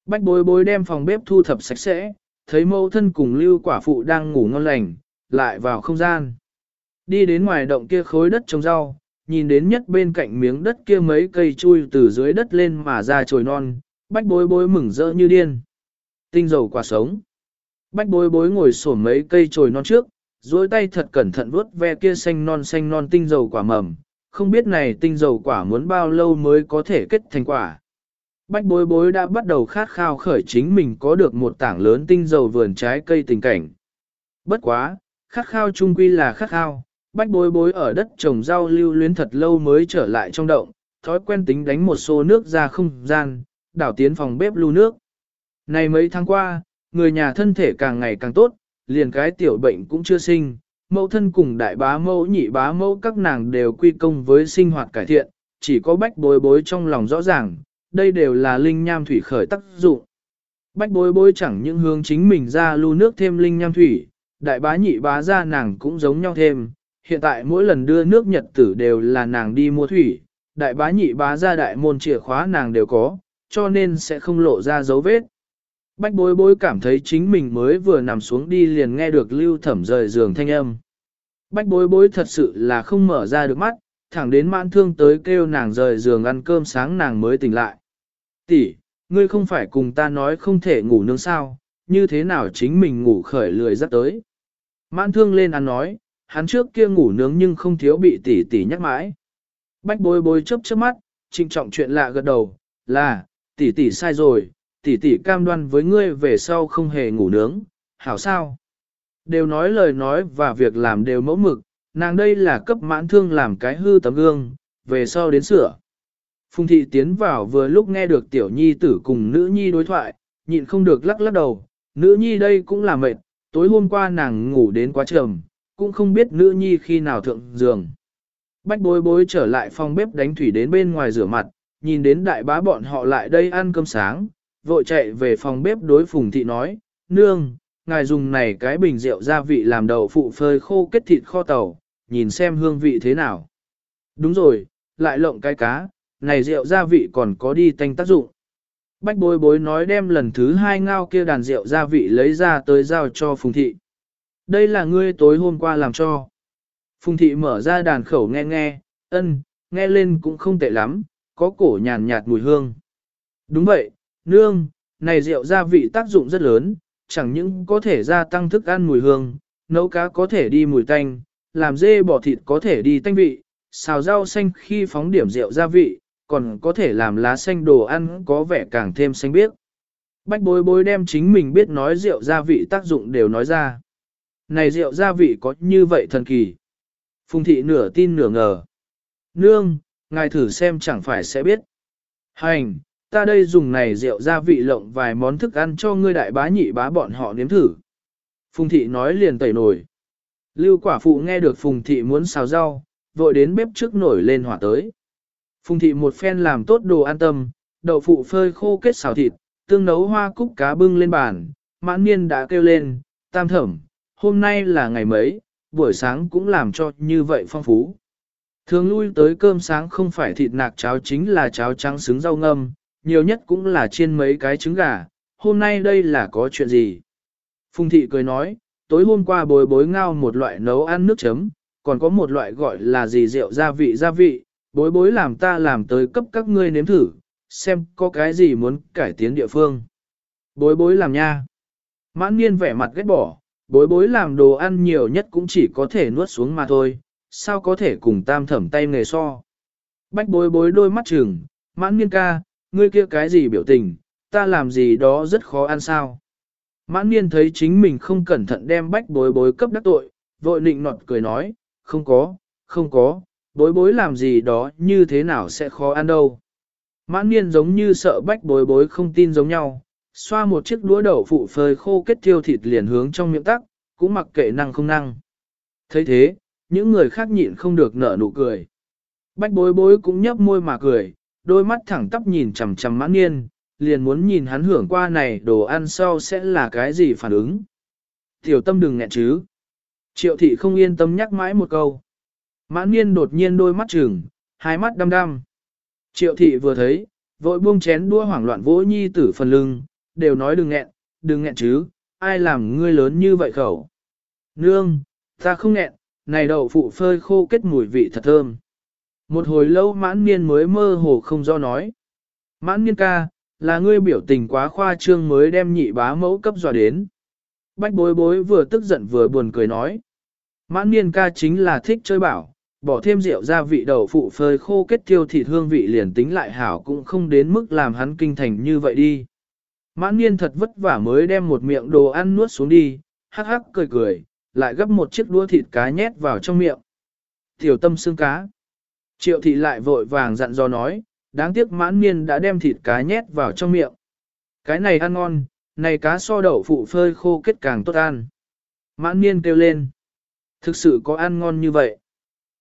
Bách bối bối đem phòng bếp thu thập sạch sẽ, thấy mẫu thân cùng lưu quả phụ đang ngủ ngon lành, lại vào không gian. Đi đến ngoài động kia khối đất trồng rau, nhìn đến nhất bên cạnh miếng đất kia mấy cây chui từ dưới đất lên mà ra trồi non, bách bối bối mừng rỡ như điên. Tinh dầu quả sống. Bách bối bối ngồi sổm mấy cây trồi non trước, duỗi tay thật cẩn thận vuốt ve kia xanh non xanh non tinh dầu quả mầm, không biết này tinh dầu quả muốn bao lâu mới có thể kết thành quả. Bách bối bối đã bắt đầu khát khao khởi chính mình có được một tảng lớn tinh dầu vườn trái cây tình cảnh. Bất quá, khát khao chung quy là khát khao, bách bối bối ở đất trồng rau lưu luyến thật lâu mới trở lại trong động, thói quen tính đánh một xô nước ra không gian, đảo tiến phòng bếp lưu nước. Này mấy tháng qua, người nhà thân thể càng ngày càng tốt, liền cái tiểu bệnh cũng chưa sinh, mẫu thân cùng đại bá mẫu nhị bá mẫu các nàng đều quy công với sinh hoạt cải thiện, chỉ có bách bối bối trong lòng rõ ràng, đây đều là linh nham thủy khởi tác dụng. Bách bối bối chẳng những hướng chính mình ra lưu nước thêm linh nham thủy, đại bá nhị bá ra nàng cũng giống nhau thêm, hiện tại mỗi lần đưa nước nhật tử đều là nàng đi mua thủy, đại bá nhị bá ra đại môn chìa khóa nàng đều có, cho nên sẽ không lộ ra dấu vết. Bách bối bối cảm thấy chính mình mới vừa nằm xuống đi liền nghe được lưu thẩm rời giường thanh âm. Bách bối bối thật sự là không mở ra được mắt, thẳng đến mãn thương tới kêu nàng rời giường ăn cơm sáng nàng mới tỉnh lại. Tỷ, ngươi không phải cùng ta nói không thể ngủ nướng sao, như thế nào chính mình ngủ khởi lười rất tới. Mãn thương lên ăn nói, hắn trước kia ngủ nướng nhưng không thiếu bị tỷ tỷ nhắc mãi. Bách bối bối chớp chớp mắt, trinh trọng chuyện lạ gật đầu, là, tỷ tỷ sai rồi, tỷ tỷ cam đoan với ngươi về sau không hề ngủ nướng, hảo sao? Đều nói lời nói và việc làm đều mẫu mực, nàng đây là cấp mãn thương làm cái hư tấm gương, về sau đến sửa. Phùng thị tiến vào vừa lúc nghe được tiểu nhi tử cùng nữ nhi đối thoại, nhịn không được lắc lắc đầu, nữ nhi đây cũng là mệt, tối hôm qua nàng ngủ đến quá trầm, cũng không biết nữ nhi khi nào thượng giường. Bách bối bối trở lại phòng bếp đánh thủy đến bên ngoài rửa mặt, nhìn đến đại bá bọn họ lại đây ăn cơm sáng, vội chạy về phòng bếp đối phùng thị nói, nương, ngài dùng này cái bình rượu gia vị làm đậu phụ phơi khô kết thịt kho tàu, nhìn xem hương vị thế nào. Đúng rồi, lại lộng cái cá, này rượu gia vị còn có đi tanh tác dụng. Bách bối bối nói đem lần thứ hai ngao kia đàn rượu gia vị lấy ra tới giao cho Phùng Thị. Đây là ngươi tối hôm qua làm cho. Phùng Thị mở ra đàn khẩu nghe nghe, ân, nghe lên cũng không tệ lắm, có cổ nhàn nhạt mùi hương. Đúng vậy, nương, này rượu gia vị tác dụng rất lớn, chẳng những có thể gia tăng thức ăn mùi hương, nấu cá có thể đi mùi tanh, làm dê bò thịt có thể đi tanh vị, xào rau xanh khi phóng điểm rượu gia vị, còn có thể làm lá xanh đồ ăn có vẻ càng thêm xanh biếc. Bách bối bối đem chính mình biết nói rượu gia vị tác dụng đều nói ra. Này rượu gia vị có như vậy thần kỳ. Phùng thị nửa tin nửa ngờ. Nương, ngài thử xem chẳng phải sẽ biết. Hành, ta đây dùng này rượu gia vị lộng vài món thức ăn cho ngươi đại bá nhị bá bọn họ nếm thử. Phùng thị nói liền tẩy nổi. Lưu quả phụ nghe được phùng thị muốn xào rau, vội đến bếp trước nổi lên hỏa tới. Phùng thị một phen làm tốt đồ an tâm, đậu phụ phơi khô kết xào thịt, tương nấu hoa cúc cá bưng lên bàn, mãn niên đã kêu lên, tam thẩm, hôm nay là ngày mấy, buổi sáng cũng làm cho như vậy phong phú. Thường lui tới cơm sáng không phải thịt nạc cháo chính là cháo trắng xứng rau ngâm, nhiều nhất cũng là chiên mấy cái trứng gà, hôm nay đây là có chuyện gì? Phùng thị cười nói, tối hôm qua bồi bối ngao một loại nấu ăn nước chấm, còn có một loại gọi là gì rượu gia vị gia vị, bối bối làm ta làm tới cấp các ngươi nếm thử, xem có cái gì muốn cải tiến địa phương. Bối bối làm nha. Mãn niên vẻ mặt ghét bỏ, bối bối làm đồ ăn nhiều nhất cũng chỉ có thể nuốt xuống mà thôi, sao có thể cùng tam thẩm tay nghề so. Bách bối bối đôi mắt trừng, mãn niên ca, ngươi kia cái gì biểu tình, ta làm gì đó rất khó ăn sao. Mãn niên thấy chính mình không cẩn thận đem bách bối bối cấp đắc tội, vội nịnh nọt cười nói, không có, không có, bối bối làm gì đó như thế nào sẽ khó ăn đâu. Mãn niên giống như sợ bách bối bối không tin giống nhau, xoa một chiếc đũa đậu phụ phơi khô kết tiêu thịt liền hướng trong miệng tắc, cũng mặc kệ năng không năng. thấy thế, những người khác nhịn không được nở nụ cười. Bách bối bối cũng nhấp môi mà cười, đôi mắt thẳng tắp nhìn chằm chằm mãn niên, liền muốn nhìn hắn hưởng qua này đồ ăn sau sẽ là cái gì phản ứng. Tiểu tâm đừng nghẹn chứ. Triệu thị không yên tâm nhắc mãi một câu. Mãn niên đột nhiên đôi mắt trừng, hai mắt đăm đăm. Triệu thị vừa thấy, vội buông chén đua hoảng loạn vỗ nhi tử phần lưng, đều nói đừng nghẹn, đừng nghẹn chứ, ai làm ngươi lớn như vậy khẩu. Nương, ta không nghẹn, này đậu phụ phơi khô kết mùi vị thật thơm. Một hồi lâu mãn niên mới mơ hồ không do nói. Mãn niên ca, là ngươi biểu tình quá khoa trương mới đem nhị bá mẫu cấp dọa đến. Bách bối bối vừa tức giận vừa buồn cười nói. Mãn niên ca chính là thích chơi bảo, bỏ thêm rượu gia vị đậu phụ phơi khô kết tiêu thịt hương vị liền tính lại hảo cũng không đến mức làm hắn kinh thành như vậy đi. Mãn niên thật vất vả mới đem một miệng đồ ăn nuốt xuống đi, hắc hắc cười cười, lại gấp một chiếc đũa thịt cá nhét vào trong miệng. Tiểu tâm xương cá. Triệu thị lại vội vàng dặn dò nói, đáng tiếc mãn Miên đã đem thịt cá nhét vào trong miệng. Cái này ăn ngon, này cá so đậu phụ phơi khô kết càng tốt ăn. Mãn Miên kêu lên. Thực sự có ăn ngon như vậy.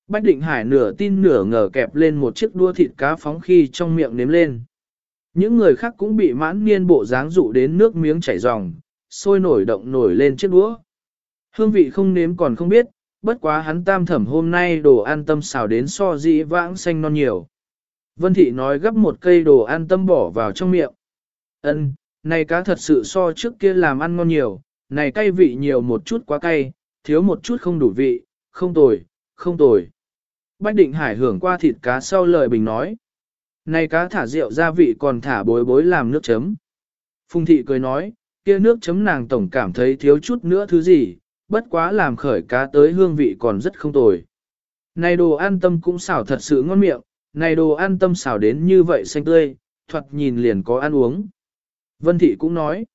Bách định hải nửa tin nửa ngờ kẹp lên một chiếc đua thịt cá phóng khi trong miệng nếm lên. Những người khác cũng bị mãn Miên bộ dáng dụ đến nước miếng chảy ròng, sôi nổi động nổi lên chiếc đũa. Hương vị không nếm còn không biết, bất quá hắn tam thẩm hôm nay đồ ăn tâm xào đến so dĩ vãng xanh non nhiều. Vân Thị nói gấp một cây đồ ăn tâm bỏ vào trong miệng. Ân, này cá thật sự so trước kia làm ăn ngon nhiều, này cay vị nhiều một chút quá cay, thiếu một chút không đủ vị, không tồi, không tồi. Bách Định Hải hưởng qua thịt cá sau lời bình nói. Này cá thả rượu gia vị còn thả bối bối làm nước chấm. Phùng Thị cười nói, kia nước chấm nàng tổng cảm thấy thiếu chút nữa thứ gì, bất quá làm khởi cá tới hương vị còn rất không tồi. Này đồ an tâm cũng xảo thật sự ngon miệng, này đồ an tâm xảo đến như vậy xanh tươi, thoạt nhìn liền có ăn uống. Vân Thị cũng nói,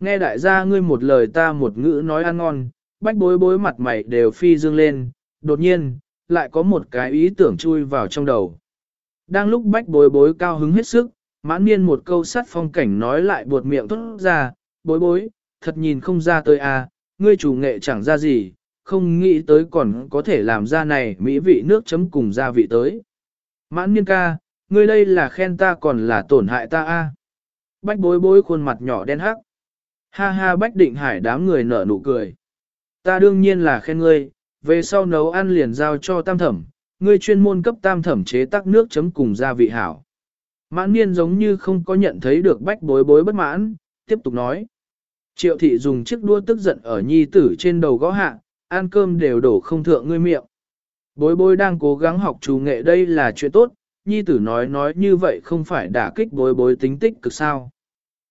nghe đại gia ngươi một lời ta một ngữ nói ăn ngon, bách bối bối mặt mày đều phi dương lên, đột nhiên, lại có một cái ý tưởng chui vào trong đầu. Đang lúc bách bối bối cao hứng hết sức, mãn niên một câu sát phong cảnh nói lại buột miệng tốt ra, bối bối, thật nhìn không ra tới à, ngươi chủ nghệ chẳng ra gì, không nghĩ tới còn có thể làm ra này mỹ vị nước chấm cùng gia vị tới. Mãn niên ca, ngươi đây là khen ta còn là tổn hại ta a à. Bách bối bối khuôn mặt nhỏ đen hắc. Ha ha bách định hải đám người nở nụ cười. Ta đương nhiên là khen ngươi, về sau nấu ăn liền giao cho tam thẩm, ngươi chuyên môn cấp tam thẩm chế tác nước chấm cùng gia vị hảo. Mãn niên giống như không có nhận thấy được bách bối bối bất mãn, tiếp tục nói. Triệu thị dùng chiếc đua tức giận ở nhi tử trên đầu gõ hạ, ăn cơm đều đổ không thượng ngươi miệng. Bối bối đang cố gắng học chủ nghệ đây là chuyện tốt, nhi tử nói nói như vậy không phải đả kích bối bối tính tích cực sao.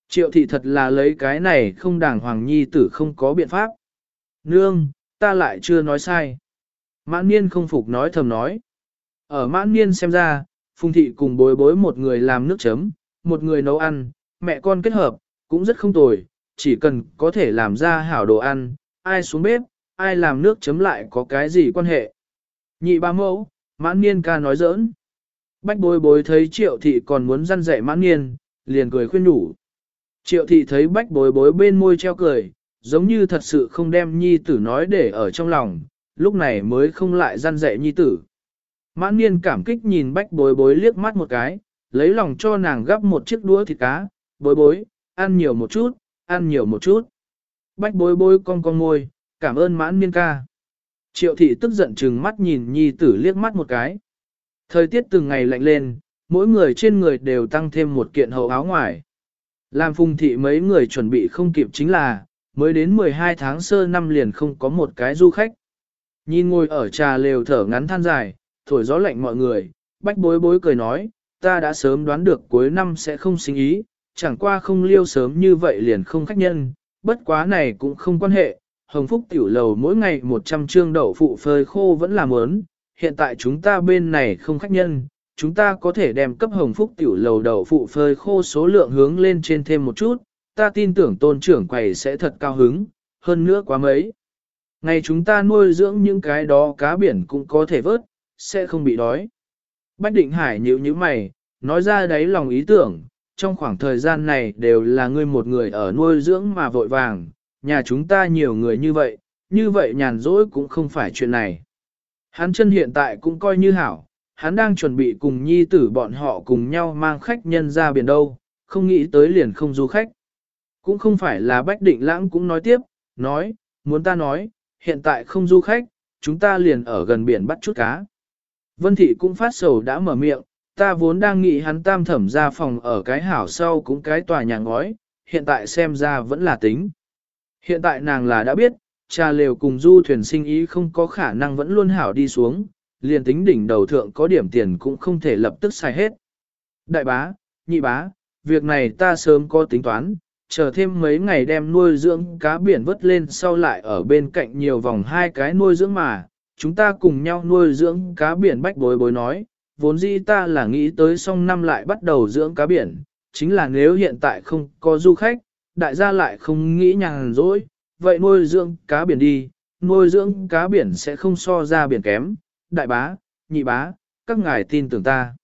Triệu thị thật là lấy cái này không đàng hoàng nhi tử không có biện pháp. Nương, ta lại chưa nói sai. Mãn niên không phục nói thầm nói. Ở mãn niên xem ra, phùng thị cùng bối bối một người làm nước chấm, một người nấu ăn, mẹ con kết hợp, cũng rất không tồi, chỉ cần có thể làm ra hảo đồ ăn, ai xuống bếp, ai làm nước chấm lại có cái gì quan hệ. Nhị ba mẫu, mãn niên ca nói giỡn. Bách bối bối thấy triệu thị còn muốn răn dạy mãn niên, liền cười khuyên đủ. Triệu thị thấy bách bối bối bên môi treo cười, giống như thật sự không đem nhi tử nói để ở trong lòng, lúc này mới không lại răn dạy nhi tử. Mãn niên cảm kích nhìn bách bối bối liếc mắt một cái, lấy lòng cho nàng gắp một chiếc đũa thịt cá, bối bối, ăn nhiều một chút, ăn nhiều một chút. Bách bối bối con con ngôi, cảm ơn mãn miên ca. Triệu thị tức giận chừng mắt nhìn nhi tử liếc mắt một cái. Thời tiết từng ngày lạnh lên, mỗi người trên người đều tăng thêm một kiện hậu áo ngoài. Làm phùng thị mấy người chuẩn bị không kịp chính là, mới đến 12 tháng sơ năm liền không có một cái du khách. Nhìn ngồi ở trà lều thở ngắn than dài, thổi gió lạnh mọi người, bách bối bối cười nói, ta đã sớm đoán được cuối năm sẽ không sinh ý, chẳng qua không liêu sớm như vậy liền không khách nhân, bất quá này cũng không quan hệ, hồng phúc tiểu lầu mỗi ngày 100 trương đậu phụ phơi khô vẫn là mớn, hiện tại chúng ta bên này không khách nhân, chúng ta có thể đem cấp hồng phúc tiểu lầu đậu phụ phơi khô số lượng hướng lên trên thêm một chút, ta tin tưởng tôn trưởng quầy sẽ thật cao hứng, hơn nữa quá mấy. Ngày chúng ta nuôi dưỡng những cái đó cá biển cũng có thể vớt, sẽ không bị đói. Bách Định Hải nhíu nhíu mày, nói ra đấy lòng ý tưởng, trong khoảng thời gian này đều là ngươi một người ở nuôi dưỡng mà vội vàng, nhà chúng ta nhiều người như vậy, như vậy nhàn rỗi cũng không phải chuyện này. Hắn chân hiện tại cũng coi như hảo, hắn đang chuẩn bị cùng nhi tử bọn họ cùng nhau mang khách nhân ra biển đâu, không nghĩ tới liền không du khách. Cũng không phải là Bách Định Lãng cũng nói tiếp, nói, muốn ta nói, hiện tại không du khách, chúng ta liền ở gần biển bắt chút cá. Vân Thị cũng phát sầu đã mở miệng, ta vốn đang nghĩ hắn tam thẩm ra phòng ở cái hảo sau cũng cái tòa nhà ngói, hiện tại xem ra vẫn là tính. Hiện tại nàng là đã biết, cha lều cùng du thuyền sinh ý không có khả năng vẫn luôn hảo đi xuống, liền tính đỉnh đầu thượng có điểm tiền cũng không thể lập tức xài hết. Đại bá, nhị bá, việc này ta sớm có tính toán, chờ thêm mấy ngày đem nuôi dưỡng cá biển vớt lên sau lại ở bên cạnh nhiều vòng hai cái nuôi dưỡng mà, chúng ta cùng nhau nuôi dưỡng cá biển bách bối bối nói, vốn dĩ ta là nghĩ tới xong năm lại bắt đầu dưỡng cá biển, chính là nếu hiện tại không có du khách, đại gia lại không nghĩ nhàn rỗi, vậy nuôi dưỡng cá biển đi, nuôi dưỡng cá biển sẽ không so ra biển kém, đại bá, nhị bá, các ngài tin tưởng ta.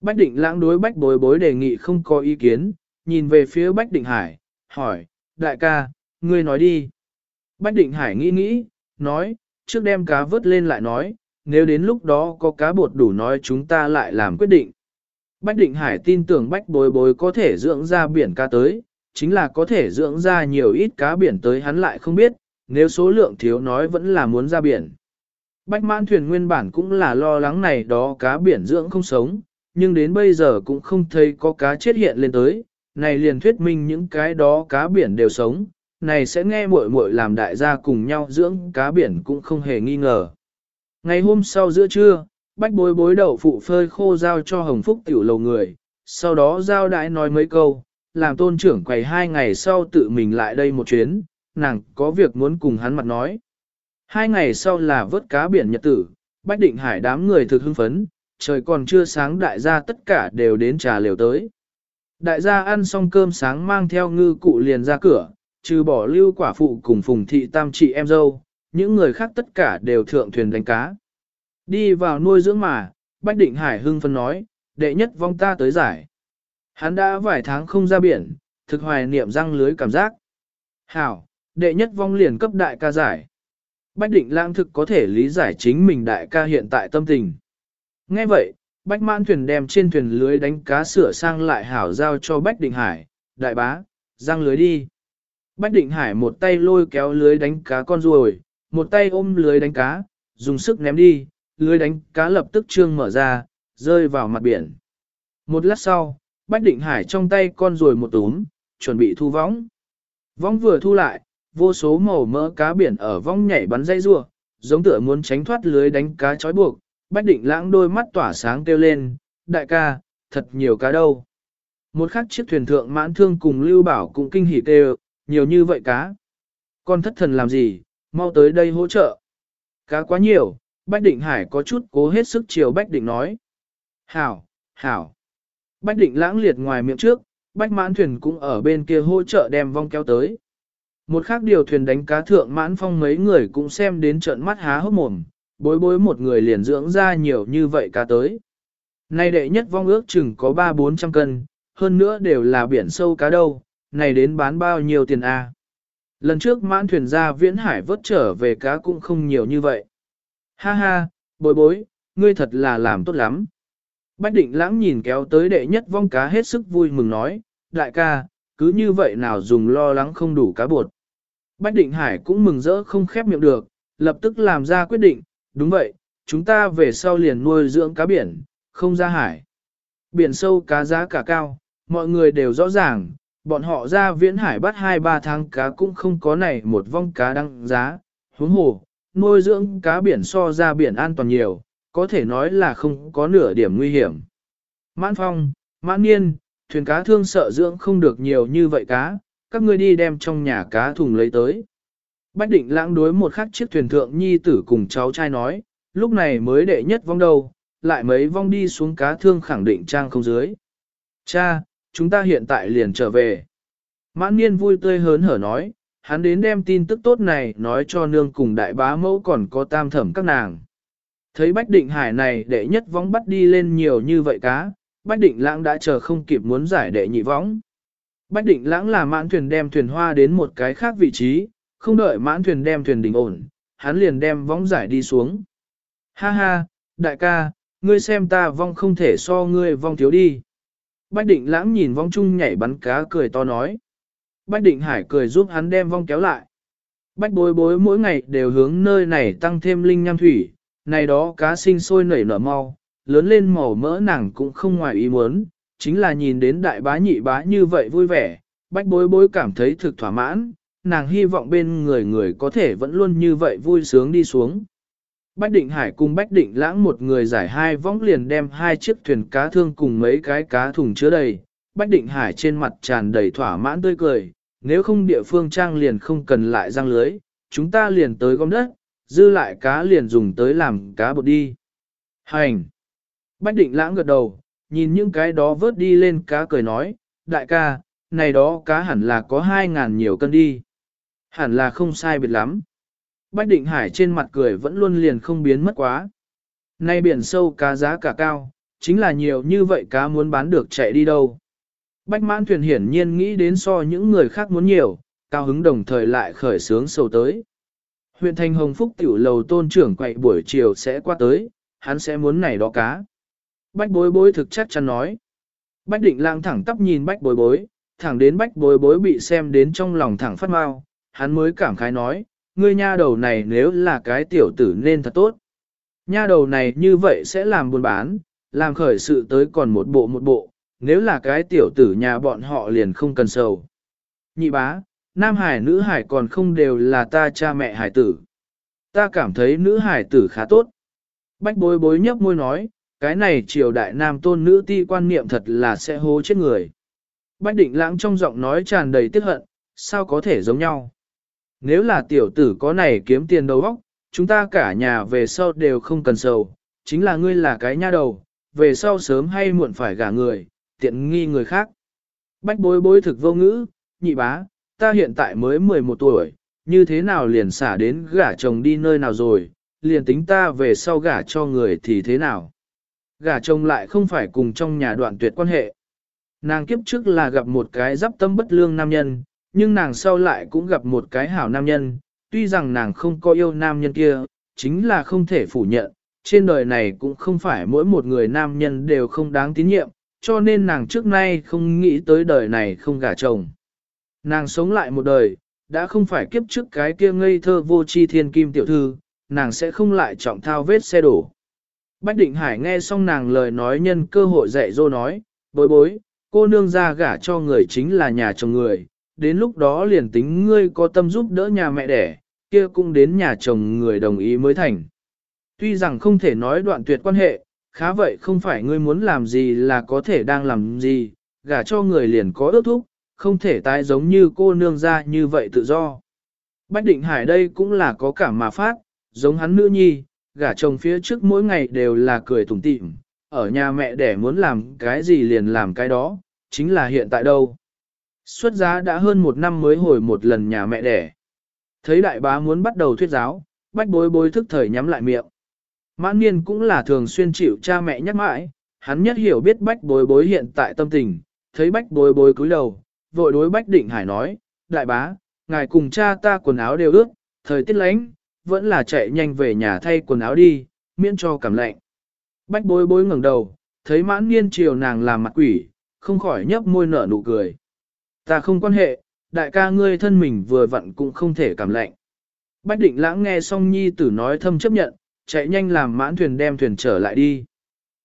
Bách định lãng đối bách bối bối đề nghị không có ý kiến, nhìn về phía bách định hải, hỏi, đại ca, ngươi nói đi. Bách định hải nghĩ nghĩ, nói, trước đem cá vớt lên lại nói, nếu đến lúc đó có cá bột đủ nói chúng ta lại làm quyết định. Bách Định Hải tin tưởng Bách Bối Bối có thể dưỡng ra biển cá tới, chính là có thể dưỡng ra nhiều ít cá biển tới hắn lại không biết, nếu số lượng thiếu nói vẫn là muốn ra biển. Bách mãn thuyền nguyên bản cũng là lo lắng này đó cá biển dưỡng không sống, nhưng đến bây giờ cũng không thấy có cá chết hiện lên tới, này liền thuyết minh những cái đó cá biển đều sống, này sẽ nghe muội muội làm đại gia cùng nhau dưỡng cá biển cũng không hề nghi ngờ. Ngày hôm sau giữa trưa, bách bối bối đậu phụ phơi khô giao cho hồng phúc tiểu lầu người, sau đó giao đãi nói mấy câu, làm tôn trưởng quầy hai ngày sau tự mình lại đây một chuyến, nàng có việc muốn cùng hắn mặt nói. Hai ngày sau là vớt cá biển nhật tử, bách định hải đám người thực hưng phấn, trời còn chưa sáng đại gia tất cả đều đến trà liều tới. Đại gia ăn xong cơm sáng mang theo ngư cụ liền ra cửa, trừ bỏ lưu quả phụ cùng phùng thị tam chị em dâu, những người khác tất cả đều thượng thuyền đánh cá. Đi vào nuôi dưỡng mà, Bách Định Hải hưng phân nói, đệ nhất vong ta tới giải. Hắn đã vài tháng không ra biển, thực hoài niệm răng lưới cảm giác. Hảo, đệ nhất vong liền cấp đại ca giải. Bách Định Lãng thực có thể lý giải chính mình đại ca hiện tại tâm tình. Nghe vậy, Bách Mãn thuyền đem trên thuyền lưới đánh cá sửa sang lại hảo giao cho Bách Định Hải, đại bá, răng lưới đi. Bách Định Hải một tay lôi kéo lưới đánh cá con ruồi, một tay ôm lưới đánh cá, dùng sức ném đi, lưới đánh cá lập tức trương mở ra, rơi vào mặt biển. Một lát sau, Bách Định Hải trong tay con ruồi một túm, chuẩn bị thu võng. Võng vừa thu lại, vô số màu mỡ cá biển ở vong nhảy bắn dây rua, giống tựa muốn tránh thoát lưới đánh cá trói buộc. Bách Định lãng đôi mắt tỏa sáng kêu lên, đại ca, thật nhiều cá đâu. Một khắc chiếc thuyền thượng mãn thương cùng Lưu Bảo cũng kinh hỉ kêu, nhiều như vậy cá. Con thất thần làm gì, mau tới đây hỗ trợ. Cá quá nhiều, Bách Định Hải có chút cố hết sức chiều Bách Định nói. Hảo, hảo. Bách Định lãng liệt ngoài miệng trước, Bách mãn thuyền cũng ở bên kia hỗ trợ đem vong kéo tới. Một khác điều thuyền đánh cá thượng mãn phong mấy người cũng xem đến trận mắt há hốc mồm, bối bối một người liền dưỡng ra nhiều như vậy cá tới. Nay đệ nhất vong ước chừng có 3-400 cân, hơn nữa đều là biển sâu cá đâu, này đến bán bao nhiêu tiền a? Lần trước mãn thuyền ra viễn hải vớt trở về cá cũng không nhiều như vậy. Ha ha, bối bối, ngươi thật là làm tốt lắm. Bách định lãng nhìn kéo tới đệ nhất vong cá hết sức vui mừng nói, đại ca, cứ như vậy nào dùng lo lắng không đủ cá bột. Bách định hải cũng mừng rỡ không khép miệng được, lập tức làm ra quyết định, đúng vậy, chúng ta về sau liền nuôi dưỡng cá biển, không ra hải. Biển sâu cá giá cả cao, mọi người đều rõ ràng, bọn họ ra viễn hải bắt 2-3 tháng cá cũng không có này một vong cá đăng giá, huống hồ, nuôi dưỡng cá biển so ra biển an toàn nhiều, có thể nói là không có nửa điểm nguy hiểm. Mãn phong, mãn niên, thuyền cá thương sợ dưỡng không được nhiều như vậy cá, các ngươi đi đem trong nhà cá thùng lấy tới. Bách định lãng đối một khắc chiếc thuyền thượng nhi tử cùng cháu trai nói, lúc này mới đệ nhất vong đầu, lại mấy vong đi xuống cá thương khẳng định trang không dưới. Cha, chúng ta hiện tại liền trở về. Mãn niên vui tươi hớn hở nói, hắn đến đem tin tức tốt này nói cho nương cùng đại bá mẫu còn có tam thẩm các nàng. Thấy Bách Định Hải này đệ nhất vóng bắt đi lên nhiều như vậy cá, Bách Định Lãng đã chờ không kịp muốn giải đệ nhị võng. Bách Định Lãng là mãn thuyền đem thuyền hoa đến một cái khác vị trí, không đợi mãn thuyền đem thuyền đình ổn, hắn liền đem võng giải đi xuống. Ha ha, đại ca, ngươi xem ta vong không thể so ngươi vong thiếu đi. Bách Định Lãng nhìn vong chung nhảy bắn cá cười to nói. Bách Định Hải cười giúp hắn đem vong kéo lại. Bách bối bối mỗi ngày đều hướng nơi này tăng thêm linh nham thủy, này đó cá sinh sôi nảy nở mau, lớn lên màu mỡ nàng cũng không ngoài ý muốn, chính là nhìn đến đại bá nhị bá như vậy vui vẻ, bách bối bối cảm thấy thực thỏa mãn, nàng hy vọng bên người người có thể vẫn luôn như vậy vui sướng đi xuống. Bách Định Hải cùng Bách Định Lãng một người giải hai võng liền đem hai chiếc thuyền cá thương cùng mấy cái cá thùng chứa đầy. Bách Định Hải trên mặt tràn đầy thỏa mãn tươi cười, nếu không địa phương trang liền không cần lại răng lưới, chúng ta liền tới gom đất, dư lại cá liền dùng tới làm cá bột đi. Hành! Bách định lãng gật đầu, nhìn những cái đó vớt đi lên cá cười nói, đại ca, này đó cá hẳn là có hai ngàn nhiều cân đi. Hẳn là không sai biệt lắm. Bách định hải trên mặt cười vẫn luôn liền không biến mất quá. Nay biển sâu cá giá cả cao, chính là nhiều như vậy cá muốn bán được chạy đi đâu. Bách mãn thuyền hiển nhiên nghĩ đến so những người khác muốn nhiều, cao hứng đồng thời lại khởi sướng sầu tới. Huyện thành Hồng Phúc tiểu lầu tôn trưởng quậy buổi chiều sẽ qua tới, hắn sẽ muốn này đó cá. Bách bối bối thực chắc chắn nói. Bách định lang thẳng tắp nhìn bách bối bối, thẳng đến bách bối bối bị xem đến trong lòng thẳng phát mau, hắn mới cảm khái nói, ngươi nha đầu này nếu là cái tiểu tử nên thật tốt. Nha đầu này như vậy sẽ làm buôn bán, làm khởi sự tới còn một bộ một bộ, nếu là cái tiểu tử nhà bọn họ liền không cần sầu. Nhị bá, nam hải nữ hải còn không đều là ta cha mẹ hải tử. Ta cảm thấy nữ hải tử khá tốt. Bách bối bối nhấp môi nói, cái này triều đại nam tôn nữ ti quan niệm thật là sẽ hố chết người. Bách định lãng trong giọng nói tràn đầy tiếc hận, sao có thể giống nhau. Nếu là tiểu tử có này kiếm tiền đầu óc, chúng ta cả nhà về sau đều không cần sầu, chính là ngươi là cái nha đầu, về sau sớm hay muộn phải gả người, tiện nghi người khác. Bách bối bối thực vô ngữ, nhị bá, ta hiện tại mới 11 tuổi, như thế nào liền xả đến gả chồng đi nơi nào rồi, liền tính ta về sau gả cho người thì thế nào. Gả chồng lại không phải cùng trong nhà đoạn tuyệt quan hệ. Nàng kiếp trước là gặp một cái giáp tâm bất lương nam nhân, nhưng nàng sau lại cũng gặp một cái hảo nam nhân, tuy rằng nàng không có yêu nam nhân kia, chính là không thể phủ nhận, trên đời này cũng không phải mỗi một người nam nhân đều không đáng tín nhiệm, cho nên nàng trước nay không nghĩ tới đời này không gả chồng. Nàng sống lại một đời, đã không phải kiếp trước cái kia ngây thơ vô chi thiên kim tiểu thư, nàng sẽ không lại trọng thao vết xe đổ. Bách Định Hải nghe xong nàng lời nói nhân cơ hội dạy dô nói, bối bối, cô nương ra gả cho người chính là nhà chồng người, đến lúc đó liền tính ngươi có tâm giúp đỡ nhà mẹ đẻ, kia cũng đến nhà chồng người đồng ý mới thành. Tuy rằng không thể nói đoạn tuyệt quan hệ, khá vậy không phải ngươi muốn làm gì là có thể đang làm gì, gả cho người liền có ước thúc, không thể tái giống như cô nương ra như vậy tự do. Bách Định Hải đây cũng là có cảm mà phát, giống hắn nữ nhi, gả chồng phía trước mỗi ngày đều là cười tủm tỉm, ở nhà mẹ đẻ muốn làm cái gì liền làm cái đó, chính là hiện tại đâu. Xuất giá đã hơn một năm mới hồi một lần nhà mẹ đẻ. Thấy đại bá muốn bắt đầu thuyết giáo, bách bối bối thức thời nhắm lại miệng. Mãn niên cũng là thường xuyên chịu cha mẹ nhắc mãi, hắn nhất hiểu biết bách bối bối hiện tại tâm tình, thấy bách bối bối cúi đầu, vội đối bách định hải nói, đại bá, ngài cùng cha ta quần áo đều ướt, thời tiết lánh, vẫn là chạy nhanh về nhà thay quần áo đi, miễn cho cảm lạnh. Bách bối bối ngẩng đầu, thấy mãn niên chiều nàng làm mặt quỷ, không khỏi nhấp môi nở nụ cười. Ta không quan hệ, đại ca ngươi thân mình vừa vặn cũng không thể cảm lạnh. Bách định lãng nghe xong nhi tử nói thâm chấp nhận, chạy nhanh làm mãn thuyền đem thuyền trở lại đi.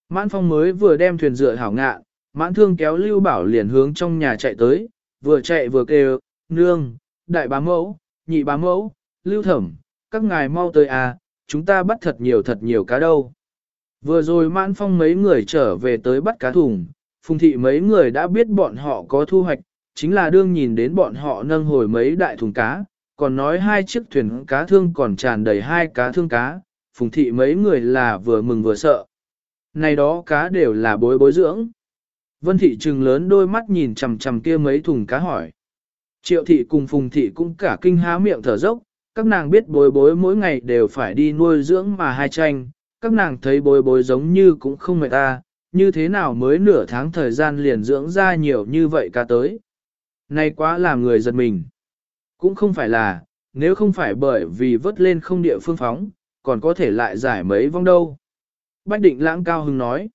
Mãn phong mới vừa đem thuyền dựa hảo ngạ, mãn thương kéo lưu bảo liền hướng trong nhà chạy tới, vừa chạy vừa kêu, nương, đại bá mẫu, nhị bá mẫu, lưu thẩm, các ngài mau tới à, chúng ta bắt thật nhiều thật nhiều cá đâu. Vừa rồi mãn phong mấy người trở về tới bắt cá thùng, phùng thị mấy người đã biết bọn họ có thu hoạch, chính là đương nhìn đến bọn họ nâng hồi mấy đại thùng cá, còn nói hai chiếc thuyền cá thương còn tràn đầy hai cá thương cá, phùng thị mấy người là vừa mừng vừa sợ. Này đó cá đều là bối bối dưỡng. Vân thị trừng lớn đôi mắt nhìn chằm chằm kia mấy thùng cá hỏi. Triệu thị cùng phùng thị cũng cả kinh há miệng thở dốc, các nàng biết bối bối mỗi ngày đều phải đi nuôi dưỡng mà hai tranh, các nàng thấy bối bối giống như cũng không mệt ta, như thế nào mới nửa tháng thời gian liền dưỡng ra nhiều như vậy cả tới. Này quá làm người giật mình. Cũng không phải là, nếu không phải bởi vì vớt lên không địa phương phóng, còn có thể lại giải mấy vong đâu. Bách định lãng cao hưng nói.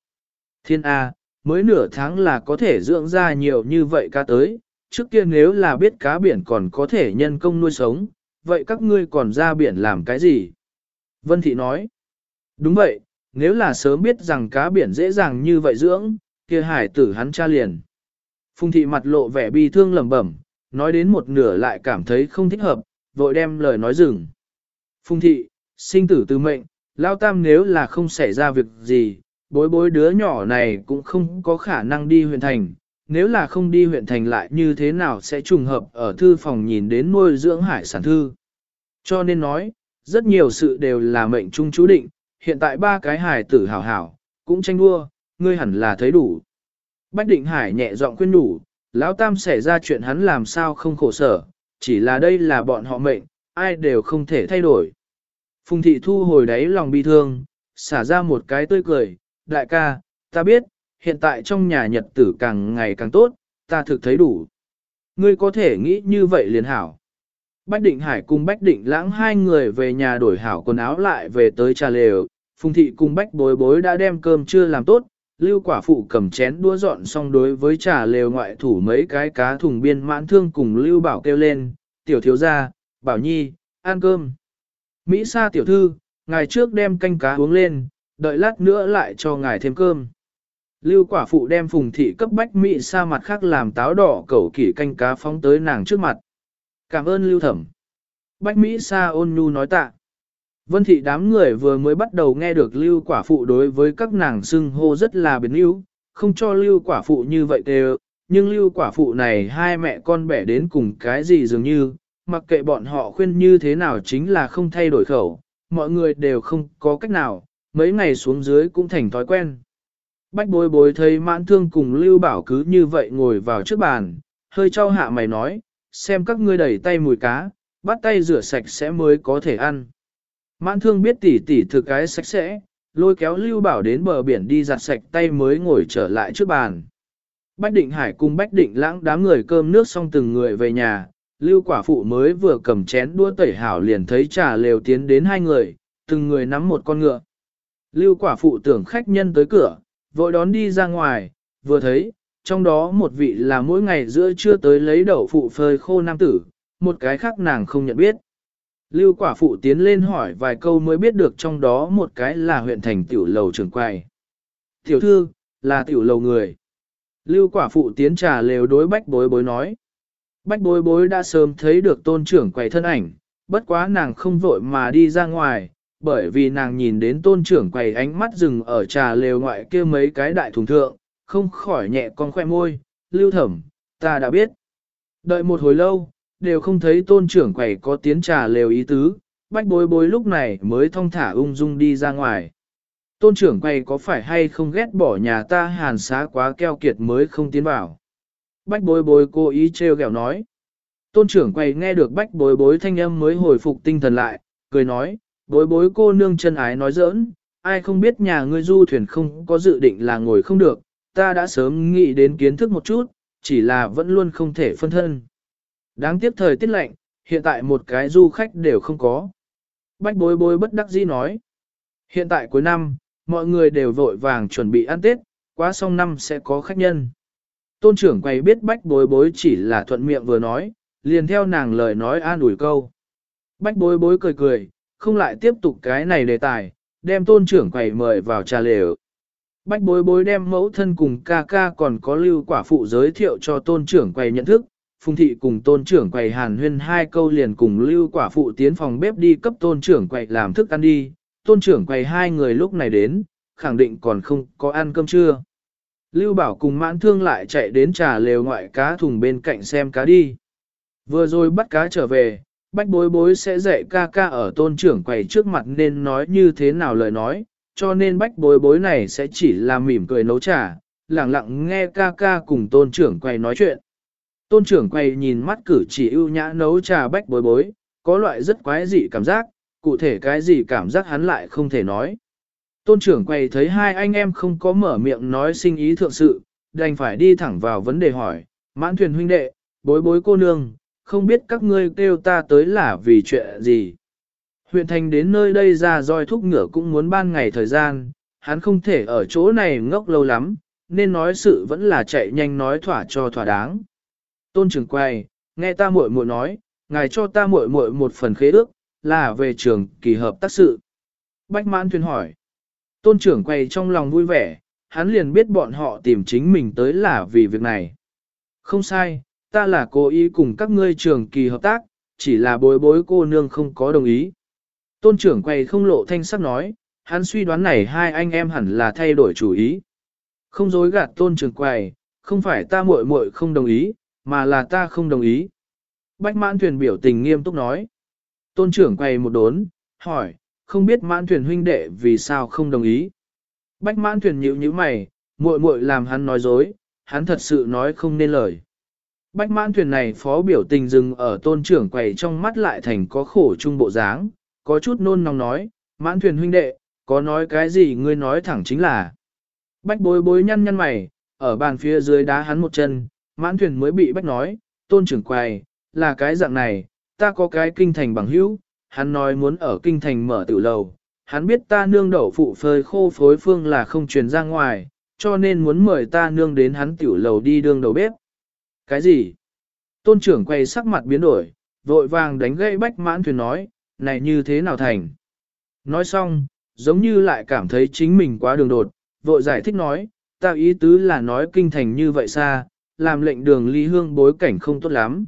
Thiên A, mới nửa tháng là có thể dưỡng ra nhiều như vậy cá tới, trước kia nếu là biết cá biển còn có thể nhân công nuôi sống, vậy các ngươi còn ra biển làm cái gì? Vân Thị nói. Đúng vậy, nếu là sớm biết rằng cá biển dễ dàng như vậy dưỡng, kia hải tử hắn cha liền. Phùng Thị mặt lộ vẻ bi thương lẩm bẩm, nói đến một nửa lại cảm thấy không thích hợp, vội đem lời nói dừng. Phùng Thị, sinh tử từ mệnh, Lao Tam nếu là không xảy ra việc gì, bối bối đứa nhỏ này cũng không có khả năng đi huyện thành, nếu là không đi huyện thành lại như thế nào sẽ trùng hợp ở thư phòng nhìn đến nuôi dưỡng hải sản thư. Cho nên nói, rất nhiều sự đều là mệnh trung chú định, hiện tại ba cái hải tử hảo hảo, cũng tranh đua, ngươi hẳn là thấy đủ. Bách định hải nhẹ giọng khuyên đủ, lão tam xảy ra chuyện hắn làm sao không khổ sở, chỉ là đây là bọn họ mệnh, ai đều không thể thay đổi. Phùng thị thu hồi đáy lòng bi thương, xả ra một cái tươi cười, đại ca, ta biết, hiện tại trong nhà nhật tử càng ngày càng tốt, ta thực thấy đủ. Ngươi có thể nghĩ như vậy liền hảo. Bách Định Hải cùng Bách Định Lãng hai người về nhà đổi hảo quần áo lại về tới trà lều, Phùng Thị cùng Bách Bối Bối đã đem cơm chưa làm tốt, Lưu Quả Phụ cầm chén đũa dọn xong đối với trà lều ngoại thủ mấy cái cá thùng biên mãn thương cùng Lưu Bảo kêu lên, tiểu thiếu gia, Bảo Nhi, ăn cơm. Mỹ Sa tiểu thư, ngày trước đem canh cá uống lên, đợi lát nữa lại cho ngài thêm cơm. Lưu quả phụ đem phùng thị cấp bách Mỹ Sa mặt khác làm táo đỏ cẩu kỷ canh cá phóng tới nàng trước mặt. Cảm ơn lưu thẩm. Bách Mỹ Sa ôn nhu nói tạ. Vân thị đám người vừa mới bắt đầu nghe được lưu quả phụ đối với các nàng xưng hô rất là biến yếu, không cho lưu quả phụ như vậy đều, nhưng lưu quả phụ này hai mẹ con bẻ đến cùng cái gì dường như, mặc kệ bọn họ khuyên như thế nào chính là không thay đổi khẩu, mọi người đều không có cách nào, mấy ngày xuống dưới cũng thành thói quen. Bách bối bối thấy mãn thương cùng lưu bảo cứ như vậy ngồi vào trước bàn, hơi cho hạ mày nói, xem các ngươi đẩy tay mùi cá, bắt tay rửa sạch sẽ mới có thể ăn. Mãn thương biết tỉ tỉ thực cái sạch sẽ, lôi kéo lưu bảo đến bờ biển đi giặt sạch tay mới ngồi trở lại trước bàn. Bách định hải cùng bách định lãng đám người cơm nước xong từng người về nhà, lưu quả phụ mới vừa cầm chén đua tẩy hảo liền thấy trà lều tiến đến hai người, từng người nắm một con ngựa. Lưu quả phụ tưởng khách nhân tới cửa, vội đón đi ra ngoài, vừa thấy, trong đó một vị là mỗi ngày giữa trưa tới lấy đậu phụ phơi khô nam tử, một cái khác nàng không nhận biết. Lưu quả phụ tiến lên hỏi vài câu mới biết được trong đó một cái là huyện thành tiểu lầu trưởng quầy. Tiểu thư, là tiểu lầu người. Lưu quả phụ tiến trà lều đối bách bối bối nói. Bách bối bối đã sớm thấy được tôn trưởng quầy thân ảnh, bất quá nàng không vội mà đi ra ngoài, bởi vì nàng nhìn đến tôn trưởng quầy ánh mắt rừng ở trà lều ngoại kia mấy cái đại thùng thượng, không khỏi nhẹ con khoe môi, lưu thẩm, ta đã biết. Đợi một hồi lâu, đều không thấy tôn trưởng quầy có tiến trà lều ý tứ, bách bối bối lúc này mới thong thả ung dung đi ra ngoài. Tôn trưởng quầy có phải hay không ghét bỏ nhà ta hàn xá quá keo kiệt mới không tiến vào. Bách bối bối cố ý trêu ghẹo nói. Tôn trưởng quầy nghe được bách bối bối thanh âm mới hồi phục tinh thần lại, cười nói, bối bối cô nương chân ái nói giỡn, ai không biết nhà ngươi du thuyền không có dự định là ngồi không được, ta đã sớm nghĩ đến kiến thức một chút, chỉ là vẫn luôn không thể phân thân. Đáng tiếc thời tiết lạnh, hiện tại một cái du khách đều không có. Bách bối bối bất đắc dĩ nói. Hiện tại cuối năm, mọi người đều vội vàng chuẩn bị ăn Tết, quá xong năm sẽ có khách nhân. Tôn trưởng quay biết bách bối bối chỉ là thuận miệng vừa nói, liền theo nàng lời nói an ủi câu. Bách bối bối cười cười, không lại tiếp tục cái này đề tài, đem tôn trưởng quầy mời vào trà lều. Bách bối bối đem mẫu thân cùng ca ca còn có lưu quả phụ giới thiệu cho tôn trưởng quầy nhận thức, phùng thị cùng tôn trưởng quầy hàn huyên hai câu liền cùng lưu quả phụ tiến phòng bếp đi cấp tôn trưởng quầy làm thức ăn đi, tôn trưởng quầy hai người lúc này đến, khẳng định còn không có ăn cơm trưa. Lưu bảo cùng mãn thương lại chạy đến trà lều ngoại cá thùng bên cạnh xem cá đi. Vừa rồi bắt cá trở về, bách bối bối sẽ dạy ca ca ở tôn trưởng quầy trước mặt nên nói như thế nào lời nói, cho nên bách bối bối này sẽ chỉ là mỉm cười nấu trà, lặng lặng nghe ca ca cùng tôn trưởng quầy nói chuyện. Tôn trưởng quay nhìn mắt cử chỉ ưu nhã nấu trà bách bối bối, có loại rất quái dị cảm giác, cụ thể cái gì cảm giác hắn lại không thể nói. Tôn trưởng quay thấy hai anh em không có mở miệng nói sinh ý thượng sự, đành phải đi thẳng vào vấn đề hỏi, mãn thuyền huynh đệ, bối bối cô nương, không biết các ngươi kêu ta tới là vì chuyện gì. Huyện thành đến nơi đây ra roi thúc ngựa cũng muốn ban ngày thời gian, hắn không thể ở chỗ này ngốc lâu lắm, nên nói sự vẫn là chạy nhanh nói thỏa cho thỏa đáng. Tôn trưởng quay, nghe ta muội muội nói, ngài cho ta muội muội một phần khế ước, là về trường kỳ hợp tác sự. Bách mãn thuyền hỏi. Tôn trưởng quay trong lòng vui vẻ, hắn liền biết bọn họ tìm chính mình tới là vì việc này. Không sai, ta là cố ý cùng các ngươi trường kỳ hợp tác, chỉ là bối bối cô nương không có đồng ý. Tôn trưởng quay không lộ thanh sắc nói, hắn suy đoán này hai anh em hẳn là thay đổi chủ ý. Không dối gạt tôn trưởng quay, không phải ta muội muội không đồng ý, mà là ta không đồng ý. Bách mãn thuyền biểu tình nghiêm túc nói. Tôn trưởng quay một đốn, hỏi, không biết mãn thuyền huynh đệ vì sao không đồng ý. Bách mãn thuyền nhíu nhíu mày, muội muội làm hắn nói dối, hắn thật sự nói không nên lời. Bách mãn thuyền này phó biểu tình dừng ở tôn trưởng quầy trong mắt lại thành có khổ trung bộ dáng, có chút nôn nóng nói, mãn thuyền huynh đệ, có nói cái gì ngươi nói thẳng chính là. Bách bối bối nhăn nhăn mày, ở bàn phía dưới đá hắn một chân, mãn thuyền mới bị bách nói, tôn trưởng quầy, là cái dạng này, ta có cái kinh thành bằng hữu, hắn nói muốn ở kinh thành mở tiểu lầu, hắn biết ta nương đậu phụ phơi khô phối phương là không truyền ra ngoài, cho nên muốn mời ta nương đến hắn tiểu lầu đi đương đầu bếp. Cái gì? Tôn trưởng quay sắc mặt biến đổi, vội vàng đánh gãy bách mãn thuyền nói, này như thế nào thành? Nói xong, giống như lại cảm thấy chính mình quá đường đột, vội giải thích nói, ta ý tứ là nói kinh thành như vậy xa, làm lệnh đường ly hương bối cảnh không tốt lắm.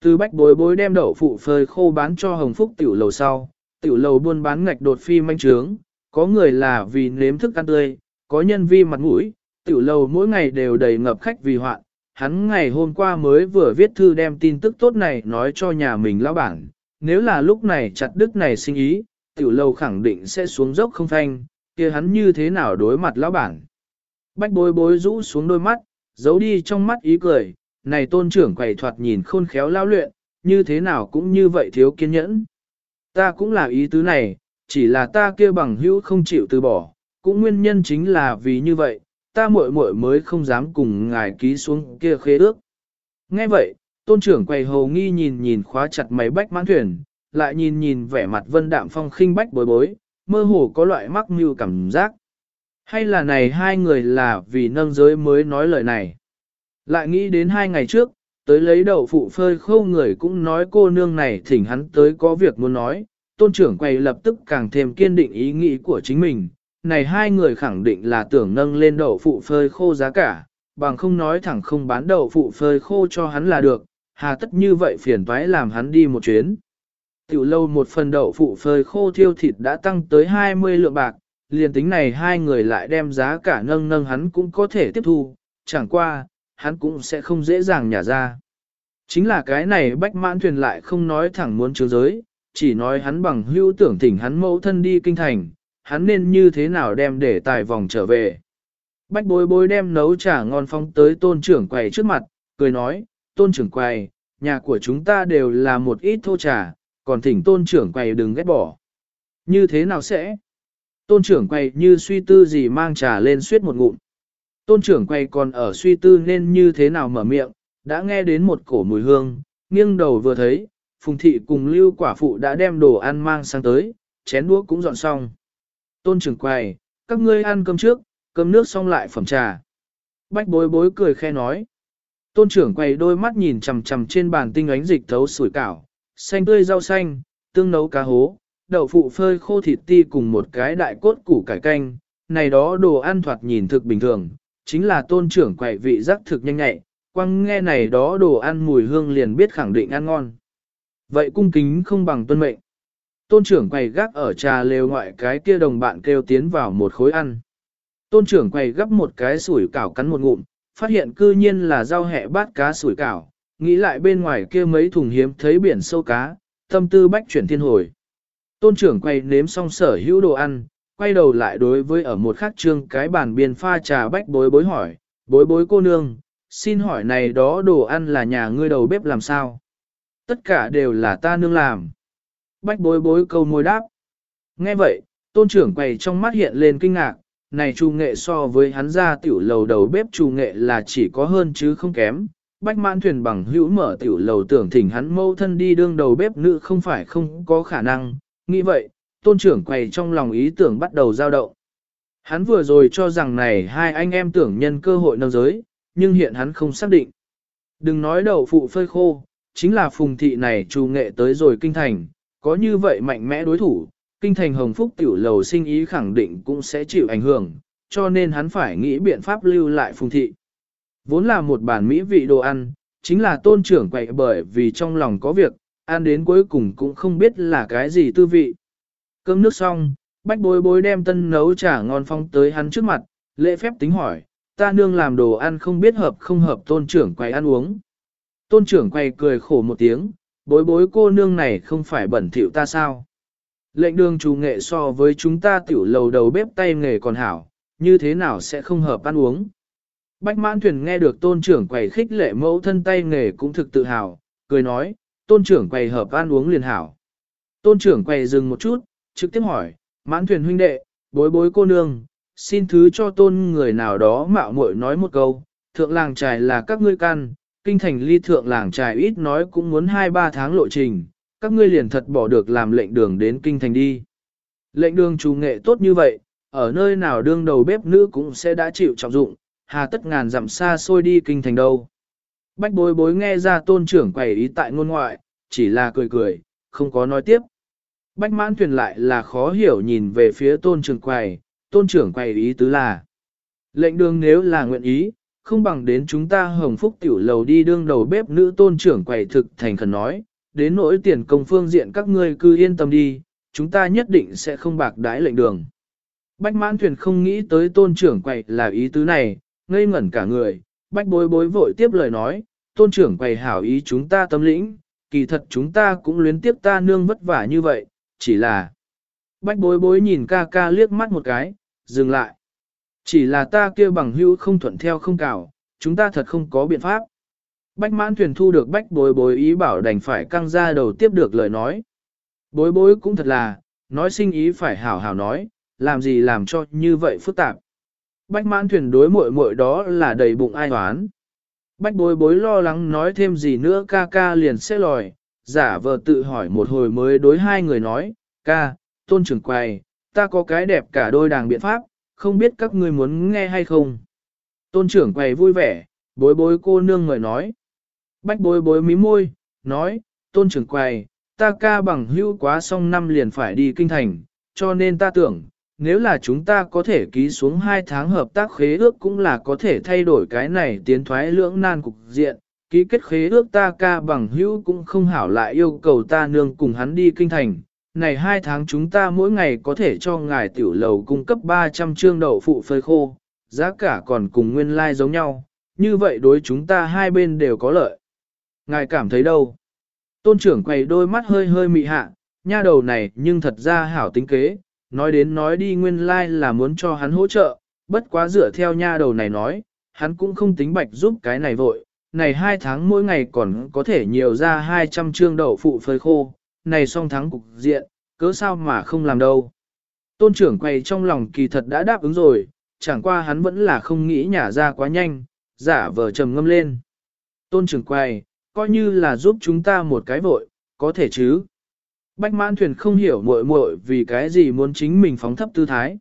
Từ bách bối bối đem đậu phụ phơi khô bán cho hồng phúc tiểu lầu sau, tiểu lầu buôn bán ngạch đột phi manh trướng, có người là vì nếm thức ăn tươi, có nhân vi mặt mũi, tiểu lầu mỗi ngày đều đầy ngập khách vì hoạn. Hắn ngày hôm qua mới vừa viết thư đem tin tức tốt này nói cho nhà mình lão bản, nếu là lúc này chặt đức này sinh ý, tiểu lầu khẳng định sẽ xuống dốc không phanh, kia hắn như thế nào đối mặt lão bản. Bách bối bối rũ xuống đôi mắt, giấu đi trong mắt ý cười, này tôn trưởng quầy thoạt nhìn khôn khéo lao luyện, như thế nào cũng như vậy thiếu kiên nhẫn. Ta cũng là ý tứ này, chỉ là ta kia bằng hữu không chịu từ bỏ, cũng nguyên nhân chính là vì như vậy, ta muội muội mới không dám cùng ngài ký xuống kia khế ước. Nghe vậy, tôn trưởng quầy hầu nghi nhìn nhìn khóa chặt máy bách mãn thuyền, lại nhìn nhìn vẻ mặt vân đạm phong khinh bách bối bối, mơ hồ có loại mắc mưu cảm giác. Hay là này hai người là vì nâng giới mới nói lời này. Lại nghĩ đến hai ngày trước, tới lấy đậu phụ phơi khâu người cũng nói cô nương này thỉnh hắn tới có việc muốn nói, tôn trưởng quay lập tức càng thêm kiên định ý nghĩ của chính mình. Này hai người khẳng định là tưởng nâng lên đậu phụ phơi khô giá cả, bằng không nói thẳng không bán đậu phụ phơi khô cho hắn là được, hà tất như vậy phiền toái làm hắn đi một chuyến. Tiểu lâu một phần đậu phụ phơi khô thiêu thịt đã tăng tới 20 lượng bạc, liền tính này hai người lại đem giá cả nâng nâng hắn cũng có thể tiếp thu, chẳng qua, hắn cũng sẽ không dễ dàng nhả ra. Chính là cái này bách mãn thuyền lại không nói thẳng muốn chứa giới, chỉ nói hắn bằng hưu tưởng thỉnh hắn mẫu thân đi kinh thành, hắn nên như thế nào đem để tài vòng trở về. Bách bối bối đem nấu trà ngon phong tới tôn trưởng quầy trước mặt, cười nói, tôn trưởng quầy, nhà của chúng ta đều là một ít thô trà, còn thỉnh tôn trưởng quầy đừng ghét bỏ. Như thế nào sẽ? Tôn trưởng quầy như suy tư gì mang trà lên suýt một ngụm. Tôn trưởng quay còn ở suy tư nên như thế nào mở miệng, đã nghe đến một cổ mùi hương, nghiêng đầu vừa thấy, phùng thị cùng lưu quả phụ đã đem đồ ăn mang sang tới, chén đũa cũng dọn xong. Tôn trưởng quay, các ngươi ăn cơm trước, cơm nước xong lại phẩm trà. Bách bối bối cười khe nói. Tôn trưởng quay đôi mắt nhìn chằm chằm trên bàn tinh ánh dịch thấu sủi cảo, xanh tươi rau xanh, tương nấu cá hố, đậu phụ phơi khô thịt ti cùng một cái đại cốt củ cải canh, này đó đồ ăn thoạt nhìn thực bình thường, chính là tôn trưởng quậy vị giác thực nhanh nhẹ, quăng nghe này đó đồ ăn mùi hương liền biết khẳng định ăn ngon. Vậy cung kính không bằng tuân mệnh. Tôn trưởng quầy gác ở trà lều ngoại cái kia đồng bạn kêu tiến vào một khối ăn. Tôn trưởng quầy gấp một cái sủi cảo cắn một ngụm, phát hiện cư nhiên là rau hẹ bát cá sủi cảo, nghĩ lại bên ngoài kia mấy thùng hiếm thấy biển sâu cá, tâm tư bách chuyển thiên hồi. Tôn trưởng quay nếm xong sở hữu đồ ăn, quay đầu lại đối với ở một khắc trương cái bàn biên pha trà bách bối bối hỏi, bối bối cô nương, xin hỏi này đó đồ ăn là nhà ngươi đầu bếp làm sao? Tất cả đều là ta nương làm. Bách bối bối câu môi đáp. Nghe vậy, tôn trưởng quầy trong mắt hiện lên kinh ngạc, này trù nghệ so với hắn ra tiểu lầu đầu bếp trù nghệ là chỉ có hơn chứ không kém. Bách mãn thuyền bằng hữu mở tiểu lầu tưởng thỉnh hắn mâu thân đi đương đầu bếp nữ không phải không có khả năng, nghĩ vậy, tôn trưởng quầy trong lòng ý tưởng bắt đầu dao động. Hắn vừa rồi cho rằng này hai anh em tưởng nhân cơ hội nâng giới, nhưng hiện hắn không xác định. Đừng nói đậu phụ phơi khô, chính là phùng thị này trù nghệ tới rồi kinh thành, có như vậy mạnh mẽ đối thủ, kinh thành hồng phúc tiểu lầu sinh ý khẳng định cũng sẽ chịu ảnh hưởng, cho nên hắn phải nghĩ biện pháp lưu lại phùng thị. Vốn là một bản mỹ vị đồ ăn, chính là tôn trưởng quậy bởi vì trong lòng có việc, ăn đến cuối cùng cũng không biết là cái gì tư vị. Cơm nước xong, bách bối bối đem tân nấu trà ngon phong tới hắn trước mặt, lễ phép tính hỏi, ta nương làm đồ ăn không biết hợp không hợp tôn trưởng quay ăn uống. Tôn trưởng quay cười khổ một tiếng, bối bối cô nương này không phải bẩn thỉu ta sao. Lệnh đường chủ nghệ so với chúng ta tiểu lầu đầu bếp tay nghề còn hảo, như thế nào sẽ không hợp ăn uống. Bách mãn thuyền nghe được tôn trưởng quầy khích lệ mẫu thân tay nghề cũng thực tự hào, cười nói, tôn trưởng quầy hợp ăn uống liền hảo. Tôn trưởng quầy dừng một chút, trực tiếp hỏi, mãn thuyền huynh đệ, bối bối cô nương, xin thứ cho tôn người nào đó mạo muội nói một câu, thượng làng trài là các ngươi căn, kinh thành ly thượng làng trài ít nói cũng muốn 2-3 tháng lộ trình, các ngươi liền thật bỏ được làm lệnh đường đến kinh thành đi. Lệnh đường chủ nghệ tốt như vậy, ở nơi nào đương đầu bếp nữ cũng sẽ đã chịu trọng dụng, hà tất ngàn dặm xa xôi đi kinh thành đâu. Bách bối bối nghe ra tôn trưởng quầy ý tại ngôn ngoại, chỉ là cười cười, không có nói tiếp. Bách mãn thuyền lại là khó hiểu nhìn về phía tôn trưởng quầy, tôn trưởng quầy ý tứ là. Lệnh đường nếu là nguyện ý, không bằng đến chúng ta hồng phúc tiểu lầu đi đương đầu bếp nữ tôn trưởng quầy thực thành khẩn nói, đến nỗi tiền công phương diện các ngươi cứ yên tâm đi, chúng ta nhất định sẽ không bạc đái lệnh đường. Bách mãn thuyền không nghĩ tới tôn trưởng quầy là ý tứ này, ngây ngẩn cả người, bách bối bối vội tiếp lời nói, tôn trưởng quầy hảo ý chúng ta tâm lĩnh, kỳ thật chúng ta cũng luyến tiếp ta nương vất vả như vậy, chỉ là... Bách bối bối nhìn ca ca liếc mắt một cái, dừng lại. Chỉ là ta kia bằng hữu không thuận theo không cào, chúng ta thật không có biện pháp. Bách mãn thuyền thu được bách bối bối ý bảo đành phải căng ra đầu tiếp được lời nói. Bối bối cũng thật là, nói sinh ý phải hảo hảo nói, làm gì làm cho như vậy phức tạp. Bách mãn thuyền đối muội muội đó là đầy bụng ai hoán. Bách bối bối lo lắng nói thêm gì nữa ca ca liền sẽ lòi, giả vờ tự hỏi một hồi mới đối hai người nói, ca, tôn trưởng quầy, ta có cái đẹp cả đôi đàng biện pháp, không biết các ngươi muốn nghe hay không. Tôn trưởng quầy vui vẻ, bối bối cô nương người nói. Bách bối bối mí môi, nói, tôn trưởng quầy, ta ca bằng hữu quá xong năm liền phải đi kinh thành, cho nên ta tưởng, nếu là chúng ta có thể ký xuống hai tháng hợp tác khế ước cũng là có thể thay đổi cái này tiến thoái lưỡng nan cục diện. Ký kết khế ước ta ca bằng hữu cũng không hảo lại yêu cầu ta nương cùng hắn đi kinh thành. Này hai tháng chúng ta mỗi ngày có thể cho ngài tiểu lầu cung cấp 300 trương đậu phụ phơi khô, giá cả còn cùng nguyên lai like giống nhau, như vậy đối chúng ta hai bên đều có lợi. Ngài cảm thấy đâu? Tôn trưởng quay đôi mắt hơi hơi mị hạ, nha đầu này nhưng thật ra hảo tính kế, nói đến nói đi nguyên lai like là muốn cho hắn hỗ trợ, bất quá dựa theo nha đầu này nói, hắn cũng không tính bạch giúp cái này vội, này hai tháng mỗi ngày còn có thể nhiều ra 200 trương đậu phụ phơi khô, này song tháng cục diện, cớ sao mà không làm đâu. Tôn trưởng quay trong lòng kỳ thật đã đáp ứng rồi, chẳng qua hắn vẫn là không nghĩ nhả ra quá nhanh, giả vờ trầm ngâm lên. Tôn trưởng quay, coi như là giúp chúng ta một cái vội, có thể chứ. Bách mãn thuyền không hiểu muội muội vì cái gì muốn chính mình phóng thấp tư thái.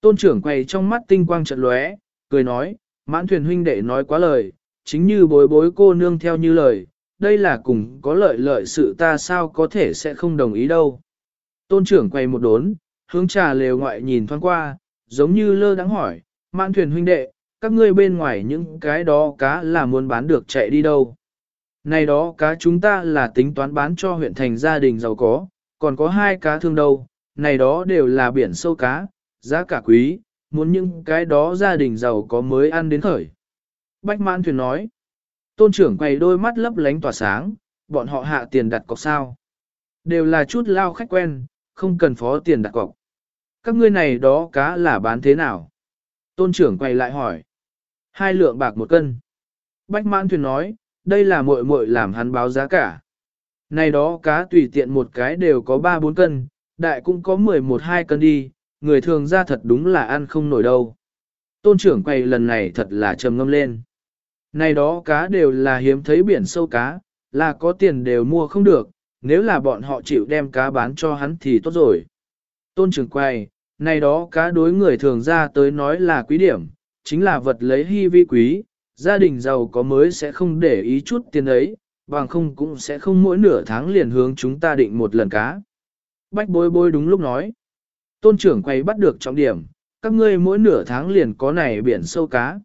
Tôn trưởng quay trong mắt tinh quang trận lóe, cười nói, mãn thuyền huynh đệ nói quá lời, chính như bối bối cô nương theo như lời, đây là cùng có lợi lợi sự ta sao có thể sẽ không đồng ý đâu. Tôn trưởng quay một đốn, hướng trà lều ngoại nhìn thoáng qua, giống như lơ đắng hỏi, mãn thuyền huynh đệ, các ngươi bên ngoài những cái đó cá là muốn bán được chạy đi đâu. Này đó cá chúng ta là tính toán bán cho huyện thành gia đình giàu có, còn có hai cá thương đâu, này đó đều là biển sâu cá, giá cả quý, muốn những cái đó gia đình giàu có mới ăn đến khởi. Bách mãn thuyền nói, tôn trưởng quay đôi mắt lấp lánh tỏa sáng, bọn họ hạ tiền đặt cọc sao. Đều là chút lao khách quen, không cần phó tiền đặt cọc. Các ngươi này đó cá là bán thế nào? Tôn trưởng quay lại hỏi. Hai lượng bạc một cân. Bách mãn thuyền nói, đây là muội muội làm hắn báo giá cả. Này đó cá tùy tiện một cái đều có 3-4 cân, đại cũng có 11-2 cân đi, người thường ra thật đúng là ăn không nổi đâu. Tôn trưởng quay lần này thật là trầm ngâm lên. Này đó cá đều là hiếm thấy biển sâu cá, là có tiền đều mua không được, nếu là bọn họ chịu đem cá bán cho hắn thì tốt rồi. Tôn trưởng quay, này đó cá đối người thường ra tới nói là quý điểm, chính là vật lấy hy vi quý, gia đình giàu có mới sẽ không để ý chút tiền ấy, bằng không cũng sẽ không mỗi nửa tháng liền hướng chúng ta định một lần cá. Bách bối bối đúng lúc nói. Tôn trưởng quay bắt được trọng điểm, các ngươi mỗi nửa tháng liền có này biển sâu cá.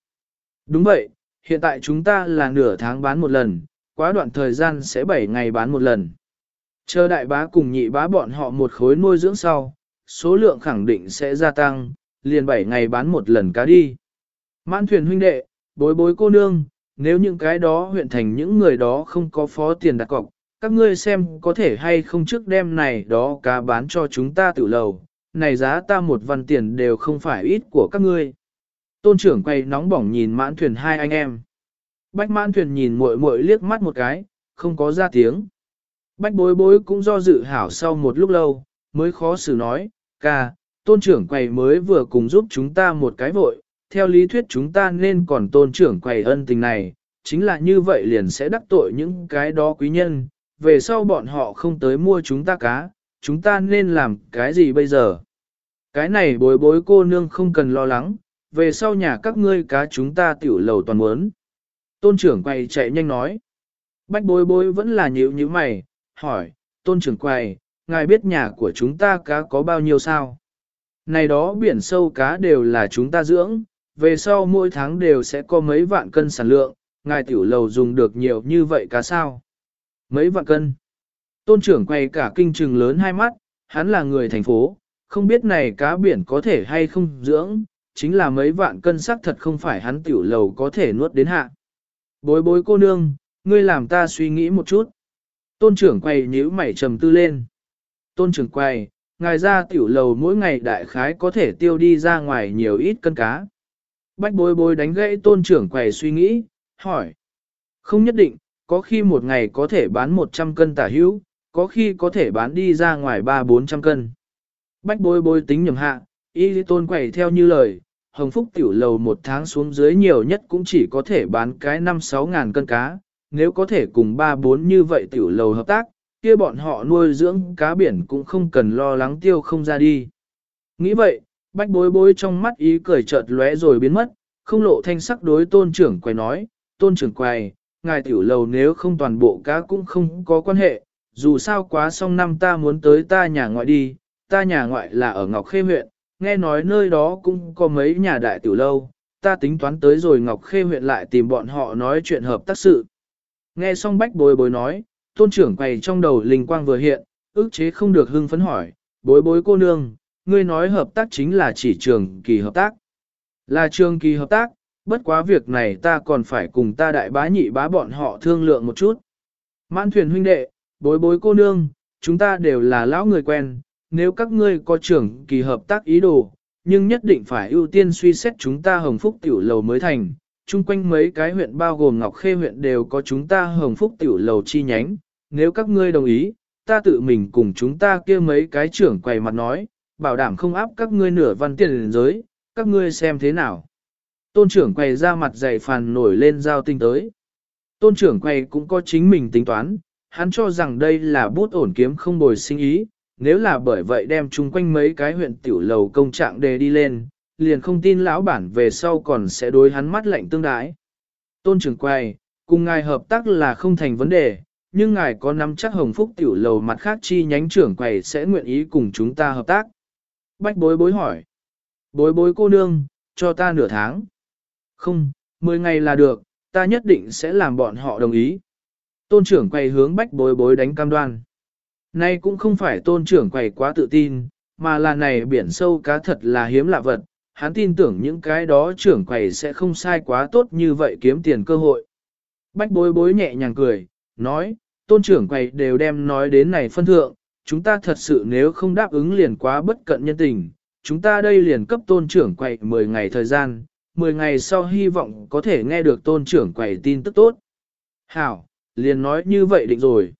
Đúng vậy, hiện tại chúng ta là nửa tháng bán một lần, quá đoạn thời gian sẽ 7 ngày bán một lần. Chờ đại bá cùng nhị bá bọn họ một khối nuôi dưỡng sau, số lượng khẳng định sẽ gia tăng, liền 7 ngày bán một lần cá đi. Mãn thuyền huynh đệ, bối bối cô nương, nếu những cái đó huyện thành những người đó không có phó tiền đặt cọc, các ngươi xem có thể hay không trước đêm này đó cá bán cho chúng ta tự lầu, này giá ta một văn tiền đều không phải ít của các ngươi. Tôn trưởng quay nóng bỏng nhìn mãn thuyền hai anh em. Bách mãn thuyền nhìn muội muội liếc mắt một cái, không có ra tiếng. Bách bối bối cũng do dự hảo sau một lúc lâu, mới khó xử nói, ca, tôn trưởng quầy mới vừa cùng giúp chúng ta một cái vội, theo lý thuyết chúng ta nên còn tôn trưởng quầy ân tình này, chính là như vậy liền sẽ đắc tội những cái đó quý nhân, về sau bọn họ không tới mua chúng ta cá, chúng ta nên làm cái gì bây giờ? Cái này bối bối cô nương không cần lo lắng, về sau nhà các ngươi cá chúng ta tiểu lầu toàn muốn. Tôn trưởng quầy chạy nhanh nói. Bách bối bối vẫn là nhíu như mày, hỏi, tôn trưởng quầy, ngài biết nhà của chúng ta cá có bao nhiêu sao? Này đó biển sâu cá đều là chúng ta dưỡng, về sau mỗi tháng đều sẽ có mấy vạn cân sản lượng, ngài tiểu lầu dùng được nhiều như vậy cá sao? Mấy vạn cân? Tôn trưởng quay cả kinh trừng lớn hai mắt, hắn là người thành phố, không biết này cá biển có thể hay không dưỡng, chính là mấy vạn cân sắc thật không phải hắn tiểu lầu có thể nuốt đến hạ. Bối bối cô nương, ngươi làm ta suy nghĩ một chút. Tôn trưởng quay nhíu mày trầm tư lên. Tôn trưởng quay, ngài ra tiểu lầu mỗi ngày đại khái có thể tiêu đi ra ngoài nhiều ít cân cá. Bách bối bối đánh gãy tôn trưởng quầy suy nghĩ, hỏi. Không nhất định, có khi một ngày có thể bán 100 cân tả hữu, có khi có thể bán đi ra ngoài 3-400 cân. Bách bối bối tính nhầm hạ, y tôn quầy theo như lời, hồng phúc tiểu lầu một tháng xuống dưới nhiều nhất cũng chỉ có thể bán cái 5-6 ngàn cân cá, nếu có thể cùng 3-4 như vậy tiểu lầu hợp tác, kia bọn họ nuôi dưỡng cá biển cũng không cần lo lắng tiêu không ra đi. Nghĩ vậy, bách bối bối trong mắt ý cười chợt lóe rồi biến mất, không lộ thanh sắc đối tôn trưởng quầy nói, tôn trưởng quầy, ngài tiểu lầu nếu không toàn bộ cá cũng không có quan hệ, dù sao quá xong năm ta muốn tới ta nhà ngoại đi, ta nhà ngoại là ở Ngọc Khê huyện, nghe nói nơi đó cũng có mấy nhà đại tiểu lâu, ta tính toán tới rồi Ngọc Khê huyện lại tìm bọn họ nói chuyện hợp tác sự. Nghe xong bách bối bối nói, tôn trưởng quầy trong đầu linh quang vừa hiện, ức chế không được hưng phấn hỏi, bối bối cô nương, ngươi nói hợp tác chính là chỉ trường kỳ hợp tác. Là trường kỳ hợp tác, bất quá việc này ta còn phải cùng ta đại bá nhị bá bọn họ thương lượng một chút. Mãn thuyền huynh đệ, bối bối cô nương, chúng ta đều là lão người quen, nếu các ngươi có trưởng kỳ hợp tác ý đồ, nhưng nhất định phải ưu tiên suy xét chúng ta hồng phúc tiểu lầu mới thành. Trung quanh mấy cái huyện bao gồm Ngọc Khê huyện đều có chúng ta hồng phúc tiểu lầu chi nhánh, nếu các ngươi đồng ý, ta tự mình cùng chúng ta kia mấy cái trưởng quầy mặt nói, bảo đảm không áp các ngươi nửa văn tiền giới, các ngươi xem thế nào. Tôn trưởng quầy ra mặt dày phàn nổi lên giao tinh tới. Tôn trưởng quầy cũng có chính mình tính toán, hắn cho rằng đây là bút ổn kiếm không bồi sinh ý, nếu là bởi vậy đem chung quanh mấy cái huyện tiểu lầu công trạng đề đi lên, liền không tin lão bản về sau còn sẽ đối hắn mắt lạnh tương đái. Tôn trưởng quầy, cùng ngài hợp tác là không thành vấn đề, nhưng ngài có nắm chắc hồng phúc tiểu lầu mặt khác chi nhánh trưởng quầy sẽ nguyện ý cùng chúng ta hợp tác. Bách bối bối hỏi. Bối bối cô nương, cho ta nửa tháng. Không, 10 ngày là được, ta nhất định sẽ làm bọn họ đồng ý. Tôn trưởng quầy hướng bách bối bối đánh cam đoan. Nay cũng không phải tôn trưởng quầy quá tự tin, mà là này biển sâu cá thật là hiếm lạ vật. Hắn tin tưởng những cái đó trưởng quầy sẽ không sai quá tốt như vậy kiếm tiền cơ hội. Bách bối bối nhẹ nhàng cười, nói, tôn trưởng quầy đều đem nói đến này phân thượng, chúng ta thật sự nếu không đáp ứng liền quá bất cận nhân tình, chúng ta đây liền cấp tôn trưởng quậy 10 ngày thời gian, 10 ngày sau hy vọng có thể nghe được tôn trưởng quậy tin tức tốt. Hảo, liền nói như vậy định rồi.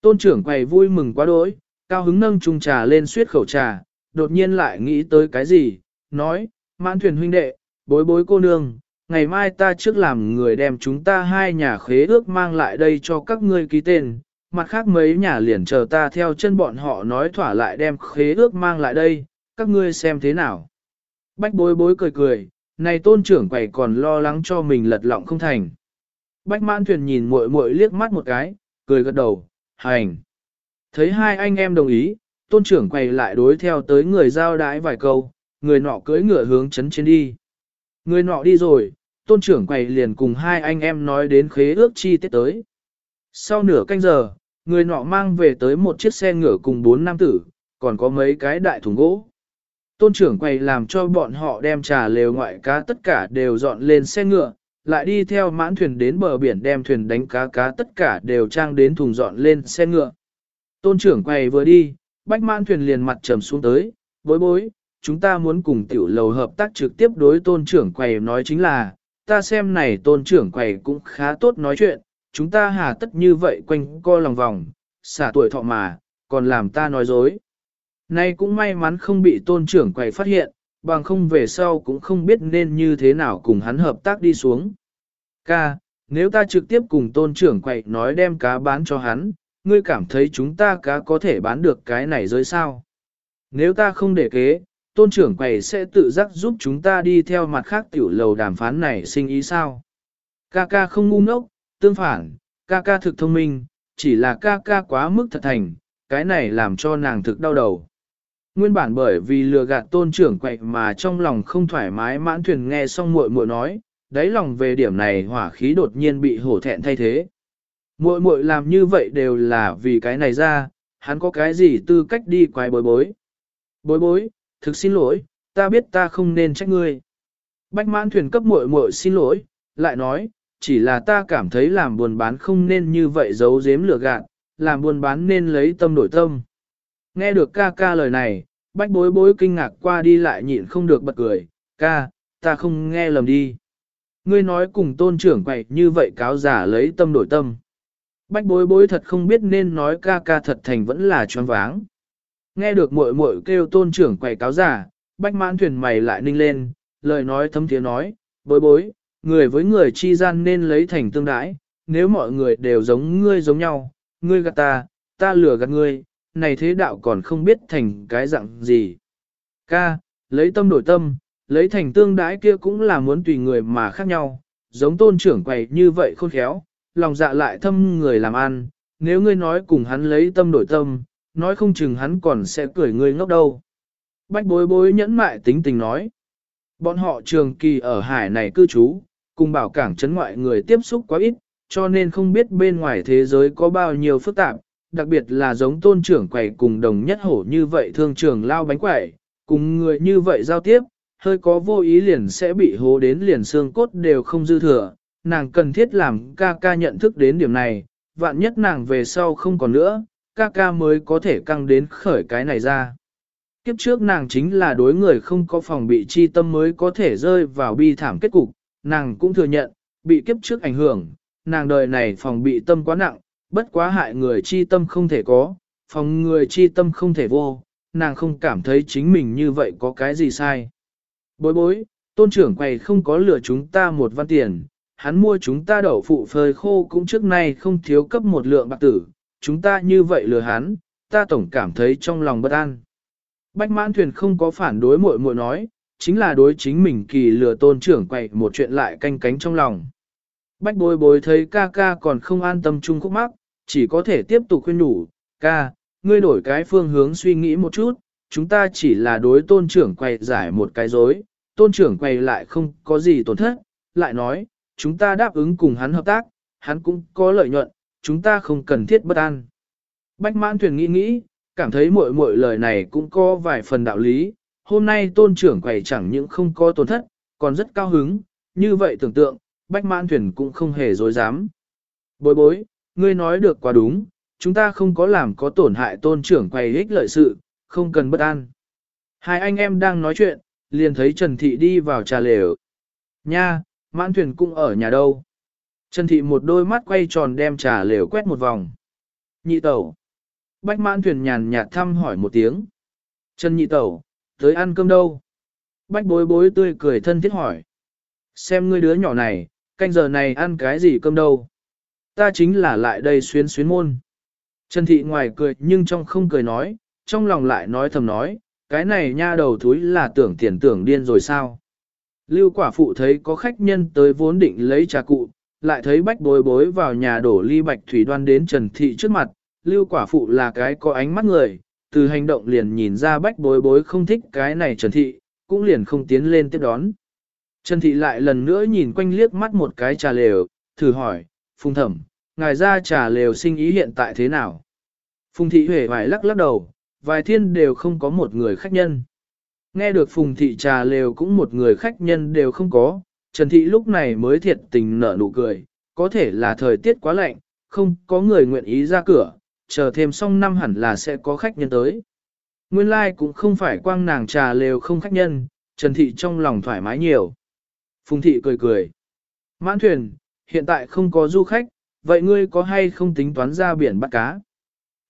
Tôn trưởng quậy vui mừng quá đỗi, cao hứng nâng chung trà lên suyết khẩu trà, đột nhiên lại nghĩ tới cái gì, nói, mãn thuyền huynh đệ, bối bối cô nương, ngày mai ta trước làm người đem chúng ta hai nhà khế ước mang lại đây cho các ngươi ký tên, mặt khác mấy nhà liền chờ ta theo chân bọn họ nói thỏa lại đem khế ước mang lại đây, các ngươi xem thế nào. Bách bối bối cười cười, này tôn trưởng quầy còn lo lắng cho mình lật lọng không thành. Bách mãn thuyền nhìn muội muội liếc mắt một cái, cười gật đầu, hành. Thấy hai anh em đồng ý, tôn trưởng quầy lại đối theo tới người giao đái vài câu, người nọ cưỡi ngựa hướng chấn trên đi. Người nọ đi rồi, tôn trưởng quầy liền cùng hai anh em nói đến khế ước chi tiết tới. Sau nửa canh giờ, người nọ mang về tới một chiếc xe ngựa cùng bốn nam tử, còn có mấy cái đại thùng gỗ. Tôn trưởng quầy làm cho bọn họ đem trà lều ngoại cá tất cả đều dọn lên xe ngựa, lại đi theo mãn thuyền đến bờ biển đem thuyền đánh cá cá tất cả đều trang đến thùng dọn lên xe ngựa. Tôn trưởng quầy vừa đi, bách mãn thuyền liền mặt trầm xuống tới, bối bối, chúng ta muốn cùng tiểu lầu hợp tác trực tiếp đối tôn trưởng quầy nói chính là, ta xem này tôn trưởng quầy cũng khá tốt nói chuyện, chúng ta hà tất như vậy quanh co lòng vòng, xả tuổi thọ mà, còn làm ta nói dối. Nay cũng may mắn không bị tôn trưởng quầy phát hiện, bằng không về sau cũng không biết nên như thế nào cùng hắn hợp tác đi xuống. Ca, nếu ta trực tiếp cùng tôn trưởng quầy nói đem cá bán cho hắn, ngươi cảm thấy chúng ta cá có thể bán được cái này giới sao? Nếu ta không để kế, tôn trưởng quầy sẽ tự giác giúp chúng ta đi theo mặt khác tiểu lầu đàm phán này sinh ý sao? Ca ca không ngu ngốc, tương phản, ca ca thực thông minh, chỉ là ca ca quá mức thật thành, cái này làm cho nàng thực đau đầu. Nguyên bản bởi vì lừa gạt tôn trưởng quậy mà trong lòng không thoải mái mãn thuyền nghe xong muội muội nói, đáy lòng về điểm này hỏa khí đột nhiên bị hổ thẹn thay thế. Muội muội làm như vậy đều là vì cái này ra, hắn có cái gì tư cách đi quay bối bối. Bối bối, thực xin lỗi, ta biết ta không nên trách ngươi. Bách mãn thuyền cấp muội muội xin lỗi, lại nói, chỉ là ta cảm thấy làm buồn bán không nên như vậy giấu giếm lừa gạt, làm buồn bán nên lấy tâm đổi tâm. Nghe được ca ca lời này, bách bối bối kinh ngạc qua đi lại nhịn không được bật cười, ca, ta không nghe lầm đi. Ngươi nói cùng tôn trưởng quậy như vậy cáo giả lấy tâm đổi tâm. Bách bối bối thật không biết nên nói ca ca thật thành vẫn là choáng váng. Nghe được muội muội kêu tôn trưởng quậy cáo giả, bách mãn thuyền mày lại ninh lên, lời nói thấm tiếng nói, bối bối, người với người chi gian nên lấy thành tương đãi, nếu mọi người đều giống ngươi giống nhau, ngươi gạt ta, ta lừa gạt ngươi, này thế đạo còn không biết thành cái dạng gì. Ca, lấy tâm đổi tâm, lấy thành tương đãi kia cũng là muốn tùy người mà khác nhau, giống tôn trưởng quầy như vậy khôn khéo, lòng dạ lại thâm người làm ăn, nếu ngươi nói cùng hắn lấy tâm đổi tâm, nói không chừng hắn còn sẽ cười ngươi ngốc đâu. Bách bối bối nhẫn mại tính tình nói. Bọn họ trường kỳ ở hải này cư trú, cùng bảo cảng trấn ngoại người tiếp xúc quá ít, cho nên không biết bên ngoài thế giới có bao nhiêu phức tạp, đặc biệt là giống tôn trưởng quầy cùng đồng nhất hổ như vậy thương trường lao bánh quẩy, cùng người như vậy giao tiếp, hơi có vô ý liền sẽ bị hố đến liền xương cốt đều không dư thừa, nàng cần thiết làm ca ca nhận thức đến điểm này, vạn nhất nàng về sau không còn nữa, ca ca mới có thể căng đến khởi cái này ra. Kiếp trước nàng chính là đối người không có phòng bị chi tâm mới có thể rơi vào bi thảm kết cục, nàng cũng thừa nhận, bị kiếp trước ảnh hưởng, nàng đời này phòng bị tâm quá nặng, bất quá hại người chi tâm không thể có, phòng người chi tâm không thể vô, nàng không cảm thấy chính mình như vậy có cái gì sai. Bối bối, tôn trưởng quầy không có lừa chúng ta một văn tiền, hắn mua chúng ta đậu phụ phơi khô cũng trước nay không thiếu cấp một lượng bạc tử, chúng ta như vậy lừa hắn, ta tổng cảm thấy trong lòng bất an. Bách mãn thuyền không có phản đối muội muội nói, chính là đối chính mình kỳ lừa tôn trưởng quậy một chuyện lại canh cánh trong lòng. Bách bối bối thấy ca ca còn không an tâm chung khúc mắc, chỉ có thể tiếp tục khuyên nhủ, ca, ngươi đổi cái phương hướng suy nghĩ một chút, chúng ta chỉ là đối tôn trưởng quay giải một cái dối, tôn trưởng quay lại không có gì tổn thất, lại nói, chúng ta đáp ứng cùng hắn hợp tác, hắn cũng có lợi nhuận, chúng ta không cần thiết bất an. Bách mãn thuyền nghĩ nghĩ, cảm thấy mỗi mỗi lời này cũng có vài phần đạo lý, hôm nay tôn trưởng quầy chẳng những không có tổn thất, còn rất cao hứng, như vậy tưởng tượng, bách mãn thuyền cũng không hề dối dám. Bối bối, ngươi nói được quá đúng, chúng ta không có làm có tổn hại tôn trưởng quầy ích lợi sự, không cần bất an. Hai anh em đang nói chuyện, liền thấy Trần Thị đi vào trà lều. Nha, mãn thuyền cũng ở nhà đâu. Trần thị một đôi mắt quay tròn đem trà lều quét một vòng. Nhị tẩu. Bách mãn thuyền nhàn nhạt thăm hỏi một tiếng. Trần nhị tẩu, tới ăn cơm đâu? Bách bối bối tươi cười thân thiết hỏi. Xem ngươi đứa nhỏ này, canh giờ này ăn cái gì cơm đâu? Ta chính là lại đây xuyến xuyến môn. Trần thị ngoài cười nhưng trong không cười nói, trong lòng lại nói thầm nói, cái này nha đầu thúi là tưởng tiền tưởng điên rồi sao? Lưu quả phụ thấy có khách nhân tới vốn định lấy trà cụ, lại thấy bách bối bối vào nhà đổ ly bạch thủy đoan đến Trần Thị trước mặt, lưu quả phụ là cái có ánh mắt người, từ hành động liền nhìn ra bách bối bối không thích cái này Trần Thị, cũng liền không tiến lên tiếp đón. Trần Thị lại lần nữa nhìn quanh liếc mắt một cái trà lều, thử hỏi, Phùng Thẩm, ngài ra trà lều sinh ý hiện tại thế nào? Phùng Thị Huệ vài lắc lắc đầu, vài thiên đều không có một người khách nhân. Nghe được Phùng Thị trà lều cũng một người khách nhân đều không có, Trần Thị lúc này mới thiệt tình nở nụ cười, có thể là thời tiết quá lạnh, không có người nguyện ý ra cửa, chờ thêm xong năm hẳn là sẽ có khách nhân tới. Nguyên lai like cũng không phải quang nàng trà lều không khách nhân, Trần Thị trong lòng thoải mái nhiều. Phùng Thị cười cười. Mãn thuyền, hiện tại không có du khách, vậy ngươi có hay không tính toán ra biển bắt cá?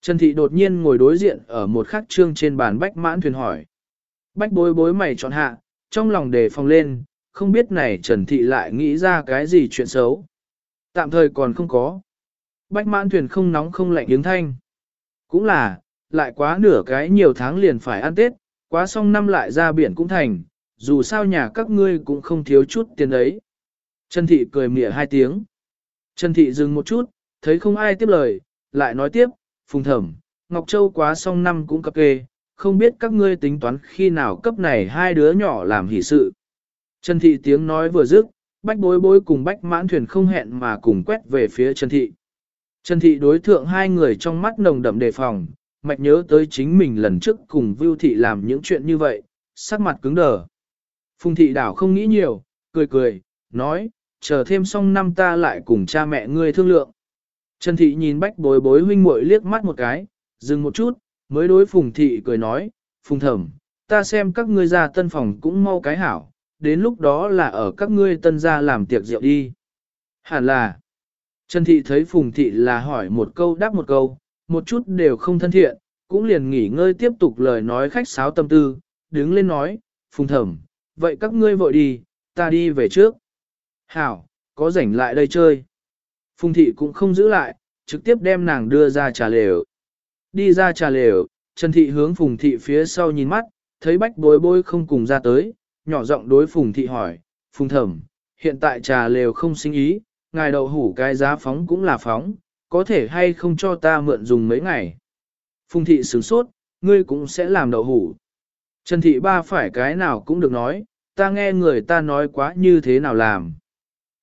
Trần Thị đột nhiên ngồi đối diện ở một khắc trương trên bàn bách mãn thuyền hỏi. Bách bối bối mày chọn hạ, trong lòng đề phòng lên, không biết này Trần Thị lại nghĩ ra cái gì chuyện xấu. Tạm thời còn không có. Bách mãn thuyền không nóng không lạnh đứng thanh. Cũng là, lại quá nửa cái nhiều tháng liền phải ăn Tết, quá xong năm lại ra biển cũng thành, dù sao nhà các ngươi cũng không thiếu chút tiền đấy. Trần Thị cười mỉa hai tiếng. Trần Thị dừng một chút, thấy không ai tiếp lời, lại nói tiếp, phùng thẩm, Ngọc Châu quá xong năm cũng cập kê, không biết các ngươi tính toán khi nào cấp này hai đứa nhỏ làm hỷ sự. Trần Thị tiếng nói vừa dứt, bách bối bối cùng bách mãn thuyền không hẹn mà cùng quét về phía Trần Thị. Trần Thị đối thượng hai người trong mắt nồng đậm đề phòng, mạch nhớ tới chính mình lần trước cùng Vưu Thị làm những chuyện như vậy, sắc mặt cứng đờ. Phùng Thị đảo không nghĩ nhiều, cười cười, nói, chờ thêm xong năm ta lại cùng cha mẹ ngươi thương lượng. Trần Thị nhìn bách bối bối huynh muội liếc mắt một cái, dừng một chút, mới đối Phùng Thị cười nói, Phùng Thẩm, ta xem các ngươi ra tân phòng cũng mau cái hảo, đến lúc đó là ở các ngươi tân gia làm tiệc rượu đi. Hẳn là, Trần Thị thấy Phùng Thị là hỏi một câu đáp một câu, một chút đều không thân thiện, cũng liền nghỉ ngơi tiếp tục lời nói khách sáo tâm tư, đứng lên nói, Phùng Thẩm, vậy các ngươi vội đi, ta đi về trước. Hảo, có rảnh lại đây chơi. Phùng Thị cũng không giữ lại, trực tiếp đem nàng đưa ra trà lều. Đi ra trà lều, Trần Thị hướng Phùng Thị phía sau nhìn mắt, thấy bách bối bối không cùng ra tới, nhỏ giọng đối Phùng Thị hỏi, Phùng Thẩm, hiện tại trà lều không sinh ý, ngài đậu hủ cái giá phóng cũng là phóng, có thể hay không cho ta mượn dùng mấy ngày. Phùng Thị sửng sốt, ngươi cũng sẽ làm đậu hủ. Trần Thị ba phải cái nào cũng được nói, ta nghe người ta nói quá như thế nào làm.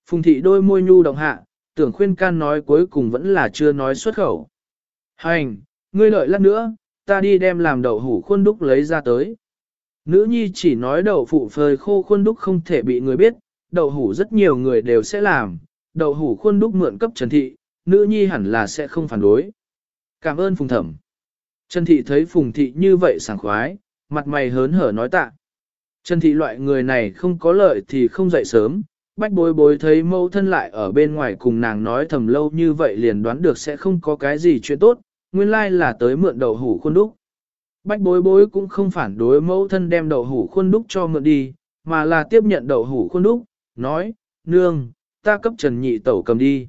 Phùng Thị đôi môi nhu động hạ, tưởng khuyên can nói cuối cùng vẫn là chưa nói xuất khẩu. Hành, ngươi lợi lát nữa, ta đi đem làm đậu hủ khuôn đúc lấy ra tới. Nữ nhi chỉ nói đậu phụ phơi khô khuôn đúc không thể bị người biết, đậu hủ rất nhiều người đều sẽ làm, đậu hủ khuôn đúc mượn cấp Trần Thị, nữ nhi hẳn là sẽ không phản đối. Cảm ơn Phùng Thẩm. Trần Thị thấy Phùng Thị như vậy sảng khoái, mặt mày hớn hở nói tạ. Trần Thị loại người này không có lợi thì không dậy sớm, bách bối bối thấy mâu thân lại ở bên ngoài cùng nàng nói thầm lâu như vậy liền đoán được sẽ không có cái gì chuyện tốt, nguyên lai là tới mượn đậu hủ khuôn đúc. Bách bối bối cũng không phản đối mẫu thân đem đậu hủ khuôn đúc cho mượn đi, mà là tiếp nhận đậu hủ khuôn đúc, nói, nương, ta cấp Trần Nhị Tẩu cầm đi.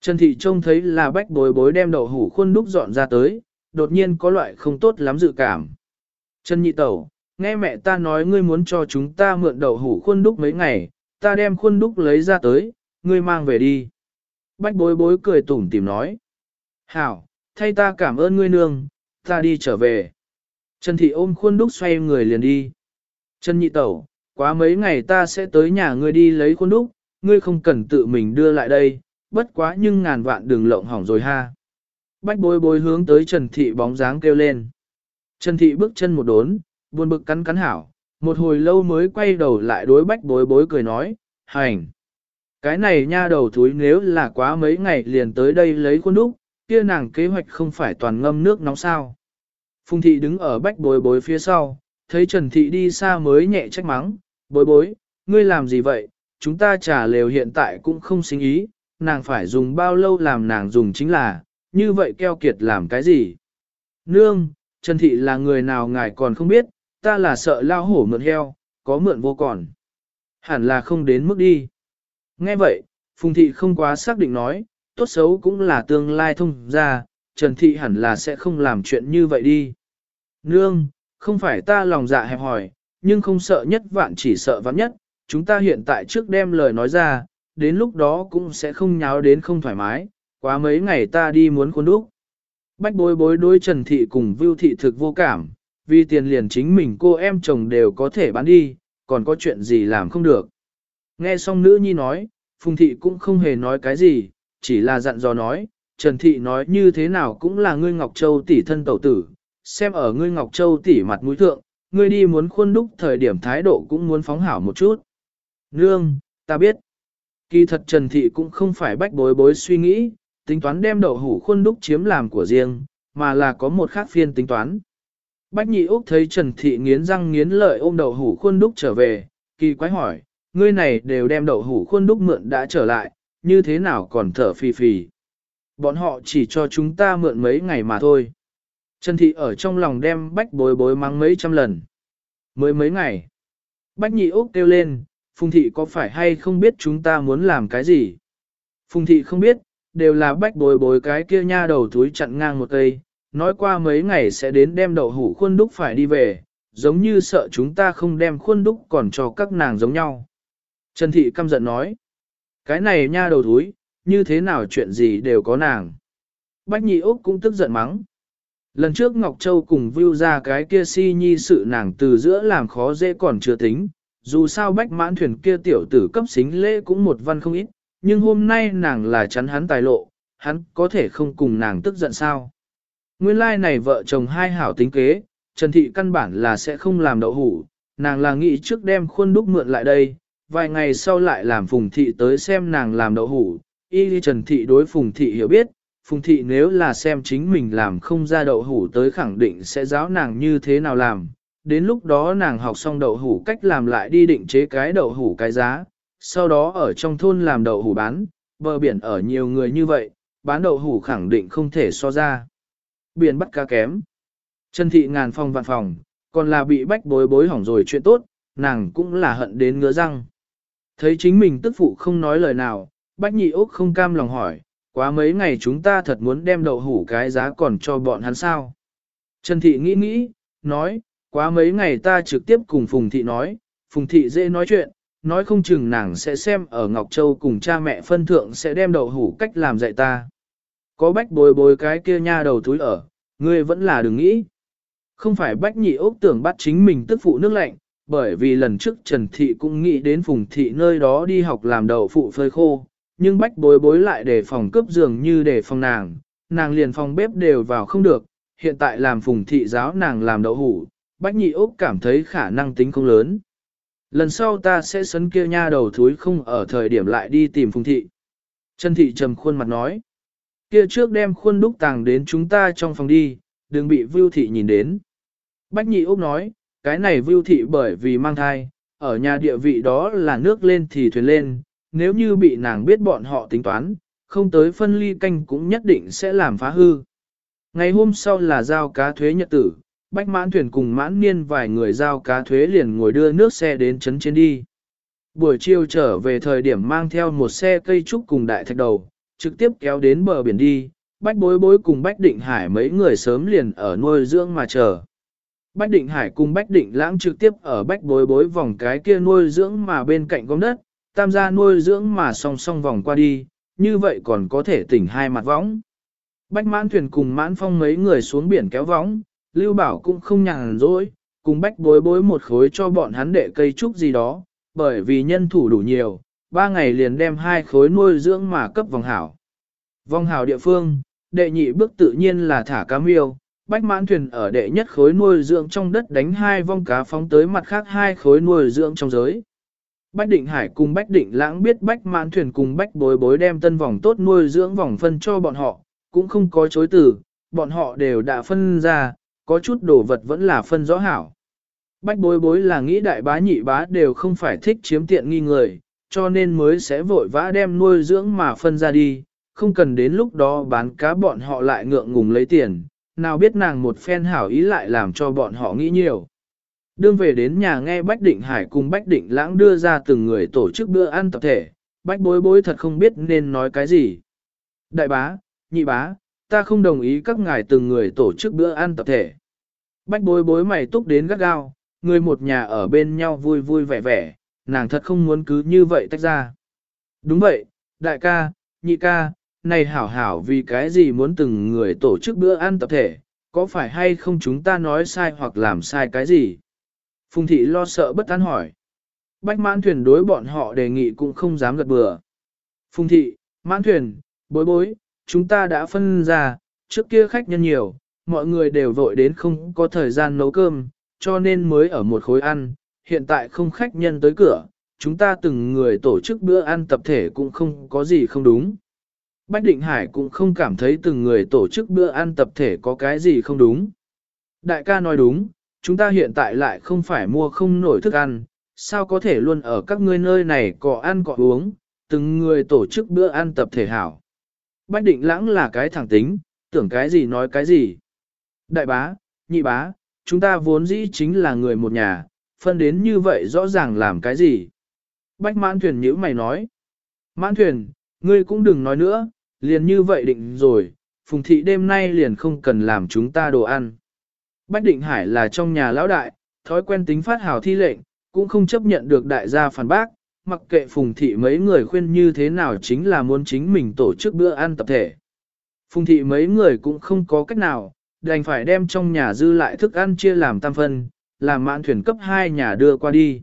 Trần Thị trông thấy là bách bối bối đem đậu hủ khuôn đúc dọn ra tới, đột nhiên có loại không tốt lắm dự cảm. Trần Nhị Tẩu, nghe mẹ ta nói ngươi muốn cho chúng ta mượn đậu hủ khuôn đúc mấy ngày, ta đem khuôn đúc lấy ra tới, ngươi mang về đi. Bách bối bối cười tủm tìm nói. Hảo, thay ta cảm ơn ngươi nương, ta đi trở về. Trần Thị ôm khuôn đúc xoay người liền đi. Trần Nhị Tẩu, quá mấy ngày ta sẽ tới nhà ngươi đi lấy khuôn đúc, ngươi không cần tự mình đưa lại đây, bất quá nhưng ngàn vạn đừng lộng hỏng rồi ha. Bách bối bối hướng tới Trần Thị bóng dáng kêu lên. Trần Thị bước chân một đốn, buồn bực cắn cắn hảo, một hồi lâu mới quay đầu lại đối bách bối bối cười nói, hành. Cái này nha đầu thúi nếu là quá mấy ngày liền tới đây lấy khuôn đúc, kia nàng kế hoạch không phải toàn ngâm nước nóng sao. Phùng thị đứng ở bách bối bối phía sau, thấy Trần thị đi xa mới nhẹ trách mắng, bối bối, ngươi làm gì vậy, chúng ta trả lều hiện tại cũng không sinh ý, nàng phải dùng bao lâu làm nàng dùng chính là, như vậy keo kiệt làm cái gì? Nương, Trần Thị là người nào ngài còn không biết, ta là sợ lao hổ mượn heo, có mượn vô còn. Hẳn là không đến mức đi. Nghe vậy, Phùng Thị không quá xác định nói, tốt xấu cũng là tương lai thông ra, Trần Thị hẳn là sẽ không làm chuyện như vậy đi. Nương, không phải ta lòng dạ hẹp hỏi, nhưng không sợ nhất vạn chỉ sợ vạn nhất, chúng ta hiện tại trước đem lời nói ra, đến lúc đó cũng sẽ không nháo đến không thoải mái, quá mấy ngày ta đi muốn khuôn đúc. Bách bối bối đối Trần Thị cùng Vưu Thị thực vô cảm, vì tiền liền chính mình cô em chồng đều có thể bán đi, còn có chuyện gì làm không được. Nghe xong nữ nhi nói, Phùng Thị cũng không hề nói cái gì, chỉ là dặn dò nói, Trần Thị nói như thế nào cũng là ngươi Ngọc Châu tỷ thân tẩu tử, xem ở ngươi Ngọc Châu tỷ mặt mũi thượng, ngươi đi muốn khuôn đúc thời điểm thái độ cũng muốn phóng hảo một chút. Nương, ta biết. Kỳ thật Trần Thị cũng không phải bách bối bối suy nghĩ, tính toán đem đậu hủ khuôn đúc chiếm làm của riêng, mà là có một khác phiên tính toán. Bách nhị Úc thấy Trần Thị nghiến răng nghiến lợi ôm đậu hủ khuôn đúc trở về, kỳ quái hỏi, ngươi này đều đem đậu hủ khuôn đúc mượn đã trở lại, như thế nào còn thở phì phì. Bọn họ chỉ cho chúng ta mượn mấy ngày mà thôi. Trần Thị ở trong lòng đem bách bối bối mắng mấy trăm lần. Mới mấy ngày. Bách nhị Úc kêu lên, Phùng Thị có phải hay không biết chúng ta muốn làm cái gì? Phùng Thị không biết, đều là bách bồi bồi cái kia nha đầu túi chặn ngang một cây, nói qua mấy ngày sẽ đến đem đậu hủ khuôn đúc phải đi về, giống như sợ chúng ta không đem khuôn đúc còn cho các nàng giống nhau. Trần Thị căm giận nói, cái này nha đầu túi, như thế nào chuyện gì đều có nàng. Bách Nhị Úc cũng tức giận mắng. Lần trước Ngọc Châu cùng view ra cái kia si nhi sự nàng từ giữa làm khó dễ còn chưa tính, dù sao bách mãn thuyền kia tiểu tử cấp xính lễ cũng một văn không ít, nhưng hôm nay nàng là chắn hắn tài lộ, hắn có thể không cùng nàng tức giận sao. Nguyên lai like này vợ chồng hai hảo tính kế, Trần Thị căn bản là sẽ không làm đậu hủ, nàng là nghĩ trước đem khuôn đúc mượn lại đây, vài ngày sau lại làm Phùng Thị tới xem nàng làm đậu hủ. Y Trần Thị đối Phùng Thị hiểu biết, Phùng Thị nếu là xem chính mình làm không ra đậu hủ tới khẳng định sẽ giáo nàng như thế nào làm. Đến lúc đó nàng học xong đậu hủ cách làm lại đi định chế cái đậu hủ cái giá, sau đó ở trong thôn làm đậu hủ bán, bờ biển ở nhiều người như vậy, bán đậu hủ khẳng định không thể so ra. Biển bắt cá kém. Trần thị ngàn phòng vạn phòng, còn là bị bách bối bối hỏng rồi chuyện tốt, nàng cũng là hận đến ngứa răng. Thấy chính mình tức phụ không nói lời nào, bách nhị úc không cam lòng hỏi, quá mấy ngày chúng ta thật muốn đem đậu hủ cái giá còn cho bọn hắn sao. Trần thị nghĩ nghĩ, nói, quá mấy ngày ta trực tiếp cùng Phùng thị nói, Phùng thị dễ nói chuyện, nói không chừng nàng sẽ xem ở Ngọc Châu cùng cha mẹ phân thượng sẽ đem đậu hủ cách làm dạy ta. Có bách bồi bồi cái kia nha đầu túi ở, ngươi vẫn là đừng nghĩ. Không phải bách nhị ốc tưởng bắt chính mình tức phụ nước lạnh, bởi vì lần trước Trần Thị cũng nghĩ đến Phùng Thị nơi đó đi học làm đậu phụ phơi khô, nhưng bách bối bối lại để phòng cướp giường như để phòng nàng, nàng liền phòng bếp đều vào không được, hiện tại làm Phùng Thị giáo nàng làm đậu hủ, bách nhị ốc cảm thấy khả năng tính không lớn. Lần sau ta sẽ sấn kia nha đầu thúi không ở thời điểm lại đi tìm Phùng Thị. Trần Thị trầm khuôn mặt nói. Kia trước đem khuôn đúc tàng đến chúng ta trong phòng đi, đừng bị Vưu Thị nhìn đến. Bách Nhị Úc nói, cái này Vưu Thị bởi vì mang thai, ở nhà địa vị đó là nước lên thì thuyền lên, nếu như bị nàng biết bọn họ tính toán, không tới phân ly canh cũng nhất định sẽ làm phá hư. Ngày hôm sau là giao cá thuế nhật tử, Bách mãn thuyền cùng mãn niên vài người giao cá thuế liền ngồi đưa nước xe đến trấn trên đi. Buổi chiều trở về thời điểm mang theo một xe cây trúc cùng đại thạch đầu, trực tiếp kéo đến bờ biển đi, Bách bối bối cùng Bách định hải mấy người sớm liền ở nuôi dưỡng mà chờ. Bách định hải cùng Bách định lãng trực tiếp ở Bách bối bối vòng cái kia nuôi dưỡng mà bên cạnh gom đất, tam gia nuôi dưỡng mà song song vòng qua đi, như vậy còn có thể tỉnh hai mặt võng. Bách mãn thuyền cùng mãn phong mấy người xuống biển kéo võng, Lưu Bảo cũng không nhàn rỗi, cùng bách bối bối một khối cho bọn hắn đệ cây trúc gì đó, bởi vì nhân thủ đủ nhiều, ba ngày liền đem hai khối nuôi dưỡng mà cấp vòng hảo. Vòng hảo địa phương, đệ nhị bước tự nhiên là thả cá miêu, bách mãn thuyền ở đệ nhất khối nuôi dưỡng trong đất đánh hai vong cá phóng tới mặt khác hai khối nuôi dưỡng trong giới. Bách định hải cùng bách định lãng biết bách mãn thuyền cùng bách bối bối đem tân vòng tốt nuôi dưỡng vòng phân cho bọn họ, cũng không có chối từ, bọn họ đều đã phân ra, có chút đồ vật vẫn là phân rõ hảo. Bách bối bối là nghĩ đại bá nhị bá đều không phải thích chiếm tiện nghi người, cho nên mới sẽ vội vã đem nuôi dưỡng mà phân ra đi, không cần đến lúc đó bán cá bọn họ lại ngượng ngùng lấy tiền, nào biết nàng một phen hảo ý lại làm cho bọn họ nghĩ nhiều. Đương về đến nhà nghe Bách Định Hải cùng Bách Định Lãng đưa ra từng người tổ chức bữa ăn tập thể, Bách bối bối thật không biết nên nói cái gì. Đại bá, nhị bá, ta không đồng ý các ngài từng người tổ chức bữa ăn tập thể. Bách bối bối mày túc đến gắt gao, người một nhà ở bên nhau vui vui vẻ vẻ, nàng thật không muốn cứ như vậy tách ra. Đúng vậy, đại ca, nhị ca, này hảo hảo vì cái gì muốn từng người tổ chức bữa ăn tập thể, có phải hay không chúng ta nói sai hoặc làm sai cái gì? Phùng thị lo sợ bất an hỏi. Bách mãn thuyền đối bọn họ đề nghị cũng không dám gật bừa. Phùng thị, mãn thuyền, bối bối, chúng ta đã phân ra, trước kia khách nhân nhiều, mọi người đều vội đến không có thời gian nấu cơm, cho nên mới ở một khối ăn, hiện tại không khách nhân tới cửa, chúng ta từng người tổ chức bữa ăn tập thể cũng không có gì không đúng. Bách Định Hải cũng không cảm thấy từng người tổ chức bữa ăn tập thể có cái gì không đúng. Đại ca nói đúng, chúng ta hiện tại lại không phải mua không nổi thức ăn, sao có thể luôn ở các ngươi nơi này có ăn có uống, từng người tổ chức bữa ăn tập thể hảo. Bách Định Lãng là cái thẳng tính, tưởng cái gì nói cái gì. Đại bá, nhị bá, chúng ta vốn dĩ chính là người một nhà, phân đến như vậy rõ ràng làm cái gì. Bách mãn thuyền nhữ mày nói. Mãn thuyền, ngươi cũng đừng nói nữa, liền như vậy định rồi, phùng thị đêm nay liền không cần làm chúng ta đồ ăn. Bách định hải là trong nhà lão đại, thói quen tính phát hào thi lệnh, cũng không chấp nhận được đại gia phản bác, mặc kệ phùng thị mấy người khuyên như thế nào chính là muốn chính mình tổ chức bữa ăn tập thể. Phùng thị mấy người cũng không có cách nào, đành phải đem trong nhà dư lại thức ăn chia làm tam phân, làm mãn thuyền cấp 2 nhà đưa qua đi.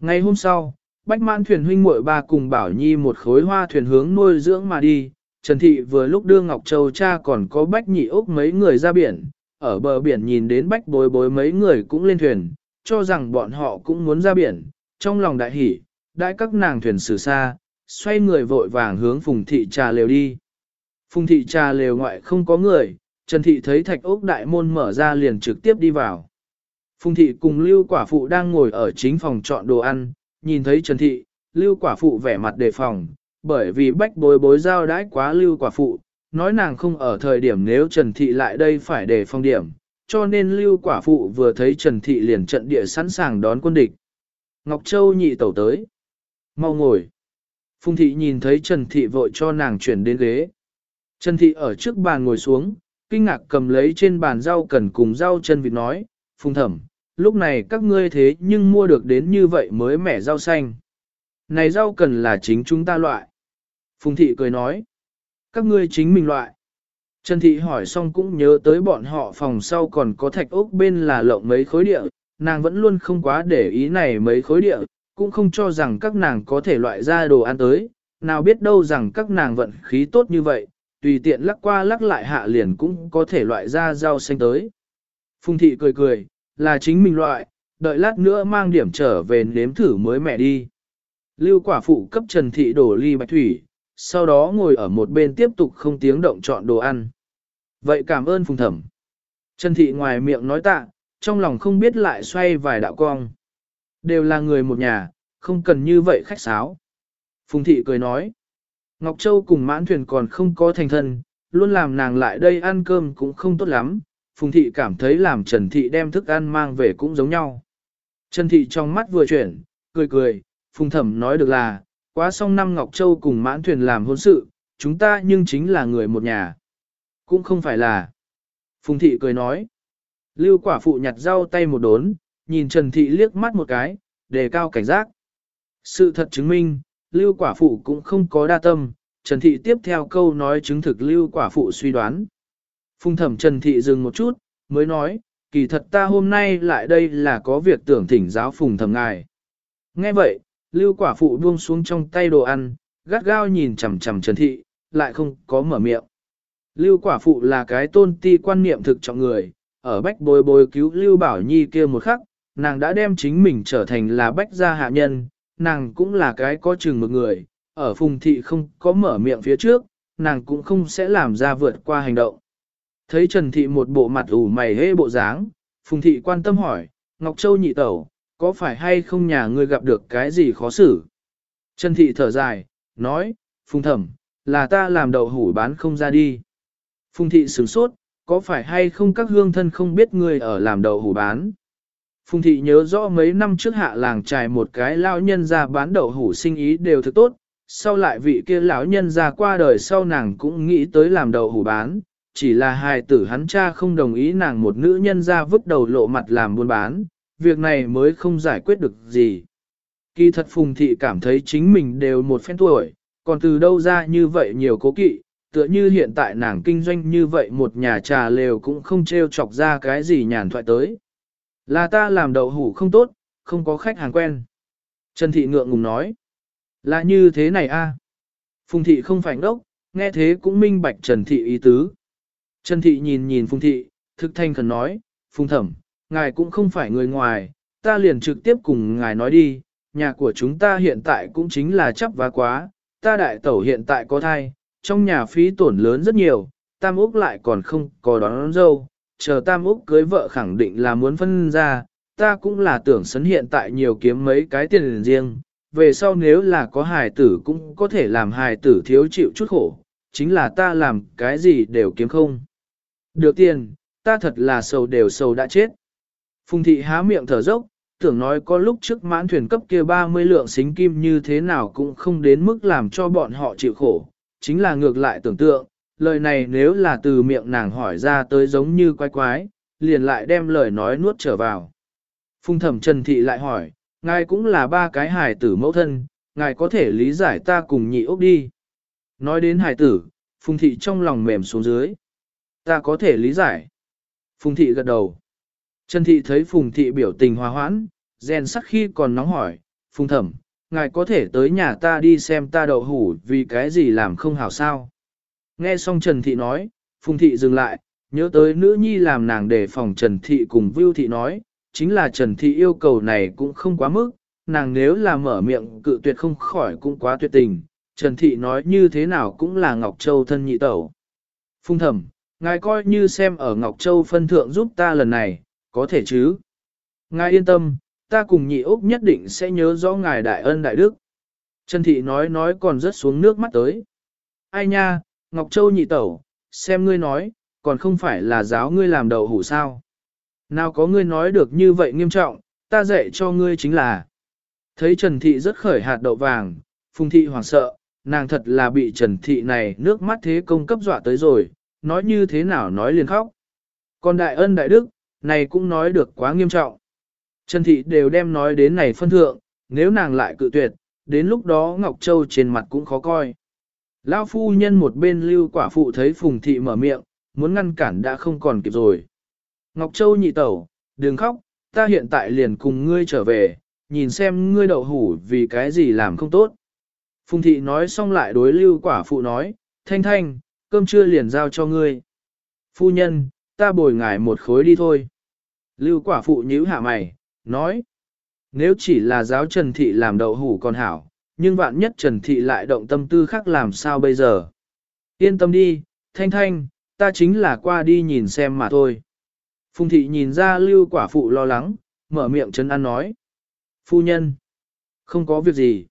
Ngày hôm sau, Bách mãn thuyền huynh muội ba cùng Bảo Nhi một khối hoa thuyền hướng nuôi dưỡng mà đi, Trần Thị vừa lúc đưa Ngọc Châu cha còn có Bách Nhị Úc mấy người ra biển, ở bờ biển nhìn đến Bách bối bối mấy người cũng lên thuyền, cho rằng bọn họ cũng muốn ra biển, trong lòng đại hỉ, đãi các nàng thuyền xử xa, xoay người vội vàng hướng Phùng Thị trà lều đi. Phùng Thị trà lều ngoại không có người, Trần Thị thấy thạch ốc đại môn mở ra liền trực tiếp đi vào. Phùng Thị cùng Lưu Quả Phụ đang ngồi ở chính phòng chọn đồ ăn, nhìn thấy Trần Thị, Lưu Quả Phụ vẻ mặt đề phòng, bởi vì bách bối bối giao đãi quá Lưu Quả Phụ, nói nàng không ở thời điểm nếu Trần Thị lại đây phải đề phòng điểm, cho nên Lưu Quả Phụ vừa thấy Trần Thị liền trận địa sẵn sàng đón quân địch. Ngọc Châu nhị tẩu tới. Mau ngồi. Phùng Thị nhìn thấy Trần Thị vội cho nàng chuyển đến ghế. Trần Thị ở trước bàn ngồi xuống, kinh ngạc cầm lấy trên bàn rau cần cùng rau chân vịt nói, Phùng Thẩm, lúc này các ngươi thế nhưng mua được đến như vậy mới mẻ rau xanh. Này rau cần là chính chúng ta loại. Phùng thị cười nói, các ngươi chính mình loại. Trần thị hỏi xong cũng nhớ tới bọn họ phòng sau còn có thạch ốc bên là lộng mấy khối địa, nàng vẫn luôn không quá để ý này mấy khối địa, cũng không cho rằng các nàng có thể loại ra đồ ăn tới, nào biết đâu rằng các nàng vận khí tốt như vậy, tùy tiện lắc qua lắc lại hạ liền cũng có thể loại ra rau xanh tới. Phùng thị cười cười, là chính mình loại, đợi lát nữa mang điểm trở về nếm thử mới mẹ đi. Lưu quả phụ cấp Trần Thị đổ ly bạch thủy, sau đó ngồi ở một bên tiếp tục không tiếng động chọn đồ ăn. Vậy cảm ơn Phùng Thẩm. Trần Thị ngoài miệng nói tạ, trong lòng không biết lại xoay vài đạo cong. Đều là người một nhà, không cần như vậy khách sáo. Phùng Thị cười nói. Ngọc Châu cùng mãn thuyền còn không có thành thân, luôn làm nàng lại đây ăn cơm cũng không tốt lắm, Phùng Thị cảm thấy làm Trần Thị đem thức ăn mang về cũng giống nhau. Trần Thị trong mắt vừa chuyển, cười cười, Phùng Thẩm nói được là, quá xong năm Ngọc Châu cùng mãn thuyền làm hôn sự, chúng ta nhưng chính là người một nhà. Cũng không phải là. Phùng Thị cười nói. Lưu quả phụ nhặt rau tay một đốn, nhìn Trần Thị liếc mắt một cái, đề cao cảnh giác. Sự thật chứng minh, Lưu quả phụ cũng không có đa tâm, Trần Thị tiếp theo câu nói chứng thực Lưu quả phụ suy đoán. Phùng thẩm Trần Thị dừng một chút, mới nói, kỳ thật ta hôm nay lại đây là có việc tưởng thỉnh giáo phùng thẩm ngài. Nghe vậy, lưu quả phụ buông xuống trong tay đồ ăn, gắt gao nhìn chằm chằm Trần Thị, lại không có mở miệng. Lưu quả phụ là cái tôn ti quan niệm thực trọng người, ở bách bồi bồi cứu Lưu Bảo Nhi kia một khắc, nàng đã đem chính mình trở thành là bách gia hạ nhân, nàng cũng là cái có chừng một người, ở phùng thị không có mở miệng phía trước, nàng cũng không sẽ làm ra vượt qua hành động. Thấy Trần Thị một bộ mặt ủ mày hê bộ dáng, Phùng Thị quan tâm hỏi, Ngọc Châu nhị tẩu, có phải hay không nhà ngươi gặp được cái gì khó xử? Trần Thị thở dài, nói, Phùng Thẩm, là ta làm đậu hủ bán không ra đi. Phùng Thị sửng sốt, có phải hay không các hương thân không biết người ở làm đậu hủ bán. Phùng Thị nhớ rõ mấy năm trước hạ làng trài một cái lão nhân ra bán đậu hủ sinh ý đều thực tốt, sau lại vị kia lão nhân ra qua đời sau nàng cũng nghĩ tới làm đậu hủ bán, chỉ là hài tử hắn cha không đồng ý nàng một nữ nhân ra vứt đầu lộ mặt làm buôn bán, việc này mới không giải quyết được gì. Kỳ thật Phùng Thị cảm thấy chính mình đều một phen tuổi, còn từ đâu ra như vậy nhiều cố kỵ, tựa như hiện tại nàng kinh doanh như vậy một nhà trà lều cũng không treo chọc ra cái gì nhàn thoại tới. Là ta làm đậu hủ không tốt, không có khách hàng quen. Trần Thị ngượng ngùng nói. Là như thế này a. Phùng Thị không phải ngốc, nghe thế cũng minh bạch Trần Thị ý tứ. Trần Thị nhìn nhìn Phùng Thị, thực thanh khẩn nói, Phùng Thẩm, ngài cũng không phải người ngoài, ta liền trực tiếp cùng ngài nói đi, nhà của chúng ta hiện tại cũng chính là chấp vá quá, ta đại tẩu hiện tại có thai, trong nhà phí tổn lớn rất nhiều, tam úc lại còn không có đón, đón dâu, chờ tam úc cưới vợ khẳng định là muốn phân ra, ta cũng là tưởng sấn hiện tại nhiều kiếm mấy cái tiền riêng, về sau nếu là có hài tử cũng có thể làm hài tử thiếu chịu chút khổ, chính là ta làm cái gì đều kiếm không. Được tiền, ta thật là sầu đều sầu đã chết. Phùng thị há miệng thở dốc, tưởng nói có lúc trước mãn thuyền cấp kia 30 lượng xính kim như thế nào cũng không đến mức làm cho bọn họ chịu khổ, chính là ngược lại tưởng tượng, lời này nếu là từ miệng nàng hỏi ra tới giống như quái quái, liền lại đem lời nói nuốt trở vào. Phùng thẩm Trần Thị lại hỏi, ngài cũng là ba cái hài tử mẫu thân, ngài có thể lý giải ta cùng nhị ốc đi. Nói đến hài tử, Phùng Thị trong lòng mềm xuống dưới. Ta có thể lý giải. Phùng Thị gật đầu. Trần Thị thấy Phùng Thị biểu tình hòa hoãn, rèn sắc khi còn nóng hỏi, Phùng Thẩm, ngài có thể tới nhà ta đi xem ta đậu hủ vì cái gì làm không hảo sao. Nghe xong Trần Thị nói, Phùng Thị dừng lại, nhớ tới nữ nhi làm nàng để phòng Trần Thị cùng Vưu Thị nói, chính là Trần Thị yêu cầu này cũng không quá mức, nàng nếu là mở miệng cự tuyệt không khỏi cũng quá tuyệt tình, Trần Thị nói như thế nào cũng là Ngọc Châu thân nhị tẩu. Phùng thẩm, ngài coi như xem ở Ngọc Châu phân thượng giúp ta lần này, có thể chứ. Ngài yên tâm, ta cùng nhị Úc nhất định sẽ nhớ rõ ngài đại ân đại đức. Trần Thị nói nói còn rất xuống nước mắt tới. Ai nha, Ngọc Châu nhị tẩu, xem ngươi nói, còn không phải là giáo ngươi làm đầu hủ sao. Nào có ngươi nói được như vậy nghiêm trọng, ta dạy cho ngươi chính là. Thấy Trần Thị rất khởi hạt đậu vàng, Phùng Thị hoảng sợ, nàng thật là bị Trần Thị này nước mắt thế công cấp dọa tới rồi, nói như thế nào nói liền khóc. Còn đại ân đại đức, này cũng nói được quá nghiêm trọng. Trần Thị đều đem nói đến này phân thượng, nếu nàng lại cự tuyệt, đến lúc đó Ngọc Châu trên mặt cũng khó coi. Lão phu nhân một bên lưu quả phụ thấy Phùng Thị mở miệng, muốn ngăn cản đã không còn kịp rồi. Ngọc Châu nhị tẩu, đừng khóc, ta hiện tại liền cùng ngươi trở về, nhìn xem ngươi đậu hủ vì cái gì làm không tốt. Phùng Thị nói xong lại đối lưu quả phụ nói, thanh thanh, cơm trưa liền giao cho ngươi. Phu nhân, ta bồi ngài một khối đi thôi. Lưu quả phụ nhíu hạ mày, nói. Nếu chỉ là giáo Trần Thị làm đậu hủ còn hảo, nhưng vạn nhất Trần Thị lại động tâm tư khác làm sao bây giờ. Yên tâm đi, thanh thanh, ta chính là qua đi nhìn xem mà thôi. Phùng Thị nhìn ra lưu quả phụ lo lắng, mở miệng trấn an nói. Phu nhân, không có việc gì.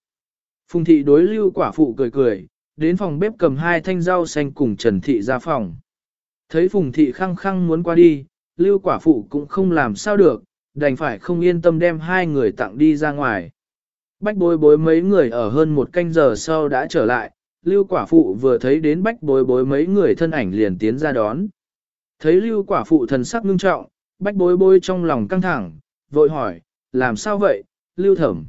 Phùng Thị đối lưu quả phụ cười cười, đến phòng bếp cầm hai thanh rau xanh cùng Trần Thị ra phòng. Thấy Phùng Thị khăng khăng muốn qua đi, lưu quả phụ cũng không làm sao được, đành phải không yên tâm đem hai người tặng đi ra ngoài. Bách bối bối mấy người ở hơn một canh giờ sau đã trở lại, lưu quả phụ vừa thấy đến bách bối bối mấy người thân ảnh liền tiến ra đón. Thấy lưu quả phụ thần sắc ngưng trọng, bách bối bối trong lòng căng thẳng, vội hỏi, làm sao vậy, lưu thẩm.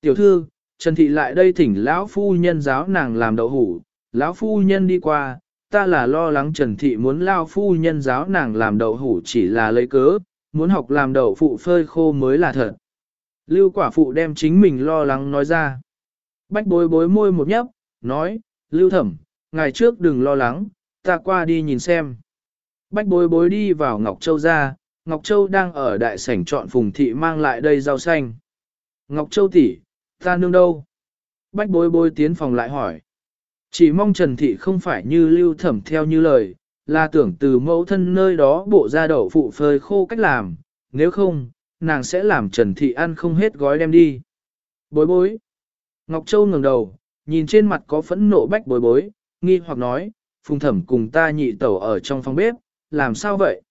Tiểu thư, Trần Thị lại đây thỉnh lão phu nhân giáo nàng làm đậu hủ, lão phu nhân đi qua, ta là lo lắng Trần Thị muốn lao phu nhân giáo nàng làm đậu hủ chỉ là lấy cớ, muốn học làm đậu phụ phơi khô mới là thật. Lưu quả phụ đem chính mình lo lắng nói ra. Bách bối bối môi một nhấp, nói, Lưu thẩm, ngày trước đừng lo lắng, ta qua đi nhìn xem. Bách bối bối đi vào Ngọc Châu ra, Ngọc Châu đang ở đại sảnh chọn phùng thị mang lại đây rau xanh. Ngọc Châu tỷ, ta nương đâu? Bách bối bối tiến phòng lại hỏi. Chỉ mong Trần Thị không phải như lưu thẩm theo như lời, là tưởng từ mẫu thân nơi đó bộ ra đậu phụ phơi khô cách làm, nếu không, nàng sẽ làm Trần Thị ăn không hết gói đem đi. Bối bối. Ngọc Châu ngẩng đầu, nhìn trên mặt có phẫn nộ bách bối bối, nghi hoặc nói, phùng thẩm cùng ta nhị tẩu ở trong phòng bếp, làm sao vậy?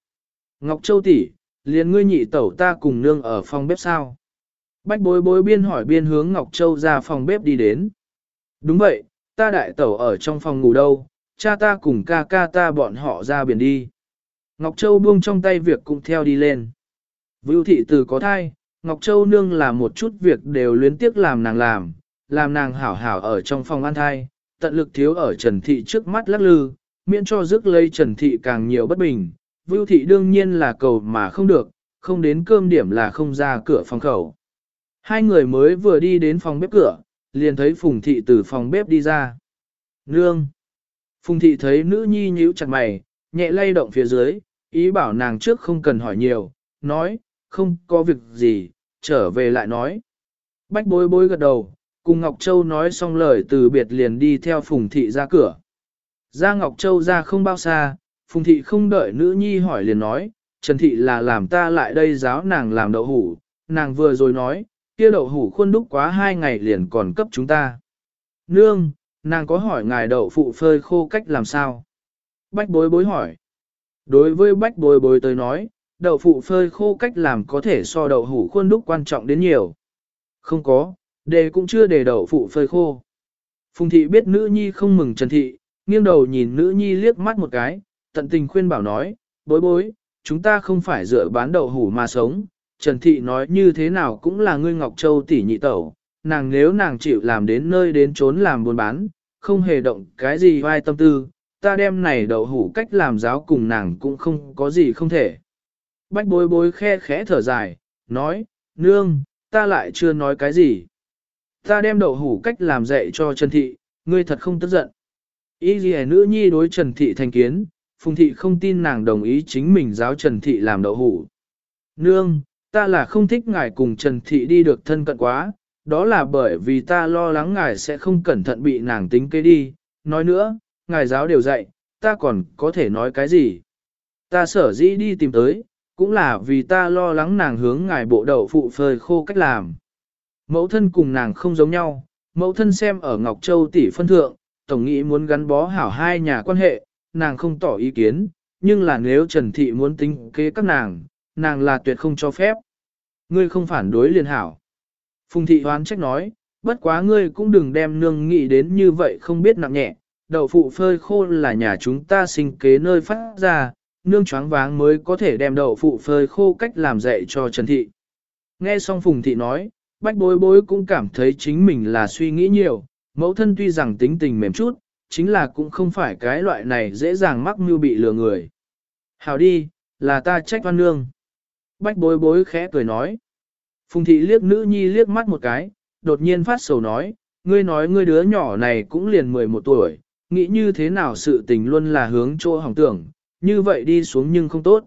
Ngọc Châu tỷ, liền ngươi nhị tẩu ta cùng nương ở phòng bếp sao? Bách bối bối biên hỏi biên hướng Ngọc Châu ra phòng bếp đi đến. Đúng vậy, ta đại tẩu ở trong phòng ngủ đâu, cha ta cùng ca ca ta bọn họ ra biển đi. Ngọc Châu buông trong tay việc cũng theo đi lên. Vưu thị từ có thai, Ngọc Châu nương là một chút việc đều luyến tiếc làm nàng làm, làm nàng hảo hảo ở trong phòng ăn thai, tận lực thiếu ở Trần Thị trước mắt lắc lư, miễn cho rước lấy Trần Thị càng nhiều bất bình. Vưu Thị đương nhiên là cầu mà không được, không đến cơm điểm là không ra cửa phòng khẩu. Hai người mới vừa đi đến phòng bếp cửa, liền thấy Phùng Thị từ phòng bếp đi ra. Nương! Phùng Thị thấy nữ nhi nhíu chặt mày, nhẹ lay động phía dưới, ý bảo nàng trước không cần hỏi nhiều, nói, không có việc gì, trở về lại nói. Bách bối bối gật đầu, cùng Ngọc Châu nói xong lời từ biệt liền đi theo Phùng Thị ra cửa. Ra Ngọc Châu ra không bao xa, Phùng Thị không đợi nữ nhi hỏi liền nói, Trần Thị là làm ta lại đây giáo nàng làm đậu hủ, nàng vừa rồi nói, kia đậu hủ khuôn đúc quá hai ngày liền còn cấp chúng ta. Nương, nàng có hỏi ngài đậu phụ phơi khô cách làm sao? Bách bối bối hỏi. Đối với bách bối bối tới nói, đậu phụ phơi khô cách làm có thể so đậu hủ khuôn đúc quan trọng đến nhiều. Không có, đề cũng chưa đề đậu phụ phơi khô. Phùng thị biết nữ nhi không mừng Trần thị, nghiêng đầu nhìn nữ nhi liếc mắt một cái, tận tình khuyên bảo nói, bối bối, chúng ta không phải dựa bán đậu hủ mà sống. Trần thị nói như thế nào cũng là ngươi Ngọc Châu tỷ nhị tẩu, nàng nếu nàng chịu làm đến nơi đến trốn làm buôn bán, không hề động cái gì vai tâm tư, ta đem này đậu hủ cách làm giáo cùng nàng cũng không có gì không thể. Bách bối bối khe khẽ thở dài, nói, nương, ta lại chưa nói cái gì. Ta đem đậu hủ cách làm dạy cho Trần Thị, ngươi thật không tức giận. Ý gì nữ nhi đối Trần Thị thành kiến, Phùng Thị không tin nàng đồng ý chính mình giáo Trần Thị làm đậu hủ. Nương, ta là không thích ngài cùng Trần Thị đi được thân cận quá, đó là bởi vì ta lo lắng ngài sẽ không cẩn thận bị nàng tính kế đi. Nói nữa, ngài giáo đều dạy, ta còn có thể nói cái gì? Ta sở dĩ đi tìm tới, cũng là vì ta lo lắng nàng hướng ngài bộ đậu phụ phơi khô cách làm. Mẫu thân cùng nàng không giống nhau, mẫu thân xem ở Ngọc Châu tỷ phân thượng, tổng nghĩ muốn gắn bó hảo hai nhà quan hệ, nàng không tỏ ý kiến, nhưng là nếu Trần Thị muốn tính kế các nàng, nàng là tuyệt không cho phép. Ngươi không phản đối liền hảo. Phùng Thị hoán trách nói, bất quá ngươi cũng đừng đem nương nghĩ đến như vậy không biết nặng nhẹ, đậu phụ phơi khô là nhà chúng ta sinh kế nơi phát ra, nương choáng váng mới có thể đem đậu phụ phơi khô cách làm dạy cho Trần Thị. Nghe xong Phùng Thị nói, bách bối bối cũng cảm thấy chính mình là suy nghĩ nhiều, mẫu thân tuy rằng tính tình mềm chút, chính là cũng không phải cái loại này dễ dàng mắc mưu bị lừa người. Hào đi, là ta trách văn nương. Bách bối bối khẽ cười nói. Phùng thị liếc nữ nhi liếc mắt một cái, đột nhiên phát sầu nói, ngươi nói ngươi đứa nhỏ này cũng liền 11 tuổi, nghĩ như thế nào sự tình luôn là hướng chỗ hỏng tưởng, như vậy đi xuống nhưng không tốt.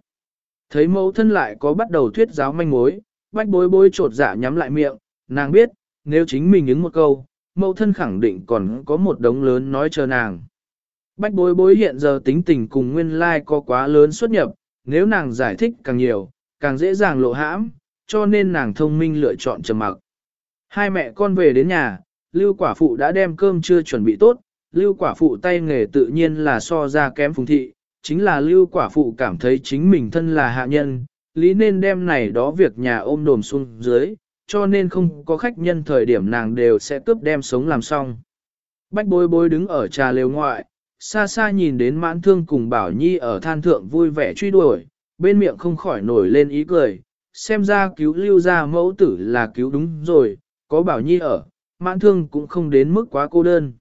Thấy mẫu thân lại có bắt đầu thuyết giáo manh mối, bách bối bối trột dạ nhắm lại miệng, nàng biết, nếu chính mình ứng một câu, mẫu thân khẳng định còn có một đống lớn nói chờ nàng. Bách bối bối hiện giờ tính tình cùng nguyên lai like có quá lớn xuất nhập, nếu nàng giải thích càng nhiều, càng dễ dàng lộ hãm, cho nên nàng thông minh lựa chọn trầm mặc. Hai mẹ con về đến nhà, lưu quả phụ đã đem cơm chưa chuẩn bị tốt, lưu quả phụ tay nghề tự nhiên là so ra kém phùng thị, chính là lưu quả phụ cảm thấy chính mình thân là hạ nhân, lý nên đem này đó việc nhà ôm đồm xuống dưới, cho nên không có khách nhân thời điểm nàng đều sẽ cướp đem sống làm xong. Bách bối bối đứng ở trà lều ngoại, xa xa nhìn đến mãn thương cùng bảo nhi ở than thượng vui vẻ truy đuổi, bên miệng không khỏi nổi lên ý cười, xem ra cứu lưu ra mẫu tử là cứu đúng rồi, có bảo nhi ở, mãn thương cũng không đến mức quá cô đơn.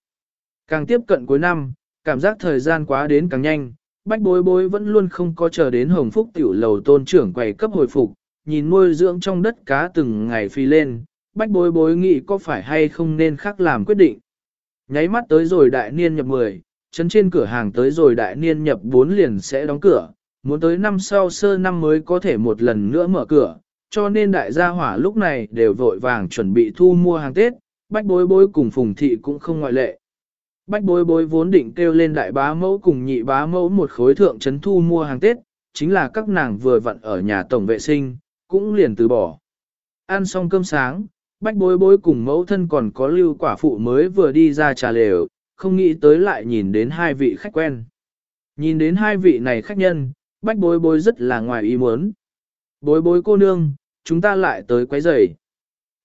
Càng tiếp cận cuối năm, cảm giác thời gian quá đến càng nhanh, bách bối bối vẫn luôn không có chờ đến hồng phúc tiểu lầu tôn trưởng quầy cấp hồi phục, nhìn nuôi dưỡng trong đất cá từng ngày phi lên, bách bối bối nghĩ có phải hay không nên khác làm quyết định. Nháy mắt tới rồi đại niên nhập 10, chấn trên cửa hàng tới rồi đại niên nhập 4 liền sẽ đóng cửa, muốn tới năm sau sơ năm mới có thể một lần nữa mở cửa, cho nên đại gia hỏa lúc này đều vội vàng chuẩn bị thu mua hàng Tết, bách bối bối cùng phùng thị cũng không ngoại lệ. Bách bối bối vốn định kêu lên đại bá mẫu cùng nhị bá mẫu một khối thượng trấn thu mua hàng Tết, chính là các nàng vừa vặn ở nhà tổng vệ sinh, cũng liền từ bỏ. Ăn xong cơm sáng, Bách bối bối cùng mẫu thân còn có lưu quả phụ mới vừa đi ra trà lều, không nghĩ tới lại nhìn đến hai vị khách quen. Nhìn đến hai vị này khách nhân, bách bối bối rất là ngoài ý muốn. Bối bối cô nương, chúng ta lại tới quấy rầy.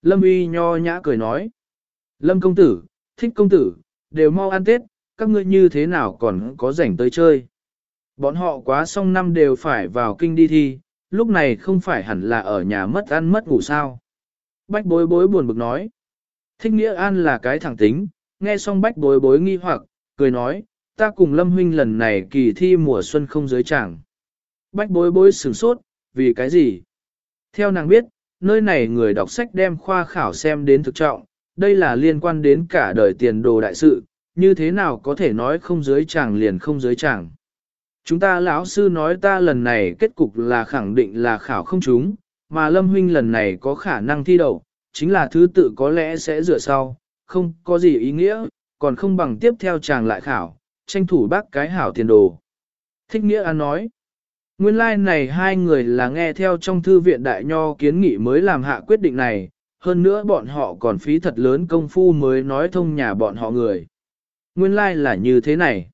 Lâm uy nho nhã cười nói. Lâm công tử, thích công tử, đều mau ăn tết, các ngươi như thế nào còn có rảnh tới chơi. Bọn họ quá xong năm đều phải vào kinh đi thi, lúc này không phải hẳn là ở nhà mất ăn mất ngủ sao. Bách bối bối buồn bực nói. Thích nghĩa an là cái thẳng tính, nghe xong bách bối bối nghi hoặc, cười nói, ta cùng Lâm Huynh lần này kỳ thi mùa xuân không giới chẳng. Bách bối bối sửng sốt, vì cái gì? Theo nàng biết, nơi này người đọc sách đem khoa khảo xem đến thực trọng, đây là liên quan đến cả đời tiền đồ đại sự, như thế nào có thể nói không giới chàng liền không giới chàng. Chúng ta lão sư nói ta lần này kết cục là khẳng định là khảo không chúng mà Lâm Huynh lần này có khả năng thi đậu, chính là thứ tự có lẽ sẽ rửa sau, không có gì ý nghĩa, còn không bằng tiếp theo chàng lại khảo, tranh thủ bác cái hảo tiền đồ. Thích Nghĩa An nói, nguyên lai like này hai người là nghe theo trong thư viện đại nho kiến nghị mới làm hạ quyết định này, hơn nữa bọn họ còn phí thật lớn công phu mới nói thông nhà bọn họ người. Nguyên lai like là như thế này.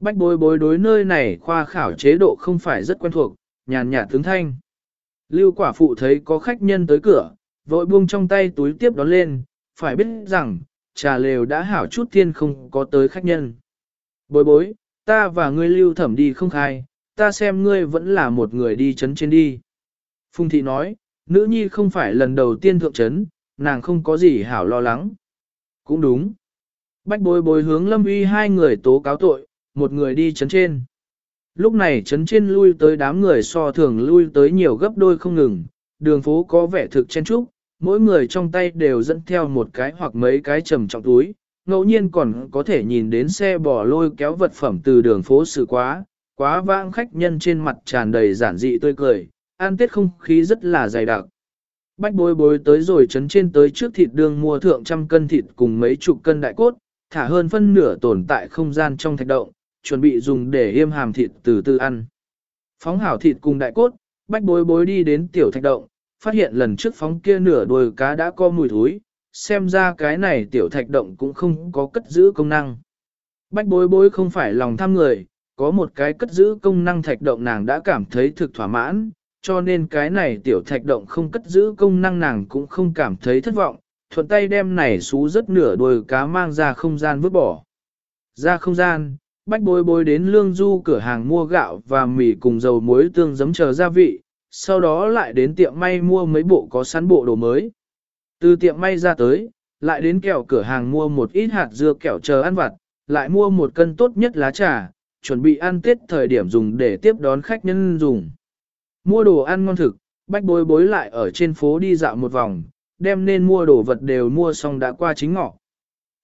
Bách bối bối đối nơi này khoa khảo chế độ không phải rất quen thuộc, nhàn nhạt tướng thanh. Lưu quả phụ thấy có khách nhân tới cửa, vội buông trong tay túi tiếp đón lên, phải biết rằng, trà lều đã hảo chút tiên không có tới khách nhân. Bối bối, ta và ngươi lưu thẩm đi không khai, ta xem ngươi vẫn là một người đi chấn trên đi. Phùng thị nói, nữ nhi không phải lần đầu tiên thượng chấn, nàng không có gì hảo lo lắng. Cũng đúng. Bách bối bối hướng lâm uy hai người tố cáo tội, một người đi chấn trên. Lúc này chấn trên lui tới đám người so thường lui tới nhiều gấp đôi không ngừng, đường phố có vẻ thực chen trúc, mỗi người trong tay đều dẫn theo một cái hoặc mấy cái trầm trọng túi, ngẫu nhiên còn có thể nhìn đến xe bò lôi kéo vật phẩm từ đường phố xử quá, quá vãng khách nhân trên mặt tràn đầy giản dị tươi cười, an tết không khí rất là dày đặc. Bách bối bối tới rồi chấn trên tới trước thịt đường mua thượng trăm cân thịt cùng mấy chục cân đại cốt, thả hơn phân nửa tồn tại không gian trong thạch động, chuẩn bị dùng để yêm hàm thịt từ từ ăn. Phóng hảo thịt cùng đại cốt, bách bối bối đi đến tiểu thạch động, phát hiện lần trước phóng kia nửa đuôi cá đã có mùi thúi, xem ra cái này tiểu thạch động cũng không có cất giữ công năng. Bách bối bối không phải lòng tham người, có một cái cất giữ công năng thạch động nàng đã cảm thấy thực thỏa mãn, cho nên cái này tiểu thạch động không cất giữ công năng nàng cũng không cảm thấy thất vọng, thuận tay đem này xú rất nửa đuôi cá mang ra không gian vứt bỏ. Ra không gian, bách bối bối đến lương du cửa hàng mua gạo và mì cùng dầu muối tương giấm chờ gia vị, sau đó lại đến tiệm may mua mấy bộ có sẵn bộ đồ mới. Từ tiệm may ra tới, lại đến kẹo cửa hàng mua một ít hạt dưa kẹo chờ ăn vặt, lại mua một cân tốt nhất lá trà, chuẩn bị ăn tết thời điểm dùng để tiếp đón khách nhân dùng. Mua đồ ăn ngon thực, bách bối bối lại ở trên phố đi dạo một vòng, đem nên mua đồ vật đều mua xong đã qua chính ngọ.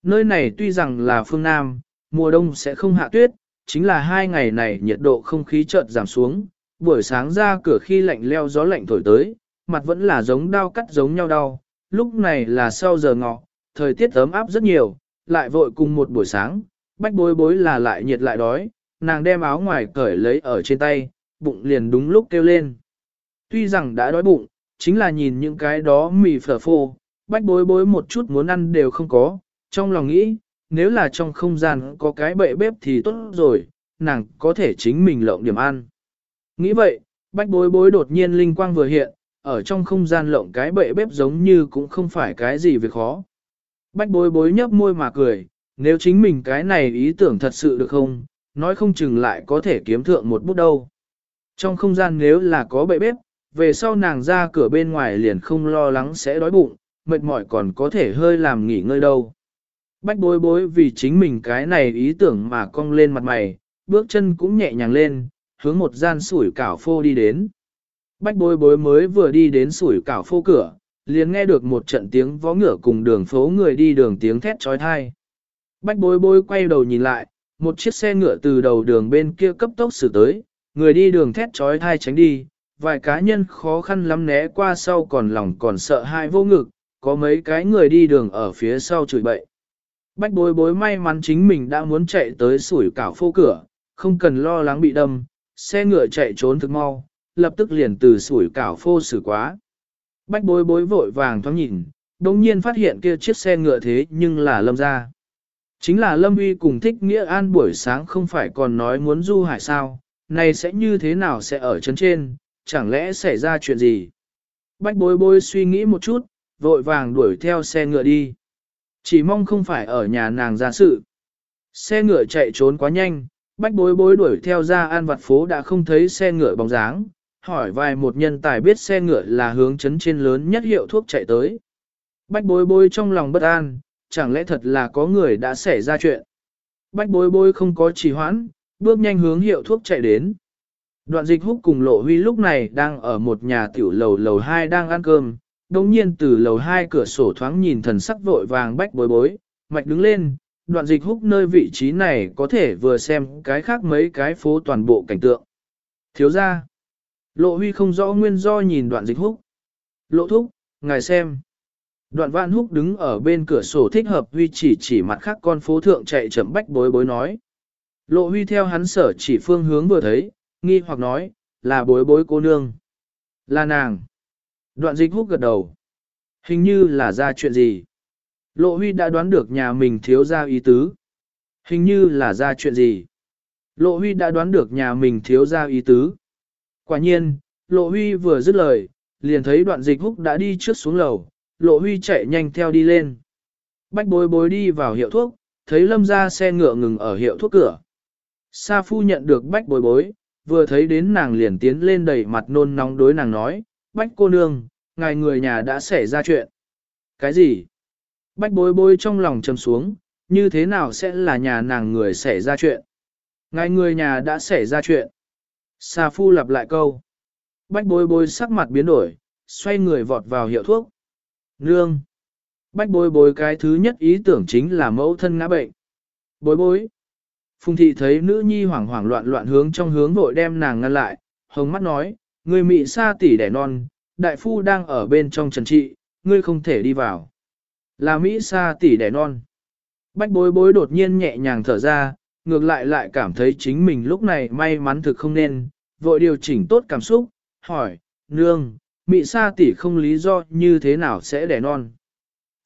Nơi này tuy rằng là phương Nam, mùa đông sẽ không hạ tuyết, chính là hai ngày này nhiệt độ không khí chợt giảm xuống, buổi sáng ra cửa khi lạnh leo gió lạnh thổi tới, mặt vẫn là giống đau cắt giống nhau đau, lúc này là sau giờ ngọ, thời tiết ấm áp rất nhiều, lại vội cùng một buổi sáng, bách bối bối là lại nhiệt lại đói, nàng đem áo ngoài cởi lấy ở trên tay, bụng liền đúng lúc kêu lên. Tuy rằng đã đói bụng, chính là nhìn những cái đó mì phở phô, bách bối bối một chút muốn ăn đều không có, trong lòng nghĩ, nếu là trong không gian có cái bệ bếp thì tốt rồi, nàng có thể chính mình lộng điểm ăn. Nghĩ vậy, bách bối bối đột nhiên linh quang vừa hiện, ở trong không gian lộng cái bệ bếp giống như cũng không phải cái gì việc khó. Bách bối bối nhấp môi mà cười, nếu chính mình cái này ý tưởng thật sự được không, nói không chừng lại có thể kiếm thượng một bút đâu. Trong không gian nếu là có bệ bếp, về sau nàng ra cửa bên ngoài liền không lo lắng sẽ đói bụng, mệt mỏi còn có thể hơi làm nghỉ ngơi đâu. Bách bối bối vì chính mình cái này ý tưởng mà cong lên mặt mày, bước chân cũng nhẹ nhàng lên, hướng một gian sủi cảo phô đi đến. Bách bối bối mới vừa đi đến sủi cảo phô cửa, liền nghe được một trận tiếng vó ngựa cùng đường phố người đi đường tiếng thét trói thai. Bách bối bối quay đầu nhìn lại, một chiếc xe ngựa từ đầu đường bên kia cấp tốc xử tới, người đi đường thét trói thai tránh đi, vài cá nhân khó khăn lắm né qua sau còn lòng còn sợ hai vô ngực, có mấy cái người đi đường ở phía sau chửi bậy. Bách bối bối may mắn chính mình đã muốn chạy tới sủi cảo phô cửa, không cần lo lắng bị đâm, xe ngựa chạy trốn thực mau, lập tức liền từ sủi cảo phô xử quá. Bách bối bối vội vàng thoáng nhìn, đồng nhiên phát hiện kia chiếc xe ngựa thế nhưng là lâm ra. Chính là Lâm Uy cùng thích nghĩa an buổi sáng không phải còn nói muốn du hải sao, này sẽ như thế nào sẽ ở chấn trên, chẳng lẽ xảy ra chuyện gì? Bách bối bối suy nghĩ một chút, vội vàng đuổi theo xe ngựa đi. Chỉ mong không phải ở nhà nàng ra sự. Xe ngựa chạy trốn quá nhanh, bách bối bối đuổi theo ra an vặt phố đã không thấy xe ngựa bóng dáng, hỏi vài một nhân tài biết xe ngựa là hướng chấn trên lớn nhất hiệu thuốc chạy tới. Bách bối bối trong lòng bất an, chẳng lẽ thật là có người đã xảy ra chuyện. Bách bối bối không có trì hoãn, bước nhanh hướng hiệu thuốc chạy đến. Đoạn dịch húc cùng lộ huy lúc này đang ở một nhà tiểu lầu lầu 2 đang ăn cơm, đồng nhiên từ lầu 2 cửa sổ thoáng nhìn thần sắc vội vàng bách bối bối, mạch đứng lên, đoạn dịch húc nơi vị trí này có thể vừa xem cái khác mấy cái phố toàn bộ cảnh tượng. Thiếu ra, lộ huy không rõ nguyên do nhìn đoạn dịch húc. Lộ thúc, ngài xem. Đoạn vạn húc đứng ở bên cửa sổ thích hợp huy chỉ chỉ mặt khác con phố thượng chạy chậm bách bối bối nói. Lộ huy theo hắn sở chỉ phương hướng vừa thấy, nghi hoặc nói, là bối bối cô nương. Là nàng. Đoạn dịch húc gật đầu. Hình như là ra chuyện gì. Lộ huy đã đoán được nhà mình thiếu ra ý tứ. Hình như là ra chuyện gì. Lộ huy đã đoán được nhà mình thiếu ra ý tứ. Quả nhiên, lộ huy vừa dứt lời, liền thấy đoạn dịch húc đã đi trước xuống lầu, lộ huy chạy nhanh theo đi lên. Bách bối bối đi vào hiệu thuốc, thấy lâm ra xe ngựa ngừng ở hiệu thuốc cửa. Sa phu nhận được bách bối bối, vừa thấy đến nàng liền tiến lên đầy mặt nôn nóng đối nàng nói, bách cô nương, ngài người nhà đã xảy ra chuyện. Cái gì? Bách bối bối trong lòng trầm xuống, như thế nào sẽ là nhà nàng người xảy ra chuyện? Ngài người nhà đã xảy ra chuyện. Sa phu lặp lại câu. Bách bối bối sắc mặt biến đổi, xoay người vọt vào hiệu thuốc. Nương. Bách bối bối cái thứ nhất ý tưởng chính là mẫu thân ngã bệnh. Bối bối. Phùng thị thấy nữ nhi hoảng hoảng loạn loạn hướng trong hướng vội đem nàng ngăn lại, hồng mắt nói, người mị sa tỷ đẻ non, đại phu đang ở bên trong trần trị, ngươi không thể đi vào. Là Mỹ sa tỷ đẻ non. Bách bối bối đột nhiên nhẹ nhàng thở ra, ngược lại lại cảm thấy chính mình lúc này may mắn thực không nên, vội điều chỉnh tốt cảm xúc, hỏi, nương, mị sa tỷ không lý do như thế nào sẽ đẻ non.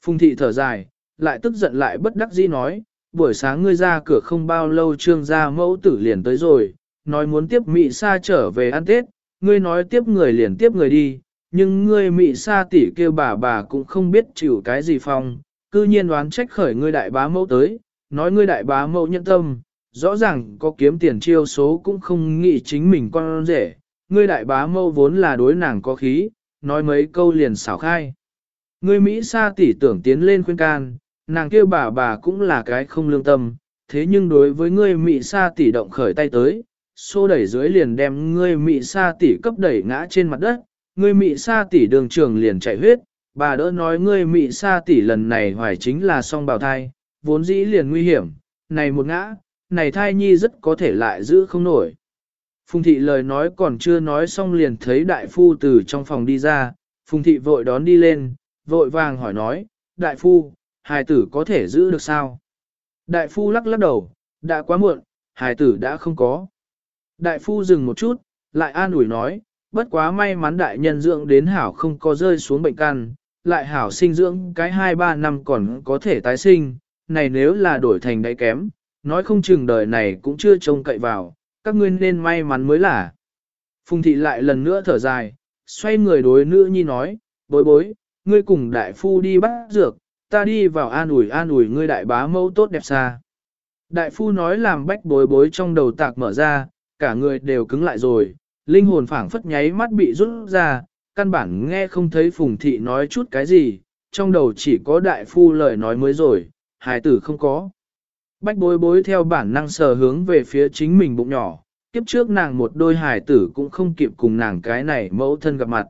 Phùng thị thở dài, lại tức giận lại bất đắc dĩ nói, buổi sáng ngươi ra cửa không bao lâu trương gia mẫu tử liền tới rồi, nói muốn tiếp mị sa trở về ăn tết, ngươi nói tiếp người liền tiếp người đi, nhưng ngươi mị sa tỷ kêu bà bà cũng không biết chịu cái gì phong, cư nhiên đoán trách khởi ngươi đại bá mẫu tới, nói ngươi đại bá mẫu nhận tâm, rõ ràng có kiếm tiền chiêu số cũng không nghĩ chính mình con rể, ngươi đại bá mẫu vốn là đối nàng có khí, nói mấy câu liền xảo khai. Ngươi Mỹ sa tỷ tưởng tiến lên khuyên can, nàng kia bà bà cũng là cái không lương tâm, thế nhưng đối với ngươi Mỹ sa tỷ động khởi tay tới, xô đẩy dưới liền đem ngươi Mỹ sa tỷ cấp đẩy ngã trên mặt đất, ngươi Mỹ sa tỷ đường trường liền chạy huyết, bà đỡ nói ngươi Mỹ sa tỷ lần này hoài chính là song bào thai, vốn dĩ liền nguy hiểm, này một ngã, này thai nhi rất có thể lại giữ không nổi. Phùng thị lời nói còn chưa nói xong liền thấy đại phu từ trong phòng đi ra, phùng thị vội đón đi lên, vội vàng hỏi nói, đại phu, hài tử có thể giữ được sao? Đại phu lắc lắc đầu, đã quá muộn, hài tử đã không có. Đại phu dừng một chút, lại an ủi nói, bất quá may mắn đại nhân dưỡng đến hảo không có rơi xuống bệnh căn, lại hảo sinh dưỡng cái 2-3 năm còn có thể tái sinh, này nếu là đổi thành đáy kém, nói không chừng đời này cũng chưa trông cậy vào, các ngươi nên may mắn mới là. Phùng thị lại lần nữa thở dài, xoay người đối nữ nhi nói, bối bối, ngươi cùng đại phu đi bắt dược, ta đi vào an ủi an ủi ngươi đại bá mẫu tốt đẹp xa. Đại phu nói làm bách bối bối trong đầu tạc mở ra, cả người đều cứng lại rồi, linh hồn phảng phất nháy mắt bị rút ra, căn bản nghe không thấy phùng thị nói chút cái gì, trong đầu chỉ có đại phu lời nói mới rồi, hài tử không có. Bách bối bối theo bản năng sờ hướng về phía chính mình bụng nhỏ, kiếp trước nàng một đôi hài tử cũng không kịp cùng nàng cái này mẫu thân gặp mặt.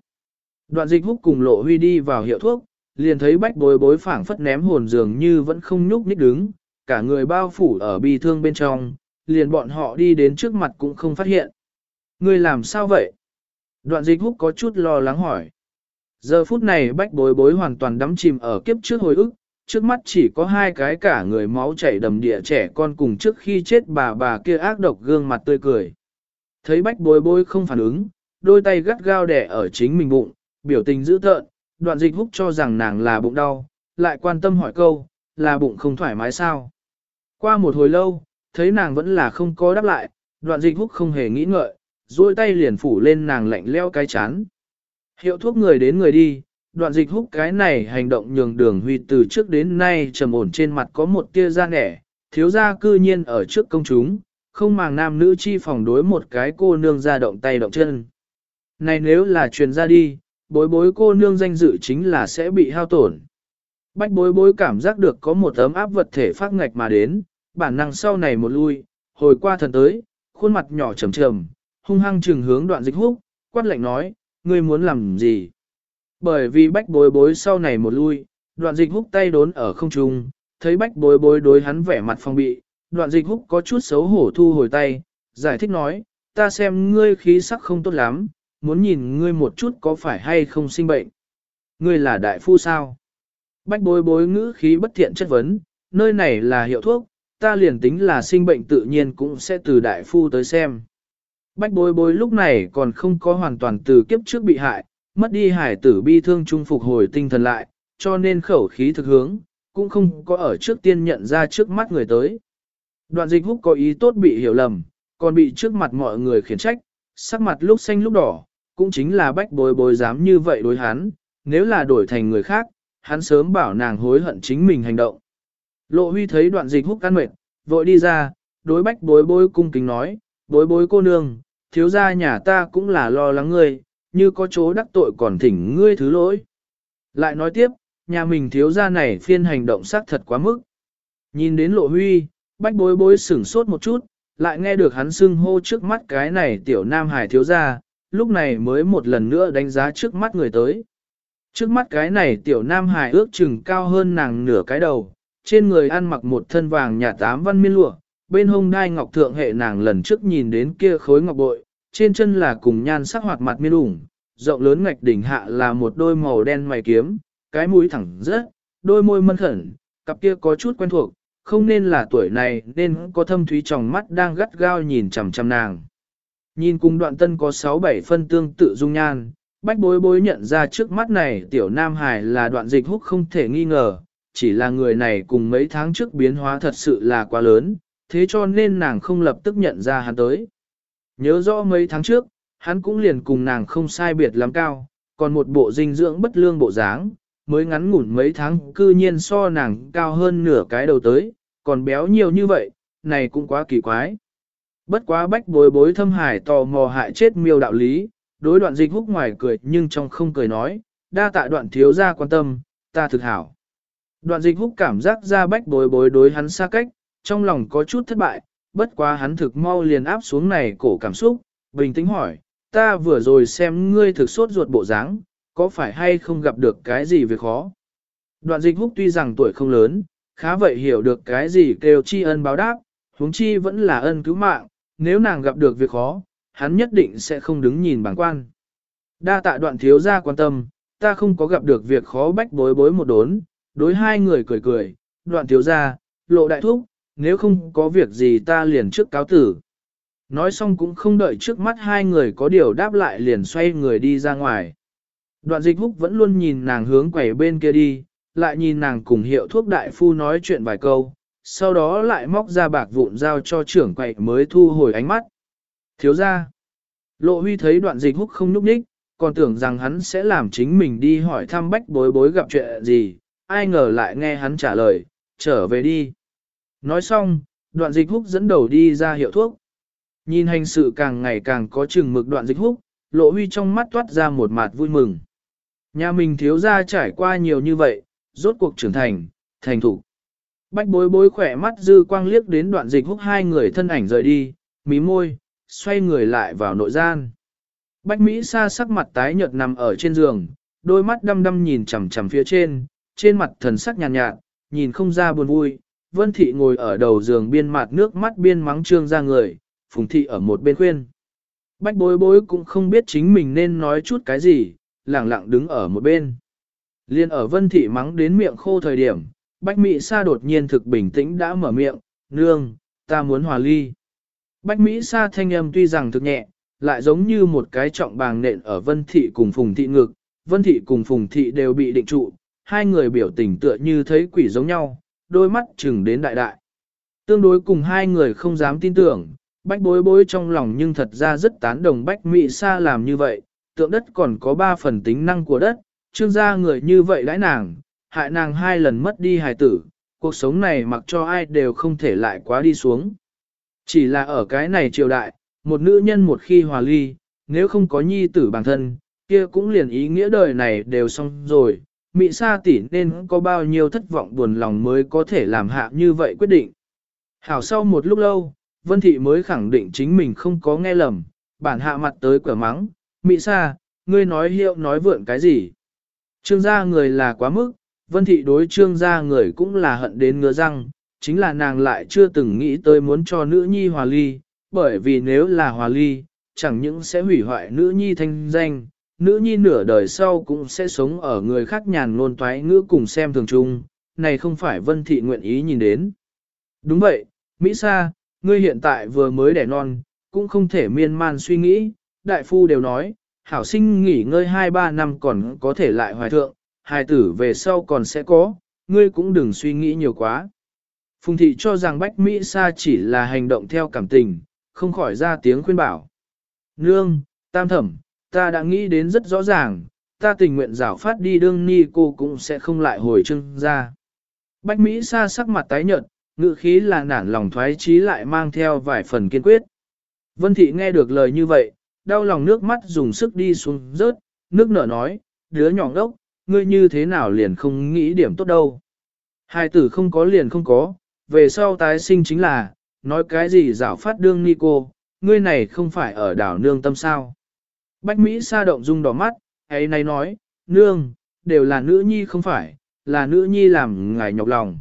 Đoạn dịch húc cùng lộ huy đi vào hiệu thuốc, liền thấy bách bối bối phảng phất ném hồn dường như vẫn không nhúc nhích đứng, cả người bao phủ ở bi thương bên trong, liền bọn họ đi đến trước mặt cũng không phát hiện. Người làm sao vậy? Đoạn dịch húc có chút lo lắng hỏi. Giờ phút này bách bối bối hoàn toàn đắm chìm ở kiếp trước hồi ức, trước mắt chỉ có hai cái cả người máu chảy đầm địa trẻ con cùng trước khi chết bà bà kia ác độc gương mặt tươi cười. Thấy bách bối bối không phản ứng, đôi tay gắt gao đẻ ở chính mình bụng, biểu tình dữ tợn, đoạn dịch húc cho rằng nàng là bụng đau, lại quan tâm hỏi câu, là bụng không thoải mái sao. Qua một hồi lâu, thấy nàng vẫn là không có đáp lại, đoạn dịch húc không hề nghĩ ngợi, duỗi tay liền phủ lên nàng lạnh leo cái chán. Hiệu thuốc người đến người đi, đoạn dịch húc cái này hành động nhường đường huy từ trước đến nay trầm ổn trên mặt có một tia da nẻ, thiếu gia cư nhiên ở trước công chúng, không màng nam nữ chi phòng đối một cái cô nương ra động tay động chân. Này nếu là truyền ra đi, bối bối cô nương danh dự chính là sẽ bị hao tổn. Bách bối bối cảm giác được có một ấm áp vật thể phát ngạch mà đến, bản năng sau này một lui, hồi qua thần tới, khuôn mặt nhỏ trầm trầm, hung hăng trừng hướng đoạn dịch húc, quát lệnh nói, ngươi muốn làm gì? Bởi vì bách bối bối sau này một lui, đoạn dịch húc tay đốn ở không trung, thấy bách bối bối đối hắn vẻ mặt phong bị, đoạn dịch húc có chút xấu hổ thu hồi tay, giải thích nói, ta xem ngươi khí sắc không tốt lắm, muốn nhìn ngươi một chút có phải hay không sinh bệnh. Ngươi là đại phu sao? Bách bối bối ngữ khí bất thiện chất vấn, nơi này là hiệu thuốc, ta liền tính là sinh bệnh tự nhiên cũng sẽ từ đại phu tới xem. Bách bối bối lúc này còn không có hoàn toàn từ kiếp trước bị hại, mất đi hải tử bi thương trung phục hồi tinh thần lại, cho nên khẩu khí thực hướng, cũng không có ở trước tiên nhận ra trước mắt người tới. Đoạn dịch húc có ý tốt bị hiểu lầm, còn bị trước mặt mọi người khiển trách, sắc mặt lúc xanh lúc đỏ, cũng chính là bách bối bối dám như vậy đối hắn, nếu là đổi thành người khác, hắn sớm bảo nàng hối hận chính mình hành động. Lộ huy thấy đoạn dịch húc ăn mệt, vội đi ra, đối bách bối bối cung kính nói, bối bối cô nương, thiếu gia nhà ta cũng là lo lắng ngươi, như có chỗ đắc tội còn thỉnh ngươi thứ lỗi. Lại nói tiếp, nhà mình thiếu gia này phiên hành động xác thật quá mức. Nhìn đến lộ huy, bách bối bối sửng sốt một chút, lại nghe được hắn xưng hô trước mắt cái này tiểu nam hải thiếu gia, lúc này mới một lần nữa đánh giá trước mắt người tới. Trước mắt cái này tiểu nam hải ước chừng cao hơn nàng nửa cái đầu, trên người ăn mặc một thân vàng nhà tám văn miên lụa, bên hông đai ngọc thượng hệ nàng lần trước nhìn đến kia khối ngọc bội, trên chân là cùng nhan sắc hoạt mặt miên ủng, rộng lớn ngạch đỉnh hạ là một đôi màu đen mày kiếm, cái mũi thẳng rớt, đôi môi mân khẩn, cặp kia có chút quen thuộc, không nên là tuổi này nên có thâm thúy trong mắt đang gắt gao nhìn chằm chằm nàng. Nhìn cùng đoạn tân có 6-7 phân tương tự dung nhan, bách bối bối nhận ra trước mắt này tiểu nam hải là đoạn dịch húc không thể nghi ngờ, chỉ là người này cùng mấy tháng trước biến hóa thật sự là quá lớn, thế cho nên nàng không lập tức nhận ra hắn tới. Nhớ rõ mấy tháng trước, hắn cũng liền cùng nàng không sai biệt lắm cao, còn một bộ dinh dưỡng bất lương bộ dáng, mới ngắn ngủn mấy tháng cư nhiên so nàng cao hơn nửa cái đầu tới, còn béo nhiều như vậy, này cũng quá kỳ quái. Bất quá bách bối bối thâm hải tò mò hại chết miêu đạo lý, đối đoạn dịch húc ngoài cười nhưng trong không cười nói, đa tạ đoạn thiếu ra quan tâm, ta thực hảo. Đoạn dịch húc cảm giác ra bách bối bối đối hắn xa cách, trong lòng có chút thất bại, bất quá hắn thực mau liền áp xuống này cổ cảm xúc, bình tĩnh hỏi, ta vừa rồi xem ngươi thực sốt ruột bộ dáng, có phải hay không gặp được cái gì việc khó. Đoạn dịch húc tuy rằng tuổi không lớn, khá vậy hiểu được cái gì kêu tri ân báo đáp, huống chi vẫn là ân cứu mạng, nếu nàng gặp được việc khó, hắn nhất định sẽ không đứng nhìn bảng quan. Đa tạ đoạn thiếu gia quan tâm, ta không có gặp được việc khó bách bối bối một đốn, đối hai người cười cười, đoạn thiếu gia, lộ đại thúc, nếu không có việc gì ta liền trước cáo tử. Nói xong cũng không đợi trước mắt hai người có điều đáp lại liền xoay người đi ra ngoài. Đoạn dịch húc vẫn luôn nhìn nàng hướng quẩy bên kia đi, lại nhìn nàng cùng hiệu thuốc đại phu nói chuyện vài câu, sau đó lại móc ra bạc vụn giao cho trưởng quậy mới thu hồi ánh mắt. Thiếu ra, lộ huy thấy đoạn dịch húc không nhúc nhích, còn tưởng rằng hắn sẽ làm chính mình đi hỏi thăm bách bối bối gặp chuyện gì, ai ngờ lại nghe hắn trả lời, trở về đi. Nói xong, đoạn dịch húc dẫn đầu đi ra hiệu thuốc. Nhìn hành sự càng ngày càng có chừng mực đoạn dịch húc, lộ huy trong mắt toát ra một mặt vui mừng. Nhà mình thiếu ra trải qua nhiều như vậy, rốt cuộc trưởng thành, thành thủ. Bách bối bối khỏe mắt dư quang liếc đến đoạn dịch húc hai người thân ảnh rời đi, mí môi, xoay người lại vào nội gian. Bách Mỹ Sa sắc mặt tái nhợt nằm ở trên giường, đôi mắt đăm đăm nhìn chằm chằm phía trên, trên mặt thần sắc nhàn nhạt, nhạt, nhìn không ra buồn vui. Vân Thị ngồi ở đầu giường biên mặt nước mắt biên mắng trương ra người, Phùng Thị ở một bên khuyên. Bách bối bối cũng không biết chính mình nên nói chút cái gì, lặng lặng đứng ở một bên. Liên ở Vân Thị mắng đến miệng khô thời điểm, Bách Mỹ Sa đột nhiên thực bình tĩnh đã mở miệng, nương, ta muốn hòa ly. Bách Mỹ Sa thanh âm tuy rằng thực nhẹ, lại giống như một cái trọng bàng nện ở Vân Thị cùng Phùng Thị ngực, Vân Thị cùng Phùng Thị đều bị định trụ, hai người biểu tình tựa như thấy quỷ giống nhau, đôi mắt chừng đến đại đại. Tương đối cùng hai người không dám tin tưởng, bách bối bối trong lòng nhưng thật ra rất tán đồng bách Mỹ Sa làm như vậy, tượng đất còn có ba phần tính năng của đất, trương gia người như vậy đãi nàng, hại nàng hai lần mất đi hài tử, cuộc sống này mặc cho ai đều không thể lại quá đi xuống. Chỉ là ở cái này triều đại, một nữ nhân một khi hòa ly, nếu không có nhi tử bản thân, kia cũng liền ý nghĩa đời này đều xong rồi, Mị Sa tỷ nên có bao nhiêu thất vọng buồn lòng mới có thể làm hạ như vậy quyết định. Hảo sau một lúc lâu, Vân Thị mới khẳng định chính mình không có nghe lầm, bản hạ mặt tới cửa mắng, Mị Sa, ngươi nói hiệu nói vượn cái gì? Trương gia người là quá mức, Vân Thị đối trương gia người cũng là hận đến ngứa răng, chính là nàng lại chưa từng nghĩ tới muốn cho nữ nhi hòa ly, bởi vì nếu là hòa ly, chẳng những sẽ hủy hoại nữ nhi thanh danh, nữ nhi nửa đời sau cũng sẽ sống ở người khác nhàn ngôn toái ngữ cùng xem thường chung, này không phải Vân Thị nguyện ý nhìn đến. Đúng vậy, Mỹ Sa, ngươi hiện tại vừa mới đẻ non, cũng không thể miên man suy nghĩ, đại phu đều nói, hảo sinh nghỉ ngơi 2-3 năm còn có thể lại hoài thượng, hài tử về sau còn sẽ có, ngươi cũng đừng suy nghĩ nhiều quá. Phùng thị cho rằng Bách Mỹ Sa chỉ là hành động theo cảm tình, không khỏi ra tiếng khuyên bảo. Nương, tam thẩm, ta đã nghĩ đến rất rõ ràng, ta tình nguyện rảo phát đi đương ni cô cũng sẽ không lại hồi trưng ra. Bách Mỹ Sa sắc mặt tái nhợt, ngự khí là nản lòng thoái trí lại mang theo vài phần kiên quyết. Vân Thị nghe được lời như vậy, đau lòng nước mắt dùng sức đi xuống rớt, nước nở nói, đứa nhỏ ngốc, ngươi như thế nào liền không nghĩ điểm tốt đâu. Hai tử không có liền không có, về sau tái sinh chính là, nói cái gì rảo phát đương ni cô, ngươi này không phải ở đảo nương tâm sao. Bách Mỹ sa động dung đỏ mắt, ấy này nói, nương, đều là nữ nhi không phải, là nữ nhi làm ngài nhọc lòng.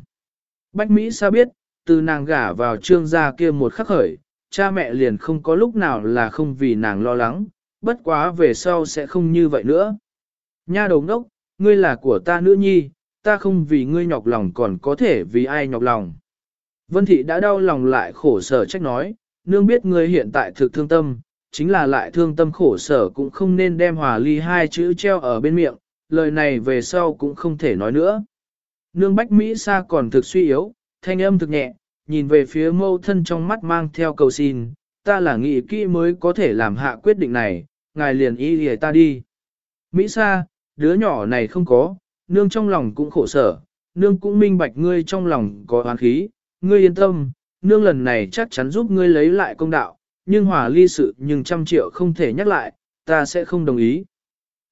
Bách Mỹ sa biết, từ nàng gả vào trương gia kia một khắc khởi, cha mẹ liền không có lúc nào là không vì nàng lo lắng, bất quá về sau sẽ không như vậy nữa. Nha đầu đốc, ngươi là của ta nữ nhi, ta không vì ngươi nhọc lòng còn có thể vì ai nhọc lòng. Vân thị đã đau lòng lại khổ sở trách nói, nương biết ngươi hiện tại thực thương tâm, chính là lại thương tâm khổ sở cũng không nên đem hòa ly hai chữ treo ở bên miệng, lời này về sau cũng không thể nói nữa. Nương Bách Mỹ Sa còn thực suy yếu, thanh âm thực nhẹ, nhìn về phía mâu thân trong mắt mang theo cầu xin, ta là nghị kỹ mới có thể làm hạ quyết định này, ngài liền ý lìa ta đi. Mỹ Sa, đứa nhỏ này không có, nương trong lòng cũng khổ sở, nương cũng minh bạch ngươi trong lòng có oán khí, ngươi yên tâm, nương lần này chắc chắn giúp ngươi lấy lại công đạo, nhưng hòa ly sự nhưng trăm triệu không thể nhắc lại, ta sẽ không đồng ý.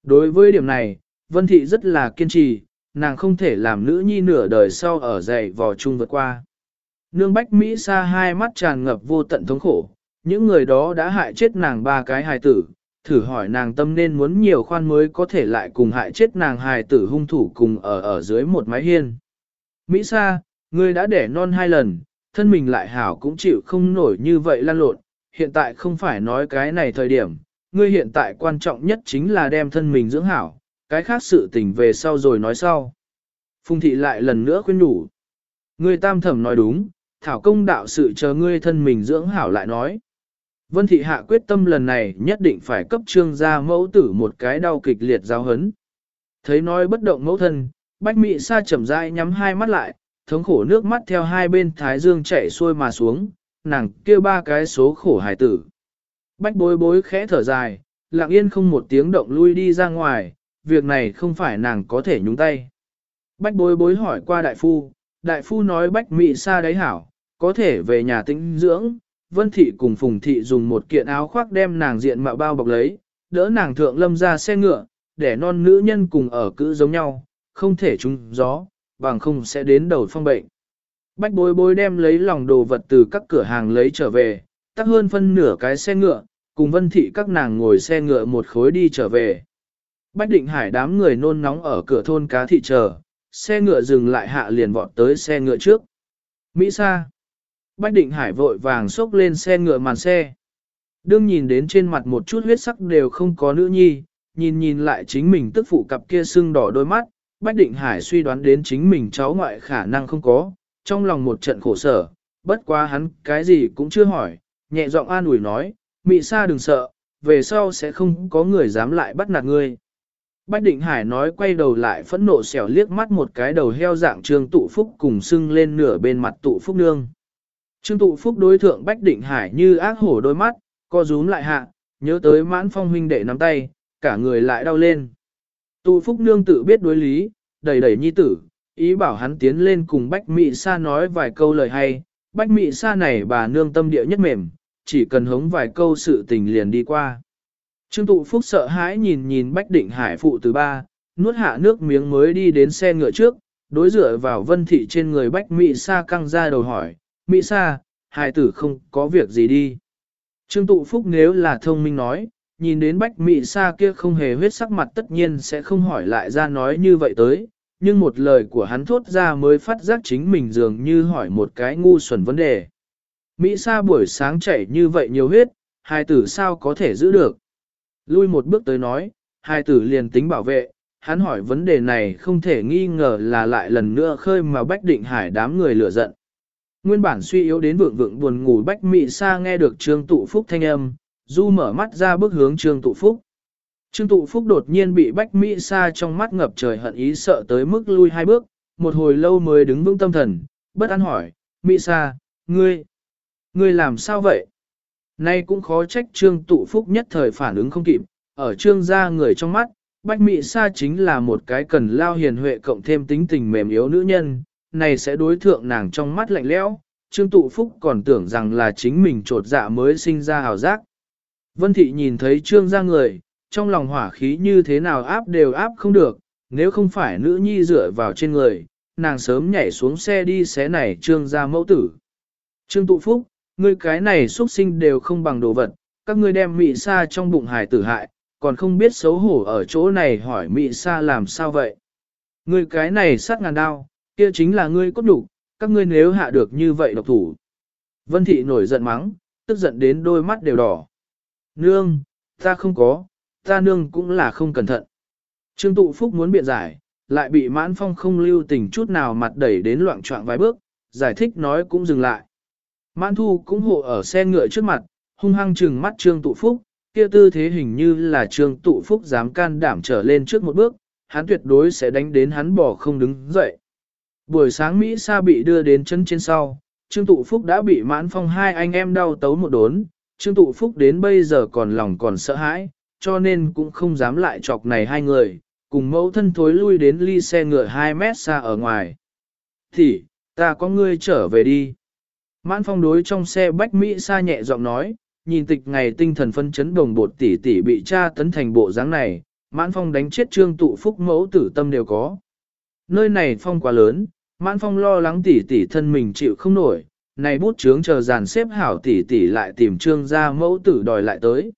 Đối với điểm này, Vân Thị rất là kiên trì, nàng không thể làm nữ nhi nửa đời sau ở dậy vò chung vượt qua. Nương Bách Mỹ xa hai mắt tràn ngập vô tận thống khổ, những người đó đã hại chết nàng ba cái hài tử, thử hỏi nàng tâm nên muốn nhiều khoan mới có thể lại cùng hại chết nàng hài tử hung thủ cùng ở ở dưới một mái hiên. Mỹ Sa, ngươi đã đẻ non hai lần, thân mình lại hảo cũng chịu không nổi như vậy lan lộn, hiện tại không phải nói cái này thời điểm, ngươi hiện tại quan trọng nhất chính là đem thân mình dưỡng hảo, cái khác sự tình về sau rồi nói sau. Phùng thị lại lần nữa khuyên nhủ. Ngươi tam thẩm nói đúng, thảo công đạo sự chờ ngươi thân mình dưỡng hảo lại nói. Vân thị hạ quyết tâm lần này nhất định phải cấp trương gia mẫu tử một cái đau kịch liệt giáo hấn. Thấy nói bất động mẫu thân, bách mị sa chậm rãi nhắm hai mắt lại, thống khổ nước mắt theo hai bên thái dương chảy xuôi mà xuống, nàng kêu ba cái số khổ hài tử. Bách bối bối khẽ thở dài, lặng yên không một tiếng động lui đi ra ngoài, việc này không phải nàng có thể nhúng tay. Bách bối bối hỏi qua đại phu, đại phu nói bách mị sa đáy hảo, có thể về nhà tĩnh dưỡng, vân thị cùng phùng thị dùng một kiện áo khoác đem nàng diện mạo bao bọc lấy, đỡ nàng thượng lâm ra xe ngựa, để non nữ nhân cùng ở cữ giống nhau, không thể trúng gió, bằng không sẽ đến đầu phong bệnh. Bách bối bối đem lấy lòng đồ vật từ các cửa hàng lấy trở về, tắc hơn phân nửa cái xe ngựa, cùng vân thị các nàng ngồi xe ngựa một khối đi trở về. Bách định hải đám người nôn nóng ở cửa thôn cá thị chờ, xe ngựa dừng lại hạ liền vọt tới xe ngựa trước. Mỹ Sa. Bách định hải vội vàng xốc lên xe ngựa màn xe. Đương nhìn đến trên mặt một chút huyết sắc đều không có nữ nhi, nhìn nhìn lại chính mình tức phụ cặp kia sưng đỏ đôi mắt, Bách định hải suy đoán đến chính mình cháu ngoại khả năng không có, trong lòng một trận khổ sở, bất quá hắn cái gì cũng chưa hỏi, nhẹ giọng an ủi nói, Mị Sa đừng sợ, về sau sẽ không có người dám lại bắt nạt ngươi. Bách Định Hải nói quay đầu lại phẫn nộ xẻo liếc mắt một cái đầu heo dạng trương tụ phúc cùng sưng lên nửa bên mặt tụ phúc nương. Trương tụ phúc đối thượng Bách Định Hải như ác hổ đôi mắt, co rúm lại hạ, nhớ tới mãn phong huynh đệ nắm tay, cả người lại đau lên. Tụ phúc nương tự biết đối lý, đẩy đẩy nhi tử, ý bảo hắn tiến lên cùng Bách Mị Sa nói vài câu lời hay. Bách Mị Sa này bà nương tâm địa nhất mềm, chỉ cần hống vài câu sự tình liền đi qua. Trương tụ phúc sợ hãi nhìn nhìn Bách Định Hải phụ từ ba, nuốt hạ nước miếng mới đi đến xe ngựa trước, đối dựa vào vân thị trên người Bách Mị Sa căng ra đầu hỏi, Mỹ Sa, hải tử không có việc gì đi. Trương tụ phúc nếu là thông minh nói, nhìn đến Bách Mỹ Sa kia không hề huyết sắc mặt tất nhiên sẽ không hỏi lại ra nói như vậy tới, nhưng một lời của hắn thốt ra mới phát giác chính mình dường như hỏi một cái ngu xuẩn vấn đề. Mỹ Sa buổi sáng chảy như vậy nhiều huyết, hài tử sao có thể giữ được? Lui một bước tới nói, hài tử liền tính bảo vệ, hắn hỏi vấn đề này không thể nghi ngờ là lại lần nữa khơi mà Bách Định Hải đám người lửa giận. Nguyên bản suy yếu đến vượng vượng buồn ngủ Bách Mỹ Sa nghe được Trương Tụ Phúc thanh âm, du mở mắt ra bước hướng Trương Tụ Phúc. Trương Tụ Phúc đột nhiên bị Bách Mỹ Sa trong mắt ngập trời hận ý sợ tới mức lui hai bước, một hồi lâu mới đứng vững tâm thần, bất an hỏi, Mỹ Sa, ngươi, ngươi làm sao vậy? Nay cũng khó trách Trương Tụ Phúc nhất thời phản ứng không kịp, ở Trương gia người trong mắt, Bách Mỹ Sa chính là một cái cần lao hiền huệ cộng thêm tính tình mềm yếu nữ nhân, này sẽ đối thượng nàng trong mắt lạnh lẽo. Trương Tụ Phúc còn tưởng rằng là chính mình trột dạ mới sinh ra hào giác. Vân Thị nhìn thấy Trương gia người, trong lòng hỏa khí như thế nào áp đều áp không được, nếu không phải nữ nhi dựa vào trên người, nàng sớm nhảy xuống xe đi xé này trương ra mẫu tử. Trương tụ phúc, ngươi cái này xuất sinh đều không bằng đồ vật, các ngươi đem mị sa trong bụng hài tử hại, còn không biết xấu hổ ở chỗ này hỏi mị sa làm sao vậy. Ngươi cái này sát ngàn đao, kia chính là ngươi cốt đủ, các ngươi nếu hạ được như vậy độc thủ. Vân thị nổi giận mắng, tức giận đến đôi mắt đều đỏ. Nương, ta không có, ta nương cũng là không cẩn thận. Trương tụ phúc muốn biện giải, lại bị mãn phong không lưu tình chút nào mặt đẩy đến loạn trọng vài bước, giải thích nói cũng dừng lại. Mãn thu cũng hộ ở xe ngựa trước mặt, hung hăng trừng mắt trương tụ phúc, kia tư thế hình như là trương tụ phúc dám can đảm trở lên trước một bước, hắn tuyệt đối sẽ đánh đến hắn bỏ không đứng dậy. Buổi sáng Mỹ Sa bị đưa đến chân trên sau, Trương Tụ Phúc đã bị mãn phong hai anh em đau tấu một đốn, Trương Tụ Phúc đến bây giờ còn lòng còn sợ hãi, cho nên cũng không dám lại chọc này hai người, cùng mẫu thân thối lui đến ly xe ngựa 2 mét xa ở ngoài. Thì, ta có ngươi trở về đi. Mãn phong đối trong xe bách Mỹ Sa nhẹ giọng nói, nhìn tịch ngày tinh thần phân chấn đồng bột tỷ tỷ bị cha tấn thành bộ dáng này, mãn phong đánh chết trương tụ phúc mẫu tử tâm đều có. Nơi này phong quá lớn, mãn phong lo lắng tỷ tỷ thân mình chịu không nổi, này bút chướng chờ dàn xếp hảo tỷ tỷ lại tìm trương ra mẫu tử đòi lại tới.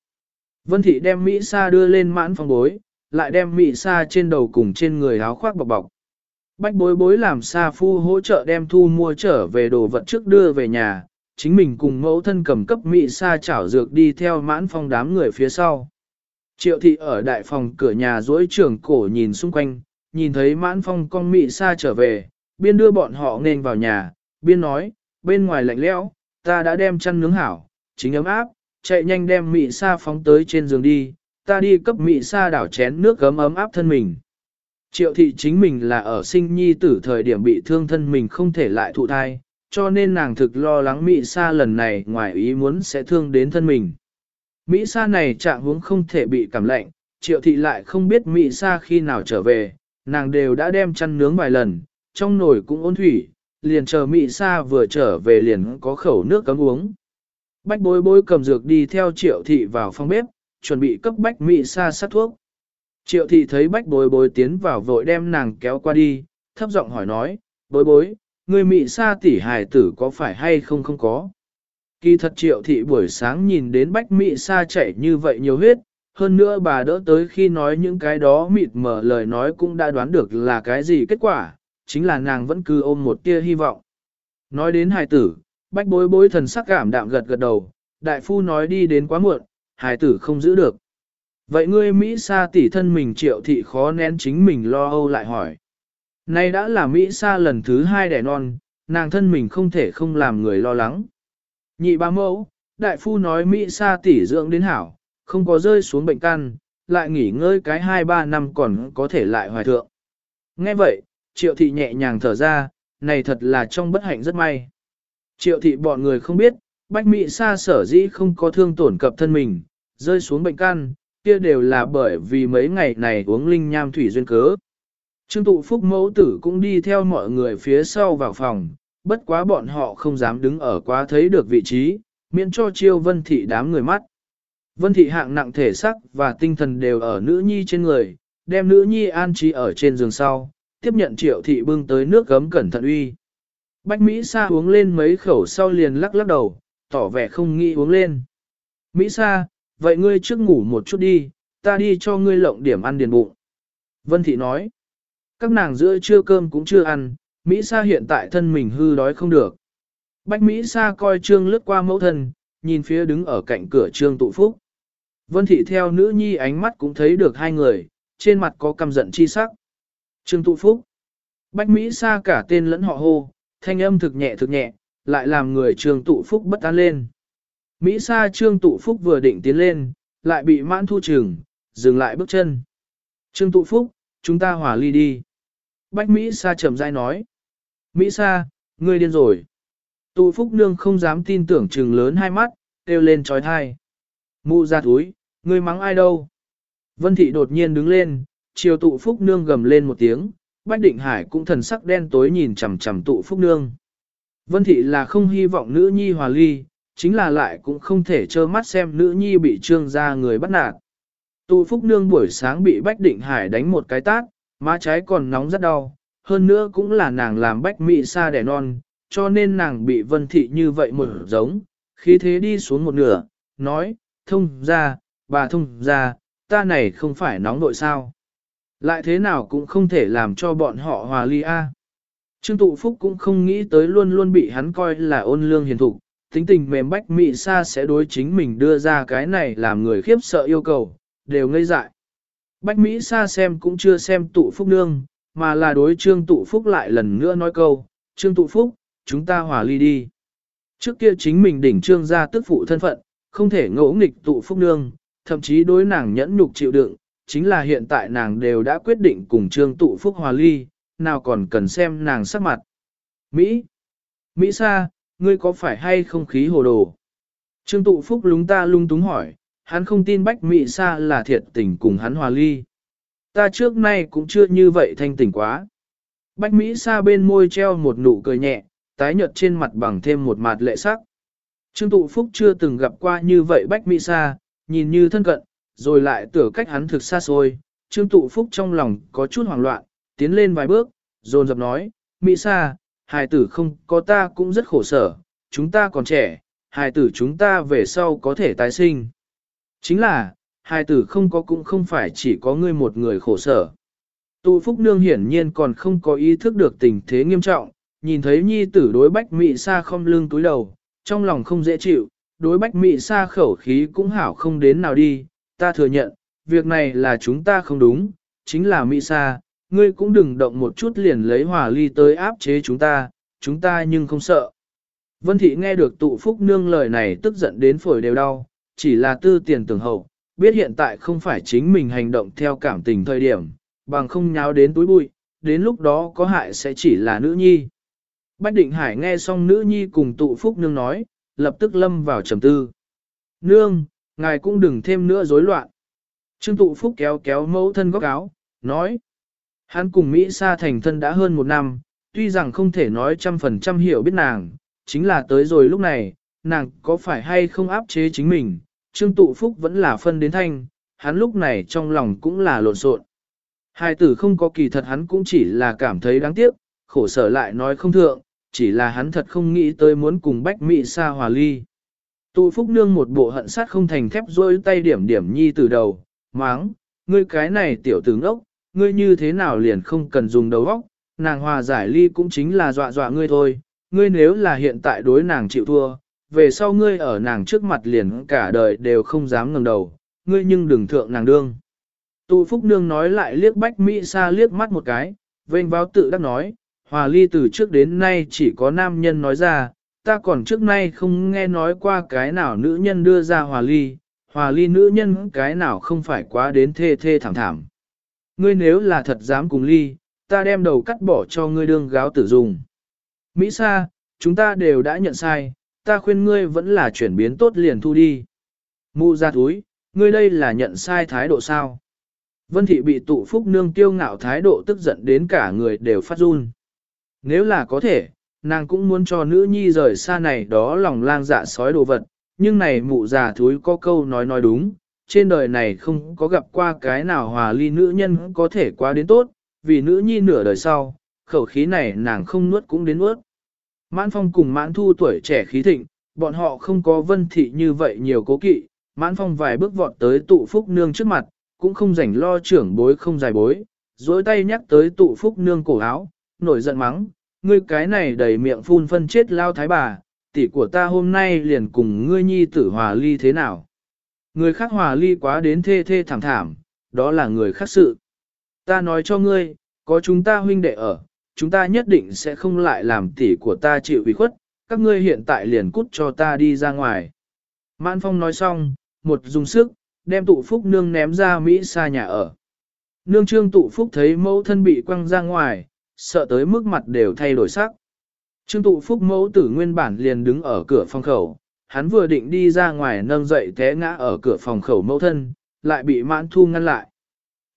Vân thị đem Mỹ Sa đưa lên mãn phong bối, lại đem Mỹ Sa trên đầu cùng trên người áo khoác bọc bọc. Bách bối bối làm Sa Phu hỗ trợ đem thu mua trở về đồ vật trước đưa về nhà, chính mình cùng mẫu thân cầm cấp Mỹ Sa chảo dược đi theo mãn phong đám người phía sau. Triệu thị ở đại phòng cửa nhà duỗi trưởng cổ nhìn xung quanh, nhìn thấy mãn phong con Mỹ Sa trở về, biên đưa bọn họ nên vào nhà, biên nói, bên ngoài lạnh lẽo, ta đã đem chăn nướng hảo, chính ấm áp, chạy nhanh đem mị sa phóng tới trên giường đi, ta đi cấp mị sa đảo chén nước gấm ấm áp thân mình. Triệu thị chính mình là ở sinh nhi tử thời điểm bị thương thân mình không thể lại thụ thai, cho nên nàng thực lo lắng Mỹ Sa lần này ngoài ý muốn sẽ thương đến thân mình. Mỹ Sa này trạng huống không thể bị cảm lạnh, triệu thị lại không biết Mỹ Sa khi nào trở về, nàng đều đã đem chăn nướng vài lần, trong nồi cũng ôn thủy, liền chờ Mỹ Sa vừa trở về liền có khẩu nước cấm uống. Bách bối bối cầm dược đi theo triệu thị vào phòng bếp, chuẩn bị cấp bách mỹ sa sát thuốc. Triệu thị thấy bách bối bối tiến vào vội đem nàng kéo qua đi, thấp giọng hỏi nói, bối bối, người mỹ sa tỷ hài tử có phải hay không không có. Kỳ thật triệu thị buổi sáng nhìn đến bách mỹ sa chảy như vậy nhiều huyết, hơn nữa bà đỡ tới khi nói những cái đó mịt mở lời nói cũng đã đoán được là cái gì kết quả, chính là nàng vẫn cứ ôm một tia hy vọng. Nói đến hài tử, bách bối bối thần sắc cảm đạm gật gật đầu, đại phu nói đi đến quá muộn, hài tử không giữ được. Vậy ngươi Mỹ Sa tỷ thân mình triệu thị khó nén chính mình lo âu lại hỏi. Nay đã là Mỹ Sa lần thứ hai đẻ non, nàng thân mình không thể không làm người lo lắng. Nhị ba mẫu, đại phu nói Mỹ Sa tỷ dưỡng đến hảo, không có rơi xuống bệnh căn, lại nghỉ ngơi cái 2-3 năm còn có thể lại hoài thượng. Nghe vậy, triệu thị nhẹ nhàng thở ra, này thật là trong bất hạnh rất may. Triệu thị bọn người không biết, Bách Mỹ Sa sở dĩ không có thương tổn cập thân mình, rơi xuống bệnh căn, kia đều là bởi vì mấy ngày này uống linh nham thủy duyên cớ. Trương tụ phúc mẫu tử cũng đi theo mọi người phía sau vào phòng, bất quá bọn họ không dám đứng ở quá thấy được vị trí, miễn cho chiêu vân thị đám người mắt. Vân thị hạng nặng thể sắc và tinh thần đều ở nữ nhi trên người, đem nữ nhi an trí ở trên giường sau, tiếp nhận triệu thị bưng tới nước gấm cẩn thận uy. Bách Mỹ Sa uống lên mấy khẩu sau liền lắc lắc đầu, tỏ vẻ không nghĩ uống lên. Mỹ Sa, vậy ngươi trước ngủ một chút đi, ta đi cho ngươi lộng điểm ăn điền bụng. Vân Thị nói, các nàng giữa trưa cơm cũng chưa ăn, Mỹ Sa hiện tại thân mình hư đói không được. Bách Mỹ Sa coi Trương lướt qua mẫu thân, nhìn phía đứng ở cạnh cửa Trương tụ phúc. Vân Thị theo nữ nhi ánh mắt cũng thấy được hai người, trên mặt có căm giận chi sắc. Trương tụ phúc. Bách Mỹ Sa cả tên lẫn họ hô, thanh âm thực nhẹ thực nhẹ, lại làm người Trương tụ phúc bất an lên. Mỹ Sa Trương tụ phúc vừa định tiến lên, lại bị mãn thu trừng, dừng lại bước chân. Trương tụ phúc, chúng ta hòa ly đi. Bách Mỹ Sa chậm rãi nói. Mỹ Sa, ngươi điên rồi. Tụ phúc nương không dám tin tưởng trừng lớn hai mắt, kêu lên trói thai. Mụ ra túi, ngươi mắng ai đâu. Vân thị đột nhiên đứng lên, chiều tụ phúc nương gầm lên một tiếng, Bách Định Hải cũng thần sắc đen tối nhìn chằm chằm tụ phúc nương. Vân thị là không hy vọng nữ nhi hòa ly, chính là lại cũng không thể trơ mắt xem nữ nhi bị trương ra người bắt nạt. Tụ phúc nương buổi sáng bị Bách Định Hải đánh một cái tát, má trái còn nóng rất đau, hơn nữa cũng là nàng làm Bách Mị xa đẻ non, cho nên nàng bị vân thị như vậy một giống, khí thế đi xuống một nửa, nói, thông ra, bà thông ra, ta này không phải nóng nội sao. Lại thế nào cũng không thể làm cho bọn họ hòa ly a. Trương Tụ Phúc cũng không nghĩ tới luôn luôn bị hắn coi là ôn lương hiền thụ, tính tình mềm bách mị xa sẽ đối chính mình đưa ra cái này làm người khiếp sợ yêu cầu, đều ngây dại. Bách Mỹ xa xem cũng chưa xem Tụ Phúc nương, mà là đối Trương Tụ Phúc lại lần nữa nói câu, Trương Tụ Phúc, chúng ta hòa ly đi. Trước kia chính mình đỉnh Trương ra tức phụ thân phận, không thể ngỗ nghịch Tụ Phúc nương, thậm chí đối nàng nhẫn nhục chịu đựng, chính là hiện tại nàng đều đã quyết định cùng Trương Tụ Phúc hòa ly, nào còn cần xem nàng sắc mặt. Mỹ! Mỹ Sa, ngươi có phải hay không khí hồ đồ? Trương Tụ Phúc lúng ta lung túng hỏi, hắn không tin Bách Mỹ Sa là thiệt tình cùng hắn hòa ly. Ta trước nay cũng chưa như vậy thanh tỉnh quá. Bách Mỹ Sa bên môi treo một nụ cười nhẹ, tái nhợt trên mặt bằng thêm một mặt lệ sắc. Trương Tụ Phúc chưa từng gặp qua như vậy Bách Mỹ Sa, nhìn như thân cận, rồi lại tưởng cách hắn thực xa xôi. Trương Tụ Phúc trong lòng có chút hoảng loạn, tiến lên vài bước, dồn dập nói, Mỹ Sa, hài tử không có ta cũng rất khổ sở, chúng ta còn trẻ, hài tử chúng ta về sau có thể tái sinh. Chính là, hài tử không có cũng không phải chỉ có ngươi một người khổ sở. Tụ Phúc Nương hiển nhiên còn không có ý thức được tình thế nghiêm trọng, nhìn thấy nhi tử đối bách Mỹ Sa không lưng túi đầu, trong lòng không dễ chịu, đối bách Mỹ Sa khẩu khí cũng hảo không đến nào đi, ta thừa nhận, việc này là chúng ta không đúng, chính là Mỹ Sa, ngươi cũng đừng động một chút liền lấy hòa ly tới áp chế chúng ta, chúng ta nhưng không sợ. Vân Thị nghe được tụ phúc nương lời này tức giận đến phổi đều đau, chỉ là tư tiền tưởng hậu, biết hiện tại không phải chính mình hành động theo cảm tình thời điểm, bằng không nháo đến túi bụi, đến lúc đó có hại sẽ chỉ là nữ nhi. Bách Định Hải nghe xong nữ nhi cùng tụ phúc nương nói, lập tức lâm vào trầm tư. Nương, ngài cũng đừng thêm nữa rối loạn. Trương tụ phúc kéo kéo mẫu thân góc áo, nói. Hắn cùng Mỹ Sa thành thân đã hơn một năm, tuy rằng không thể nói trăm phần trăm hiểu biết nàng, chính là tới rồi lúc này, nàng có phải hay không áp chế chính mình, Trương Tụ Phúc vẫn là phân đến thanh, hắn lúc này trong lòng cũng là lộn xộn. Hai tử không có kỳ thật hắn cũng chỉ là cảm thấy đáng tiếc, khổ sở lại nói không thượng, chỉ là hắn thật không nghĩ tới muốn cùng Bách Mỹ Sa hòa ly. Tụ Phúc nương một bộ hận sát không thành thép rôi tay điểm điểm nhi từ đầu, máng, ngươi cái này tiểu tử ngốc, ngươi như thế nào liền không cần dùng đầu óc, nàng hòa giải ly cũng chính là dọa dọa ngươi thôi, ngươi nếu là hiện tại đối nàng chịu thua, về sau ngươi ở nàng trước mặt liền cả đời đều không dám ngẩng đầu, ngươi nhưng đừng thượng nàng đương. Tụ Phúc Nương nói lại liếc Bách Mỹ Sa liếc mắt một cái, vênh báo tự đắc nói, hòa ly từ trước đến nay chỉ có nam nhân nói ra, ta còn trước nay không nghe nói qua cái nào nữ nhân đưa ra hòa ly, hòa ly nữ nhân cái nào không phải quá đến thê thê thảm thảm. Ngươi nếu là thật dám cùng ly, ta đem đầu cắt bỏ cho ngươi đương gáo tử dùng. Mỹ Sa, chúng ta đều đã nhận sai, ta khuyên ngươi vẫn là chuyển biến tốt liền thu đi. Mụ ra túi, ngươi đây là nhận sai thái độ sao? Vân thị bị tụ phúc nương tiêu ngạo thái độ tức giận đến cả người đều phát run. Nếu là có thể, nàng cũng muốn cho nữ nhi rời xa này đó lòng lang dạ sói đồ vật, nhưng này mụ già thúi có câu nói nói đúng, trên đời này không có gặp qua cái nào hòa ly nữ nhân có thể qua đến tốt, vì nữ nhi nửa đời sau, khẩu khí này nàng không nuốt cũng đến nuốt. Mãn phong cùng mãn thu tuổi trẻ khí thịnh, bọn họ không có vân thị như vậy nhiều cố kỵ, mãn phong vài bước vọt tới tụ phúc nương trước mặt, cũng không rảnh lo trưởng bối không dài bối, dối tay nhắc tới tụ phúc nương cổ áo, nổi giận mắng, ngươi cái này đầy miệng phun phân chết lao thái bà, tỷ của ta hôm nay liền cùng ngươi nhi tử hòa ly thế nào. Người khác hòa ly quá đến thê thê thảm thảm, đó là người khác sự. Ta nói cho ngươi, có chúng ta huynh đệ ở, chúng ta nhất định sẽ không lại làm tỷ của ta chịu ủy khuất, các ngươi hiện tại liền cút cho ta đi ra ngoài. Mãn Phong nói xong, một dùng sức, đem tụ phúc nương ném ra Mỹ xa nhà ở. Nương trương tụ phúc thấy mẫu thân bị quăng ra ngoài, sợ tới mức mặt đều thay đổi sắc. Trương tụ phúc mẫu tử nguyên bản liền đứng ở cửa phòng khẩu, hắn vừa định đi ra ngoài nâng dậy té ngã ở cửa phòng khẩu mẫu thân, lại bị mãn thu ngăn lại.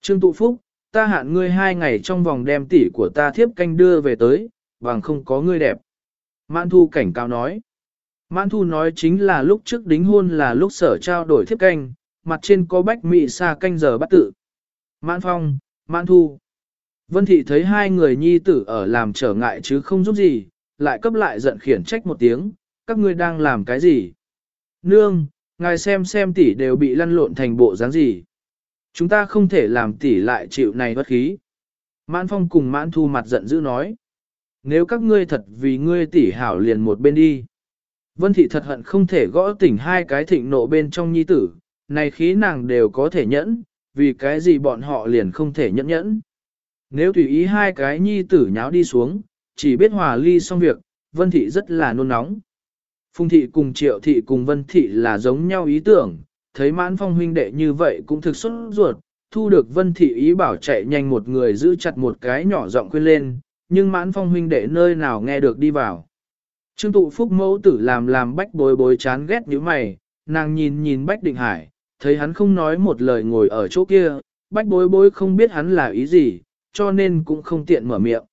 Trương tụ phúc, ta hạn ngươi hai ngày trong vòng đem tỷ của ta thiếp canh đưa về tới, bằng không có ngươi đẹp. Mãn thu cảnh cáo nói. Mãn thu nói chính là lúc trước đính hôn là lúc sở trao đổi thiếp canh, mặt trên có bách mị xa canh giờ bắt tự. Mãn phong, mãn thu. Vân thị thấy hai người nhi tử ở làm trở ngại chứ không giúp gì, lại cấp lại giận khiển trách một tiếng, các ngươi đang làm cái gì? Nương, ngài xem xem tỷ đều bị lăn lộn thành bộ dáng gì. Chúng ta không thể làm tỷ lại chịu này bất khí. Mãn phong cùng mãn thu mặt giận dữ nói. Nếu các ngươi thật vì ngươi tỷ hảo liền một bên đi. Vân thị thật hận không thể gõ tỉnh hai cái thịnh nộ bên trong nhi tử, này khí nàng đều có thể nhẫn, vì cái gì bọn họ liền không thể nhẫn nhẫn. Nếu tùy ý hai cái nhi tử nháo đi xuống, chỉ biết hòa ly xong việc, Vân thị rất là nôn nóng. Phùng thị cùng triệu thị cùng Vân thị là giống nhau ý tưởng, thấy mãn phong huynh đệ như vậy cũng thực xuất ruột, thu được Vân thị ý bảo chạy nhanh một người giữ chặt một cái nhỏ giọng khuyên lên, nhưng mãn phong huynh đệ nơi nào nghe được đi vào. Trương tụ phúc mẫu tử làm làm bách bối bối chán ghét như mày, nàng nhìn nhìn bách định hải, thấy hắn không nói một lời ngồi ở chỗ kia, bách bối bối không biết hắn là ý gì, cho nên cũng không tiện mở miệng.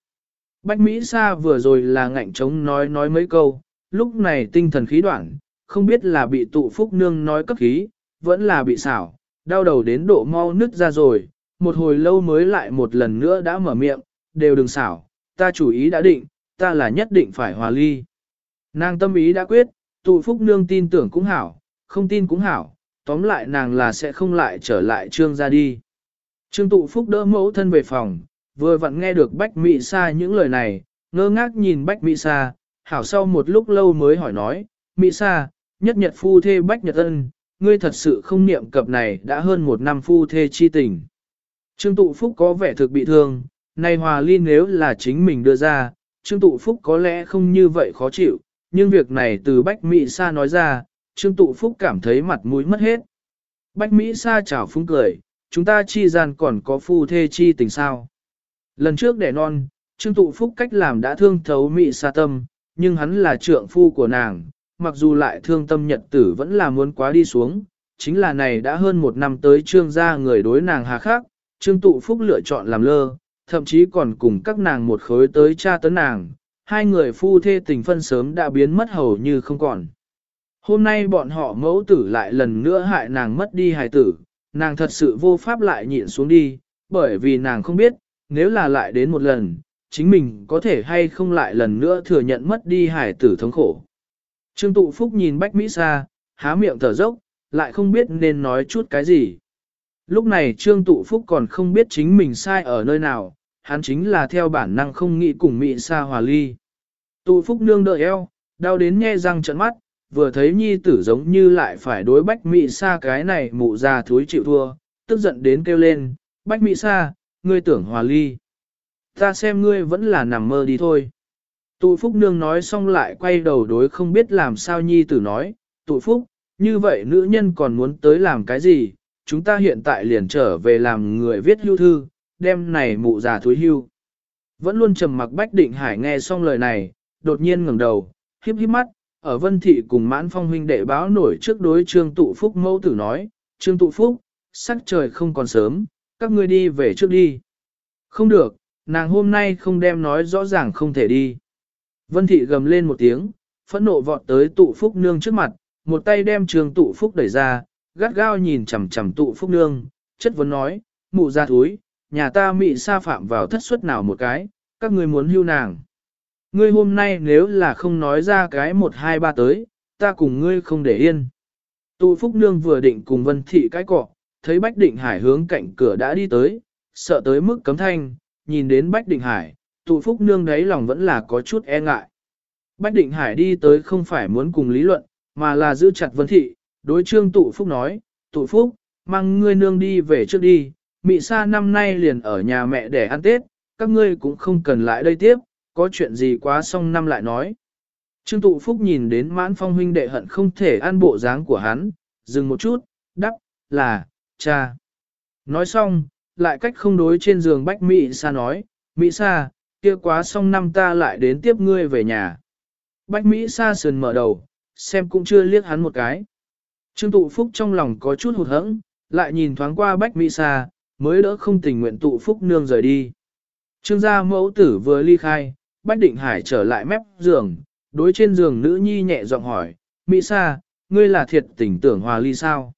Bách Mỹ Sa vừa rồi là ngạnh trống nói nói mấy câu, lúc này tinh thần khí đoạn, không biết là bị tụ phúc nương nói cấp khí, vẫn là bị xảo, đau đầu đến độ mau nứt ra rồi, một hồi lâu mới lại một lần nữa đã mở miệng, đều đừng xảo, ta chủ ý đã định, ta là nhất định phải hòa ly. Nàng tâm ý đã quyết, tụ phúc nương tin tưởng cũng hảo, không tin cũng hảo, tóm lại nàng là sẽ không lại trở lại trương ra đi. Trương tụ phúc đỡ mẫu thân về phòng, vừa vặn nghe được Bách Mỹ Sa những lời này, ngơ ngác nhìn Bách Mỹ Sa, hảo sau một lúc lâu mới hỏi nói, Mỹ Sa, nhất nhật phu thê Bách Nhật Ân, ngươi thật sự không niệm cập này đã hơn một năm phu thê chi tình. Trương Tụ Phúc có vẻ thực bị thương, này hòa ly nếu là chính mình đưa ra, Trương Tụ Phúc có lẽ không như vậy khó chịu, nhưng việc này từ Bách Mỹ Sa nói ra, Trương Tụ Phúc cảm thấy mặt mũi mất hết. Bách Mỹ Sa chào phúng cười, chúng ta chi gian còn có phu thê chi tình sao. Lần trước đẻ non, Trương Tụ Phúc cách làm đã thương thấu Mỹ xa tâm, nhưng hắn là trượng phu của nàng, mặc dù lại thương tâm nhật tử vẫn là muốn quá đi xuống, chính là này đã hơn một năm tới trương gia người đối nàng hà khắc, trương tụ phúc lựa chọn làm lơ, thậm chí còn cùng các nàng một khối tới cha tấn nàng, hai người phu thê tình phân sớm đã biến mất hầu như không còn. Hôm nay bọn họ mẫu tử lại lần nữa hại nàng mất đi hài tử, nàng thật sự vô pháp lại nhịn xuống đi, bởi vì nàng không biết, nếu là lại đến một lần, chính mình có thể hay không lại lần nữa thừa nhận mất đi hải tử thống khổ. Trương Tụ Phúc nhìn Bách Mỹ Sa, há miệng thở dốc, lại không biết nên nói chút cái gì. Lúc này Trương Tụ Phúc còn không biết chính mình sai ở nơi nào, hắn chính là theo bản năng không nghĩ cùng Mỹ Sa hòa ly. Tụ Phúc nương đợi eo, đau đến nghe răng trận mắt, vừa thấy nhi tử giống như lại phải đối Bách Mỹ Sa cái này mụ già thúi chịu thua, tức giận đến kêu lên, Bách Mỹ Sa, ngươi tưởng hòa ly. Ta xem ngươi vẫn là nằm mơ đi thôi. Tụ Phúc Nương nói xong lại quay đầu đối không biết làm sao nhi tử nói, Tụ Phúc, Như vậy nữ nhân còn muốn tới làm cái gì, chúng ta hiện tại liền trở về làm người viết hưu thư, đem này mụ già thúi hưu. Vẫn luôn trầm mặc Bách Định Hải nghe xong lời này, đột nhiên ngẩng đầu, hiếp hiếp mắt, ở Vân Thị cùng mãn phong huynh đệ báo nổi trước đối Trương Tụ Phúc mẫu tử nói, Trương Tụ Phúc, sắc trời không còn sớm, các ngươi đi về trước đi. Không được, nàng hôm nay không đem nói rõ ràng không thể đi. Vân Thị gầm lên một tiếng, phẫn nộ vọt tới Tụ Phúc nương trước mặt, một tay đem Trương Tụ Phúc đẩy ra, gắt gao nhìn chằm chằm Tụ Phúc nương, chất vấn nói, mụ ra thúi, nhà ta mị sa phạm vào thất suất nào một cái, các ngươi muốn hưu nàng. Ngươi hôm nay nếu là không nói ra cái một hai ba tới, ta cùng ngươi không để yên. Tụ Phúc Nương vừa định cùng Vân Thị cái cọ, thấy Bách Định Hải hướng cạnh cửa đã đi tới, sợ tới mức cấm thanh, nhìn đến Bách Định Hải, Tụ Phúc Nương đấy lòng vẫn là có chút e ngại. Bách Định Hải đi tới không phải muốn cùng lý luận, mà là giữ chặt Vân Thị, đối trương Tụ Phúc nói, Tụ Phúc, mang ngươi nương đi về trước đi, Mị Sa năm nay liền ở nhà mẹ để ăn Tết, các ngươi cũng không cần lại đây tiếp, có chuyện gì quá xong năm lại nói. Trương Tụ Phúc nhìn đến mãn phong huynh đệ hận không thể ăn bộ dáng của hắn, dừng một chút, đắp, là, cha. Nói xong, lại cách không đối trên giường bách Mỹ Sa nói, Mỹ Sa, kia quá xong năm ta lại đến tiếp ngươi về nhà. Bách Mỹ Sa sườn mở đầu, xem cũng chưa liếc hắn một cái. Trương Tụ Phúc trong lòng có chút hụt hẫng, lại nhìn thoáng qua Bách Mỹ Sa, mới đỡ không tình nguyện Tụ Phúc nương rời đi. Trương gia mẫu tử vừa ly khai, Bách Định Hải trở lại mép giường, đối trên giường nữ nhi nhẹ giọng hỏi, Mỹ Sa, ngươi là thiệt tình tưởng hòa ly sao?